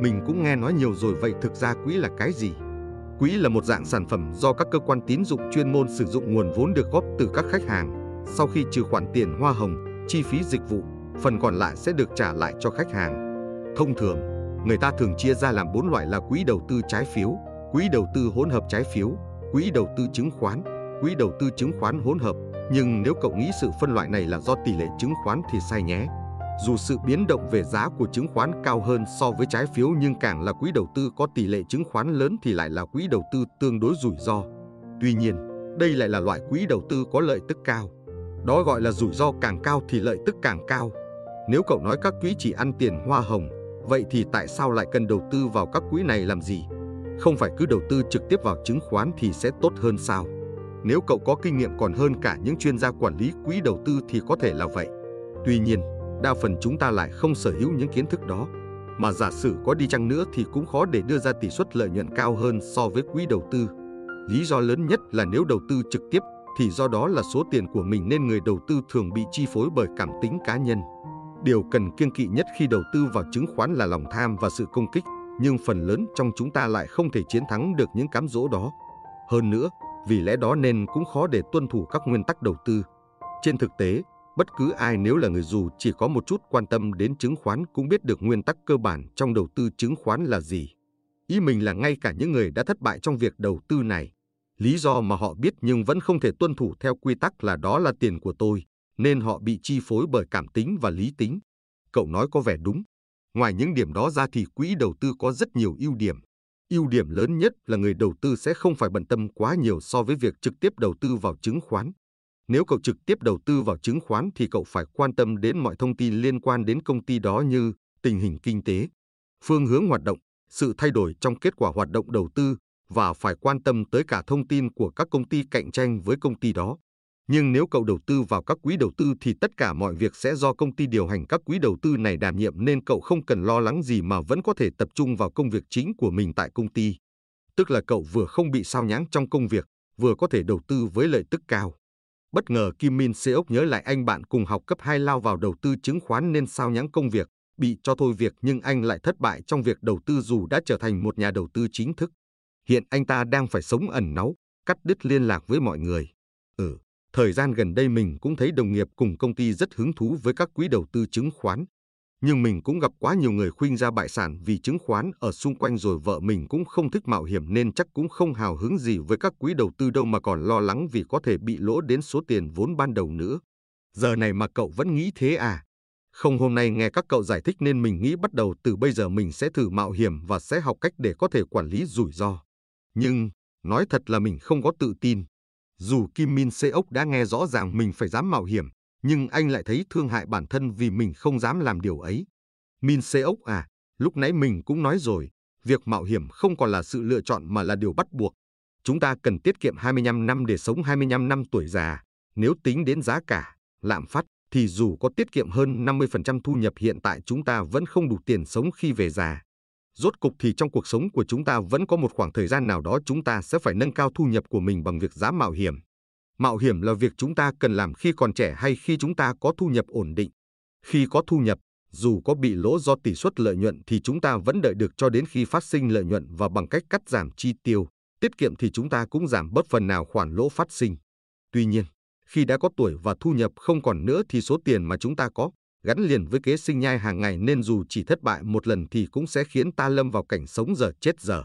Mình cũng nghe nói nhiều rồi vậy thực ra quỹ là cái gì? Quỹ là một dạng sản phẩm do các cơ quan tín dụng chuyên môn sử dụng nguồn vốn được góp từ các khách hàng. Sau khi trừ khoản tiền hoa hồng, chi phí dịch vụ, phần còn lại sẽ được trả lại cho khách hàng. Thông thường, người ta thường chia ra làm bốn loại là quỹ đầu tư trái phiếu, quỹ đầu tư hỗn hợp trái phiếu, quỹ đầu tư chứng khoán, quỹ đầu tư chứng khoán hỗn hợp. Nhưng nếu cậu nghĩ sự phân loại này là do tỷ lệ chứng khoán thì sai nhé. Dù sự biến động về giá của chứng khoán cao hơn so với trái phiếu nhưng càng là quỹ đầu tư có tỷ lệ chứng khoán lớn thì lại là quỹ đầu tư tương đối rủi ro. Tuy nhiên, đây lại là loại quỹ đầu tư có lợi tức cao. Đó gọi là rủi ro càng cao thì lợi tức càng cao. Nếu cậu nói các quỹ chỉ ăn tiền hoa hồng, vậy thì tại sao lại cần đầu tư vào các quỹ này làm gì? Không phải cứ đầu tư trực tiếp vào chứng khoán thì sẽ tốt hơn sao? Nếu cậu có kinh nghiệm còn hơn cả những chuyên gia quản lý quỹ đầu tư thì có thể là vậy. Tuy nhiên, đa phần chúng ta lại không sở hữu những kiến thức đó. Mà giả sử có đi chăng nữa thì cũng khó để đưa ra tỷ suất lợi nhuận cao hơn so với quỹ đầu tư. Lý do lớn nhất là nếu đầu tư trực tiếp thì do đó là số tiền của mình nên người đầu tư thường bị chi phối bởi cảm tính cá nhân. Điều cần kiêng kỵ nhất khi đầu tư vào chứng khoán là lòng tham và sự công kích, nhưng phần lớn trong chúng ta lại không thể chiến thắng được những cám dỗ đó. Hơn nữa, vì lẽ đó nên cũng khó để tuân thủ các nguyên tắc đầu tư. Trên thực tế, bất cứ ai nếu là người dù chỉ có một chút quan tâm đến chứng khoán cũng biết được nguyên tắc cơ bản trong đầu tư chứng khoán là gì. Ý mình là ngay cả những người đã thất bại trong việc đầu tư này, lý do mà họ biết nhưng vẫn không thể tuân thủ theo quy tắc là đó là tiền của tôi, nên họ bị chi phối bởi cảm tính và lý tính. Cậu nói có vẻ đúng. Ngoài những điểm đó ra thì quỹ đầu tư có rất nhiều ưu điểm. Ưu điểm lớn nhất là người đầu tư sẽ không phải bận tâm quá nhiều so với việc trực tiếp đầu tư vào chứng khoán. Nếu cậu trực tiếp đầu tư vào chứng khoán thì cậu phải quan tâm đến mọi thông tin liên quan đến công ty đó như tình hình kinh tế, phương hướng hoạt động, sự thay đổi trong kết quả hoạt động đầu tư và phải quan tâm tới cả thông tin của các công ty cạnh tranh với công ty đó. Nhưng nếu cậu đầu tư vào các quỹ đầu tư thì tất cả mọi việc sẽ do công ty điều hành các quỹ đầu tư này đảm nhiệm nên cậu không cần lo lắng gì mà vẫn có thể tập trung vào công việc chính của mình tại công ty. Tức là cậu vừa không bị sao nhãng trong công việc, vừa có thể đầu tư với lợi tức cao. Bất ngờ Kim Min Seok nhớ lại anh bạn cùng học cấp 2 lao vào đầu tư chứng khoán nên sao nhãng công việc, bị cho thôi việc nhưng anh lại thất bại trong việc đầu tư dù đã trở thành một nhà đầu tư chính thức. Hiện anh ta đang phải sống ẩn náu, cắt đứt liên lạc với mọi người. Ừ, thời gian gần đây mình cũng thấy đồng nghiệp cùng công ty rất hứng thú với các quỹ đầu tư chứng khoán. Nhưng mình cũng gặp quá nhiều người khuynh ra bại sản vì chứng khoán ở xung quanh rồi vợ mình cũng không thích mạo hiểm nên chắc cũng không hào hứng gì với các quỹ đầu tư đâu mà còn lo lắng vì có thể bị lỗ đến số tiền vốn ban đầu nữa. Giờ này mà cậu vẫn nghĩ thế à? Không hôm nay nghe các cậu giải thích nên mình nghĩ bắt đầu từ bây giờ mình sẽ thử mạo hiểm và sẽ học cách để có thể quản lý rủi ro. Nhưng, nói thật là mình không có tự tin. Dù Kim Min Seok đã nghe rõ ràng mình phải dám mạo hiểm, nhưng anh lại thấy thương hại bản thân vì mình không dám làm điều ấy. Min Seok à, lúc nãy mình cũng nói rồi, việc mạo hiểm không còn là sự lựa chọn mà là điều bắt buộc. Chúng ta cần tiết kiệm 25 năm để sống 25 năm tuổi già. Nếu tính đến giá cả, lạm phát, thì dù có tiết kiệm hơn 50% thu nhập hiện tại chúng ta vẫn không đủ tiền sống khi về già. Rốt cục thì trong cuộc sống của chúng ta vẫn có một khoảng thời gian nào đó chúng ta sẽ phải nâng cao thu nhập của mình bằng việc dám mạo hiểm. Mạo hiểm là việc chúng ta cần làm khi còn trẻ hay khi chúng ta có thu nhập ổn định. Khi có thu nhập, dù có bị lỗ do tỷ suất lợi nhuận thì chúng ta vẫn đợi được cho đến khi phát sinh lợi nhuận và bằng cách cắt giảm chi tiêu, tiết kiệm thì chúng ta cũng giảm bớt phần nào khoản lỗ phát sinh. Tuy nhiên, khi đã có tuổi và thu nhập không còn nữa thì số tiền mà chúng ta có gắn liền với kế sinh nhai hàng ngày nên dù chỉ thất bại một lần thì cũng sẽ khiến ta lâm vào cảnh sống giờ chết giờ.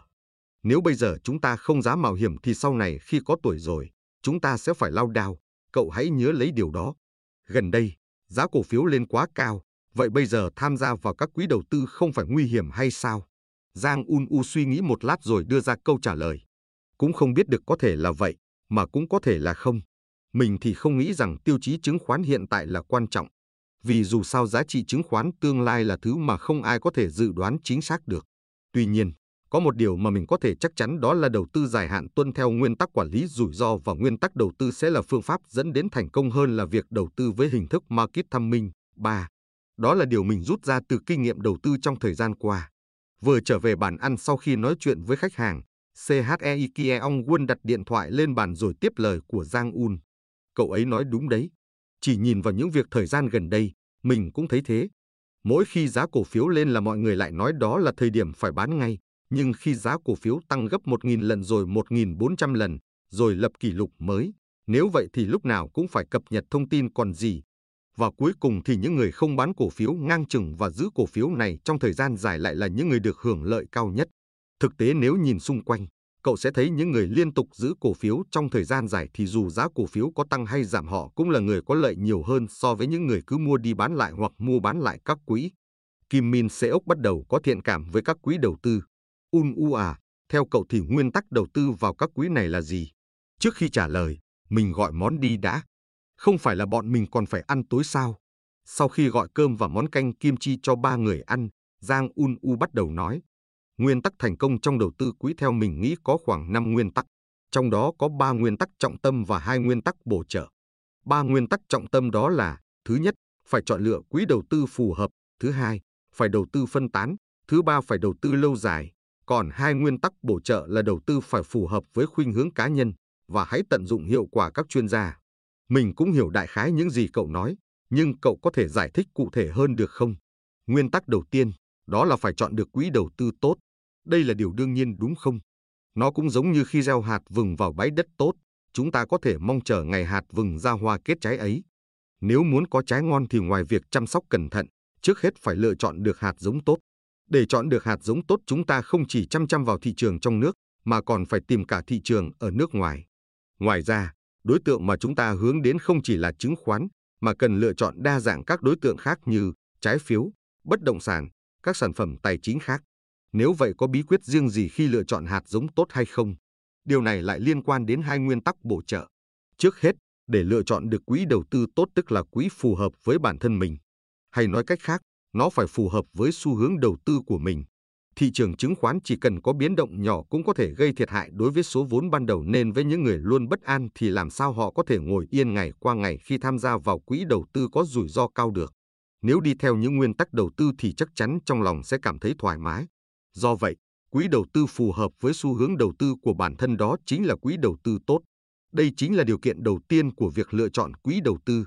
Nếu bây giờ chúng ta không dám mạo hiểm thì sau này khi có tuổi rồi, chúng ta sẽ phải lao đao. Cậu hãy nhớ lấy điều đó. Gần đây, giá cổ phiếu lên quá cao, vậy bây giờ tham gia vào các quỹ đầu tư không phải nguy hiểm hay sao? Giang Un U suy nghĩ một lát rồi đưa ra câu trả lời. Cũng không biết được có thể là vậy, mà cũng có thể là không. Mình thì không nghĩ rằng tiêu chí chứng khoán hiện tại là quan trọng vì dù sao giá trị chứng khoán tương lai là thứ mà không ai có thể dự đoán chính xác được. Tuy nhiên, có một điều mà mình có thể chắc chắn đó là đầu tư dài hạn tuân theo nguyên tắc quản lý rủi ro và nguyên tắc đầu tư sẽ là phương pháp dẫn đến thành công hơn là việc đầu tư với hình thức market timing. 3. Đó là điều mình rút ra từ kinh nghiệm đầu tư trong thời gian qua. Vừa trở về bàn ăn sau khi nói chuyện với khách hàng, CHE Kieong Won đặt điện thoại lên bàn rồi tiếp lời của Giang Un. Cậu ấy nói đúng đấy. Chỉ nhìn vào những việc thời gian gần đây, mình cũng thấy thế. Mỗi khi giá cổ phiếu lên là mọi người lại nói đó là thời điểm phải bán ngay, nhưng khi giá cổ phiếu tăng gấp 1.000 lần rồi 1.400 lần, rồi lập kỷ lục mới, nếu vậy thì lúc nào cũng phải cập nhật thông tin còn gì. Và cuối cùng thì những người không bán cổ phiếu ngang chừng và giữ cổ phiếu này trong thời gian dài lại là những người được hưởng lợi cao nhất. Thực tế nếu nhìn xung quanh, cậu sẽ thấy những người liên tục giữ cổ phiếu trong thời gian dài thì dù giá cổ phiếu có tăng hay giảm họ cũng là người có lợi nhiều hơn so với những người cứ mua đi bán lại hoặc mua bán lại các quỹ. Kim Min Seok bắt đầu có thiện cảm với các quỹ đầu tư. Un U à, theo cậu thì nguyên tắc đầu tư vào các quỹ này là gì? Trước khi trả lời, mình gọi món đi đã. Không phải là bọn mình còn phải ăn tối sao? Sau khi gọi cơm và món canh kim chi cho ba người ăn, Giang Un U bắt đầu nói. Nguyên tắc thành công trong đầu tư quỹ theo mình nghĩ có khoảng 5 nguyên tắc, trong đó có 3 nguyên tắc trọng tâm và hai nguyên tắc bổ trợ. Ba nguyên tắc trọng tâm đó là: thứ nhất, phải chọn lựa quỹ đầu tư phù hợp, thứ hai, phải đầu tư phân tán, thứ ba phải đầu tư lâu dài. Còn hai nguyên tắc bổ trợ là đầu tư phải phù hợp với khuynh hướng cá nhân và hãy tận dụng hiệu quả các chuyên gia. Mình cũng hiểu đại khái những gì cậu nói, nhưng cậu có thể giải thích cụ thể hơn được không? Nguyên tắc đầu tiên, đó là phải chọn được quỹ đầu tư tốt. Đây là điều đương nhiên đúng không? Nó cũng giống như khi gieo hạt vừng vào bãi đất tốt, chúng ta có thể mong chờ ngày hạt vừng ra hoa kết trái ấy. Nếu muốn có trái ngon thì ngoài việc chăm sóc cẩn thận, trước hết phải lựa chọn được hạt giống tốt. Để chọn được hạt giống tốt chúng ta không chỉ chăm chăm vào thị trường trong nước, mà còn phải tìm cả thị trường ở nước ngoài. Ngoài ra, đối tượng mà chúng ta hướng đến không chỉ là chứng khoán, mà cần lựa chọn đa dạng các đối tượng khác như trái phiếu, bất động sản, các sản phẩm tài chính khác. Nếu vậy có bí quyết riêng gì khi lựa chọn hạt giống tốt hay không? Điều này lại liên quan đến hai nguyên tắc bổ trợ. Trước hết, để lựa chọn được quỹ đầu tư tốt tức là quỹ phù hợp với bản thân mình. Hay nói cách khác, nó phải phù hợp với xu hướng đầu tư của mình. Thị trường chứng khoán chỉ cần có biến động nhỏ cũng có thể gây thiệt hại đối với số vốn ban đầu nên với những người luôn bất an thì làm sao họ có thể ngồi yên ngày qua ngày khi tham gia vào quỹ đầu tư có rủi ro cao được. Nếu đi theo những nguyên tắc đầu tư thì chắc chắn trong lòng sẽ cảm thấy thoải mái. Do vậy, quỹ đầu tư phù hợp với xu hướng đầu tư của bản thân đó chính là quỹ đầu tư tốt. Đây chính là điều kiện đầu tiên của việc lựa chọn quỹ đầu tư.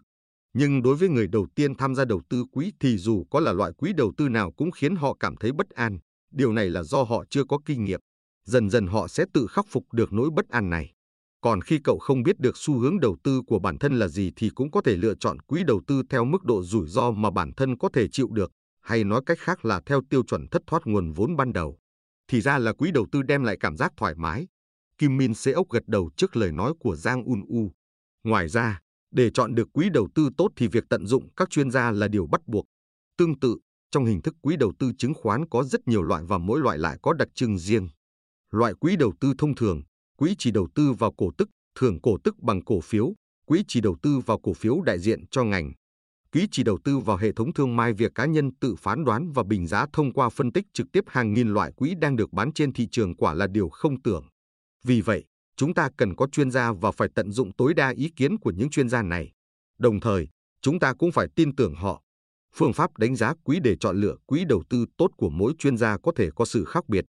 Nhưng đối với người đầu tiên tham gia đầu tư quỹ thì dù có là loại quỹ đầu tư nào cũng khiến họ cảm thấy bất an. Điều này là do họ chưa có kinh nghiệm. Dần dần họ sẽ tự khắc phục được nỗi bất an này. Còn khi cậu không biết được xu hướng đầu tư của bản thân là gì thì cũng có thể lựa chọn quỹ đầu tư theo mức độ rủi ro mà bản thân có thể chịu được hay nói cách khác là theo tiêu chuẩn thất thoát nguồn vốn ban đầu. Thì ra là quỹ đầu tư đem lại cảm giác thoải mái. Kim Min ốc gật đầu trước lời nói của Giang Un U. Ngoài ra, để chọn được quỹ đầu tư tốt thì việc tận dụng các chuyên gia là điều bắt buộc. Tương tự, trong hình thức quỹ đầu tư chứng khoán có rất nhiều loại và mỗi loại lại có đặc trưng riêng. Loại quỹ đầu tư thông thường, quỹ chỉ đầu tư vào cổ tức, thường cổ tức bằng cổ phiếu, quỹ chỉ đầu tư vào cổ phiếu đại diện cho ngành. Quỹ chỉ đầu tư vào hệ thống thương mại việc cá nhân tự phán đoán và bình giá thông qua phân tích trực tiếp hàng nghìn loại quỹ đang được bán trên thị trường quả là điều không tưởng. Vì vậy, chúng ta cần có chuyên gia và phải tận dụng tối đa ý kiến của những chuyên gia này. Đồng thời, chúng ta cũng phải tin tưởng họ. Phương pháp đánh giá quỹ để chọn lựa quỹ đầu tư tốt của mỗi chuyên gia có thể có sự khác biệt.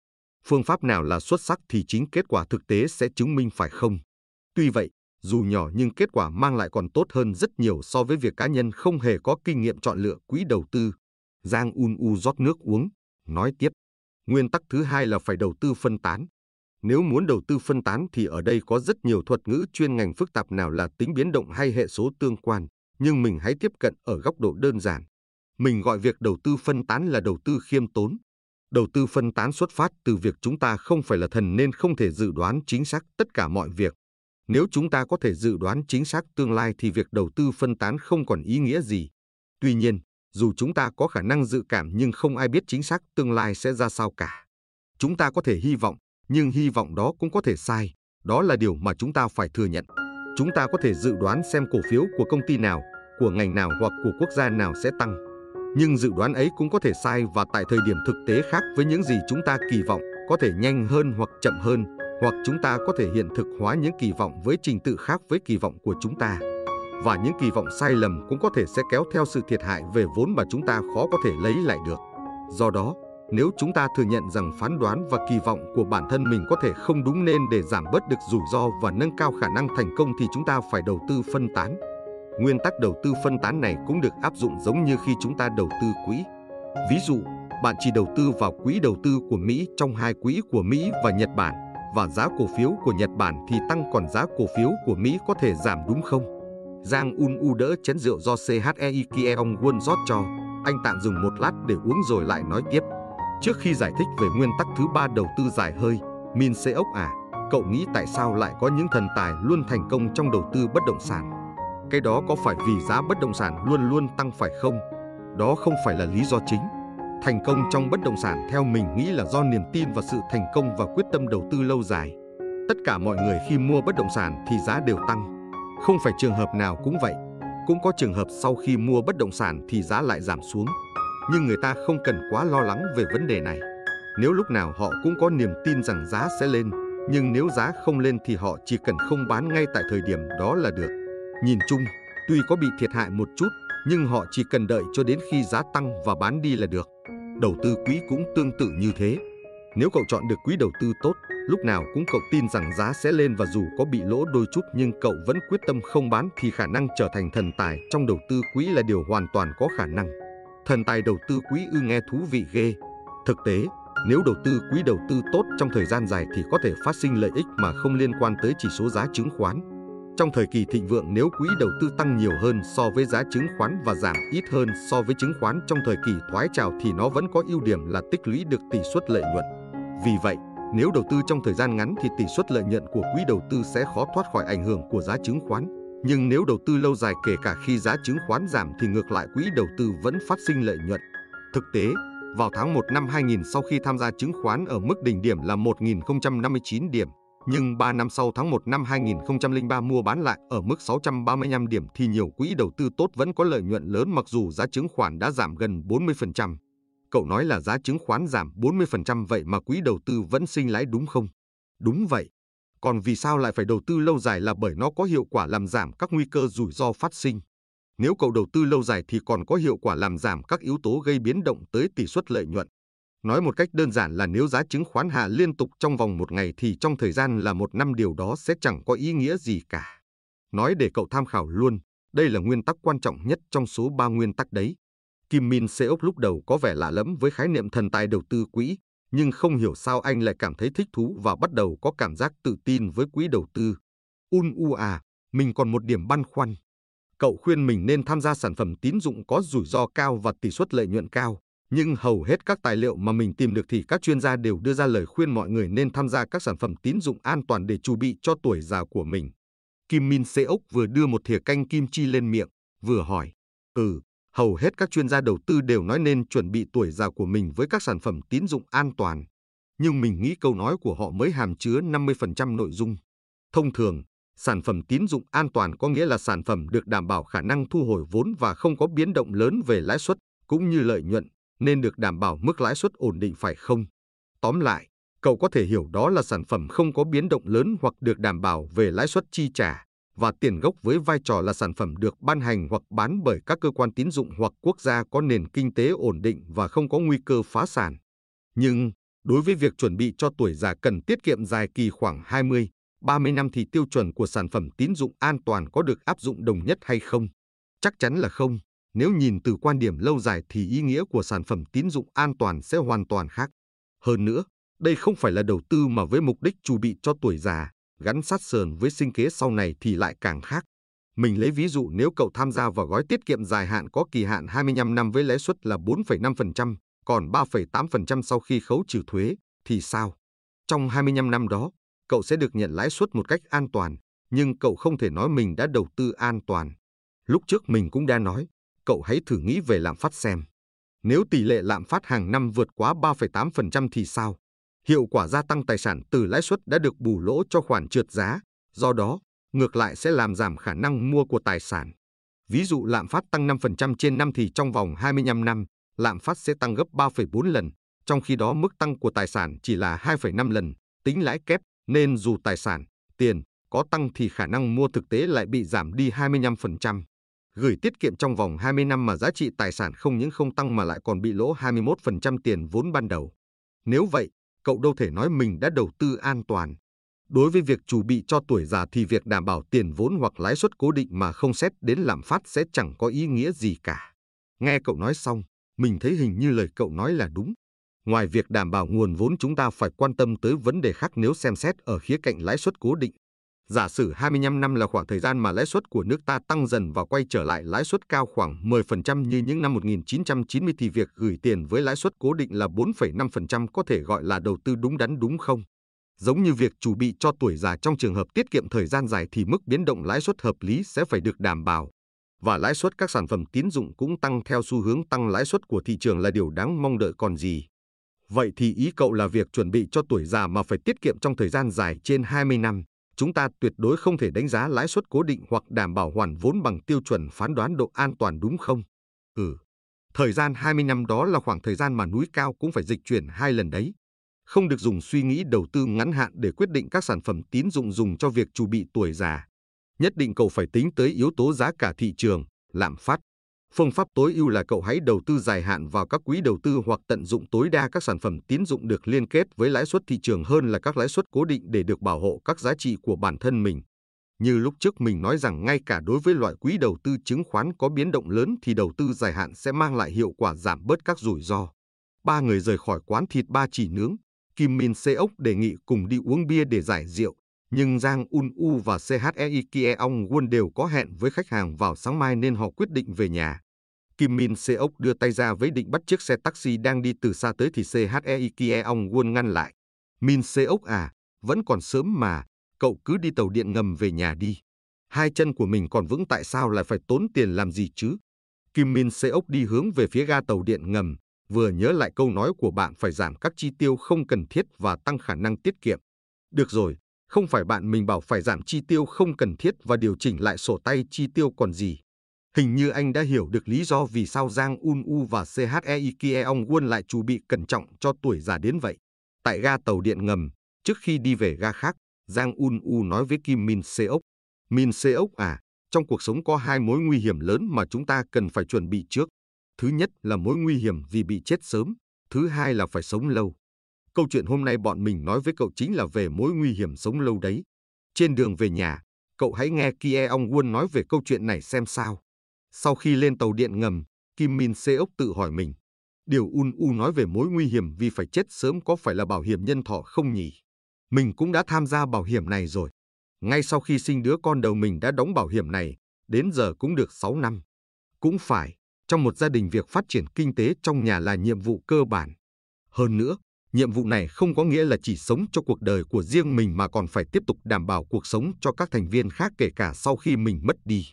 Phương pháp nào là xuất sắc thì chính kết quả thực tế sẽ chứng minh phải không. Tuy vậy, dù nhỏ nhưng kết quả mang lại còn tốt hơn rất nhiều so với việc cá nhân không hề có kinh nghiệm chọn lựa quỹ đầu tư. Giang Un U rót nước uống, nói tiếp. Nguyên tắc thứ hai là phải đầu tư phân tán. Nếu muốn đầu tư phân tán thì ở đây có rất nhiều thuật ngữ chuyên ngành phức tạp nào là tính biến động hay hệ số tương quan, nhưng mình hãy tiếp cận ở góc độ đơn giản. Mình gọi việc đầu tư phân tán là đầu tư khiêm tốn. Đầu tư phân tán xuất phát từ việc chúng ta không phải là thần nên không thể dự đoán chính xác tất cả mọi việc. Nếu chúng ta có thể dự đoán chính xác tương lai thì việc đầu tư phân tán không còn ý nghĩa gì. Tuy nhiên, dù chúng ta có khả năng dự cảm nhưng không ai biết chính xác tương lai sẽ ra sao cả. Chúng ta có thể hy vọng, nhưng hy vọng đó cũng có thể sai. Đó là điều mà chúng ta phải thừa nhận. Chúng ta có thể dự đoán xem cổ phiếu của công ty nào, của ngành nào hoặc của quốc gia nào sẽ tăng. Nhưng dự đoán ấy cũng có thể sai và tại thời điểm thực tế khác với những gì chúng ta kỳ vọng, có thể nhanh hơn hoặc chậm hơn, hoặc chúng ta có thể hiện thực hóa những kỳ vọng với trình tự khác với kỳ vọng của chúng ta. Và những kỳ vọng sai lầm cũng có thể sẽ kéo theo sự thiệt hại về vốn mà chúng ta khó có thể lấy lại được. Do đó, nếu chúng ta thừa nhận rằng phán đoán và kỳ vọng của bản thân mình có thể không đúng nên để giảm bớt được rủi ro và nâng cao khả năng thành công thì chúng ta phải đầu tư phân tán. Nguyên tắc đầu tư phân tán này cũng được áp dụng giống như khi chúng ta đầu tư quỹ. Ví dụ, bạn chỉ đầu tư vào quỹ đầu tư của Mỹ trong hai quỹ của Mỹ và Nhật Bản và giá cổ phiếu của Nhật Bản thì tăng còn giá cổ phiếu của Mỹ có thể giảm đúng không? Giang Un U đỡ chén rượu do CHEI Kieong Won rót cho, anh tạm dừng một lát để uống rồi lại nói tiếp. Trước khi giải thích về nguyên tắc thứ ba đầu tư dài hơi, Min Seok à, cậu nghĩ tại sao lại có những thần tài luôn thành công trong đầu tư bất động sản? Cái đó có phải vì giá bất động sản luôn luôn tăng phải không? Đó không phải là lý do chính. Thành công trong bất động sản theo mình nghĩ là do niềm tin và sự thành công và quyết tâm đầu tư lâu dài. Tất cả mọi người khi mua bất động sản thì giá đều tăng. Không phải trường hợp nào cũng vậy. Cũng có trường hợp sau khi mua bất động sản thì giá lại giảm xuống. Nhưng người ta không cần quá lo lắng về vấn đề này. Nếu lúc nào họ cũng có niềm tin rằng giá sẽ lên, nhưng nếu giá không lên thì họ chỉ cần không bán ngay tại thời điểm đó là được. Nhìn chung, tuy có bị thiệt hại một chút, nhưng họ chỉ cần đợi cho đến khi giá tăng và bán đi là được. Đầu tư quỹ cũng tương tự như thế. Nếu cậu chọn được quỹ đầu tư tốt, lúc nào cũng cậu tin rằng giá sẽ lên và dù có bị lỗ đôi chút nhưng cậu vẫn quyết tâm không bán thì khả năng trở thành thần tài trong đầu tư quỹ là điều hoàn toàn có khả năng. Thần tài đầu tư quỹ ư nghe thú vị ghê. Thực tế, nếu đầu tư quỹ đầu tư tốt trong thời gian dài thì có thể phát sinh lợi ích mà không liên quan tới chỉ số giá chứng khoán. Trong thời kỳ thịnh vượng nếu quỹ đầu tư tăng nhiều hơn so với giá chứng khoán và giảm ít hơn so với chứng khoán trong thời kỳ thoái trào thì nó vẫn có ưu điểm là tích lũy được tỷ suất lợi nhuận. Vì vậy, nếu đầu tư trong thời gian ngắn thì tỷ suất lợi nhuận của quỹ đầu tư sẽ khó thoát khỏi ảnh hưởng của giá chứng khoán. Nhưng nếu đầu tư lâu dài kể cả khi giá chứng khoán giảm thì ngược lại quỹ đầu tư vẫn phát sinh lợi nhuận. Thực tế, vào tháng 1 năm 2000 sau khi tham gia chứng khoán ở mức đỉnh điểm là 1.059 điểm, nhưng 3 năm sau tháng 1 năm 2003 mua bán lại ở mức 635 điểm thì nhiều quỹ đầu tư tốt vẫn có lợi nhuận lớn mặc dù giá chứng khoán đã giảm gần 40%. Cậu nói là giá chứng khoán giảm 40% vậy mà quỹ đầu tư vẫn sinh lãi đúng không? Đúng vậy. Còn vì sao lại phải đầu tư lâu dài là bởi nó có hiệu quả làm giảm các nguy cơ rủi ro phát sinh. Nếu cậu đầu tư lâu dài thì còn có hiệu quả làm giảm các yếu tố gây biến động tới tỷ suất lợi nhuận. Nói một cách đơn giản là nếu giá chứng khoán hạ liên tục trong vòng một ngày thì trong thời gian là một năm điều đó sẽ chẳng có ý nghĩa gì cả. Nói để cậu tham khảo luôn, đây là nguyên tắc quan trọng nhất trong số ba nguyên tắc đấy. Kim Min Seok lúc đầu có vẻ lạ lẫm với khái niệm thần tài đầu tư quỹ, nhưng không hiểu sao anh lại cảm thấy thích thú và bắt đầu có cảm giác tự tin với quỹ đầu tư. Un u à, mình còn một điểm băn khoăn. Cậu khuyên mình nên tham gia sản phẩm tín dụng có rủi ro cao và tỷ suất lợi nhuận cao. Nhưng hầu hết các tài liệu mà mình tìm được thì các chuyên gia đều đưa ra lời khuyên mọi người nên tham gia các sản phẩm tín dụng an toàn để chuẩn bị cho tuổi già của mình. Kim Min Seok vừa đưa một thìa canh kim chi lên miệng, vừa hỏi, Ừ, Hầu hết các chuyên gia đầu tư đều nói nên chuẩn bị tuổi già của mình với các sản phẩm tín dụng an toàn. Nhưng mình nghĩ câu nói của họ mới hàm chứa 50% nội dung. Thông thường, sản phẩm tín dụng an toàn có nghĩa là sản phẩm được đảm bảo khả năng thu hồi vốn và không có biến động lớn về lãi suất cũng như lợi nhuận, nên được đảm bảo mức lãi suất ổn định phải không? Tóm lại, cậu có thể hiểu đó là sản phẩm không có biến động lớn hoặc được đảm bảo về lãi suất chi trả và tiền gốc với vai trò là sản phẩm được ban hành hoặc bán bởi các cơ quan tín dụng hoặc quốc gia có nền kinh tế ổn định và không có nguy cơ phá sản. Nhưng, đối với việc chuẩn bị cho tuổi già cần tiết kiệm dài kỳ khoảng 20, 30 năm thì tiêu chuẩn của sản phẩm tín dụng an toàn có được áp dụng đồng nhất hay không? Chắc chắn là không. Nếu nhìn từ quan điểm lâu dài thì ý nghĩa của sản phẩm tín dụng an toàn sẽ hoàn toàn khác. Hơn nữa, đây không phải là đầu tư mà với mục đích chuẩn bị cho tuổi già, gắn sát sườn với sinh kế sau này thì lại càng khác. Mình lấy ví dụ nếu cậu tham gia vào gói tiết kiệm dài hạn có kỳ hạn 25 năm với lãi suất là 4,5%, còn 3,8% sau khi khấu trừ thuế, thì sao? Trong 25 năm đó, cậu sẽ được nhận lãi suất một cách an toàn, nhưng cậu không thể nói mình đã đầu tư an toàn. Lúc trước mình cũng đã nói, cậu hãy thử nghĩ về lạm phát xem. Nếu tỷ lệ lạm phát hàng năm vượt quá 3,8% thì sao? Hiệu quả gia tăng tài sản từ lãi suất đã được bù lỗ cho khoản trượt giá, do đó, ngược lại sẽ làm giảm khả năng mua của tài sản. Ví dụ lạm phát tăng 5% trên năm thì trong vòng 25 năm, lạm phát sẽ tăng gấp 3,4 lần, trong khi đó mức tăng của tài sản chỉ là 2,5 lần, tính lãi kép, nên dù tài sản, tiền có tăng thì khả năng mua thực tế lại bị giảm đi 25%. Gửi tiết kiệm trong vòng 20 năm mà giá trị tài sản không những không tăng mà lại còn bị lỗ 21% tiền vốn ban đầu. Nếu vậy, cậu đâu thể nói mình đã đầu tư an toàn. Đối với việc chuẩn bị cho tuổi già thì việc đảm bảo tiền vốn hoặc lãi suất cố định mà không xét đến lạm phát sẽ chẳng có ý nghĩa gì cả. Nghe cậu nói xong, mình thấy hình như lời cậu nói là đúng. Ngoài việc đảm bảo nguồn vốn chúng ta phải quan tâm tới vấn đề khác nếu xem xét ở khía cạnh lãi suất cố định. Giả sử 25 năm là khoảng thời gian mà lãi suất của nước ta tăng dần và quay trở lại lãi suất cao khoảng 10% như những năm 1990 thì việc gửi tiền với lãi suất cố định là 4,5% có thể gọi là đầu tư đúng đắn đúng không? Giống như việc chuẩn bị cho tuổi già trong trường hợp tiết kiệm thời gian dài thì mức biến động lãi suất hợp lý sẽ phải được đảm bảo. Và lãi suất các sản phẩm tín dụng cũng tăng theo xu hướng tăng lãi suất của thị trường là điều đáng mong đợi còn gì. Vậy thì ý cậu là việc chuẩn bị cho tuổi già mà phải tiết kiệm trong thời gian dài trên 20 năm chúng ta tuyệt đối không thể đánh giá lãi suất cố định hoặc đảm bảo hoàn vốn bằng tiêu chuẩn phán đoán độ an toàn đúng không? Ừ. Thời gian 20 năm đó là khoảng thời gian mà núi cao cũng phải dịch chuyển hai lần đấy. Không được dùng suy nghĩ đầu tư ngắn hạn để quyết định các sản phẩm tín dụng dùng cho việc chuẩn bị tuổi già. Nhất định cậu phải tính tới yếu tố giá cả thị trường, lạm phát, Phương pháp tối ưu là cậu hãy đầu tư dài hạn vào các quỹ đầu tư hoặc tận dụng tối đa các sản phẩm tín dụng được liên kết với lãi suất thị trường hơn là các lãi suất cố định để được bảo hộ các giá trị của bản thân mình. Như lúc trước mình nói rằng ngay cả đối với loại quỹ đầu tư chứng khoán có biến động lớn thì đầu tư dài hạn sẽ mang lại hiệu quả giảm bớt các rủi ro. Ba người rời khỏi quán thịt ba chỉ nướng. Kim Min Seok đề nghị cùng đi uống bia để giải rượu, nhưng Giang Un U và CHEI Kie Ong Won đều có hẹn với khách hàng vào sáng mai nên họ quyết định về nhà. Kim Min Seok đưa tay ra với định bắt chiếc xe taxi đang đi từ xa tới thì CHEI Kie Ong Won ngăn lại. Min Seok à, vẫn còn sớm mà, cậu cứ đi tàu điện ngầm về nhà đi. Hai chân của mình còn vững tại sao lại phải tốn tiền làm gì chứ? Kim Min Seok đi hướng về phía ga tàu điện ngầm, vừa nhớ lại câu nói của bạn phải giảm các chi tiêu không cần thiết và tăng khả năng tiết kiệm. Được rồi, không phải bạn mình bảo phải giảm chi tiêu không cần thiết và điều chỉnh lại sổ tay chi tiêu còn gì. Hình như anh đã hiểu được lý do vì sao Giang Un U và CHEI Kieong Won lại chuẩn bị cẩn trọng cho tuổi già đến vậy. Tại ga tàu điện ngầm, trước khi đi về ga khác, Giang Un U nói với Kim Min Seok. Min Seok à, trong cuộc sống có hai mối nguy hiểm lớn mà chúng ta cần phải chuẩn bị trước. Thứ nhất là mối nguy hiểm vì bị chết sớm, thứ hai là phải sống lâu. Câu chuyện hôm nay bọn mình nói với cậu chính là về mối nguy hiểm sống lâu đấy. Trên đường về nhà, cậu hãy nghe Kie Ong Won nói về câu chuyện này xem sao. Sau khi lên tàu điện ngầm, Kim Min Seok tự hỏi mình. Điều Un U nói về mối nguy hiểm vì phải chết sớm có phải là bảo hiểm nhân thọ không nhỉ? Mình cũng đã tham gia bảo hiểm này rồi. Ngay sau khi sinh đứa con đầu mình đã đóng bảo hiểm này, đến giờ cũng được 6 năm. Cũng phải, trong một gia đình việc phát triển kinh tế trong nhà là nhiệm vụ cơ bản. Hơn nữa, nhiệm vụ này không có nghĩa là chỉ sống cho cuộc đời của riêng mình mà còn phải tiếp tục đảm bảo cuộc sống cho các thành viên khác kể cả sau khi mình mất đi.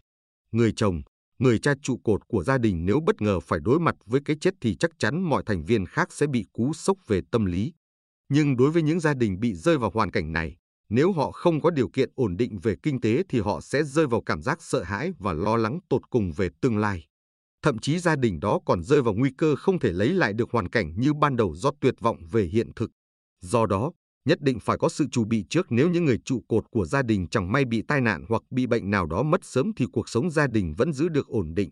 Người chồng, Người cha trụ cột của gia đình nếu bất ngờ phải đối mặt với cái chết thì chắc chắn mọi thành viên khác sẽ bị cú sốc về tâm lý. Nhưng đối với những gia đình bị rơi vào hoàn cảnh này, nếu họ không có điều kiện ổn định về kinh tế thì họ sẽ rơi vào cảm giác sợ hãi và lo lắng tột cùng về tương lai. Thậm chí gia đình đó còn rơi vào nguy cơ không thể lấy lại được hoàn cảnh như ban đầu do tuyệt vọng về hiện thực. Do đó, nhất định phải có sự chuẩn bị trước nếu những người trụ cột của gia đình chẳng may bị tai nạn hoặc bị bệnh nào đó mất sớm thì cuộc sống gia đình vẫn giữ được ổn định.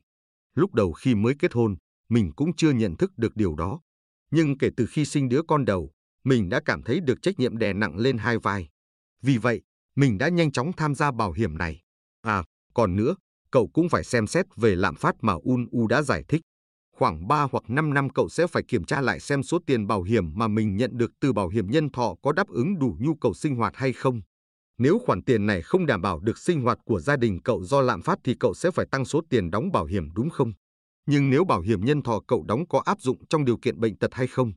Lúc đầu khi mới kết hôn, mình cũng chưa nhận thức được điều đó. Nhưng kể từ khi sinh đứa con đầu, mình đã cảm thấy được trách nhiệm đè nặng lên hai vai. Vì vậy, mình đã nhanh chóng tham gia bảo hiểm này. À, còn nữa, cậu cũng phải xem xét về lạm phát mà Un U đã giải thích. Khoảng 3 hoặc 5 năm cậu sẽ phải kiểm tra lại xem số tiền bảo hiểm mà mình nhận được từ bảo hiểm nhân thọ có đáp ứng đủ nhu cầu sinh hoạt hay không. Nếu khoản tiền này không đảm bảo được sinh hoạt của gia đình cậu do lạm phát thì cậu sẽ phải tăng số tiền đóng bảo hiểm, đúng không? Nhưng nếu bảo hiểm nhân thọ cậu đóng có áp dụng trong điều kiện bệnh tật hay không?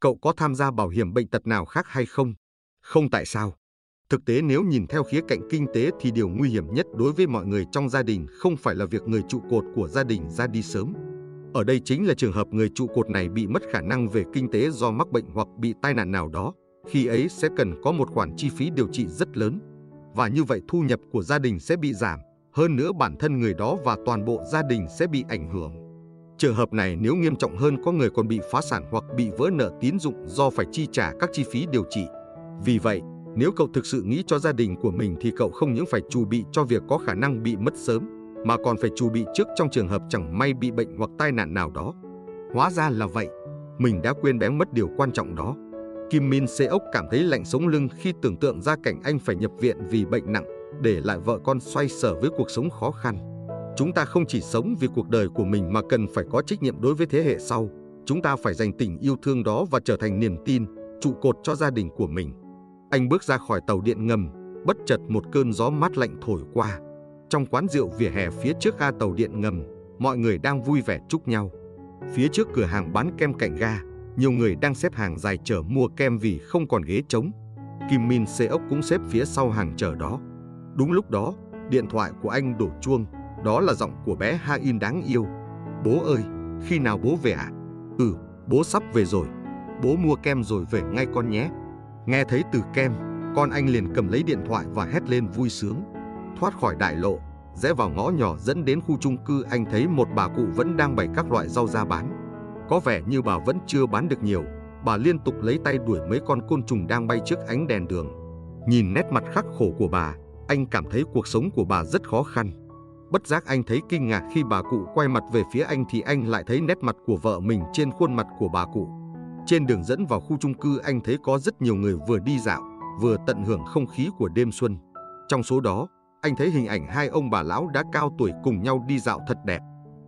Cậu có tham gia bảo hiểm bệnh tật nào khác hay không? Không, tại sao? Thực tế nếu nhìn theo khía cạnh kinh tế thì điều nguy hiểm nhất đối với mọi người trong gia đình không phải là việc người trụ cột của gia đình ra đi sớm. Ở đây chính là trường hợp người trụ cột này bị mất khả năng về kinh tế do mắc bệnh hoặc bị tai nạn nào đó. Khi ấy sẽ cần có một khoản chi phí điều trị rất lớn. Và như vậy thu nhập của gia đình sẽ bị giảm. Hơn nữa bản thân người đó và toàn bộ gia đình sẽ bị ảnh hưởng. Trường hợp này nếu nghiêm trọng hơn có người còn bị phá sản hoặc bị vỡ nợ tín dụng do phải chi trả các chi phí điều trị. Vì vậy, nếu cậu thực sự nghĩ cho gia đình của mình thì cậu không những phải chuẩn bị cho việc có khả năng bị mất sớm, mà còn phải chuẩn bị trước trong trường hợp chẳng may bị bệnh hoặc tai nạn nào đó. Hóa ra là vậy, mình đã quên bén mất điều quan trọng đó. Kim Min Seok cảm thấy lạnh sống lưng khi tưởng tượng ra cảnh anh phải nhập viện vì bệnh nặng, để lại vợ con xoay sở với cuộc sống khó khăn. Chúng ta không chỉ sống vì cuộc đời của mình mà cần phải có trách nhiệm đối với thế hệ sau. Chúng ta phải dành tình yêu thương đó và trở thành niềm tin, trụ cột cho gia đình của mình. Anh bước ra khỏi tàu điện ngầm, bất chợt một cơn gió mát lạnh thổi qua. Trong quán rượu vỉa hè phía trước ga tàu điện ngầm, mọi người đang vui vẻ chúc nhau. Phía trước cửa hàng bán kem cạnh ga, nhiều người đang xếp hàng dài chờ mua kem vì không còn ghế trống. Kim Min Seok cũng xếp phía sau hàng chờ đó. Đúng lúc đó, điện thoại của anh đổ chuông, đó là giọng của bé Ha In đáng yêu. Bố ơi, khi nào bố về ạ? À? Ừ, bố sắp về rồi. Bố mua kem rồi về ngay con nhé. Nghe thấy từ kem, con anh liền cầm lấy điện thoại và hét lên vui sướng. Thoát khỏi đại lộ, rẽ vào ngõ nhỏ dẫn đến khu chung cư anh thấy một bà cụ vẫn đang bày các loại rau ra bán. Có vẻ như bà vẫn chưa bán được nhiều, bà liên tục lấy tay đuổi mấy con côn trùng đang bay trước ánh đèn đường. Nhìn nét mặt khắc khổ của bà, anh cảm thấy cuộc sống của bà rất khó khăn. Bất giác anh thấy kinh ngạc khi bà cụ quay mặt về phía anh thì anh lại thấy nét mặt của vợ mình trên khuôn mặt của bà cụ. Trên đường dẫn vào khu chung cư anh thấy có rất nhiều người vừa đi dạo, vừa tận hưởng không khí của đêm xuân. Trong số đó, anh thấy hình ảnh hai ông bà lão đã cao tuổi cùng nhau đi dạo thật đẹp.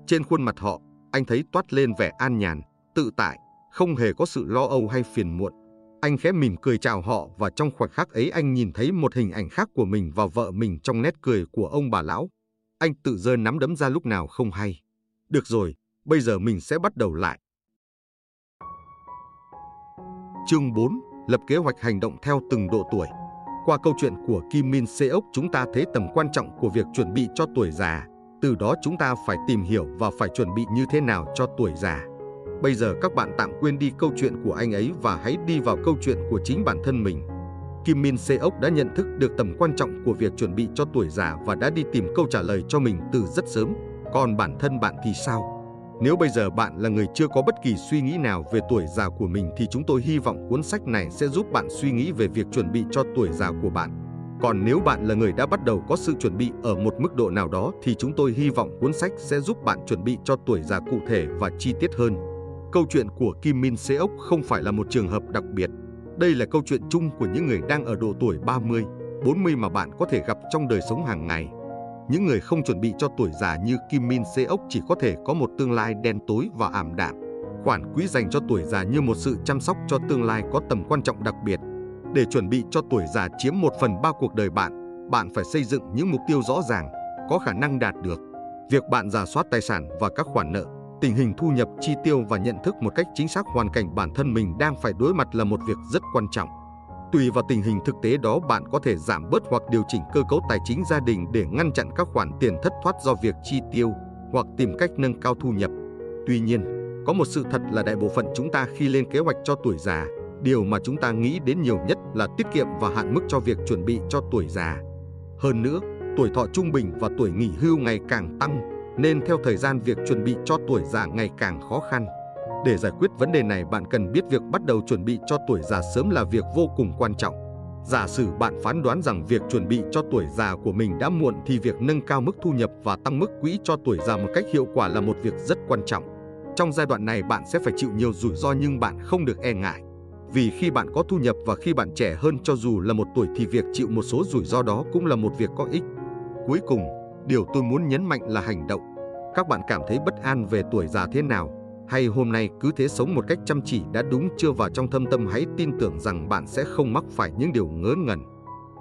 Trên khuôn mặt họ, anh thấy toát lên vẻ an nhàn, tự tại, không hề có sự lo âu hay phiền muộn. Anh khẽ mỉm cười chào họ và trong khoảnh khắc ấy anh nhìn thấy một hình ảnh khác của mình và vợ mình trong nét cười của ông bà lão. Anh tự giơ nắm đấm ra lúc nào không hay. Được rồi, bây giờ mình sẽ bắt đầu lại. Chương 4. Lập kế hoạch hành động theo từng độ tuổi. Qua câu chuyện của Kim Min Seok chúng ta thấy tầm quan trọng của việc chuẩn bị cho tuổi già. Từ đó chúng ta phải tìm hiểu và phải chuẩn bị như thế nào cho tuổi già. Bây giờ các bạn tạm quên đi câu chuyện của anh ấy và hãy đi vào câu chuyện của chính bản thân mình. Kim Min Seok đã nhận thức được tầm quan trọng của việc chuẩn bị cho tuổi già và đã đi tìm câu trả lời cho mình từ rất sớm. Còn bản thân bạn thì sao? Nếu bây giờ bạn là người chưa có bất kỳ suy nghĩ nào về tuổi già của mình thì chúng tôi hy vọng cuốn sách này sẽ giúp bạn suy nghĩ về việc chuẩn bị cho tuổi già của bạn. Còn nếu bạn là người đã bắt đầu có sự chuẩn bị ở một mức độ nào đó thì chúng tôi hy vọng cuốn sách sẽ giúp bạn chuẩn bị cho tuổi già cụ thể và chi tiết hơn. Câu chuyện của Kim Min Seok không phải là một trường hợp đặc biệt. Đây là câu chuyện chung của những người đang ở độ tuổi 30, 40 mà bạn có thể gặp trong đời sống hàng ngày. Những người không chuẩn bị cho tuổi già như Kim Min Seok chỉ có thể có một tương lai đen tối và ảm đạm. Khoản quỹ dành cho tuổi già như một sự chăm sóc cho tương lai có tầm quan trọng đặc biệt. Để chuẩn bị cho tuổi già chiếm một phần ba cuộc đời bạn, bạn phải xây dựng những mục tiêu rõ ràng, có khả năng đạt được. Việc bạn giả soát tài sản và các khoản nợ, tình hình thu nhập chi tiêu và nhận thức một cách chính xác hoàn cảnh bản thân mình đang phải đối mặt là một việc rất quan trọng. Tùy vào tình hình thực tế đó bạn có thể giảm bớt hoặc điều chỉnh cơ cấu tài chính gia đình để ngăn chặn các khoản tiền thất thoát do việc chi tiêu, hoặc tìm cách nâng cao thu nhập. Tuy nhiên, có một sự thật là đại bộ phận chúng ta khi lên kế hoạch cho tuổi già, điều mà chúng ta nghĩ đến nhiều nhất là tiết kiệm và hạn mức cho việc chuẩn bị cho tuổi già. Hơn nữa, tuổi thọ trung bình và tuổi nghỉ hưu ngày càng tăng, nên theo thời gian việc chuẩn bị cho tuổi già ngày càng khó khăn. Để giải quyết vấn đề này, bạn cần biết việc bắt đầu chuẩn bị cho tuổi già sớm là việc vô cùng quan trọng. Giả sử bạn phán đoán rằng việc chuẩn bị cho tuổi già của mình đã muộn thì việc nâng cao mức thu nhập và tăng mức quỹ cho tuổi già một cách hiệu quả là một việc rất quan trọng. Trong giai đoạn này bạn sẽ phải chịu nhiều rủi ro nhưng bạn không được e ngại. Vì khi bạn có thu nhập và khi bạn trẻ hơn cho dù là một tuổi thì việc chịu một số rủi ro đó cũng là một việc có ích. Cuối cùng, điều tôi muốn nhấn mạnh là hành động. Các bạn cảm thấy bất an về tuổi già thế nào? Hay hôm nay cứ thế sống một cách chăm chỉ đã đúng chưa và trong thâm tâm hãy tin tưởng rằng bạn sẽ không mắc phải những điều ngớ ngẩn.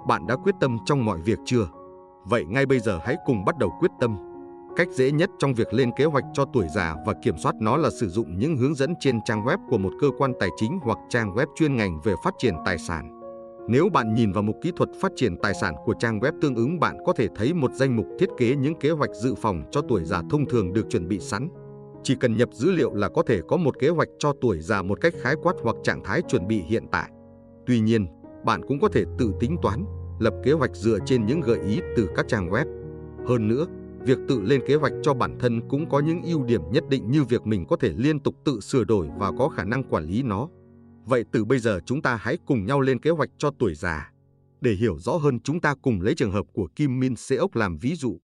Bạn đã quyết tâm trong mọi việc chưa? Vậy ngay bây giờ hãy cùng bắt đầu quyết tâm. Cách dễ nhất trong việc lên kế hoạch cho tuổi già và kiểm soát nó là sử dụng những hướng dẫn trên trang web của một cơ quan tài chính hoặc trang web chuyên ngành về phát triển tài sản. Nếu bạn nhìn vào mục kỹ thuật phát triển tài sản của trang web tương ứng, bạn có thể thấy một danh mục thiết kế những kế hoạch dự phòng cho tuổi già thông thường được chuẩn bị sẵn. Chỉ cần nhập dữ liệu là có thể có một kế hoạch cho tuổi già một cách khái quát hoặc trạng thái chuẩn bị hiện tại. Tuy nhiên, bạn cũng có thể tự tính toán, lập kế hoạch dựa trên những gợi ý từ các trang web. Hơn nữa, việc tự lên kế hoạch cho bản thân cũng có những ưu điểm nhất định như việc mình có thể liên tục tự sửa đổi và có khả năng quản lý nó. Vậy từ bây giờ chúng ta hãy cùng nhau lên kế hoạch cho tuổi già. Để hiểu rõ hơn chúng ta cùng lấy trường hợp của Kim Min Seok làm ví dụ.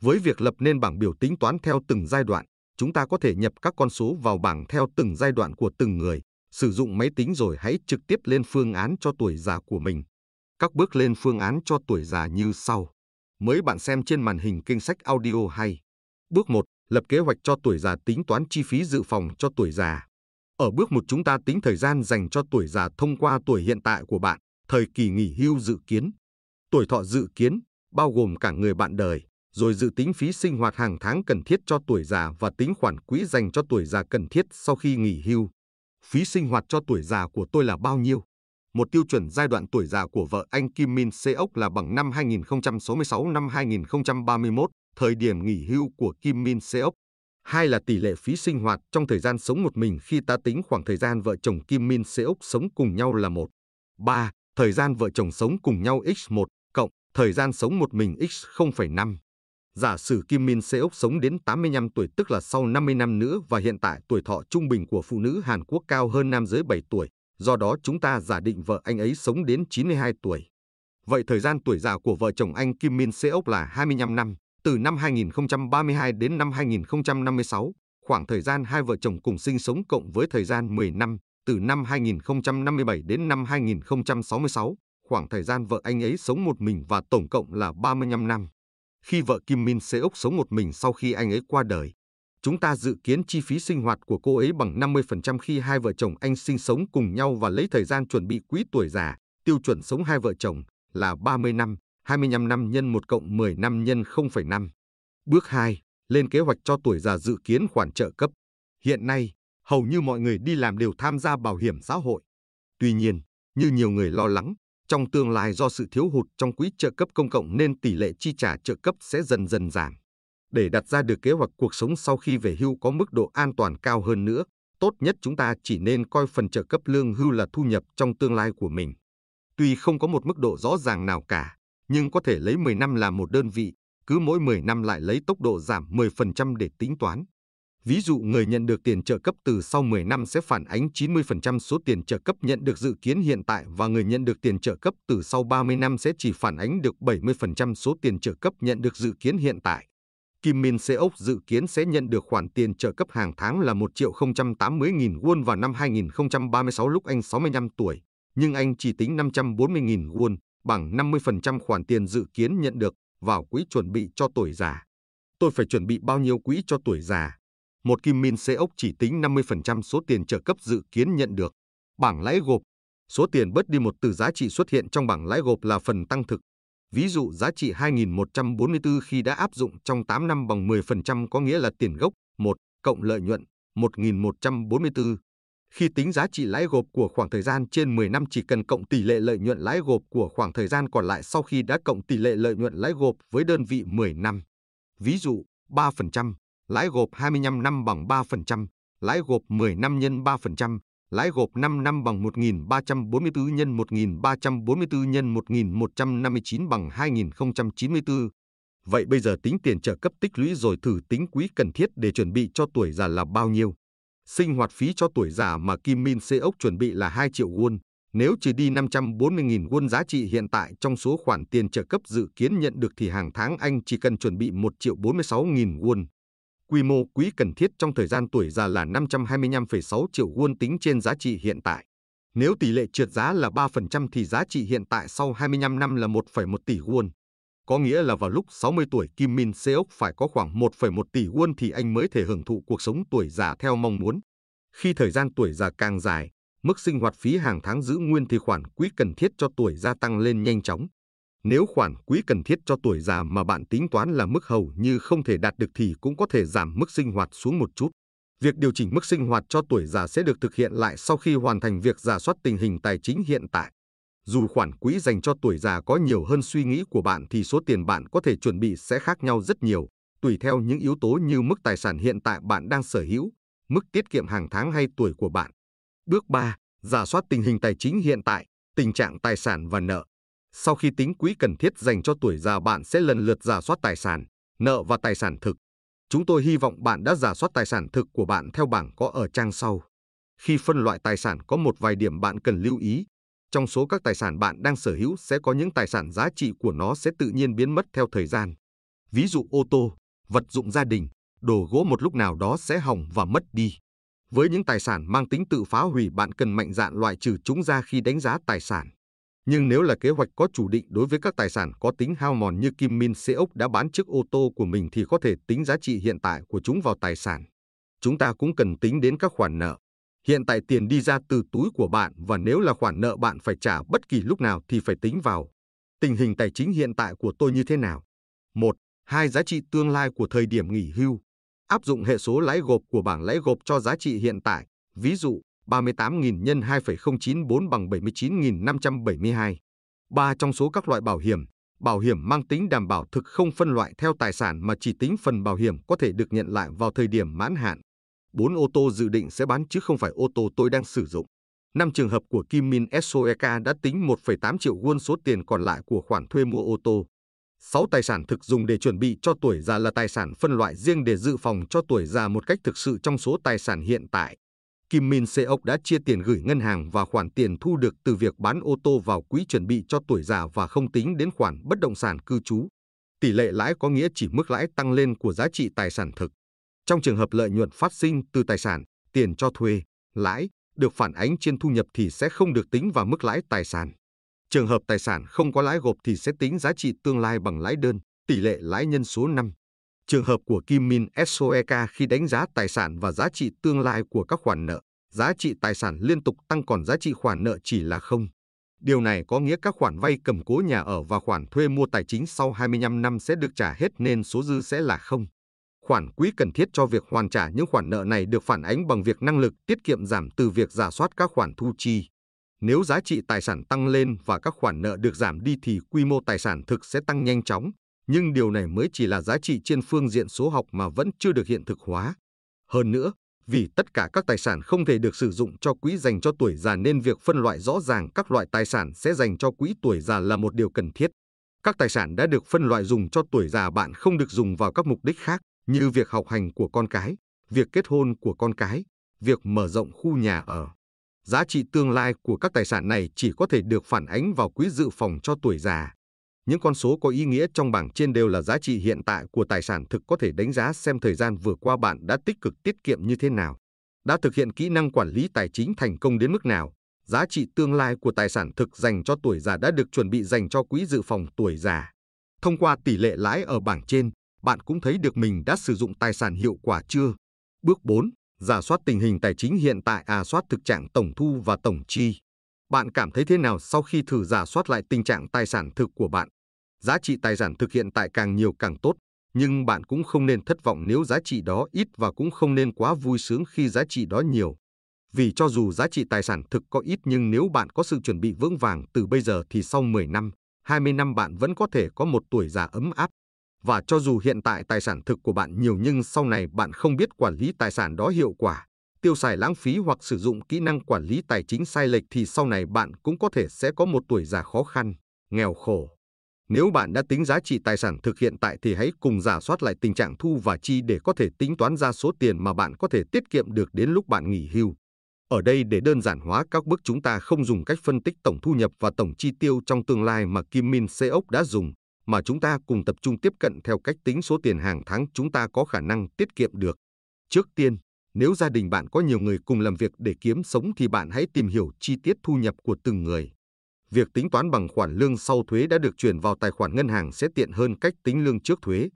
Với việc lập nên bảng biểu tính toán theo từng giai đoạn, chúng ta có thể nhập các con số vào bảng theo từng giai đoạn của từng người, sử dụng máy tính rồi hãy trực tiếp lên phương án cho tuổi già của mình. Các bước lên phương án cho tuổi già như sau. Mới bạn xem trên màn hình kinh sách audio hay. Bước 1. Lập kế hoạch cho tuổi già tính toán chi phí dự phòng cho tuổi già. Ở bước 1 chúng ta tính thời gian dành cho tuổi già thông qua tuổi hiện tại của bạn, thời kỳ nghỉ hưu dự kiến. Tuổi thọ dự kiến, bao gồm cả người bạn đời, rồi dự tính phí sinh hoạt hàng tháng cần thiết cho tuổi già và tính khoản quỹ dành cho tuổi già cần thiết sau khi nghỉ hưu. Phí sinh hoạt cho tuổi già của tôi là bao nhiêu? Một tiêu chuẩn giai đoạn tuổi già của vợ anh Kim Min Seok là bằng năm 2066 năm 2031, thời điểm nghỉ hưu của Kim Min Seok. Hai là tỷ lệ phí sinh hoạt trong thời gian sống một mình khi ta tính khoảng thời gian vợ chồng Kim Min Seok sống cùng nhau là một. Ba, Thời gian vợ chồng sống cùng nhau x1 cộng thời gian sống một mình x 0,5. Giả sử Kim Min Seok sống đến 85 tuổi tức là sau 50 năm nữa và hiện tại tuổi thọ trung bình của phụ nữ Hàn Quốc cao hơn nam giới 7 tuổi, do đó chúng ta giả định vợ anh ấy sống đến 92 tuổi. Vậy thời gian tuổi già của vợ chồng anh Kim Min Seok là 25 năm, từ năm 2032 đến năm 2056, khoảng thời gian hai vợ chồng cùng sinh sống cộng với thời gian 10 năm, từ năm 2057 đến năm 2066, khoảng thời gian vợ anh ấy sống một mình và tổng cộng là 35 năm khi vợ Kim Min Seok sống một mình sau khi anh ấy qua đời. Chúng ta dự kiến chi phí sinh hoạt của cô ấy bằng 50% khi hai vợ chồng anh sinh sống cùng nhau và lấy thời gian chuẩn bị quỹ tuổi già, tiêu chuẩn sống hai vợ chồng là 30 năm, 25 năm nhân 1 cộng 10 năm nhân 0,5. Bước 2. Lên kế hoạch cho tuổi già dự kiến khoản trợ cấp. Hiện nay, hầu như mọi người đi làm đều tham gia bảo hiểm xã hội. Tuy nhiên, như nhiều người lo lắng, trong tương lai do sự thiếu hụt trong quỹ trợ cấp công cộng nên tỷ lệ chi trả trợ cấp sẽ dần dần giảm. Để đặt ra được kế hoạch cuộc sống sau khi về hưu có mức độ an toàn cao hơn nữa, tốt nhất chúng ta chỉ nên coi phần trợ cấp lương hưu là thu nhập trong tương lai của mình. Tuy không có một mức độ rõ ràng nào cả, nhưng có thể lấy 10 năm là một đơn vị, cứ mỗi 10 năm lại lấy tốc độ giảm 10% để tính toán. Ví dụ người nhận được tiền trợ cấp từ sau 10 năm sẽ phản ánh 90% số tiền trợ cấp nhận được dự kiến hiện tại và người nhận được tiền trợ cấp từ sau 30 năm sẽ chỉ phản ánh được 70% số tiền trợ cấp nhận được dự kiến hiện tại. Kim Min Seok dự kiến sẽ nhận được khoản tiền trợ cấp hàng tháng là 1 triệu 080 nghìn won vào năm 2036 lúc anh 65 tuổi, nhưng anh chỉ tính 540 nghìn won, bằng 50% khoản tiền dự kiến nhận được vào quỹ chuẩn bị cho tuổi già. Tôi phải chuẩn bị bao nhiêu quỹ cho tuổi già? Một Kim Min Seok chỉ tính 50% số tiền trợ cấp dự kiến nhận được. Bảng lãi gộp Số tiền bớt đi một từ giá trị xuất hiện trong bảng lãi gộp là phần tăng thực. Ví dụ giá trị 2.144 khi đã áp dụng trong 8 năm bằng 10% có nghĩa là tiền gốc 1 cộng lợi nhuận 1.144. Khi tính giá trị lãi gộp của khoảng thời gian trên 10 năm chỉ cần cộng tỷ lệ lợi nhuận lãi gộp của khoảng thời gian còn lại sau khi đã cộng tỷ lệ lợi nhuận lãi gộp với đơn vị 10 năm. Ví dụ 3%, lãi gộp 25 năm bằng 3%, lãi gộp 10 năm nhân 3%, lãi gộp 5 năm bằng 1.344 nhân 1.344 nhân 1.159 bằng 2.094. Vậy bây giờ tính tiền trợ cấp tích lũy rồi thử tính quý cần thiết để chuẩn bị cho tuổi già là bao nhiêu? Sinh hoạt phí cho tuổi già mà Kim Min Seok chuẩn bị là 2 triệu won, nếu trừ đi 540.000 won giá trị hiện tại trong số khoản tiền trợ cấp dự kiến nhận được thì hàng tháng anh chỉ cần chuẩn bị 1 triệu 46.000 won. Quy mô quỹ cần thiết trong thời gian tuổi già là 525,6 triệu won tính trên giá trị hiện tại. Nếu tỷ lệ trượt giá là 3% thì giá trị hiện tại sau 25 năm là 1,1 tỷ won. Có nghĩa là vào lúc 60 tuổi Kim Min Seok phải có khoảng 1,1 tỷ won thì anh mới thể hưởng thụ cuộc sống tuổi già theo mong muốn. Khi thời gian tuổi già càng dài, mức sinh hoạt phí hàng tháng giữ nguyên thì khoản quỹ cần thiết cho tuổi gia tăng lên nhanh chóng. Nếu khoản quỹ cần thiết cho tuổi già mà bạn tính toán là mức hầu như không thể đạt được thì cũng có thể giảm mức sinh hoạt xuống một chút. Việc điều chỉnh mức sinh hoạt cho tuổi già sẽ được thực hiện lại sau khi hoàn thành việc giả soát tình hình tài chính hiện tại. Dù khoản quỹ dành cho tuổi già có nhiều hơn suy nghĩ của bạn thì số tiền bạn có thể chuẩn bị sẽ khác nhau rất nhiều, tùy theo những yếu tố như mức tài sản hiện tại bạn đang sở hữu, mức tiết kiệm hàng tháng hay tuổi của bạn. Bước 3. Giả soát tình hình tài chính hiện tại, tình trạng tài sản và nợ. Sau khi tính quỹ cần thiết dành cho tuổi già bạn sẽ lần lượt giả soát tài sản, nợ và tài sản thực. Chúng tôi hy vọng bạn đã giả soát tài sản thực của bạn theo bảng có ở trang sau. Khi phân loại tài sản có một vài điểm bạn cần lưu ý. Trong số các tài sản bạn đang sở hữu sẽ có những tài sản giá trị của nó sẽ tự nhiên biến mất theo thời gian. Ví dụ ô tô, vật dụng gia đình, đồ gỗ một lúc nào đó sẽ hỏng và mất đi. Với những tài sản mang tính tự phá hủy bạn cần mạnh dạn loại trừ chúng ra khi đánh giá tài sản. Nhưng nếu là kế hoạch có chủ định đối với các tài sản có tính hao mòn như Kim Min Seok đã bán chiếc ô tô của mình thì có thể tính giá trị hiện tại của chúng vào tài sản. Chúng ta cũng cần tính đến các khoản nợ. Hiện tại tiền đi ra từ túi của bạn và nếu là khoản nợ bạn phải trả bất kỳ lúc nào thì phải tính vào. Tình hình tài chính hiện tại của tôi như thế nào? Một, Hai giá trị tương lai của thời điểm nghỉ hưu. Áp dụng hệ số lãi gộp của bảng lãi gộp cho giá trị hiện tại. Ví dụ, 38.000 nhân 2,094 bằng 79.572. Ba trong số các loại bảo hiểm, bảo hiểm mang tính đảm bảo thực không phân loại theo tài sản mà chỉ tính phần bảo hiểm có thể được nhận lại vào thời điểm mãn hạn. 4 ô tô dự định sẽ bán chứ không phải ô tô tôi đang sử dụng. Năm trường hợp của Kim Min Soeka đã tính 1,8 triệu won số tiền còn lại của khoản thuê mua ô tô. 6 tài sản thực dùng để chuẩn bị cho tuổi già là tài sản phân loại riêng để dự phòng cho tuổi già một cách thực sự trong số tài sản hiện tại. Kim Min Seok đã chia tiền gửi ngân hàng và khoản tiền thu được từ việc bán ô tô vào quỹ chuẩn bị cho tuổi già và không tính đến khoản bất động sản cư trú. Tỷ lệ lãi có nghĩa chỉ mức lãi tăng lên của giá trị tài sản thực. Trong trường hợp lợi nhuận phát sinh từ tài sản, tiền cho thuê, lãi được phản ánh trên thu nhập thì sẽ không được tính vào mức lãi tài sản. Trường hợp tài sản không có lãi gộp thì sẽ tính giá trị tương lai bằng lãi đơn, tỷ lệ lãi nhân số 5. Trường hợp của Kim Min Soeka khi đánh giá tài sản và giá trị tương lai của các khoản nợ, giá trị tài sản liên tục tăng còn giá trị khoản nợ chỉ là không. Điều này có nghĩa các khoản vay cầm cố nhà ở và khoản thuê mua tài chính sau 25 năm sẽ được trả hết nên số dư sẽ là không. Khoản quỹ cần thiết cho việc hoàn trả những khoản nợ này được phản ánh bằng việc năng lực tiết kiệm giảm từ việc giả soát các khoản thu chi. Nếu giá trị tài sản tăng lên và các khoản nợ được giảm đi thì quy mô tài sản thực sẽ tăng nhanh chóng, nhưng điều này mới chỉ là giá trị trên phương diện số học mà vẫn chưa được hiện thực hóa. Hơn nữa, vì tất cả các tài sản không thể được sử dụng cho quỹ dành cho tuổi già nên việc phân loại rõ ràng các loại tài sản sẽ dành cho quỹ tuổi già là một điều cần thiết. Các tài sản đã được phân loại dùng cho tuổi già bạn không được dùng vào các mục đích khác như việc học hành của con cái, việc kết hôn của con cái, việc mở rộng khu nhà ở. Giá trị tương lai của các tài sản này chỉ có thể được phản ánh vào quỹ dự phòng cho tuổi già. Những con số có ý nghĩa trong bảng trên đều là giá trị hiện tại của tài sản thực có thể đánh giá xem thời gian vừa qua bạn đã tích cực tiết kiệm như thế nào, đã thực hiện kỹ năng quản lý tài chính thành công đến mức nào, giá trị tương lai của tài sản thực dành cho tuổi già đã được chuẩn bị dành cho quỹ dự phòng tuổi già. Thông qua tỷ lệ lãi ở bảng trên, bạn cũng thấy được mình đã sử dụng tài sản hiệu quả chưa. Bước 4. Giả soát tình hình tài chính hiện tại à soát thực trạng tổng thu và tổng chi. Bạn cảm thấy thế nào sau khi thử giả soát lại tình trạng tài sản thực của bạn? Giá trị tài sản thực hiện tại càng nhiều càng tốt, nhưng bạn cũng không nên thất vọng nếu giá trị đó ít và cũng không nên quá vui sướng khi giá trị đó nhiều. Vì cho dù giá trị tài sản thực có ít nhưng nếu bạn có sự chuẩn bị vững vàng từ bây giờ thì sau 10 năm, 20 năm bạn vẫn có thể có một tuổi già ấm áp. Và cho dù hiện tại tài sản thực của bạn nhiều nhưng sau này bạn không biết quản lý tài sản đó hiệu quả, tiêu xài lãng phí hoặc sử dụng kỹ năng quản lý tài chính sai lệch thì sau này bạn cũng có thể sẽ có một tuổi già khó khăn, nghèo khổ. Nếu bạn đã tính giá trị tài sản thực hiện tại thì hãy cùng giả soát lại tình trạng thu và chi để có thể tính toán ra số tiền mà bạn có thể tiết kiệm được đến lúc bạn nghỉ hưu. Ở đây để đơn giản hóa các bước chúng ta không dùng cách phân tích tổng thu nhập và tổng chi tiêu trong tương lai mà Kim Min Seok đã dùng, mà chúng ta cùng tập trung tiếp cận theo cách tính số tiền hàng tháng chúng ta có khả năng tiết kiệm được. Trước tiên, nếu gia đình bạn có nhiều người cùng làm việc để kiếm sống thì bạn hãy tìm hiểu chi tiết thu nhập của từng người. Việc tính toán bằng khoản lương sau thuế đã được chuyển vào tài khoản ngân hàng sẽ tiện hơn cách tính lương trước thuế.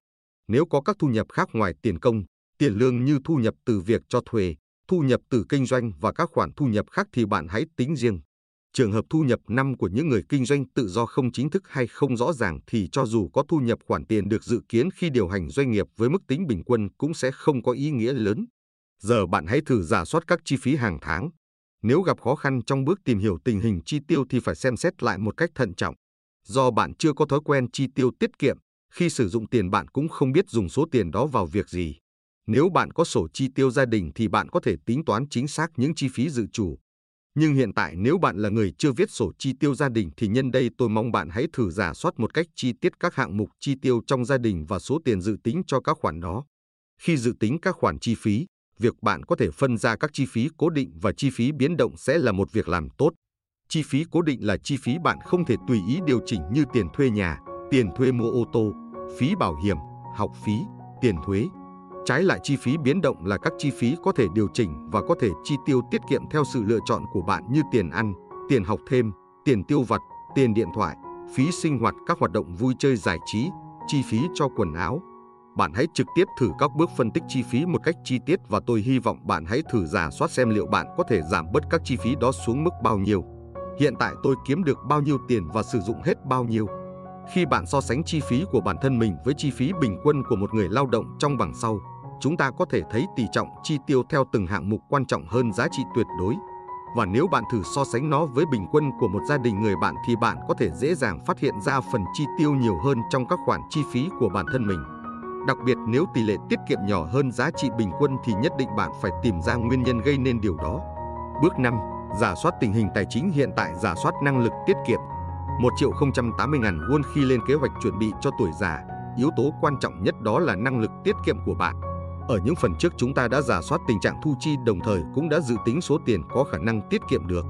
Nếu có các thu nhập khác ngoài tiền công, tiền lương như thu nhập từ việc cho thuê, thu nhập từ kinh doanh và các khoản thu nhập khác thì bạn hãy tính riêng. Trường hợp thu nhập năm của những người kinh doanh tự do không chính thức hay không rõ ràng thì cho dù có thu nhập khoản tiền được dự kiến khi điều hành doanh nghiệp với mức tính bình quân cũng sẽ không có ý nghĩa lớn. Giờ bạn hãy thử giả soát các chi phí hàng tháng. Nếu gặp khó khăn trong bước tìm hiểu tình hình chi tiêu thì phải xem xét lại một cách thận trọng. Do bạn chưa có thói quen chi tiêu tiết kiệm, khi sử dụng tiền bạn cũng không biết dùng số tiền đó vào việc gì. Nếu bạn có sổ chi tiêu gia đình thì bạn có thể tính toán chính xác những chi phí dự trù. Nhưng hiện tại nếu bạn là người chưa viết sổ chi tiêu gia đình thì nhân đây tôi mong bạn hãy thử giả soát một cách chi tiết các hạng mục chi tiêu trong gia đình và số tiền dự tính cho các khoản đó. Khi dự tính các khoản chi phí, việc bạn có thể phân ra các chi phí cố định và chi phí biến động sẽ là một việc làm tốt. Chi phí cố định là chi phí bạn không thể tùy ý điều chỉnh như tiền thuê nhà, tiền thuê mua ô tô, phí bảo hiểm, học phí, tiền thuế. Trái lại chi phí biến động là các chi phí có thể điều chỉnh và có thể chi tiêu tiết kiệm theo sự lựa chọn của bạn như tiền ăn, tiền học thêm, tiền tiêu vặt, tiền điện thoại, phí sinh hoạt các hoạt động vui chơi giải trí, chi phí cho quần áo, bạn hãy trực tiếp thử các bước phân tích chi phí một cách chi tiết và tôi hy vọng bạn hãy thử giả soát xem liệu bạn có thể giảm bớt các chi phí đó xuống mức bao nhiêu. Hiện tại tôi kiếm được bao nhiêu tiền và sử dụng hết bao nhiêu. Khi bạn so sánh chi phí của bản thân mình với chi phí bình quân của một người lao động trong bảng sau, chúng ta có thể thấy tỷ trọng chi tiêu theo từng hạng mục quan trọng hơn giá trị tuyệt đối. Và nếu bạn thử so sánh nó với bình quân của một gia đình người bạn thì bạn có thể dễ dàng phát hiện ra phần chi tiêu nhiều hơn trong các khoản chi phí của bản thân mình. Đặc biệt nếu tỷ lệ tiết kiệm nhỏ hơn giá trị bình quân thì nhất định bạn phải tìm ra nguyên nhân gây nên điều đó. Bước 5. Giả soát tình hình tài chính hiện tại giả soát năng lực tiết kiệm. 1 triệu 080 ngàn won khi lên kế hoạch chuẩn bị cho tuổi già, yếu tố quan trọng nhất đó là năng lực tiết kiệm của bạn. Ở những phần trước chúng ta đã giả soát tình trạng thu chi đồng thời cũng đã dự tính số tiền có khả năng tiết kiệm được.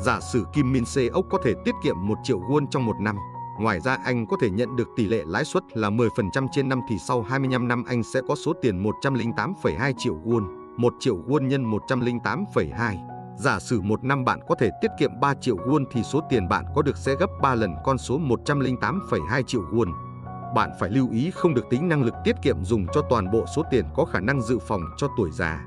Giả sử Kim Min Se ốc có thể tiết kiệm 1 triệu won trong một năm, Ngoài ra anh có thể nhận được tỷ lệ lãi suất là 10% trên năm thì sau 25 năm anh sẽ có số tiền 108,2 triệu won, 1 triệu won nhân 108,2. Giả sử một năm bạn có thể tiết kiệm 3 triệu won thì số tiền bạn có được sẽ gấp 3 lần con số 108,2 triệu won. Bạn phải lưu ý không được tính năng lực tiết kiệm dùng cho toàn bộ số tiền có khả năng dự phòng cho tuổi già.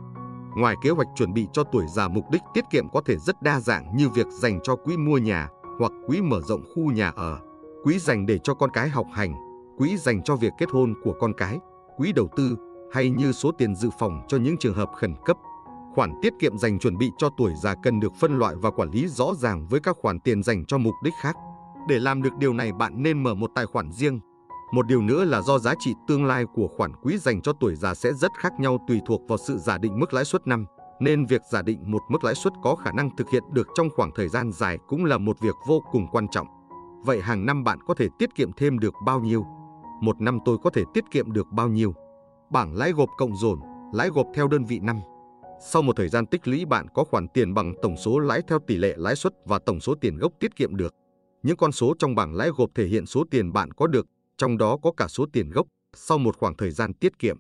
Ngoài kế hoạch chuẩn bị cho tuổi già mục đích tiết kiệm có thể rất đa dạng như việc dành cho quỹ mua nhà hoặc quỹ mở rộng khu nhà ở quỹ dành để cho con cái học hành, quỹ dành cho việc kết hôn của con cái, quỹ đầu tư hay như số tiền dự phòng cho những trường hợp khẩn cấp. Khoản tiết kiệm dành chuẩn bị cho tuổi già cần được phân loại và quản lý rõ ràng với các khoản tiền dành cho mục đích khác. Để làm được điều này bạn nên mở một tài khoản riêng. Một điều nữa là do giá trị tương lai của khoản quỹ dành cho tuổi già sẽ rất khác nhau tùy thuộc vào sự giả định mức lãi suất năm, nên việc giả định một mức lãi suất có khả năng thực hiện được trong khoảng thời gian dài cũng là một việc vô cùng quan trọng. Vậy hàng năm bạn có thể tiết kiệm thêm được bao nhiêu? Một năm tôi có thể tiết kiệm được bao nhiêu? Bảng lãi gộp cộng dồn, lãi gộp theo đơn vị năm. Sau một thời gian tích lũy bạn có khoản tiền bằng tổng số lãi theo tỷ lệ lãi suất và tổng số tiền gốc tiết kiệm được. Những con số trong bảng lãi gộp thể hiện số tiền bạn có được, trong đó có cả số tiền gốc sau một khoảng thời gian tiết kiệm.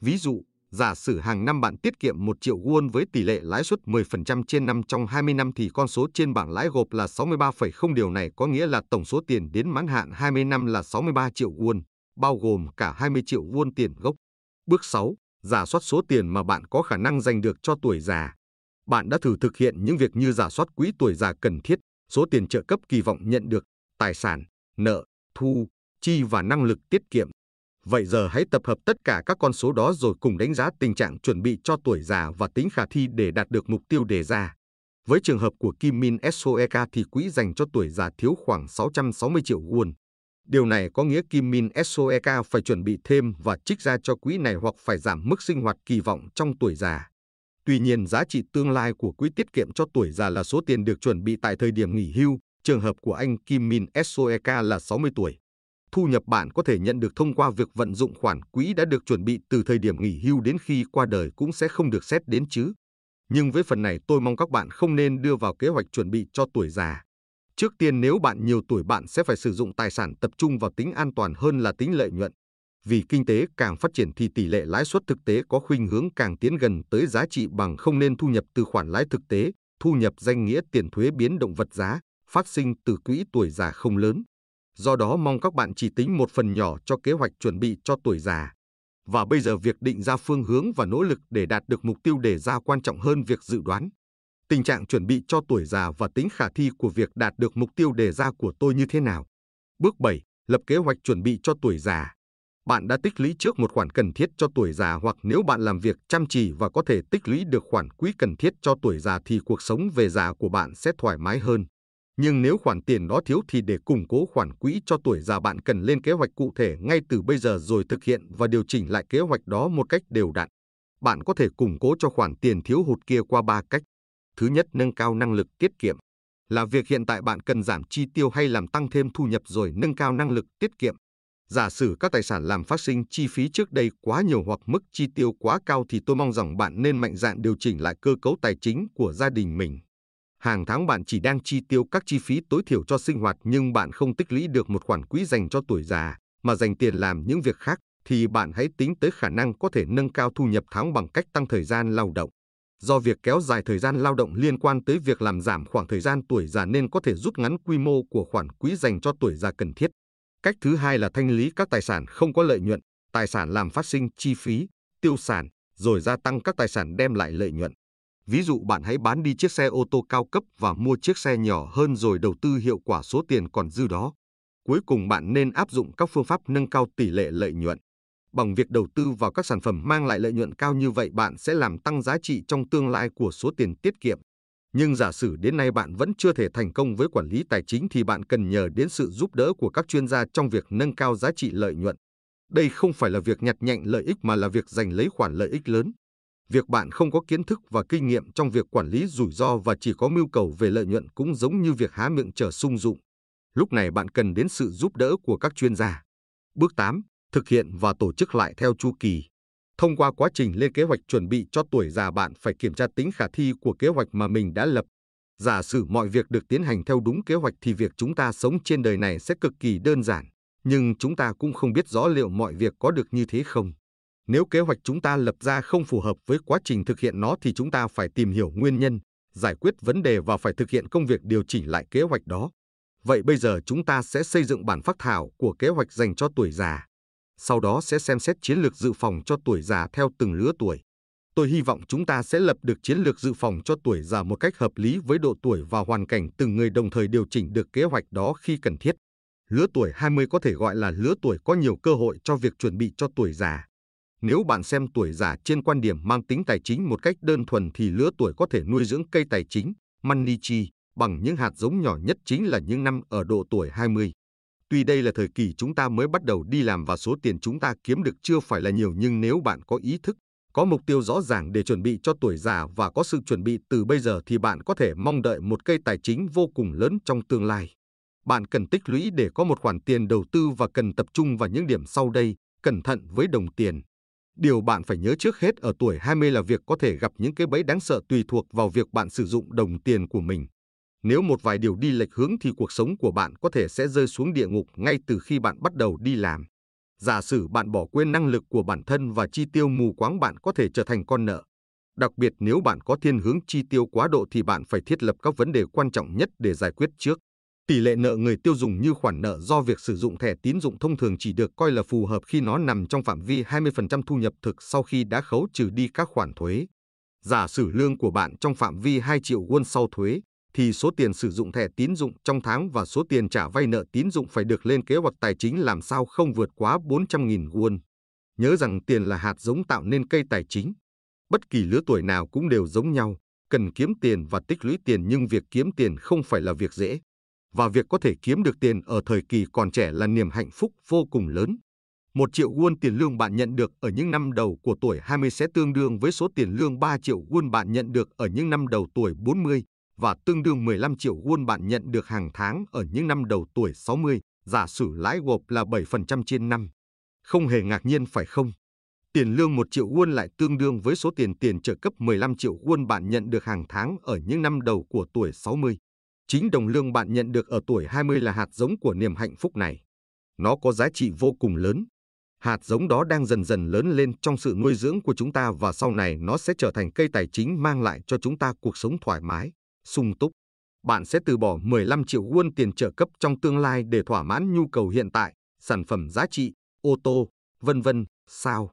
Ví dụ, Giả sử hàng năm bạn tiết kiệm 1 triệu won với tỷ lệ lãi suất 10% trên năm trong 20 năm thì con số trên bảng lãi gộp là 63,0 điều này có nghĩa là tổng số tiền đến mãn hạn 20 năm là 63 triệu won, bao gồm cả 20 triệu won tiền gốc. Bước 6. Giả soát số tiền mà bạn có khả năng dành được cho tuổi già. Bạn đã thử thực hiện những việc như giả soát quỹ tuổi già cần thiết, số tiền trợ cấp kỳ vọng nhận được, tài sản, nợ, thu, chi và năng lực tiết kiệm Vậy giờ hãy tập hợp tất cả các con số đó rồi cùng đánh giá tình trạng chuẩn bị cho tuổi già và tính khả thi để đạt được mục tiêu đề ra. Với trường hợp của Kim Min Soeka thì quỹ dành cho tuổi già thiếu khoảng 660 triệu won. Điều này có nghĩa Kim Min SOEK phải chuẩn bị thêm và trích ra cho quỹ này hoặc phải giảm mức sinh hoạt kỳ vọng trong tuổi già. Tuy nhiên, giá trị tương lai của quỹ tiết kiệm cho tuổi già là số tiền được chuẩn bị tại thời điểm nghỉ hưu. Trường hợp của anh Kim Min SOEK là 60 tuổi. Thu nhập bạn có thể nhận được thông qua việc vận dụng khoản quỹ đã được chuẩn bị từ thời điểm nghỉ hưu đến khi qua đời cũng sẽ không được xét đến chứ. Nhưng với phần này tôi mong các bạn không nên đưa vào kế hoạch chuẩn bị cho tuổi già. Trước tiên nếu bạn nhiều tuổi bạn sẽ phải sử dụng tài sản tập trung vào tính an toàn hơn là tính lợi nhuận. Vì kinh tế càng phát triển thì tỷ lệ lãi suất thực tế có khuynh hướng càng tiến gần tới giá trị bằng không nên thu nhập từ khoản lãi thực tế, thu nhập danh nghĩa tiền thuế biến động vật giá, phát sinh từ quỹ tuổi già không lớn. Do đó mong các bạn chỉ tính một phần nhỏ cho kế hoạch chuẩn bị cho tuổi già. Và bây giờ việc định ra phương hướng và nỗ lực để đạt được mục tiêu đề ra quan trọng hơn việc dự đoán. Tình trạng chuẩn bị cho tuổi già và tính khả thi của việc đạt được mục tiêu đề ra của tôi như thế nào? Bước 7. Lập kế hoạch chuẩn bị cho tuổi già. Bạn đã tích lũy trước một khoản cần thiết cho tuổi già hoặc nếu bạn làm việc chăm chỉ và có thể tích lũy được khoản quỹ cần thiết cho tuổi già thì cuộc sống về già của bạn sẽ thoải mái hơn. Nhưng nếu khoản tiền đó thiếu thì để củng cố khoản quỹ cho tuổi già bạn cần lên kế hoạch cụ thể ngay từ bây giờ rồi thực hiện và điều chỉnh lại kế hoạch đó một cách đều đặn. Bạn có thể củng cố cho khoản tiền thiếu hụt kia qua ba cách. Thứ nhất, nâng cao năng lực tiết kiệm. Là việc hiện tại bạn cần giảm chi tiêu hay làm tăng thêm thu nhập rồi nâng cao năng lực tiết kiệm. Giả sử các tài sản làm phát sinh chi phí trước đây quá nhiều hoặc mức chi tiêu quá cao thì tôi mong rằng bạn nên mạnh dạn điều chỉnh lại cơ cấu tài chính của gia đình mình. Hàng tháng bạn chỉ đang chi tiêu các chi phí tối thiểu cho sinh hoạt nhưng bạn không tích lũy được một khoản quỹ dành cho tuổi già, mà dành tiền làm những việc khác, thì bạn hãy tính tới khả năng có thể nâng cao thu nhập tháng bằng cách tăng thời gian lao động. Do việc kéo dài thời gian lao động liên quan tới việc làm giảm khoảng thời gian tuổi già nên có thể rút ngắn quy mô của khoản quỹ dành cho tuổi già cần thiết. Cách thứ hai là thanh lý các tài sản không có lợi nhuận, tài sản làm phát sinh chi phí, tiêu sản, rồi gia tăng các tài sản đem lại lợi nhuận. Ví dụ bạn hãy bán đi chiếc xe ô tô cao cấp và mua chiếc xe nhỏ hơn rồi đầu tư hiệu quả số tiền còn dư đó. Cuối cùng bạn nên áp dụng các phương pháp nâng cao tỷ lệ lợi nhuận. Bằng việc đầu tư vào các sản phẩm mang lại lợi nhuận cao như vậy, bạn sẽ làm tăng giá trị trong tương lai của số tiền tiết kiệm. Nhưng giả sử đến nay bạn vẫn chưa thể thành công với quản lý tài chính thì bạn cần nhờ đến sự giúp đỡ của các chuyên gia trong việc nâng cao giá trị lợi nhuận. Đây không phải là việc nhặt nhạnh lợi ích mà là việc giành lấy khoản lợi ích lớn. Việc bạn không có kiến thức và kinh nghiệm trong việc quản lý rủi ro và chỉ có mưu cầu về lợi nhuận cũng giống như việc há miệng chờ sung dụng. Lúc này bạn cần đến sự giúp đỡ của các chuyên gia. Bước 8. Thực hiện và tổ chức lại theo chu kỳ. Thông qua quá trình lên kế hoạch chuẩn bị cho tuổi già bạn phải kiểm tra tính khả thi của kế hoạch mà mình đã lập. Giả sử mọi việc được tiến hành theo đúng kế hoạch thì việc chúng ta sống trên đời này sẽ cực kỳ đơn giản, nhưng chúng ta cũng không biết rõ liệu mọi việc có được như thế không. Nếu kế hoạch chúng ta lập ra không phù hợp với quá trình thực hiện nó thì chúng ta phải tìm hiểu nguyên nhân, giải quyết vấn đề và phải thực hiện công việc điều chỉnh lại kế hoạch đó. Vậy bây giờ chúng ta sẽ xây dựng bản phác thảo của kế hoạch dành cho tuổi già. Sau đó sẽ xem xét chiến lược dự phòng cho tuổi già theo từng lứa tuổi. Tôi hy vọng chúng ta sẽ lập được chiến lược dự phòng cho tuổi già một cách hợp lý với độ tuổi và hoàn cảnh từng người đồng thời điều chỉnh được kế hoạch đó khi cần thiết. Lứa tuổi 20 có thể gọi là lứa tuổi có nhiều cơ hội cho việc chuẩn bị cho tuổi già. Nếu bạn xem tuổi già trên quan điểm mang tính tài chính một cách đơn thuần thì lứa tuổi có thể nuôi dưỡng cây tài chính, money tree, bằng những hạt giống nhỏ nhất chính là những năm ở độ tuổi 20. Tuy đây là thời kỳ chúng ta mới bắt đầu đi làm và số tiền chúng ta kiếm được chưa phải là nhiều nhưng nếu bạn có ý thức, có mục tiêu rõ ràng để chuẩn bị cho tuổi già và có sự chuẩn bị từ bây giờ thì bạn có thể mong đợi một cây tài chính vô cùng lớn trong tương lai. Bạn cần tích lũy để có một khoản tiền đầu tư và cần tập trung vào những điểm sau đây, cẩn thận với đồng tiền. Điều bạn phải nhớ trước hết ở tuổi 20 là việc có thể gặp những cái bẫy đáng sợ tùy thuộc vào việc bạn sử dụng đồng tiền của mình. Nếu một vài điều đi lệch hướng thì cuộc sống của bạn có thể sẽ rơi xuống địa ngục ngay từ khi bạn bắt đầu đi làm. Giả sử bạn bỏ quên năng lực của bản thân và chi tiêu mù quáng bạn có thể trở thành con nợ. Đặc biệt nếu bạn có thiên hướng chi tiêu quá độ thì bạn phải thiết lập các vấn đề quan trọng nhất để giải quyết trước. Tỷ lệ nợ người tiêu dùng như khoản nợ do việc sử dụng thẻ tín dụng thông thường chỉ được coi là phù hợp khi nó nằm trong phạm vi 20% thu nhập thực sau khi đã khấu trừ đi các khoản thuế. Giả sử lương của bạn trong phạm vi 2 triệu won sau thuế, thì số tiền sử dụng thẻ tín dụng trong tháng và số tiền trả vay nợ tín dụng phải được lên kế hoạch tài chính làm sao không vượt quá 400.000 won. Nhớ rằng tiền là hạt giống tạo nên cây tài chính. Bất kỳ lứa tuổi nào cũng đều giống nhau, cần kiếm tiền và tích lũy tiền nhưng việc kiếm tiền không phải là việc dễ và việc có thể kiếm được tiền ở thời kỳ còn trẻ là niềm hạnh phúc vô cùng lớn. Một triệu won tiền lương bạn nhận được ở những năm đầu của tuổi 20 sẽ tương đương với số tiền lương 3 triệu won bạn nhận được ở những năm đầu tuổi 40 và tương đương 15 triệu won bạn nhận được hàng tháng ở những năm đầu tuổi 60, giả sử lãi gộp là 7% trên năm. Không hề ngạc nhiên phải không? Tiền lương 1 triệu won lại tương đương với số tiền tiền trợ cấp 15 triệu won bạn nhận được hàng tháng ở những năm đầu của tuổi 60. Chính đồng lương bạn nhận được ở tuổi 20 là hạt giống của niềm hạnh phúc này. Nó có giá trị vô cùng lớn. Hạt giống đó đang dần dần lớn lên trong sự nuôi dưỡng của chúng ta và sau này nó sẽ trở thành cây tài chính mang lại cho chúng ta cuộc sống thoải mái, sung túc. Bạn sẽ từ bỏ 15 triệu won tiền trợ cấp trong tương lai để thỏa mãn nhu cầu hiện tại, sản phẩm giá trị, ô tô, vân vân, sao?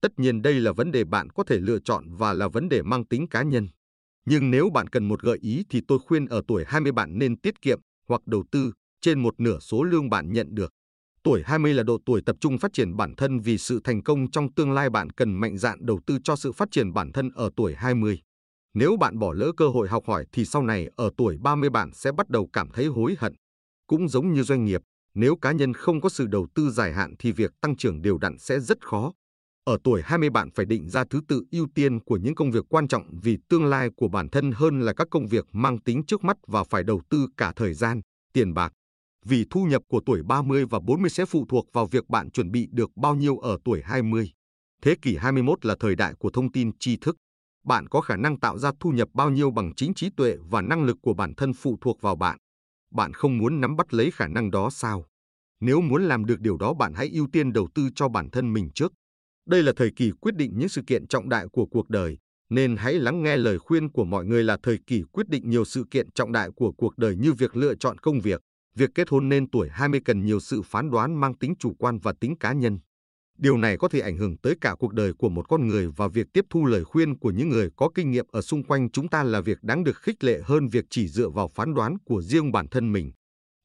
Tất nhiên đây là vấn đề bạn có thể lựa chọn và là vấn đề mang tính cá nhân. Nhưng nếu bạn cần một gợi ý thì tôi khuyên ở tuổi 20 bạn nên tiết kiệm hoặc đầu tư trên một nửa số lương bạn nhận được. Tuổi 20 là độ tuổi tập trung phát triển bản thân vì sự thành công trong tương lai bạn cần mạnh dạn đầu tư cho sự phát triển bản thân ở tuổi 20. Nếu bạn bỏ lỡ cơ hội học hỏi thì sau này ở tuổi 30 bạn sẽ bắt đầu cảm thấy hối hận. Cũng giống như doanh nghiệp, nếu cá nhân không có sự đầu tư dài hạn thì việc tăng trưởng đều đặn sẽ rất khó. Ở tuổi 20 bạn phải định ra thứ tự ưu tiên của những công việc quan trọng vì tương lai của bản thân hơn là các công việc mang tính trước mắt và phải đầu tư cả thời gian, tiền bạc. Vì thu nhập của tuổi 30 và 40 sẽ phụ thuộc vào việc bạn chuẩn bị được bao nhiêu ở tuổi 20. Thế kỷ 21 là thời đại của thông tin tri thức. Bạn có khả năng tạo ra thu nhập bao nhiêu bằng chính trí tuệ và năng lực của bản thân phụ thuộc vào bạn. Bạn không muốn nắm bắt lấy khả năng đó sao? Nếu muốn làm được điều đó bạn hãy ưu tiên đầu tư cho bản thân mình trước. Đây là thời kỳ quyết định những sự kiện trọng đại của cuộc đời, nên hãy lắng nghe lời khuyên của mọi người là thời kỳ quyết định nhiều sự kiện trọng đại của cuộc đời như việc lựa chọn công việc, việc kết hôn nên tuổi 20 cần nhiều sự phán đoán mang tính chủ quan và tính cá nhân. Điều này có thể ảnh hưởng tới cả cuộc đời của một con người và việc tiếp thu lời khuyên của những người có kinh nghiệm ở xung quanh chúng ta là việc đáng được khích lệ hơn việc chỉ dựa vào phán đoán của riêng bản thân mình.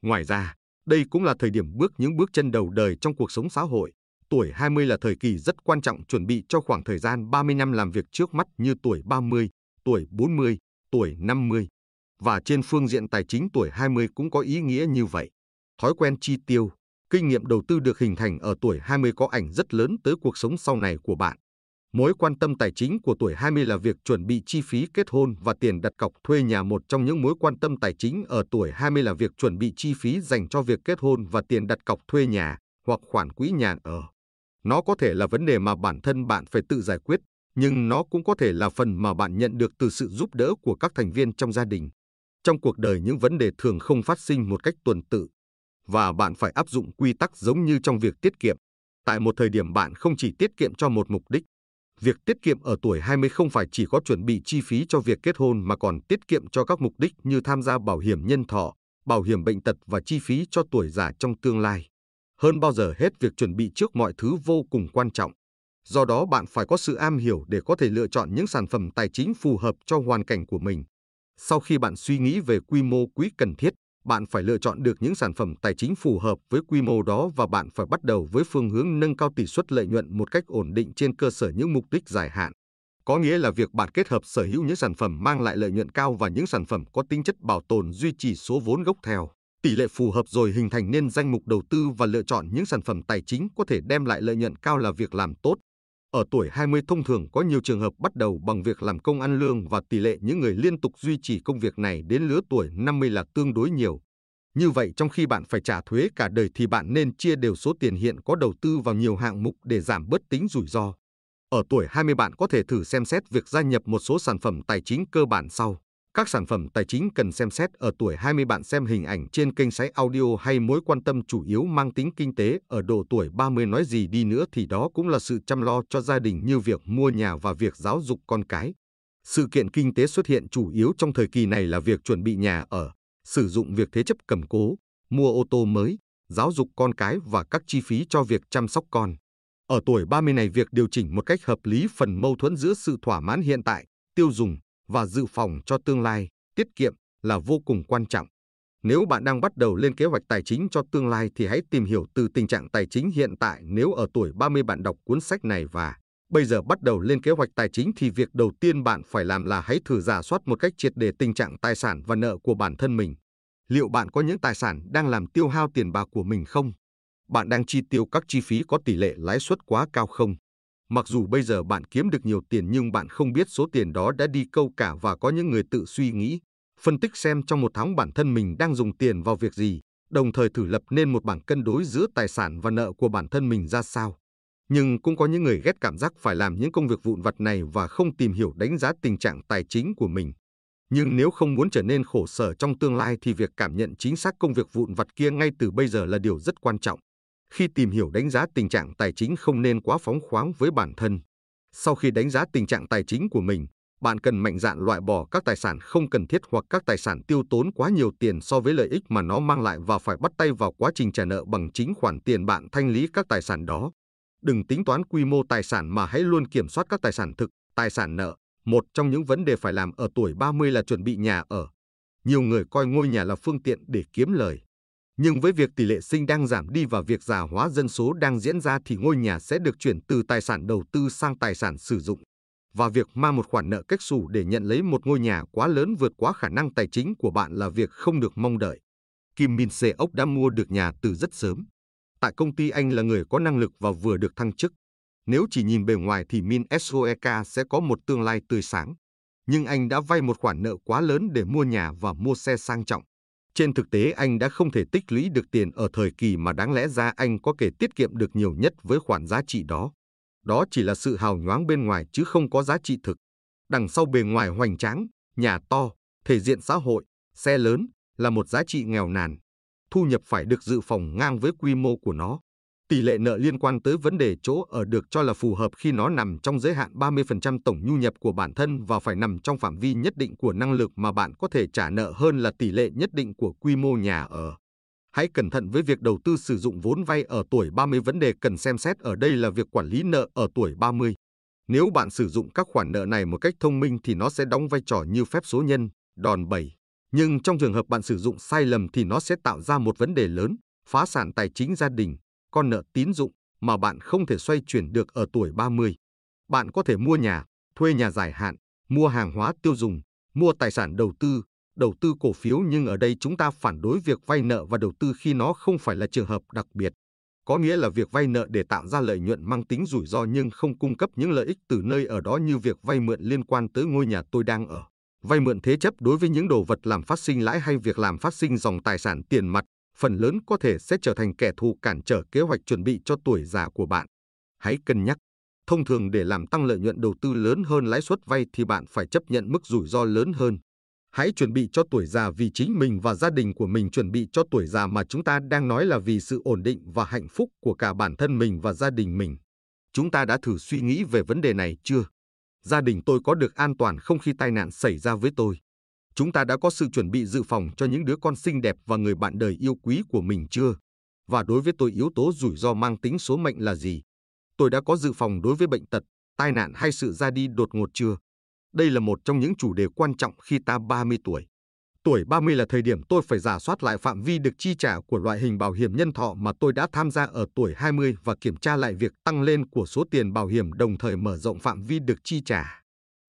Ngoài ra, đây cũng là thời điểm bước những bước chân đầu đời trong cuộc sống xã hội. Tuổi 20 là thời kỳ rất quan trọng chuẩn bị cho khoảng thời gian 30 năm làm việc trước mắt như tuổi 30, tuổi 40, tuổi 50. Và trên phương diện tài chính tuổi 20 cũng có ý nghĩa như vậy. Thói quen chi tiêu, kinh nghiệm đầu tư được hình thành ở tuổi 20 có ảnh rất lớn tới cuộc sống sau này của bạn. Mối quan tâm tài chính của tuổi 20 là việc chuẩn bị chi phí kết hôn và tiền đặt cọc thuê nhà. Một trong những mối quan tâm tài chính ở tuổi 20 là việc chuẩn bị chi phí dành cho việc kết hôn và tiền đặt cọc thuê nhà hoặc khoản quỹ nhà ở. Nó có thể là vấn đề mà bản thân bạn phải tự giải quyết, nhưng nó cũng có thể là phần mà bạn nhận được từ sự giúp đỡ của các thành viên trong gia đình. Trong cuộc đời những vấn đề thường không phát sinh một cách tuần tự, và bạn phải áp dụng quy tắc giống như trong việc tiết kiệm. Tại một thời điểm bạn không chỉ tiết kiệm cho một mục đích. Việc tiết kiệm ở tuổi 20 không phải chỉ có chuẩn bị chi phí cho việc kết hôn mà còn tiết kiệm cho các mục đích như tham gia bảo hiểm nhân thọ, bảo hiểm bệnh tật và chi phí cho tuổi già trong tương lai. Hơn bao giờ hết việc chuẩn bị trước mọi thứ vô cùng quan trọng. Do đó bạn phải có sự am hiểu để có thể lựa chọn những sản phẩm tài chính phù hợp cho hoàn cảnh của mình. Sau khi bạn suy nghĩ về quy mô quỹ cần thiết, bạn phải lựa chọn được những sản phẩm tài chính phù hợp với quy mô đó và bạn phải bắt đầu với phương hướng nâng cao tỷ suất lợi nhuận một cách ổn định trên cơ sở những mục đích dài hạn. Có nghĩa là việc bạn kết hợp sở hữu những sản phẩm mang lại lợi nhuận cao và những sản phẩm có tính chất bảo tồn duy trì số vốn gốc theo tỷ lệ phù hợp rồi hình thành nên danh mục đầu tư và lựa chọn những sản phẩm tài chính có thể đem lại lợi nhuận cao là việc làm tốt. Ở tuổi 20 thông thường có nhiều trường hợp bắt đầu bằng việc làm công ăn lương và tỷ lệ những người liên tục duy trì công việc này đến lứa tuổi 50 là tương đối nhiều. Như vậy trong khi bạn phải trả thuế cả đời thì bạn nên chia đều số tiền hiện có đầu tư vào nhiều hạng mục để giảm bớt tính rủi ro. Ở tuổi 20 bạn có thể thử xem xét việc gia nhập một số sản phẩm tài chính cơ bản sau. Các sản phẩm tài chính cần xem xét ở tuổi 20 bạn xem hình ảnh trên kênh sái audio hay mối quan tâm chủ yếu mang tính kinh tế ở độ tuổi 30 nói gì đi nữa thì đó cũng là sự chăm lo cho gia đình như việc mua nhà và việc giáo dục con cái. Sự kiện kinh tế xuất hiện chủ yếu trong thời kỳ này là việc chuẩn bị nhà ở, sử dụng việc thế chấp cầm cố, mua ô tô mới, giáo dục con cái và các chi phí cho việc chăm sóc con. Ở tuổi 30 này việc điều chỉnh một cách hợp lý phần mâu thuẫn giữa sự thỏa mãn hiện tại, tiêu dùng và dự phòng cho tương lai, tiết kiệm là vô cùng quan trọng. Nếu bạn đang bắt đầu lên kế hoạch tài chính cho tương lai thì hãy tìm hiểu từ tình trạng tài chính hiện tại nếu ở tuổi 30 bạn đọc cuốn sách này và bây giờ bắt đầu lên kế hoạch tài chính thì việc đầu tiên bạn phải làm là hãy thử giả soát một cách triệt để tình trạng tài sản và nợ của bản thân mình. Liệu bạn có những tài sản đang làm tiêu hao tiền bạc của mình không? Bạn đang chi tiêu các chi phí có tỷ lệ lãi suất quá cao không? Mặc dù bây giờ bạn kiếm được nhiều tiền nhưng bạn không biết số tiền đó đã đi câu cả và có những người tự suy nghĩ, phân tích xem trong một tháng bản thân mình đang dùng tiền vào việc gì, đồng thời thử lập nên một bảng cân đối giữa tài sản và nợ của bản thân mình ra sao. Nhưng cũng có những người ghét cảm giác phải làm những công việc vụn vặt này và không tìm hiểu đánh giá tình trạng tài chính của mình. Nhưng nếu không muốn trở nên khổ sở trong tương lai thì việc cảm nhận chính xác công việc vụn vặt kia ngay từ bây giờ là điều rất quan trọng. Khi tìm hiểu đánh giá tình trạng tài chính không nên quá phóng khoáng với bản thân. Sau khi đánh giá tình trạng tài chính của mình, bạn cần mạnh dạn loại bỏ các tài sản không cần thiết hoặc các tài sản tiêu tốn quá nhiều tiền so với lợi ích mà nó mang lại và phải bắt tay vào quá trình trả nợ bằng chính khoản tiền bạn thanh lý các tài sản đó. Đừng tính toán quy mô tài sản mà hãy luôn kiểm soát các tài sản thực, tài sản nợ. Một trong những vấn đề phải làm ở tuổi 30 là chuẩn bị nhà ở. Nhiều người coi ngôi nhà là phương tiện để kiếm lời. Nhưng với việc tỷ lệ sinh đang giảm đi và việc già hóa dân số đang diễn ra thì ngôi nhà sẽ được chuyển từ tài sản đầu tư sang tài sản sử dụng. Và việc mang một khoản nợ cách xù để nhận lấy một ngôi nhà quá lớn vượt quá khả năng tài chính của bạn là việc không được mong đợi. Kim Min Se ốc đã mua được nhà từ rất sớm. Tại công ty anh là người có năng lực và vừa được thăng chức. Nếu chỉ nhìn bề ngoài thì Min Soek sẽ có một tương lai tươi sáng. Nhưng anh đã vay một khoản nợ quá lớn để mua nhà và mua xe sang trọng. Trên thực tế anh đã không thể tích lũy được tiền ở thời kỳ mà đáng lẽ ra anh có thể tiết kiệm được nhiều nhất với khoản giá trị đó. Đó chỉ là sự hào nhoáng bên ngoài chứ không có giá trị thực. Đằng sau bề ngoài hoành tráng, nhà to, thể diện xã hội, xe lớn là một giá trị nghèo nàn. Thu nhập phải được dự phòng ngang với quy mô của nó. Tỷ lệ nợ liên quan tới vấn đề chỗ ở được cho là phù hợp khi nó nằm trong giới hạn 30% tổng nhu nhập của bản thân và phải nằm trong phạm vi nhất định của năng lực mà bạn có thể trả nợ hơn là tỷ lệ nhất định của quy mô nhà ở. Hãy cẩn thận với việc đầu tư sử dụng vốn vay ở tuổi 30. Vấn đề cần xem xét ở đây là việc quản lý nợ ở tuổi 30. Nếu bạn sử dụng các khoản nợ này một cách thông minh thì nó sẽ đóng vai trò như phép số nhân, đòn bẩy. Nhưng trong trường hợp bạn sử dụng sai lầm thì nó sẽ tạo ra một vấn đề lớn, phá sản tài chính gia đình, con nợ tín dụng mà bạn không thể xoay chuyển được ở tuổi 30. Bạn có thể mua nhà, thuê nhà dài hạn, mua hàng hóa tiêu dùng, mua tài sản đầu tư, đầu tư cổ phiếu nhưng ở đây chúng ta phản đối việc vay nợ và đầu tư khi nó không phải là trường hợp đặc biệt. Có nghĩa là việc vay nợ để tạo ra lợi nhuận mang tính rủi ro nhưng không cung cấp những lợi ích từ nơi ở đó như việc vay mượn liên quan tới ngôi nhà tôi đang ở. Vay mượn thế chấp đối với những đồ vật làm phát sinh lãi hay việc làm phát sinh dòng tài sản tiền mặt, phần lớn có thể sẽ trở thành kẻ thù cản trở kế hoạch chuẩn bị cho tuổi già của bạn. Hãy cân nhắc. Thông thường để làm tăng lợi nhuận đầu tư lớn hơn lãi suất vay thì bạn phải chấp nhận mức rủi ro lớn hơn. Hãy chuẩn bị cho tuổi già vì chính mình và gia đình của mình chuẩn bị cho tuổi già mà chúng ta đang nói là vì sự ổn định và hạnh phúc của cả bản thân mình và gia đình mình. Chúng ta đã thử suy nghĩ về vấn đề này chưa? Gia đình tôi có được an toàn không khi tai nạn xảy ra với tôi? Chúng ta đã có sự chuẩn bị dự phòng cho những đứa con xinh đẹp và người bạn đời yêu quý của mình chưa? Và đối với tôi yếu tố rủi ro mang tính số mệnh là gì? Tôi đã có dự phòng đối với bệnh tật, tai nạn hay sự ra đi đột ngột chưa? Đây là một trong những chủ đề quan trọng khi ta 30 tuổi. Tuổi 30 là thời điểm tôi phải giả soát lại phạm vi được chi trả của loại hình bảo hiểm nhân thọ mà tôi đã tham gia ở tuổi 20 và kiểm tra lại việc tăng lên của số tiền bảo hiểm đồng thời mở rộng phạm vi được chi trả.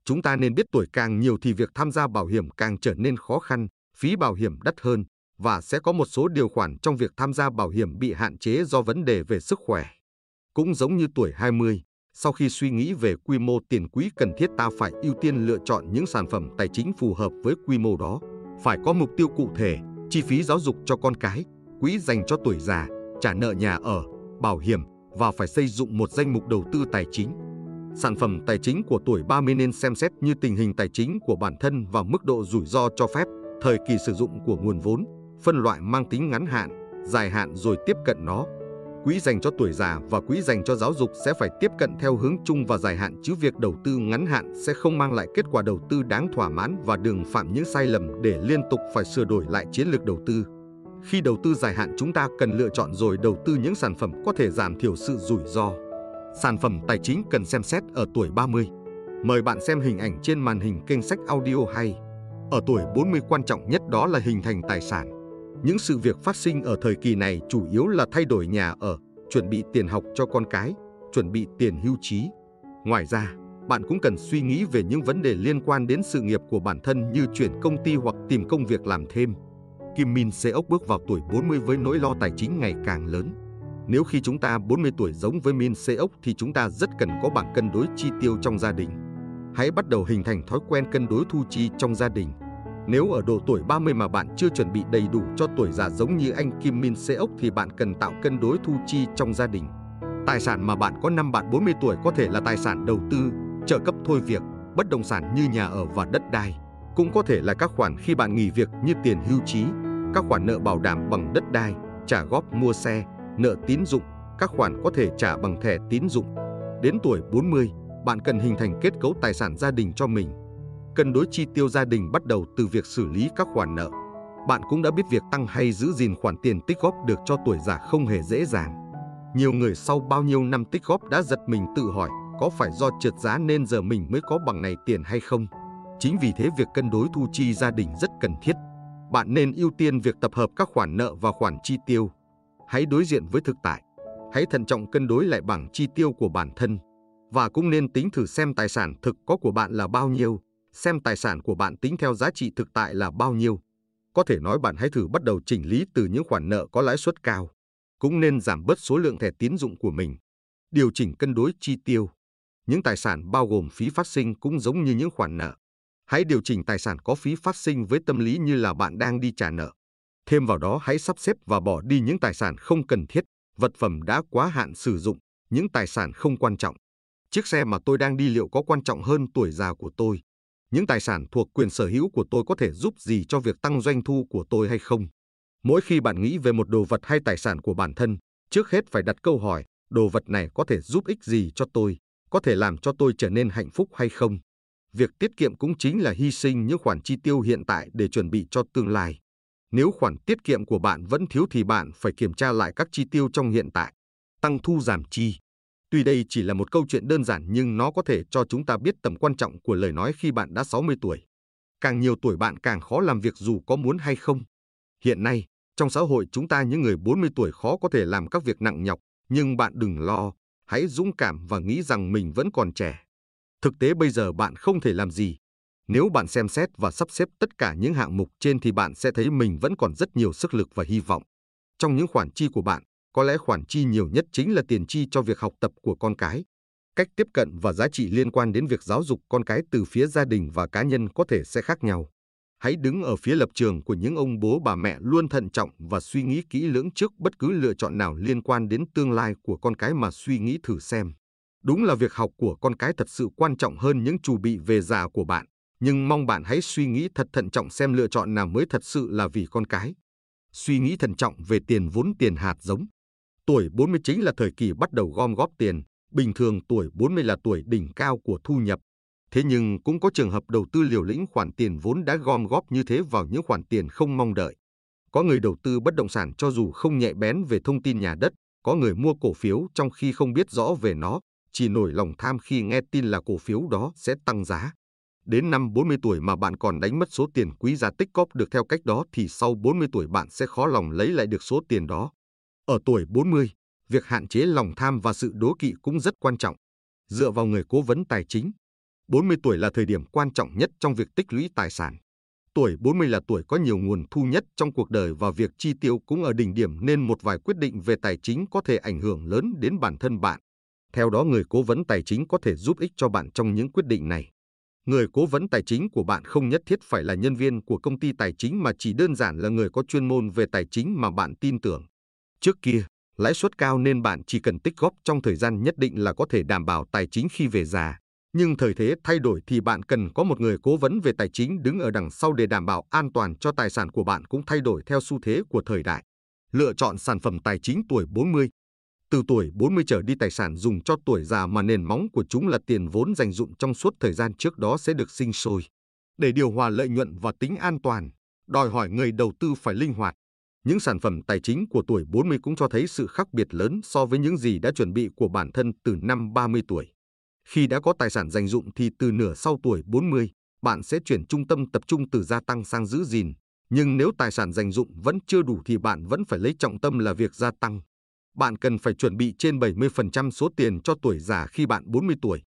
Chúng ta nên biết tuổi càng nhiều thì việc tham gia bảo hiểm càng trở nên khó khăn, phí bảo hiểm đắt hơn và sẽ có một số điều khoản trong việc tham gia bảo hiểm bị hạn chế do vấn đề về sức khỏe. Cũng giống như tuổi 20, sau khi suy nghĩ về quy mô tiền quỹ cần thiết ta phải ưu tiên lựa chọn những sản phẩm tài chính phù hợp với quy mô đó. Phải có mục tiêu cụ thể, chi phí giáo dục cho con cái, quỹ dành cho tuổi già, trả nợ nhà ở, bảo hiểm và phải xây dựng một danh mục đầu tư tài chính. Sản phẩm tài chính của tuổi 30 nên xem xét như tình hình tài chính của bản thân và mức độ rủi ro cho phép, thời kỳ sử dụng của nguồn vốn, phân loại mang tính ngắn hạn, dài hạn rồi tiếp cận nó quỹ dành cho tuổi già và quỹ dành cho giáo dục sẽ phải tiếp cận theo hướng chung và dài hạn chứ việc đầu tư ngắn hạn sẽ không mang lại kết quả đầu tư đáng thỏa mãn và đừng phạm những sai lầm để liên tục phải sửa đổi lại chiến lược đầu tư. Khi đầu tư dài hạn chúng ta cần lựa chọn rồi đầu tư những sản phẩm có thể giảm thiểu sự rủi ro. Sản phẩm tài chính cần xem xét ở tuổi 30. Mời bạn xem hình ảnh trên màn hình kênh sách audio hay. Ở tuổi 40 quan trọng nhất đó là hình thành tài sản. Những sự việc phát sinh ở thời kỳ này chủ yếu là thay đổi nhà ở, chuẩn bị tiền học cho con cái, chuẩn bị tiền hưu trí. Ngoài ra, bạn cũng cần suy nghĩ về những vấn đề liên quan đến sự nghiệp của bản thân như chuyển công ty hoặc tìm công việc làm thêm. Kim Min Seok bước vào tuổi 40 với nỗi lo tài chính ngày càng lớn. Nếu khi chúng ta 40 tuổi giống với Min Seok thì chúng ta rất cần có bảng cân đối chi tiêu trong gia đình. Hãy bắt đầu hình thành thói quen cân đối thu chi trong gia đình. Nếu ở độ tuổi 30 mà bạn chưa chuẩn bị đầy đủ cho tuổi già giống như anh Kim Min Seok thì bạn cần tạo cân đối thu chi trong gia đình. Tài sản mà bạn có năm bạn 40 tuổi có thể là tài sản đầu tư, trợ cấp thôi việc, bất động sản như nhà ở và đất đai. Cũng có thể là các khoản khi bạn nghỉ việc như tiền hưu trí, các khoản nợ bảo đảm bằng đất đai, trả góp mua xe, nợ tín dụng, các khoản có thể trả bằng thẻ tín dụng. Đến tuổi 40, bạn cần hình thành kết cấu tài sản gia đình cho mình. Cân đối chi tiêu gia đình bắt đầu từ việc xử lý các khoản nợ. Bạn cũng đã biết việc tăng hay giữ gìn khoản tiền tích góp được cho tuổi già không hề dễ dàng. Nhiều người sau bao nhiêu năm tích góp đã giật mình tự hỏi có phải do trượt giá nên giờ mình mới có bằng này tiền hay không. Chính vì thế việc cân đối thu chi gia đình rất cần thiết. Bạn nên ưu tiên việc tập hợp các khoản nợ và khoản chi tiêu. Hãy đối diện với thực tại. Hãy thận trọng cân đối lại bảng chi tiêu của bản thân. Và cũng nên tính thử xem tài sản thực có của bạn là bao nhiêu, xem tài sản của bạn tính theo giá trị thực tại là bao nhiêu. Có thể nói bạn hãy thử bắt đầu chỉnh lý từ những khoản nợ có lãi suất cao. Cũng nên giảm bớt số lượng thẻ tín dụng của mình. Điều chỉnh cân đối chi tiêu. Những tài sản bao gồm phí phát sinh cũng giống như những khoản nợ. Hãy điều chỉnh tài sản có phí phát sinh với tâm lý như là bạn đang đi trả nợ. Thêm vào đó hãy sắp xếp và bỏ đi những tài sản không cần thiết, vật phẩm đã quá hạn sử dụng, những tài sản không quan trọng. Chiếc xe mà tôi đang đi liệu có quan trọng hơn tuổi già của tôi? Những tài sản thuộc quyền sở hữu của tôi có thể giúp gì cho việc tăng doanh thu của tôi hay không? Mỗi khi bạn nghĩ về một đồ vật hay tài sản của bản thân, trước hết phải đặt câu hỏi, đồ vật này có thể giúp ích gì cho tôi, có thể làm cho tôi trở nên hạnh phúc hay không? Việc tiết kiệm cũng chính là hy sinh những khoản chi tiêu hiện tại để chuẩn bị cho tương lai. Nếu khoản tiết kiệm của bạn vẫn thiếu thì bạn phải kiểm tra lại các chi tiêu trong hiện tại. Tăng thu giảm chi. Tuy đây chỉ là một câu chuyện đơn giản nhưng nó có thể cho chúng ta biết tầm quan trọng của lời nói khi bạn đã 60 tuổi. Càng nhiều tuổi bạn càng khó làm việc dù có muốn hay không. Hiện nay, trong xã hội chúng ta những người 40 tuổi khó có thể làm các việc nặng nhọc, nhưng bạn đừng lo, hãy dũng cảm và nghĩ rằng mình vẫn còn trẻ. Thực tế bây giờ bạn không thể làm gì. Nếu bạn xem xét và sắp xếp tất cả những hạng mục trên thì bạn sẽ thấy mình vẫn còn rất nhiều sức lực và hy vọng. Trong những khoản chi của bạn, có lẽ khoản chi nhiều nhất chính là tiền chi cho việc học tập của con cái. Cách tiếp cận và giá trị liên quan đến việc giáo dục con cái từ phía gia đình và cá nhân có thể sẽ khác nhau. Hãy đứng ở phía lập trường của những ông bố bà mẹ luôn thận trọng và suy nghĩ kỹ lưỡng trước bất cứ lựa chọn nào liên quan đến tương lai của con cái mà suy nghĩ thử xem. Đúng là việc học của con cái thật sự quan trọng hơn những chủ bị về già của bạn, nhưng mong bạn hãy suy nghĩ thật thận trọng xem lựa chọn nào mới thật sự là vì con cái. Suy nghĩ thận trọng về tiền vốn tiền hạt giống. Tuổi 40 chính là thời kỳ bắt đầu gom góp tiền, bình thường tuổi 40 là tuổi đỉnh cao của thu nhập. Thế nhưng cũng có trường hợp đầu tư liều lĩnh khoản tiền vốn đã gom góp như thế vào những khoản tiền không mong đợi. Có người đầu tư bất động sản cho dù không nhạy bén về thông tin nhà đất, có người mua cổ phiếu trong khi không biết rõ về nó, chỉ nổi lòng tham khi nghe tin là cổ phiếu đó sẽ tăng giá. Đến năm 40 tuổi mà bạn còn đánh mất số tiền quý giá tích góp được theo cách đó thì sau 40 tuổi bạn sẽ khó lòng lấy lại được số tiền đó. Ở tuổi 40, việc hạn chế lòng tham và sự đố kỵ cũng rất quan trọng. Dựa vào người cố vấn tài chính, 40 tuổi là thời điểm quan trọng nhất trong việc tích lũy tài sản. Tuổi 40 là tuổi có nhiều nguồn thu nhất trong cuộc đời và việc chi tiêu cũng ở đỉnh điểm nên một vài quyết định về tài chính có thể ảnh hưởng lớn đến bản thân bạn. Theo đó người cố vấn tài chính có thể giúp ích cho bạn trong những quyết định này. Người cố vấn tài chính của bạn không nhất thiết phải là nhân viên của công ty tài chính mà chỉ đơn giản là người có chuyên môn về tài chính mà bạn tin tưởng. Trước kia, lãi suất cao nên bạn chỉ cần tích góp trong thời gian nhất định là có thể đảm bảo tài chính khi về già. Nhưng thời thế thay đổi thì bạn cần có một người cố vấn về tài chính đứng ở đằng sau để đảm bảo an toàn cho tài sản của bạn cũng thay đổi theo xu thế của thời đại. Lựa chọn sản phẩm tài chính tuổi 40 từ tuổi 40 trở đi tài sản dùng cho tuổi già mà nền móng của chúng là tiền vốn dành dụng trong suốt thời gian trước đó sẽ được sinh sôi. Để điều hòa lợi nhuận và tính an toàn, đòi hỏi người đầu tư phải linh hoạt. Những sản phẩm tài chính của tuổi 40 cũng cho thấy sự khác biệt lớn so với những gì đã chuẩn bị của bản thân từ năm 30 tuổi. Khi đã có tài sản dành dụng thì từ nửa sau tuổi 40, bạn sẽ chuyển trung tâm tập trung từ gia tăng sang giữ gìn. Nhưng nếu tài sản dành dụng vẫn chưa đủ thì bạn vẫn phải lấy trọng tâm là việc gia tăng bạn cần phải chuẩn bị trên 70% số tiền cho tuổi già khi bạn 40 tuổi.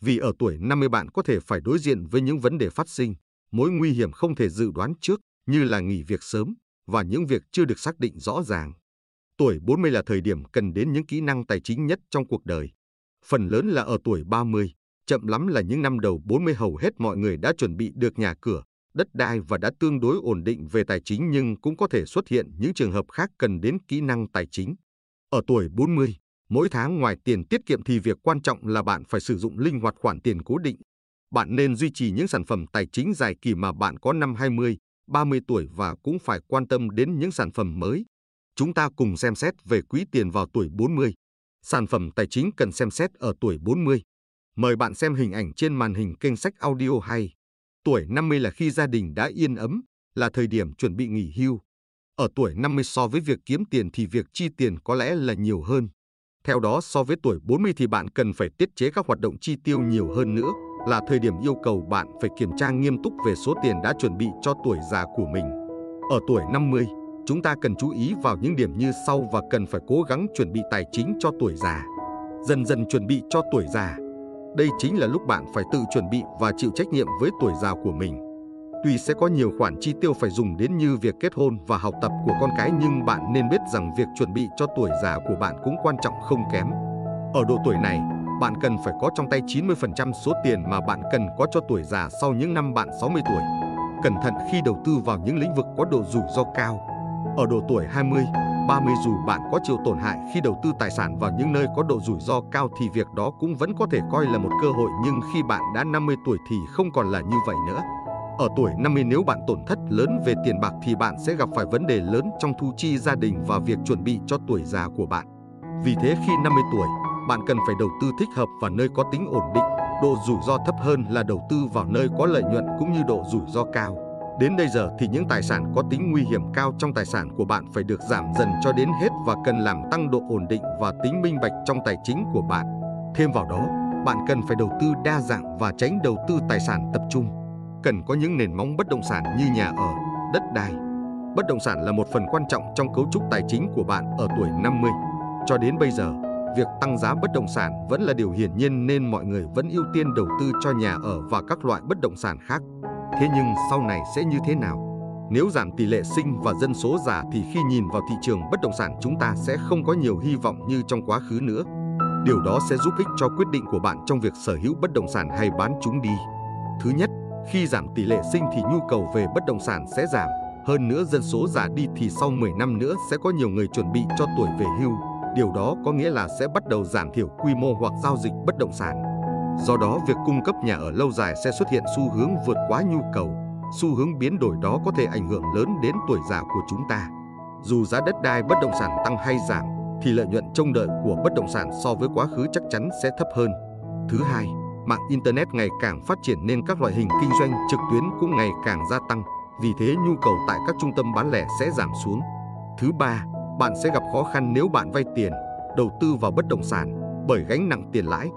Vì ở tuổi 50 bạn có thể phải đối diện với những vấn đề phát sinh, mối nguy hiểm không thể dự đoán trước như là nghỉ việc sớm, và những việc chưa được xác định rõ ràng. Tuổi 40 là thời điểm cần đến những kỹ năng tài chính nhất trong cuộc đời. Phần lớn là ở tuổi 30, chậm lắm là những năm đầu 40 hầu hết mọi người đã chuẩn bị được nhà cửa, đất đai và đã tương đối ổn định về tài chính nhưng cũng có thể xuất hiện những trường hợp khác cần đến kỹ năng tài chính. Ở tuổi 40, mỗi tháng ngoài tiền tiết kiệm thì việc quan trọng là bạn phải sử dụng linh hoạt khoản tiền cố định. Bạn nên duy trì những sản phẩm tài chính dài kỳ mà bạn có năm 20, 30 tuổi và cũng phải quan tâm đến những sản phẩm mới. Chúng ta cùng xem xét về quỹ tiền vào tuổi 40. Sản phẩm tài chính cần xem xét ở tuổi 40. Mời bạn xem hình ảnh trên màn hình kênh sách audio hay. Tuổi 50 là khi gia đình đã yên ấm, là thời điểm chuẩn bị nghỉ hưu. Ở tuổi 50 so với việc kiếm tiền thì việc chi tiền có lẽ là nhiều hơn. Theo đó so với tuổi 40 thì bạn cần phải tiết chế các hoạt động chi tiêu nhiều hơn nữa, là thời điểm yêu cầu bạn phải kiểm tra nghiêm túc về số tiền đã chuẩn bị cho tuổi già của mình. Ở tuổi 50, chúng ta cần chú ý vào những điểm như sau và cần phải cố gắng chuẩn bị tài chính cho tuổi già. Dần dần chuẩn bị cho tuổi già. Đây chính là lúc bạn phải tự chuẩn bị và chịu trách nhiệm với tuổi già của mình. Tuy sẽ có nhiều khoản chi tiêu phải dùng đến như việc kết hôn và học tập của con cái nhưng bạn nên biết rằng việc chuẩn bị cho tuổi già của bạn cũng quan trọng không kém. Ở độ tuổi này, bạn cần phải có trong tay 90% số tiền mà bạn cần có cho tuổi già sau những năm bạn 60 tuổi. Cẩn thận khi đầu tư vào những lĩnh vực có độ rủi ro cao. Ở độ tuổi 20, 30 dù bạn có chịu tổn hại khi đầu tư tài sản vào những nơi có độ rủi ro cao thì việc đó cũng vẫn có thể coi là một cơ hội nhưng khi bạn đã 50 tuổi thì không còn là như vậy nữa. Ở tuổi 50 nếu bạn tổn thất lớn về tiền bạc thì bạn sẽ gặp phải vấn đề lớn trong thu chi gia đình và việc chuẩn bị cho tuổi già của bạn. Vì thế khi 50 tuổi, bạn cần phải đầu tư thích hợp và nơi có tính ổn định, độ rủi ro thấp hơn là đầu tư vào nơi có lợi nhuận cũng như độ rủi ro cao. Đến bây giờ thì những tài sản có tính nguy hiểm cao trong tài sản của bạn phải được giảm dần cho đến hết và cần làm tăng độ ổn định và tính minh bạch trong tài chính của bạn. Thêm vào đó, bạn cần phải đầu tư đa dạng và tránh đầu tư tài sản tập trung. Cần có những nền móng bất động sản như nhà ở, đất đai. Bất động sản là một phần quan trọng trong cấu trúc tài chính của bạn ở tuổi 50. Cho đến bây giờ, việc tăng giá bất động sản vẫn là điều hiển nhiên nên mọi người vẫn ưu tiên đầu tư cho nhà ở và các loại bất động sản khác. Thế nhưng sau này sẽ như thế nào? Nếu giảm tỷ lệ sinh và dân số già thì khi nhìn vào thị trường bất động sản chúng ta sẽ không có nhiều hy vọng như trong quá khứ nữa. Điều đó sẽ giúp ích cho quyết định của bạn trong việc sở hữu bất động sản hay bán chúng đi. Thứ nhất, khi giảm tỷ lệ sinh thì nhu cầu về bất động sản sẽ giảm. Hơn nữa dân số già đi thì sau 10 năm nữa sẽ có nhiều người chuẩn bị cho tuổi về hưu. Điều đó có nghĩa là sẽ bắt đầu giảm thiểu quy mô hoặc giao dịch bất động sản. Do đó, việc cung cấp nhà ở lâu dài sẽ xuất hiện xu hướng vượt quá nhu cầu. Xu hướng biến đổi đó có thể ảnh hưởng lớn đến tuổi già của chúng ta. Dù giá đất đai bất động sản tăng hay giảm, thì lợi nhuận trông đợi của bất động sản so với quá khứ chắc chắn sẽ thấp hơn. Thứ hai, mạng Internet ngày càng phát triển nên các loại hình kinh doanh trực tuyến cũng ngày càng gia tăng. Vì thế nhu cầu tại các trung tâm bán lẻ sẽ giảm xuống. Thứ ba, bạn sẽ gặp khó khăn nếu bạn vay tiền, đầu tư vào bất động sản bởi gánh nặng tiền lãi.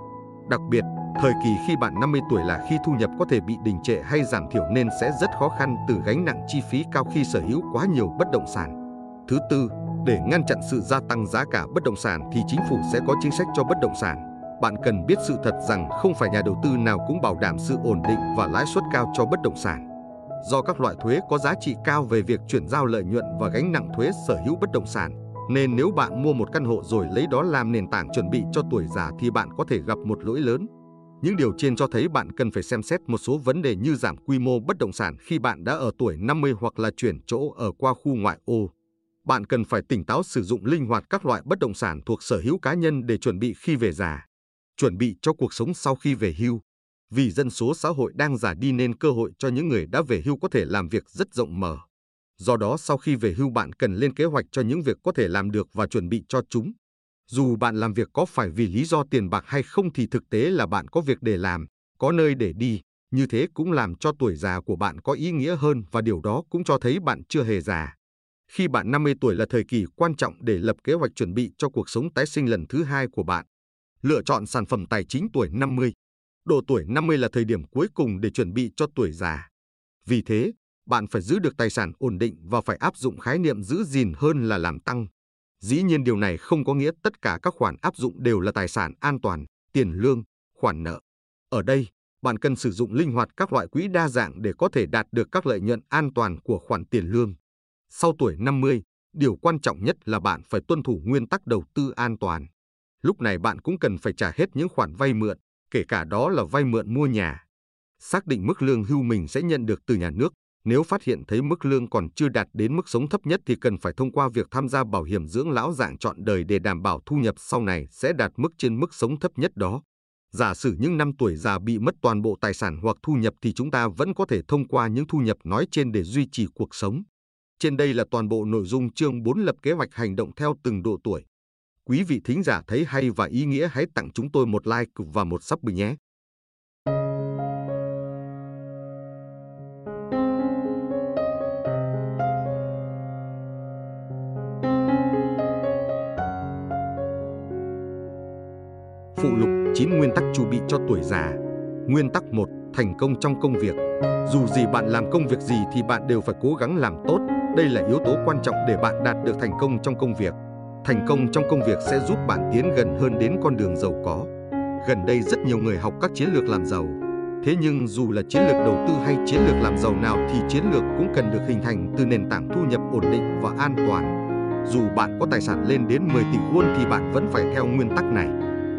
Đặc biệt, thời kỳ khi bạn 50 tuổi là khi thu nhập có thể bị đình trệ hay giảm thiểu nên sẽ rất khó khăn từ gánh nặng chi phí cao khi sở hữu quá nhiều bất động sản. Thứ tư, để ngăn chặn sự gia tăng giá cả bất động sản thì chính phủ sẽ có chính sách cho bất động sản. Bạn cần biết sự thật rằng không phải nhà đầu tư nào cũng bảo đảm sự ổn định và lãi suất cao cho bất động sản do các loại thuế có giá trị cao về việc chuyển giao lợi nhuận và gánh nặng thuế sở hữu bất động sản. Nên nếu bạn mua một căn hộ rồi lấy đó làm nền tảng chuẩn bị cho tuổi già thì bạn có thể gặp một lỗi lớn. Những điều trên cho thấy bạn cần phải xem xét một số vấn đề như giảm quy mô bất động sản khi bạn đã ở tuổi 50 hoặc là chuyển chỗ ở qua khu ngoại ô. Bạn cần phải tỉnh táo sử dụng linh hoạt các loại bất động sản thuộc sở hữu cá nhân để chuẩn bị khi về già, chuẩn bị cho cuộc sống sau khi về hưu. Vì dân số xã hội đang già đi nên cơ hội cho những người đã về hưu có thể làm việc rất rộng mở. Do đó sau khi về hưu bạn cần lên kế hoạch cho những việc có thể làm được và chuẩn bị cho chúng. Dù bạn làm việc có phải vì lý do tiền bạc hay không thì thực tế là bạn có việc để làm, có nơi để đi, như thế cũng làm cho tuổi già của bạn có ý nghĩa hơn và điều đó cũng cho thấy bạn chưa hề già. Khi bạn 50 tuổi là thời kỳ quan trọng để lập kế hoạch chuẩn bị cho cuộc sống tái sinh lần thứ hai của bạn. Lựa chọn sản phẩm tài chính tuổi 50 Độ tuổi 50 là thời điểm cuối cùng để chuẩn bị cho tuổi già. Vì thế, bạn phải giữ được tài sản ổn định và phải áp dụng khái niệm giữ gìn hơn là làm tăng. Dĩ nhiên điều này không có nghĩa tất cả các khoản áp dụng đều là tài sản an toàn, tiền lương, khoản nợ. Ở đây, bạn cần sử dụng linh hoạt các loại quỹ đa dạng để có thể đạt được các lợi nhuận an toàn của khoản tiền lương. Sau tuổi 50, điều quan trọng nhất là bạn phải tuân thủ nguyên tắc đầu tư an toàn. Lúc này bạn cũng cần phải trả hết những khoản vay mượn, kể cả đó là vay mượn mua nhà. Xác định mức lương hưu mình sẽ nhận được từ nhà nước. Nếu phát hiện thấy mức lương còn chưa đạt đến mức sống thấp nhất thì cần phải thông qua việc tham gia bảo hiểm dưỡng lão dạng chọn đời để đảm bảo thu nhập sau này sẽ đạt mức trên mức sống thấp nhất đó. Giả sử những năm tuổi già bị mất toàn bộ tài sản hoặc thu nhập thì chúng ta vẫn có thể thông qua những thu nhập nói trên để duy trì cuộc sống. Trên đây là toàn bộ nội dung chương 4 lập kế hoạch hành động theo từng độ tuổi. Quý vị thính giả thấy hay và ý nghĩa hãy tặng chúng tôi một like và một sub nhé. Phụ lục 9 nguyên tắc chu bị cho tuổi già. Nguyên tắc 1. Thành công trong công việc. Dù gì bạn làm công việc gì thì bạn đều phải cố gắng làm tốt. Đây là yếu tố quan trọng để bạn đạt được thành công trong công việc. Thành công trong công việc sẽ giúp bạn tiến gần hơn đến con đường giàu có. Gần đây rất nhiều người học các chiến lược làm giàu. Thế nhưng dù là chiến lược đầu tư hay chiến lược làm giàu nào thì chiến lược cũng cần được hình thành từ nền tảng thu nhập ổn định và an toàn. Dù bạn có tài sản lên đến 10 tỷ won thì bạn vẫn phải theo nguyên tắc này.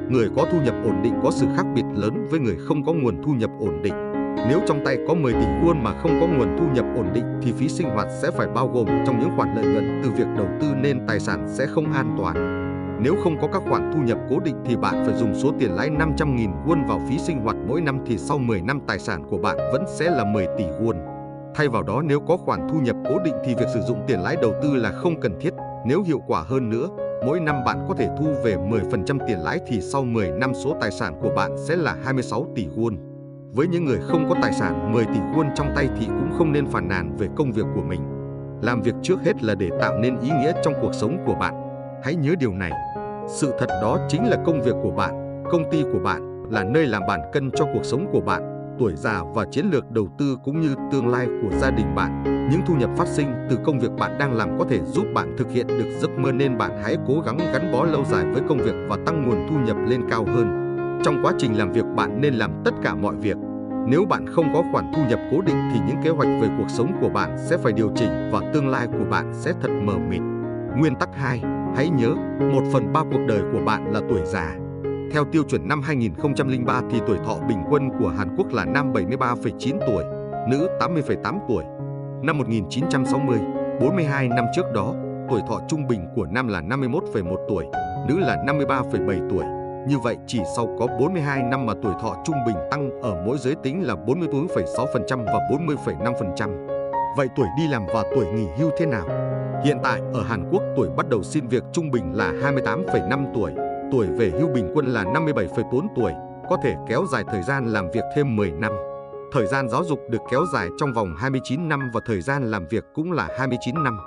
Người có thu nhập ổn định có sự khác biệt lớn với người không có nguồn thu nhập ổn định. Nếu trong tay có 10 tỷ won mà không có nguồn thu nhập ổn định thì phí sinh hoạt sẽ phải bao gồm trong những khoản lợi nhuận từ việc đầu tư nên tài sản sẽ không an toàn. Nếu không có các khoản thu nhập cố định thì bạn phải dùng số tiền lãi 500.000 won vào phí sinh hoạt mỗi năm thì sau 10 năm tài sản của bạn vẫn sẽ là 10 tỷ won. Thay vào đó nếu có khoản thu nhập cố định thì việc sử dụng tiền lãi đầu tư là không cần thiết. Nếu hiệu quả hơn nữa, mỗi năm bạn có thể thu về 10% tiền lãi thì sau 10 năm số tài sản của bạn sẽ là 26 tỷ won. Với những người không có tài sản 10 tỷ won trong tay thì cũng không nên phàn nàn về công việc của mình. Làm việc trước hết là để tạo nên ý nghĩa trong cuộc sống của bạn. Hãy nhớ điều này. Sự thật đó chính là công việc của bạn, công ty của bạn là nơi làm bản cân cho cuộc sống của bạn, tuổi già và chiến lược đầu tư cũng như tương lai của gia đình bạn. Những thu nhập phát sinh từ công việc bạn đang làm có thể giúp bạn thực hiện được giấc mơ nên bạn hãy cố gắng gắn bó lâu dài với công việc và tăng nguồn thu nhập lên cao hơn. Trong quá trình làm việc bạn nên làm tất cả mọi việc. Nếu bạn không có khoản thu nhập cố định thì những kế hoạch về cuộc sống của bạn sẽ phải điều chỉnh và tương lai của bạn sẽ thật mờ mịt. Nguyên tắc 2. Hãy nhớ, một phần ba cuộc đời của bạn là tuổi già. Theo tiêu chuẩn năm 2003 thì tuổi thọ bình quân của Hàn Quốc là nam 73,9 tuổi, nữ 80,8 tuổi. Năm 1960, 42 năm trước đó, tuổi thọ trung bình của nam là 51,1 tuổi, nữ là 53,7 tuổi. Như vậy, chỉ sau có 42 năm mà tuổi thọ trung bình tăng ở mỗi giới tính là 44,6% và 40,5%. Vậy tuổi đi làm và tuổi nghỉ hưu thế nào? Hiện tại ở Hàn Quốc tuổi bắt đầu xin việc trung bình là 28,5 tuổi, tuổi về hưu bình quân là 57,4 tuổi, có thể kéo dài thời gian làm việc thêm 10 năm. Thời gian giáo dục được kéo dài trong vòng 29 năm và thời gian làm việc cũng là 29 năm.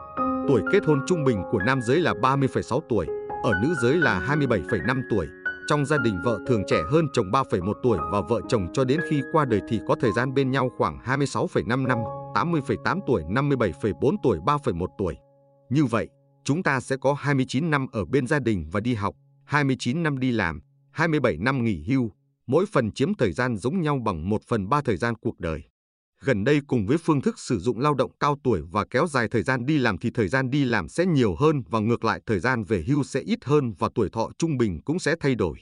Tuổi kết hôn trung bình của nam giới là 30,6 tuổi, ở nữ giới là 27,5 tuổi. Trong gia đình vợ thường trẻ hơn chồng 3,1 tuổi và vợ chồng cho đến khi qua đời thì có thời gian bên nhau khoảng 26,5 năm, 80,8 tuổi, 57,4 tuổi, 3,1 tuổi. Như vậy, chúng ta sẽ có 29 năm ở bên gia đình và đi học, 29 năm đi làm, 27 năm nghỉ hưu, mỗi phần chiếm thời gian giống nhau bằng 1 phần 3 thời gian cuộc đời. Gần đây cùng với phương thức sử dụng lao động cao tuổi và kéo dài thời gian đi làm thì thời gian đi làm sẽ nhiều hơn và ngược lại thời gian về hưu sẽ ít hơn và tuổi thọ trung bình cũng sẽ thay đổi.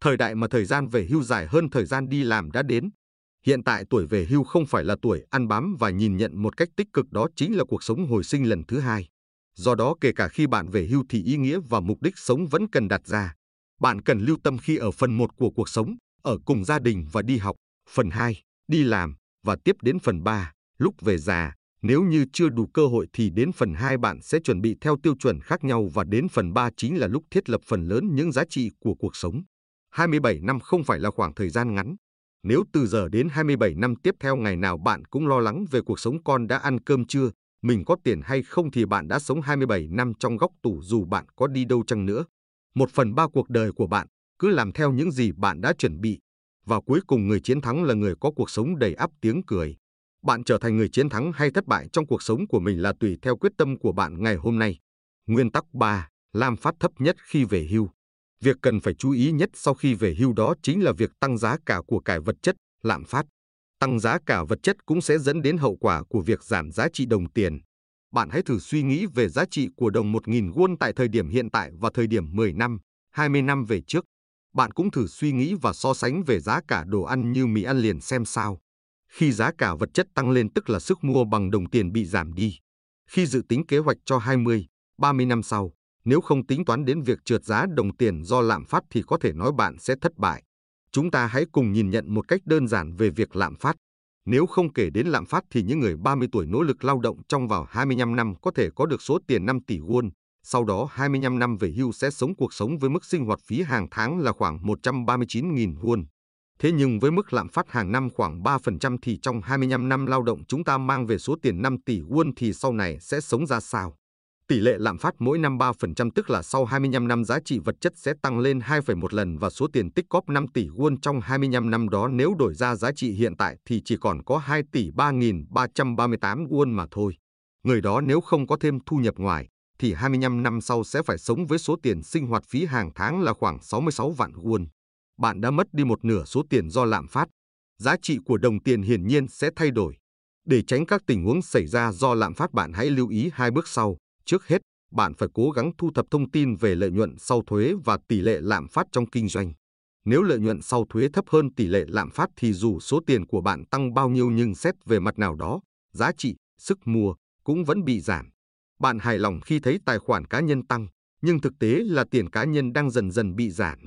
Thời đại mà thời gian về hưu dài hơn thời gian đi làm đã đến. Hiện tại tuổi về hưu không phải là tuổi ăn bám và nhìn nhận một cách tích cực đó chính là cuộc sống hồi sinh lần thứ hai. Do đó kể cả khi bạn về hưu thì ý nghĩa và mục đích sống vẫn cần đặt ra. Bạn cần lưu tâm khi ở phần 1 của cuộc sống, ở cùng gia đình và đi học, phần 2, đi làm và tiếp đến phần 3, lúc về già. Nếu như chưa đủ cơ hội thì đến phần 2 bạn sẽ chuẩn bị theo tiêu chuẩn khác nhau và đến phần 3 chính là lúc thiết lập phần lớn những giá trị của cuộc sống. 27 năm không phải là khoảng thời gian ngắn. Nếu từ giờ đến 27 năm tiếp theo ngày nào bạn cũng lo lắng về cuộc sống con đã ăn cơm chưa, mình có tiền hay không thì bạn đã sống 27 năm trong góc tủ dù bạn có đi đâu chăng nữa. Một phần ba cuộc đời của bạn, cứ làm theo những gì bạn đã chuẩn bị. Và cuối cùng người chiến thắng là người có cuộc sống đầy ắp tiếng cười. Bạn trở thành người chiến thắng hay thất bại trong cuộc sống của mình là tùy theo quyết tâm của bạn ngày hôm nay. Nguyên tắc 3. lạm phát thấp nhất khi về hưu. Việc cần phải chú ý nhất sau khi về hưu đó chính là việc tăng giá cả của cải vật chất, lạm phát. Tăng giá cả vật chất cũng sẽ dẫn đến hậu quả của việc giảm giá trị đồng tiền. Bạn hãy thử suy nghĩ về giá trị của đồng 1.000 won tại thời điểm hiện tại và thời điểm 10 năm, 20 năm về trước. Bạn cũng thử suy nghĩ và so sánh về giá cả đồ ăn như mì ăn liền xem sao. Khi giá cả vật chất tăng lên tức là sức mua bằng đồng tiền bị giảm đi. Khi dự tính kế hoạch cho 20, 30 năm sau, nếu không tính toán đến việc trượt giá đồng tiền do lạm phát thì có thể nói bạn sẽ thất bại. Chúng ta hãy cùng nhìn nhận một cách đơn giản về việc lạm phát. Nếu không kể đến lạm phát thì những người 30 tuổi nỗ lực lao động trong vào 25 năm có thể có được số tiền 5 tỷ won, sau đó 25 năm về hưu sẽ sống cuộc sống với mức sinh hoạt phí hàng tháng là khoảng 139.000 won. Thế nhưng với mức lạm phát hàng năm khoảng 3% thì trong 25 năm lao động chúng ta mang về số tiền 5 tỷ won thì sau này sẽ sống ra sao? Tỷ lệ lạm phát mỗi năm 3% tức là sau 25 năm giá trị vật chất sẽ tăng lên 2,1 lần và số tiền tích góp 5 tỷ won trong 25 năm đó nếu đổi ra giá trị hiện tại thì chỉ còn có 2 tỷ 3.338 won mà thôi. Người đó nếu không có thêm thu nhập ngoài, thì 25 năm sau sẽ phải sống với số tiền sinh hoạt phí hàng tháng là khoảng 66 vạn won. Bạn đã mất đi một nửa số tiền do lạm phát. Giá trị của đồng tiền hiển nhiên sẽ thay đổi. Để tránh các tình huống xảy ra do lạm phát bạn hãy lưu ý hai bước sau. Trước hết, bạn phải cố gắng thu thập thông tin về lợi nhuận sau thuế và tỷ lệ lạm phát trong kinh doanh. Nếu lợi nhuận sau thuế thấp hơn tỷ lệ lạm phát thì dù số tiền của bạn tăng bao nhiêu nhưng xét về mặt nào đó, giá trị, sức mua cũng vẫn bị giảm. Bạn hài lòng khi thấy tài khoản cá nhân tăng, nhưng thực tế là tiền cá nhân đang dần dần bị giảm.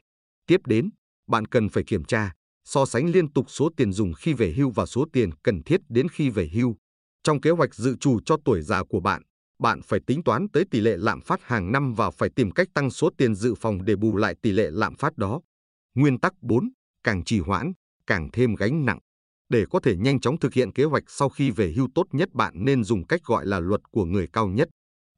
Tiếp đến, bạn cần phải kiểm tra, so sánh liên tục số tiền dùng khi về hưu và số tiền cần thiết đến khi về hưu. Trong kế hoạch dự trù cho tuổi già của bạn, bạn phải tính toán tới tỷ lệ lạm phát hàng năm và phải tìm cách tăng số tiền dự phòng để bù lại tỷ lệ lạm phát đó. Nguyên tắc 4, càng trì hoãn, càng thêm gánh nặng. Để có thể nhanh chóng thực hiện kế hoạch sau khi về hưu tốt nhất bạn nên dùng cách gọi là luật của người cao nhất.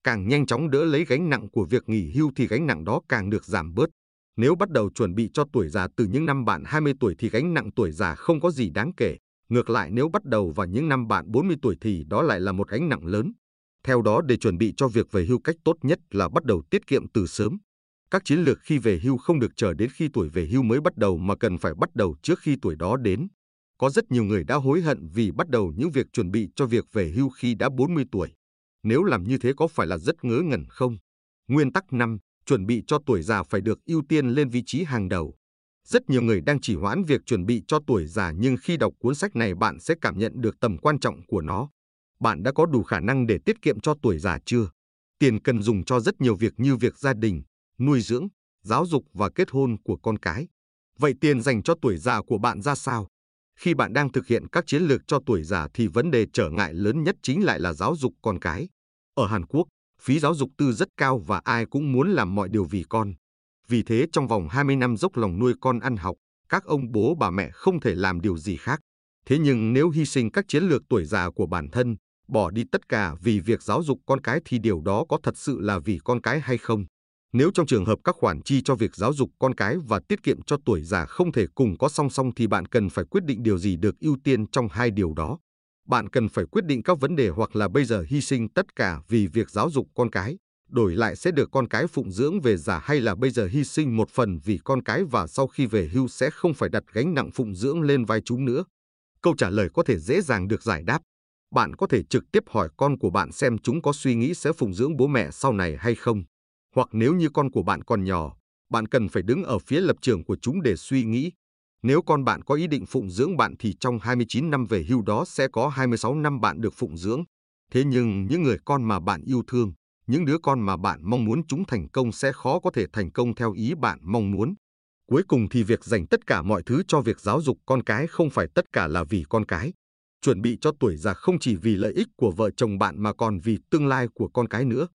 Càng nhanh chóng đỡ lấy gánh nặng của việc nghỉ hưu thì gánh nặng đó càng được giảm bớt. Nếu bắt đầu chuẩn bị cho tuổi già từ những năm bạn 20 tuổi thì gánh nặng tuổi già không có gì đáng kể. Ngược lại, nếu bắt đầu vào những năm bạn 40 tuổi thì đó lại là một gánh nặng lớn. Theo đó, để chuẩn bị cho việc về hưu, cách tốt nhất là bắt đầu tiết kiệm từ sớm. Các chiến lược khi về hưu không được chờ đến khi tuổi về hưu mới bắt đầu mà cần phải bắt đầu trước khi tuổi đó đến. Có rất nhiều người đã hối hận vì bắt đầu những việc chuẩn bị cho việc về hưu khi đã 40 tuổi. Nếu làm như thế có phải là rất ngớ ngẩn không? Nguyên tắc 5, chuẩn bị cho tuổi già phải được ưu tiên lên vị trí hàng đầu. Rất nhiều người đang chỉ hoãn việc chuẩn bị cho tuổi già nhưng khi đọc cuốn sách này bạn sẽ cảm nhận được tầm quan trọng của nó. Bạn đã có đủ khả năng để tiết kiệm cho tuổi già chưa? Tiền cần dùng cho rất nhiều việc như việc gia đình, nuôi dưỡng, giáo dục và kết hôn của con cái. Vậy tiền dành cho tuổi già của bạn ra sao? Khi bạn đang thực hiện các chiến lược cho tuổi già thì vấn đề trở ngại lớn nhất chính lại là giáo dục con cái. Ở Hàn Quốc, phí giáo dục tư rất cao và ai cũng muốn làm mọi điều vì con. Vì thế trong vòng 20 năm dốc lòng nuôi con ăn học, các ông bố bà mẹ không thể làm điều gì khác. Thế nhưng nếu hy sinh các chiến lược tuổi già của bản thân, bỏ đi tất cả vì việc giáo dục con cái thì điều đó có thật sự là vì con cái hay không? Nếu trong trường hợp các khoản chi cho việc giáo dục con cái và tiết kiệm cho tuổi già không thể cùng có song song thì bạn cần phải quyết định điều gì được ưu tiên trong hai điều đó. Bạn cần phải quyết định các vấn đề hoặc là bây giờ hy sinh tất cả vì việc giáo dục con cái, đổi lại sẽ được con cái phụng dưỡng về già hay là bây giờ hy sinh một phần vì con cái và sau khi về hưu sẽ không phải đặt gánh nặng phụng dưỡng lên vai chúng nữa. Câu trả lời có thể dễ dàng được giải đáp. Bạn có thể trực tiếp hỏi con của bạn xem chúng có suy nghĩ sẽ phụng dưỡng bố mẹ sau này hay không. Hoặc nếu như con của bạn còn nhỏ, bạn cần phải đứng ở phía lập trường của chúng để suy nghĩ. Nếu con bạn có ý định phụng dưỡng bạn thì trong 29 năm về hưu đó sẽ có 26 năm bạn được phụng dưỡng. Thế nhưng những người con mà bạn yêu thương, những đứa con mà bạn mong muốn chúng thành công sẽ khó có thể thành công theo ý bạn mong muốn. Cuối cùng thì việc dành tất cả mọi thứ cho việc giáo dục con cái không phải tất cả là vì con cái. Chuẩn bị cho tuổi già không chỉ vì lợi ích của vợ chồng bạn mà còn vì tương lai của con cái nữa.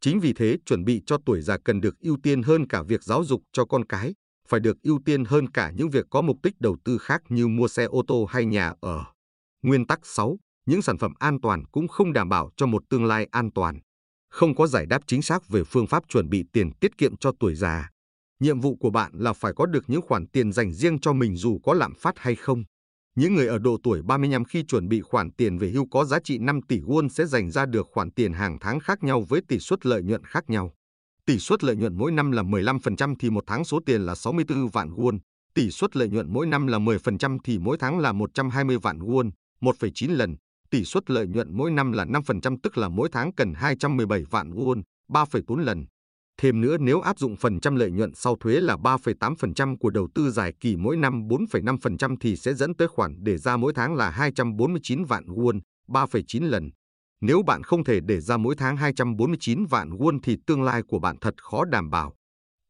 Chính vì thế, chuẩn bị cho tuổi già cần được ưu tiên hơn cả việc giáo dục cho con cái, phải được ưu tiên hơn cả những việc có mục đích đầu tư khác như mua xe ô tô hay nhà ở. Nguyên tắc 6. Những sản phẩm an toàn cũng không đảm bảo cho một tương lai an toàn. Không có giải đáp chính xác về phương pháp chuẩn bị tiền tiết kiệm cho tuổi già. Nhiệm vụ của bạn là phải có được những khoản tiền dành riêng cho mình dù có lạm phát hay không. Những người ở độ tuổi 35 khi chuẩn bị khoản tiền về hưu có giá trị 5 tỷ won sẽ dành ra được khoản tiền hàng tháng khác nhau với tỷ suất lợi nhuận khác nhau. Tỷ suất lợi nhuận mỗi năm là 15% thì một tháng số tiền là 64 vạn won. Tỷ suất lợi nhuận mỗi năm là 10% thì mỗi tháng là 120 vạn won, 1,9 lần. Tỷ suất lợi nhuận mỗi năm là 5% tức là mỗi tháng cần 217 vạn won, 3,4 lần. Thêm nữa nếu áp dụng phần trăm lợi nhuận sau thuế là 3,8% của đầu tư dài kỳ mỗi năm 4,5% thì sẽ dẫn tới khoản để ra mỗi tháng là 249 vạn won, 3,9 lần. Nếu bạn không thể để ra mỗi tháng 249 vạn won thì tương lai của bạn thật khó đảm bảo.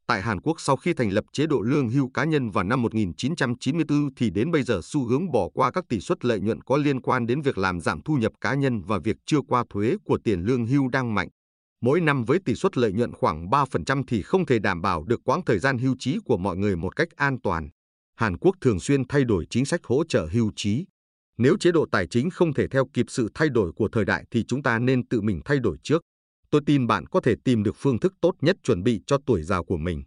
Tại Hàn Quốc, sau khi thành lập chế độ lương hưu cá nhân vào năm 1994 thì đến bây giờ xu hướng bỏ qua các tỷ suất lợi nhuận có liên quan đến việc làm giảm thu nhập cá nhân và việc chưa qua thuế của tiền lương hưu đang mạnh. Mỗi năm với tỷ suất lợi nhuận khoảng 3% thì không thể đảm bảo được quãng thời gian hưu trí của mọi người một cách an toàn. Hàn Quốc thường xuyên thay đổi chính sách hỗ trợ hưu trí. Nếu chế độ tài chính không thể theo kịp sự thay đổi của thời đại thì chúng ta nên tự mình thay đổi trước. Tôi tin bạn có thể tìm được phương thức tốt nhất chuẩn bị cho tuổi già của mình.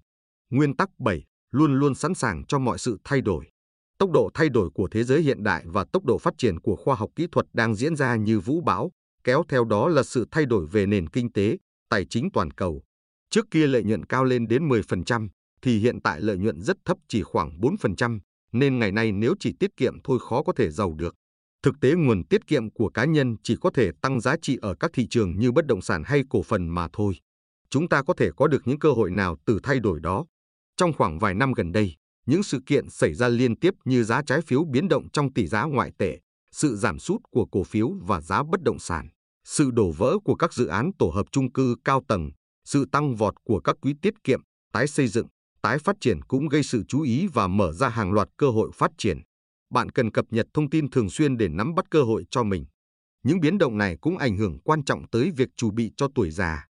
Nguyên tắc 7. Luôn luôn sẵn sàng cho mọi sự thay đổi. Tốc độ thay đổi của thế giới hiện đại và tốc độ phát triển của khoa học kỹ thuật đang diễn ra như vũ bão, kéo theo đó là sự thay đổi về nền kinh tế, tài chính toàn cầu. Trước kia lợi nhuận cao lên đến 10%, thì hiện tại lợi nhuận rất thấp chỉ khoảng 4%, nên ngày nay nếu chỉ tiết kiệm thôi khó có thể giàu được. Thực tế nguồn tiết kiệm của cá nhân chỉ có thể tăng giá trị ở các thị trường như bất động sản hay cổ phần mà thôi. Chúng ta có thể có được những cơ hội nào từ thay đổi đó. Trong khoảng vài năm gần đây, những sự kiện xảy ra liên tiếp như giá trái phiếu biến động trong tỷ giá ngoại tệ, sự giảm sút của cổ phiếu và giá bất động sản, sự đổ vỡ của các dự án tổ hợp chung cư cao tầng, sự tăng vọt của các quỹ tiết kiệm, tái xây dựng, tái phát triển cũng gây sự chú ý và mở ra hàng loạt cơ hội phát triển bạn cần cập nhật thông tin thường xuyên để nắm bắt cơ hội cho mình. Những biến động này cũng ảnh hưởng quan trọng tới việc chuẩn bị cho tuổi già.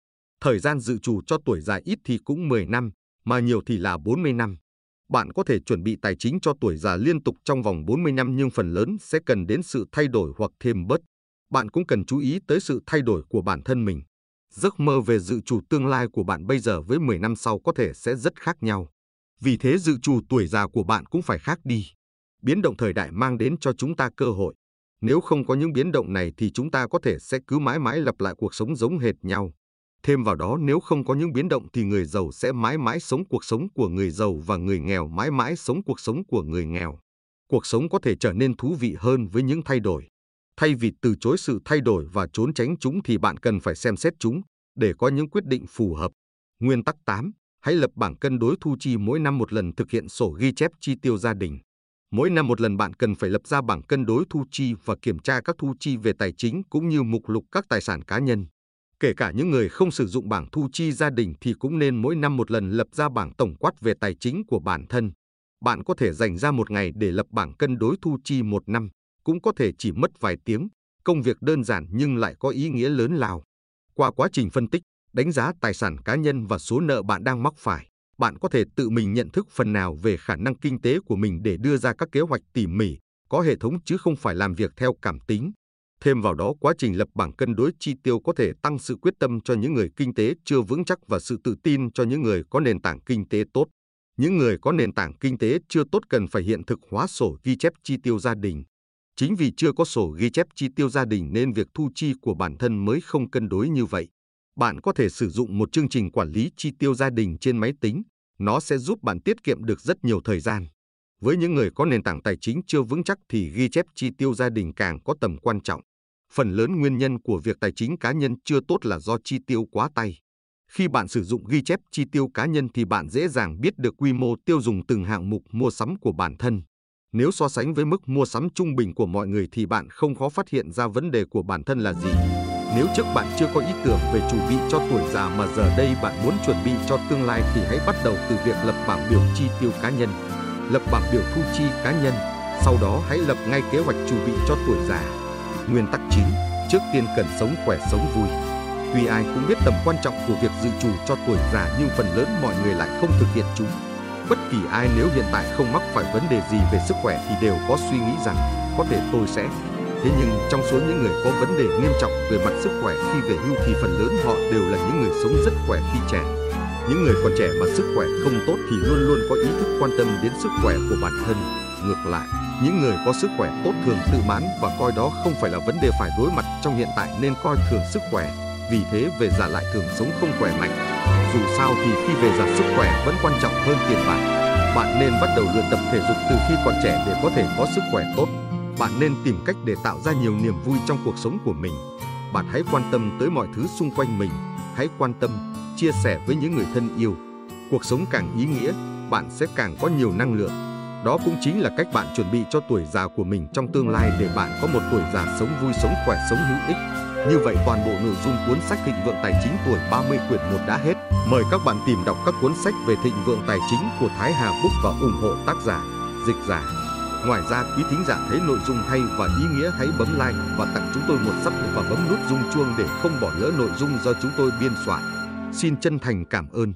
Thời gian dự trù cho tuổi già ít thì cũng 10 năm, mà nhiều thì là 40 năm. Bạn có thể chuẩn bị tài chính cho tuổi già liên tục trong vòng 40 năm nhưng phần lớn sẽ cần đến sự thay đổi hoặc thêm bớt. Bạn cũng cần chú ý tới sự thay đổi của bản thân mình. Giấc mơ về dự trù tương lai của bạn bây giờ với 10 năm sau có thể sẽ rất khác nhau. Vì thế dự trù tuổi già của bạn cũng phải khác đi biến động thời đại mang đến cho chúng ta cơ hội. Nếu không có những biến động này thì chúng ta có thể sẽ cứ mãi mãi lặp lại cuộc sống giống hệt nhau. Thêm vào đó, nếu không có những biến động thì người giàu sẽ mãi mãi sống cuộc sống của người giàu và người nghèo mãi mãi sống cuộc sống của người nghèo. Cuộc sống có thể trở nên thú vị hơn với những thay đổi. Thay vì từ chối sự thay đổi và trốn tránh chúng thì bạn cần phải xem xét chúng để có những quyết định phù hợp. Nguyên tắc 8. Hãy lập bảng cân đối thu chi mỗi năm một lần thực hiện sổ ghi chép chi tiêu gia đình. Mỗi năm một lần bạn cần phải lập ra bảng cân đối thu chi và kiểm tra các thu chi về tài chính cũng như mục lục các tài sản cá nhân. Kể cả những người không sử dụng bảng thu chi gia đình thì cũng nên mỗi năm một lần lập ra bảng tổng quát về tài chính của bản thân. Bạn có thể dành ra một ngày để lập bảng cân đối thu chi một năm, cũng có thể chỉ mất vài tiếng, công việc đơn giản nhưng lại có ý nghĩa lớn lao. Qua quá trình phân tích, đánh giá tài sản cá nhân và số nợ bạn đang mắc phải, bạn có thể tự mình nhận thức phần nào về khả năng kinh tế của mình để đưa ra các kế hoạch tỉ mỉ, có hệ thống chứ không phải làm việc theo cảm tính. Thêm vào đó, quá trình lập bảng cân đối chi tiêu có thể tăng sự quyết tâm cho những người kinh tế chưa vững chắc và sự tự tin cho những người có nền tảng kinh tế tốt. Những người có nền tảng kinh tế chưa tốt cần phải hiện thực hóa sổ ghi chép chi tiêu gia đình. Chính vì chưa có sổ ghi chép chi tiêu gia đình nên việc thu chi của bản thân mới không cân đối như vậy bạn có thể sử dụng một chương trình quản lý chi tiêu gia đình trên máy tính. Nó sẽ giúp bạn tiết kiệm được rất nhiều thời gian. Với những người có nền tảng tài chính chưa vững chắc thì ghi chép chi tiêu gia đình càng có tầm quan trọng. Phần lớn nguyên nhân của việc tài chính cá nhân chưa tốt là do chi tiêu quá tay. Khi bạn sử dụng ghi chép chi tiêu cá nhân thì bạn dễ dàng biết được quy mô tiêu dùng từng hạng mục mua sắm của bản thân. Nếu so sánh với mức mua sắm trung bình của mọi người thì bạn không khó phát hiện ra vấn đề của bản thân là gì. Nếu trước bạn chưa có ý tưởng về chuẩn bị cho tuổi già mà giờ đây bạn muốn chuẩn bị cho tương lai thì hãy bắt đầu từ việc lập bảng biểu chi tiêu cá nhân, lập bảng biểu thu chi cá nhân, sau đó hãy lập ngay kế hoạch chuẩn bị cho tuổi già. Nguyên tắc 9, trước tiên cần sống khỏe sống vui. Tuy ai cũng biết tầm quan trọng của việc dự trù cho tuổi già nhưng phần lớn mọi người lại không thực hiện chúng. Bất kỳ ai nếu hiện tại không mắc phải vấn đề gì về sức khỏe thì đều có suy nghĩ rằng có thể tôi sẽ Thế nhưng trong số những người có vấn đề nghiêm trọng về mặt sức khỏe khi về hưu thì phần lớn họ đều là những người sống rất khỏe khi trẻ. Những người còn trẻ mà sức khỏe không tốt thì luôn luôn có ý thức quan tâm đến sức khỏe của bản thân. Ngược lại, những người có sức khỏe tốt thường tự mãn và coi đó không phải là vấn đề phải đối mặt trong hiện tại nên coi thường sức khỏe. Vì thế về già lại thường sống không khỏe mạnh. Dù sao thì khi về già sức khỏe vẫn quan trọng hơn tiền bạc. Bạn nên bắt đầu luyện tập thể dục từ khi còn trẻ để có thể có sức khỏe tốt. Bạn nên tìm cách để tạo ra nhiều niềm vui trong cuộc sống của mình. Bạn hãy quan tâm tới mọi thứ xung quanh mình, hãy quan tâm, chia sẻ với những người thân yêu. Cuộc sống càng ý nghĩa, bạn sẽ càng có nhiều năng lượng. Đó cũng chính là cách bạn chuẩn bị cho tuổi già của mình trong tương lai để bạn có một tuổi già sống vui, sống khỏe, sống hữu ích. Như vậy toàn bộ nội dung cuốn sách Thịnh vượng tài chính tuổi 30 quyển 1 đã hết. Mời các bạn tìm đọc các cuốn sách về thịnh vượng tài chính của Thái Hà Book và ủng hộ tác giả, dịch giả. Ngoài ra, quý thính giả thấy nội dung hay và ý nghĩa hãy bấm like và tặng chúng tôi một sub và bấm nút rung chuông để không bỏ lỡ nội dung do chúng tôi biên soạn. Xin chân thành cảm ơn.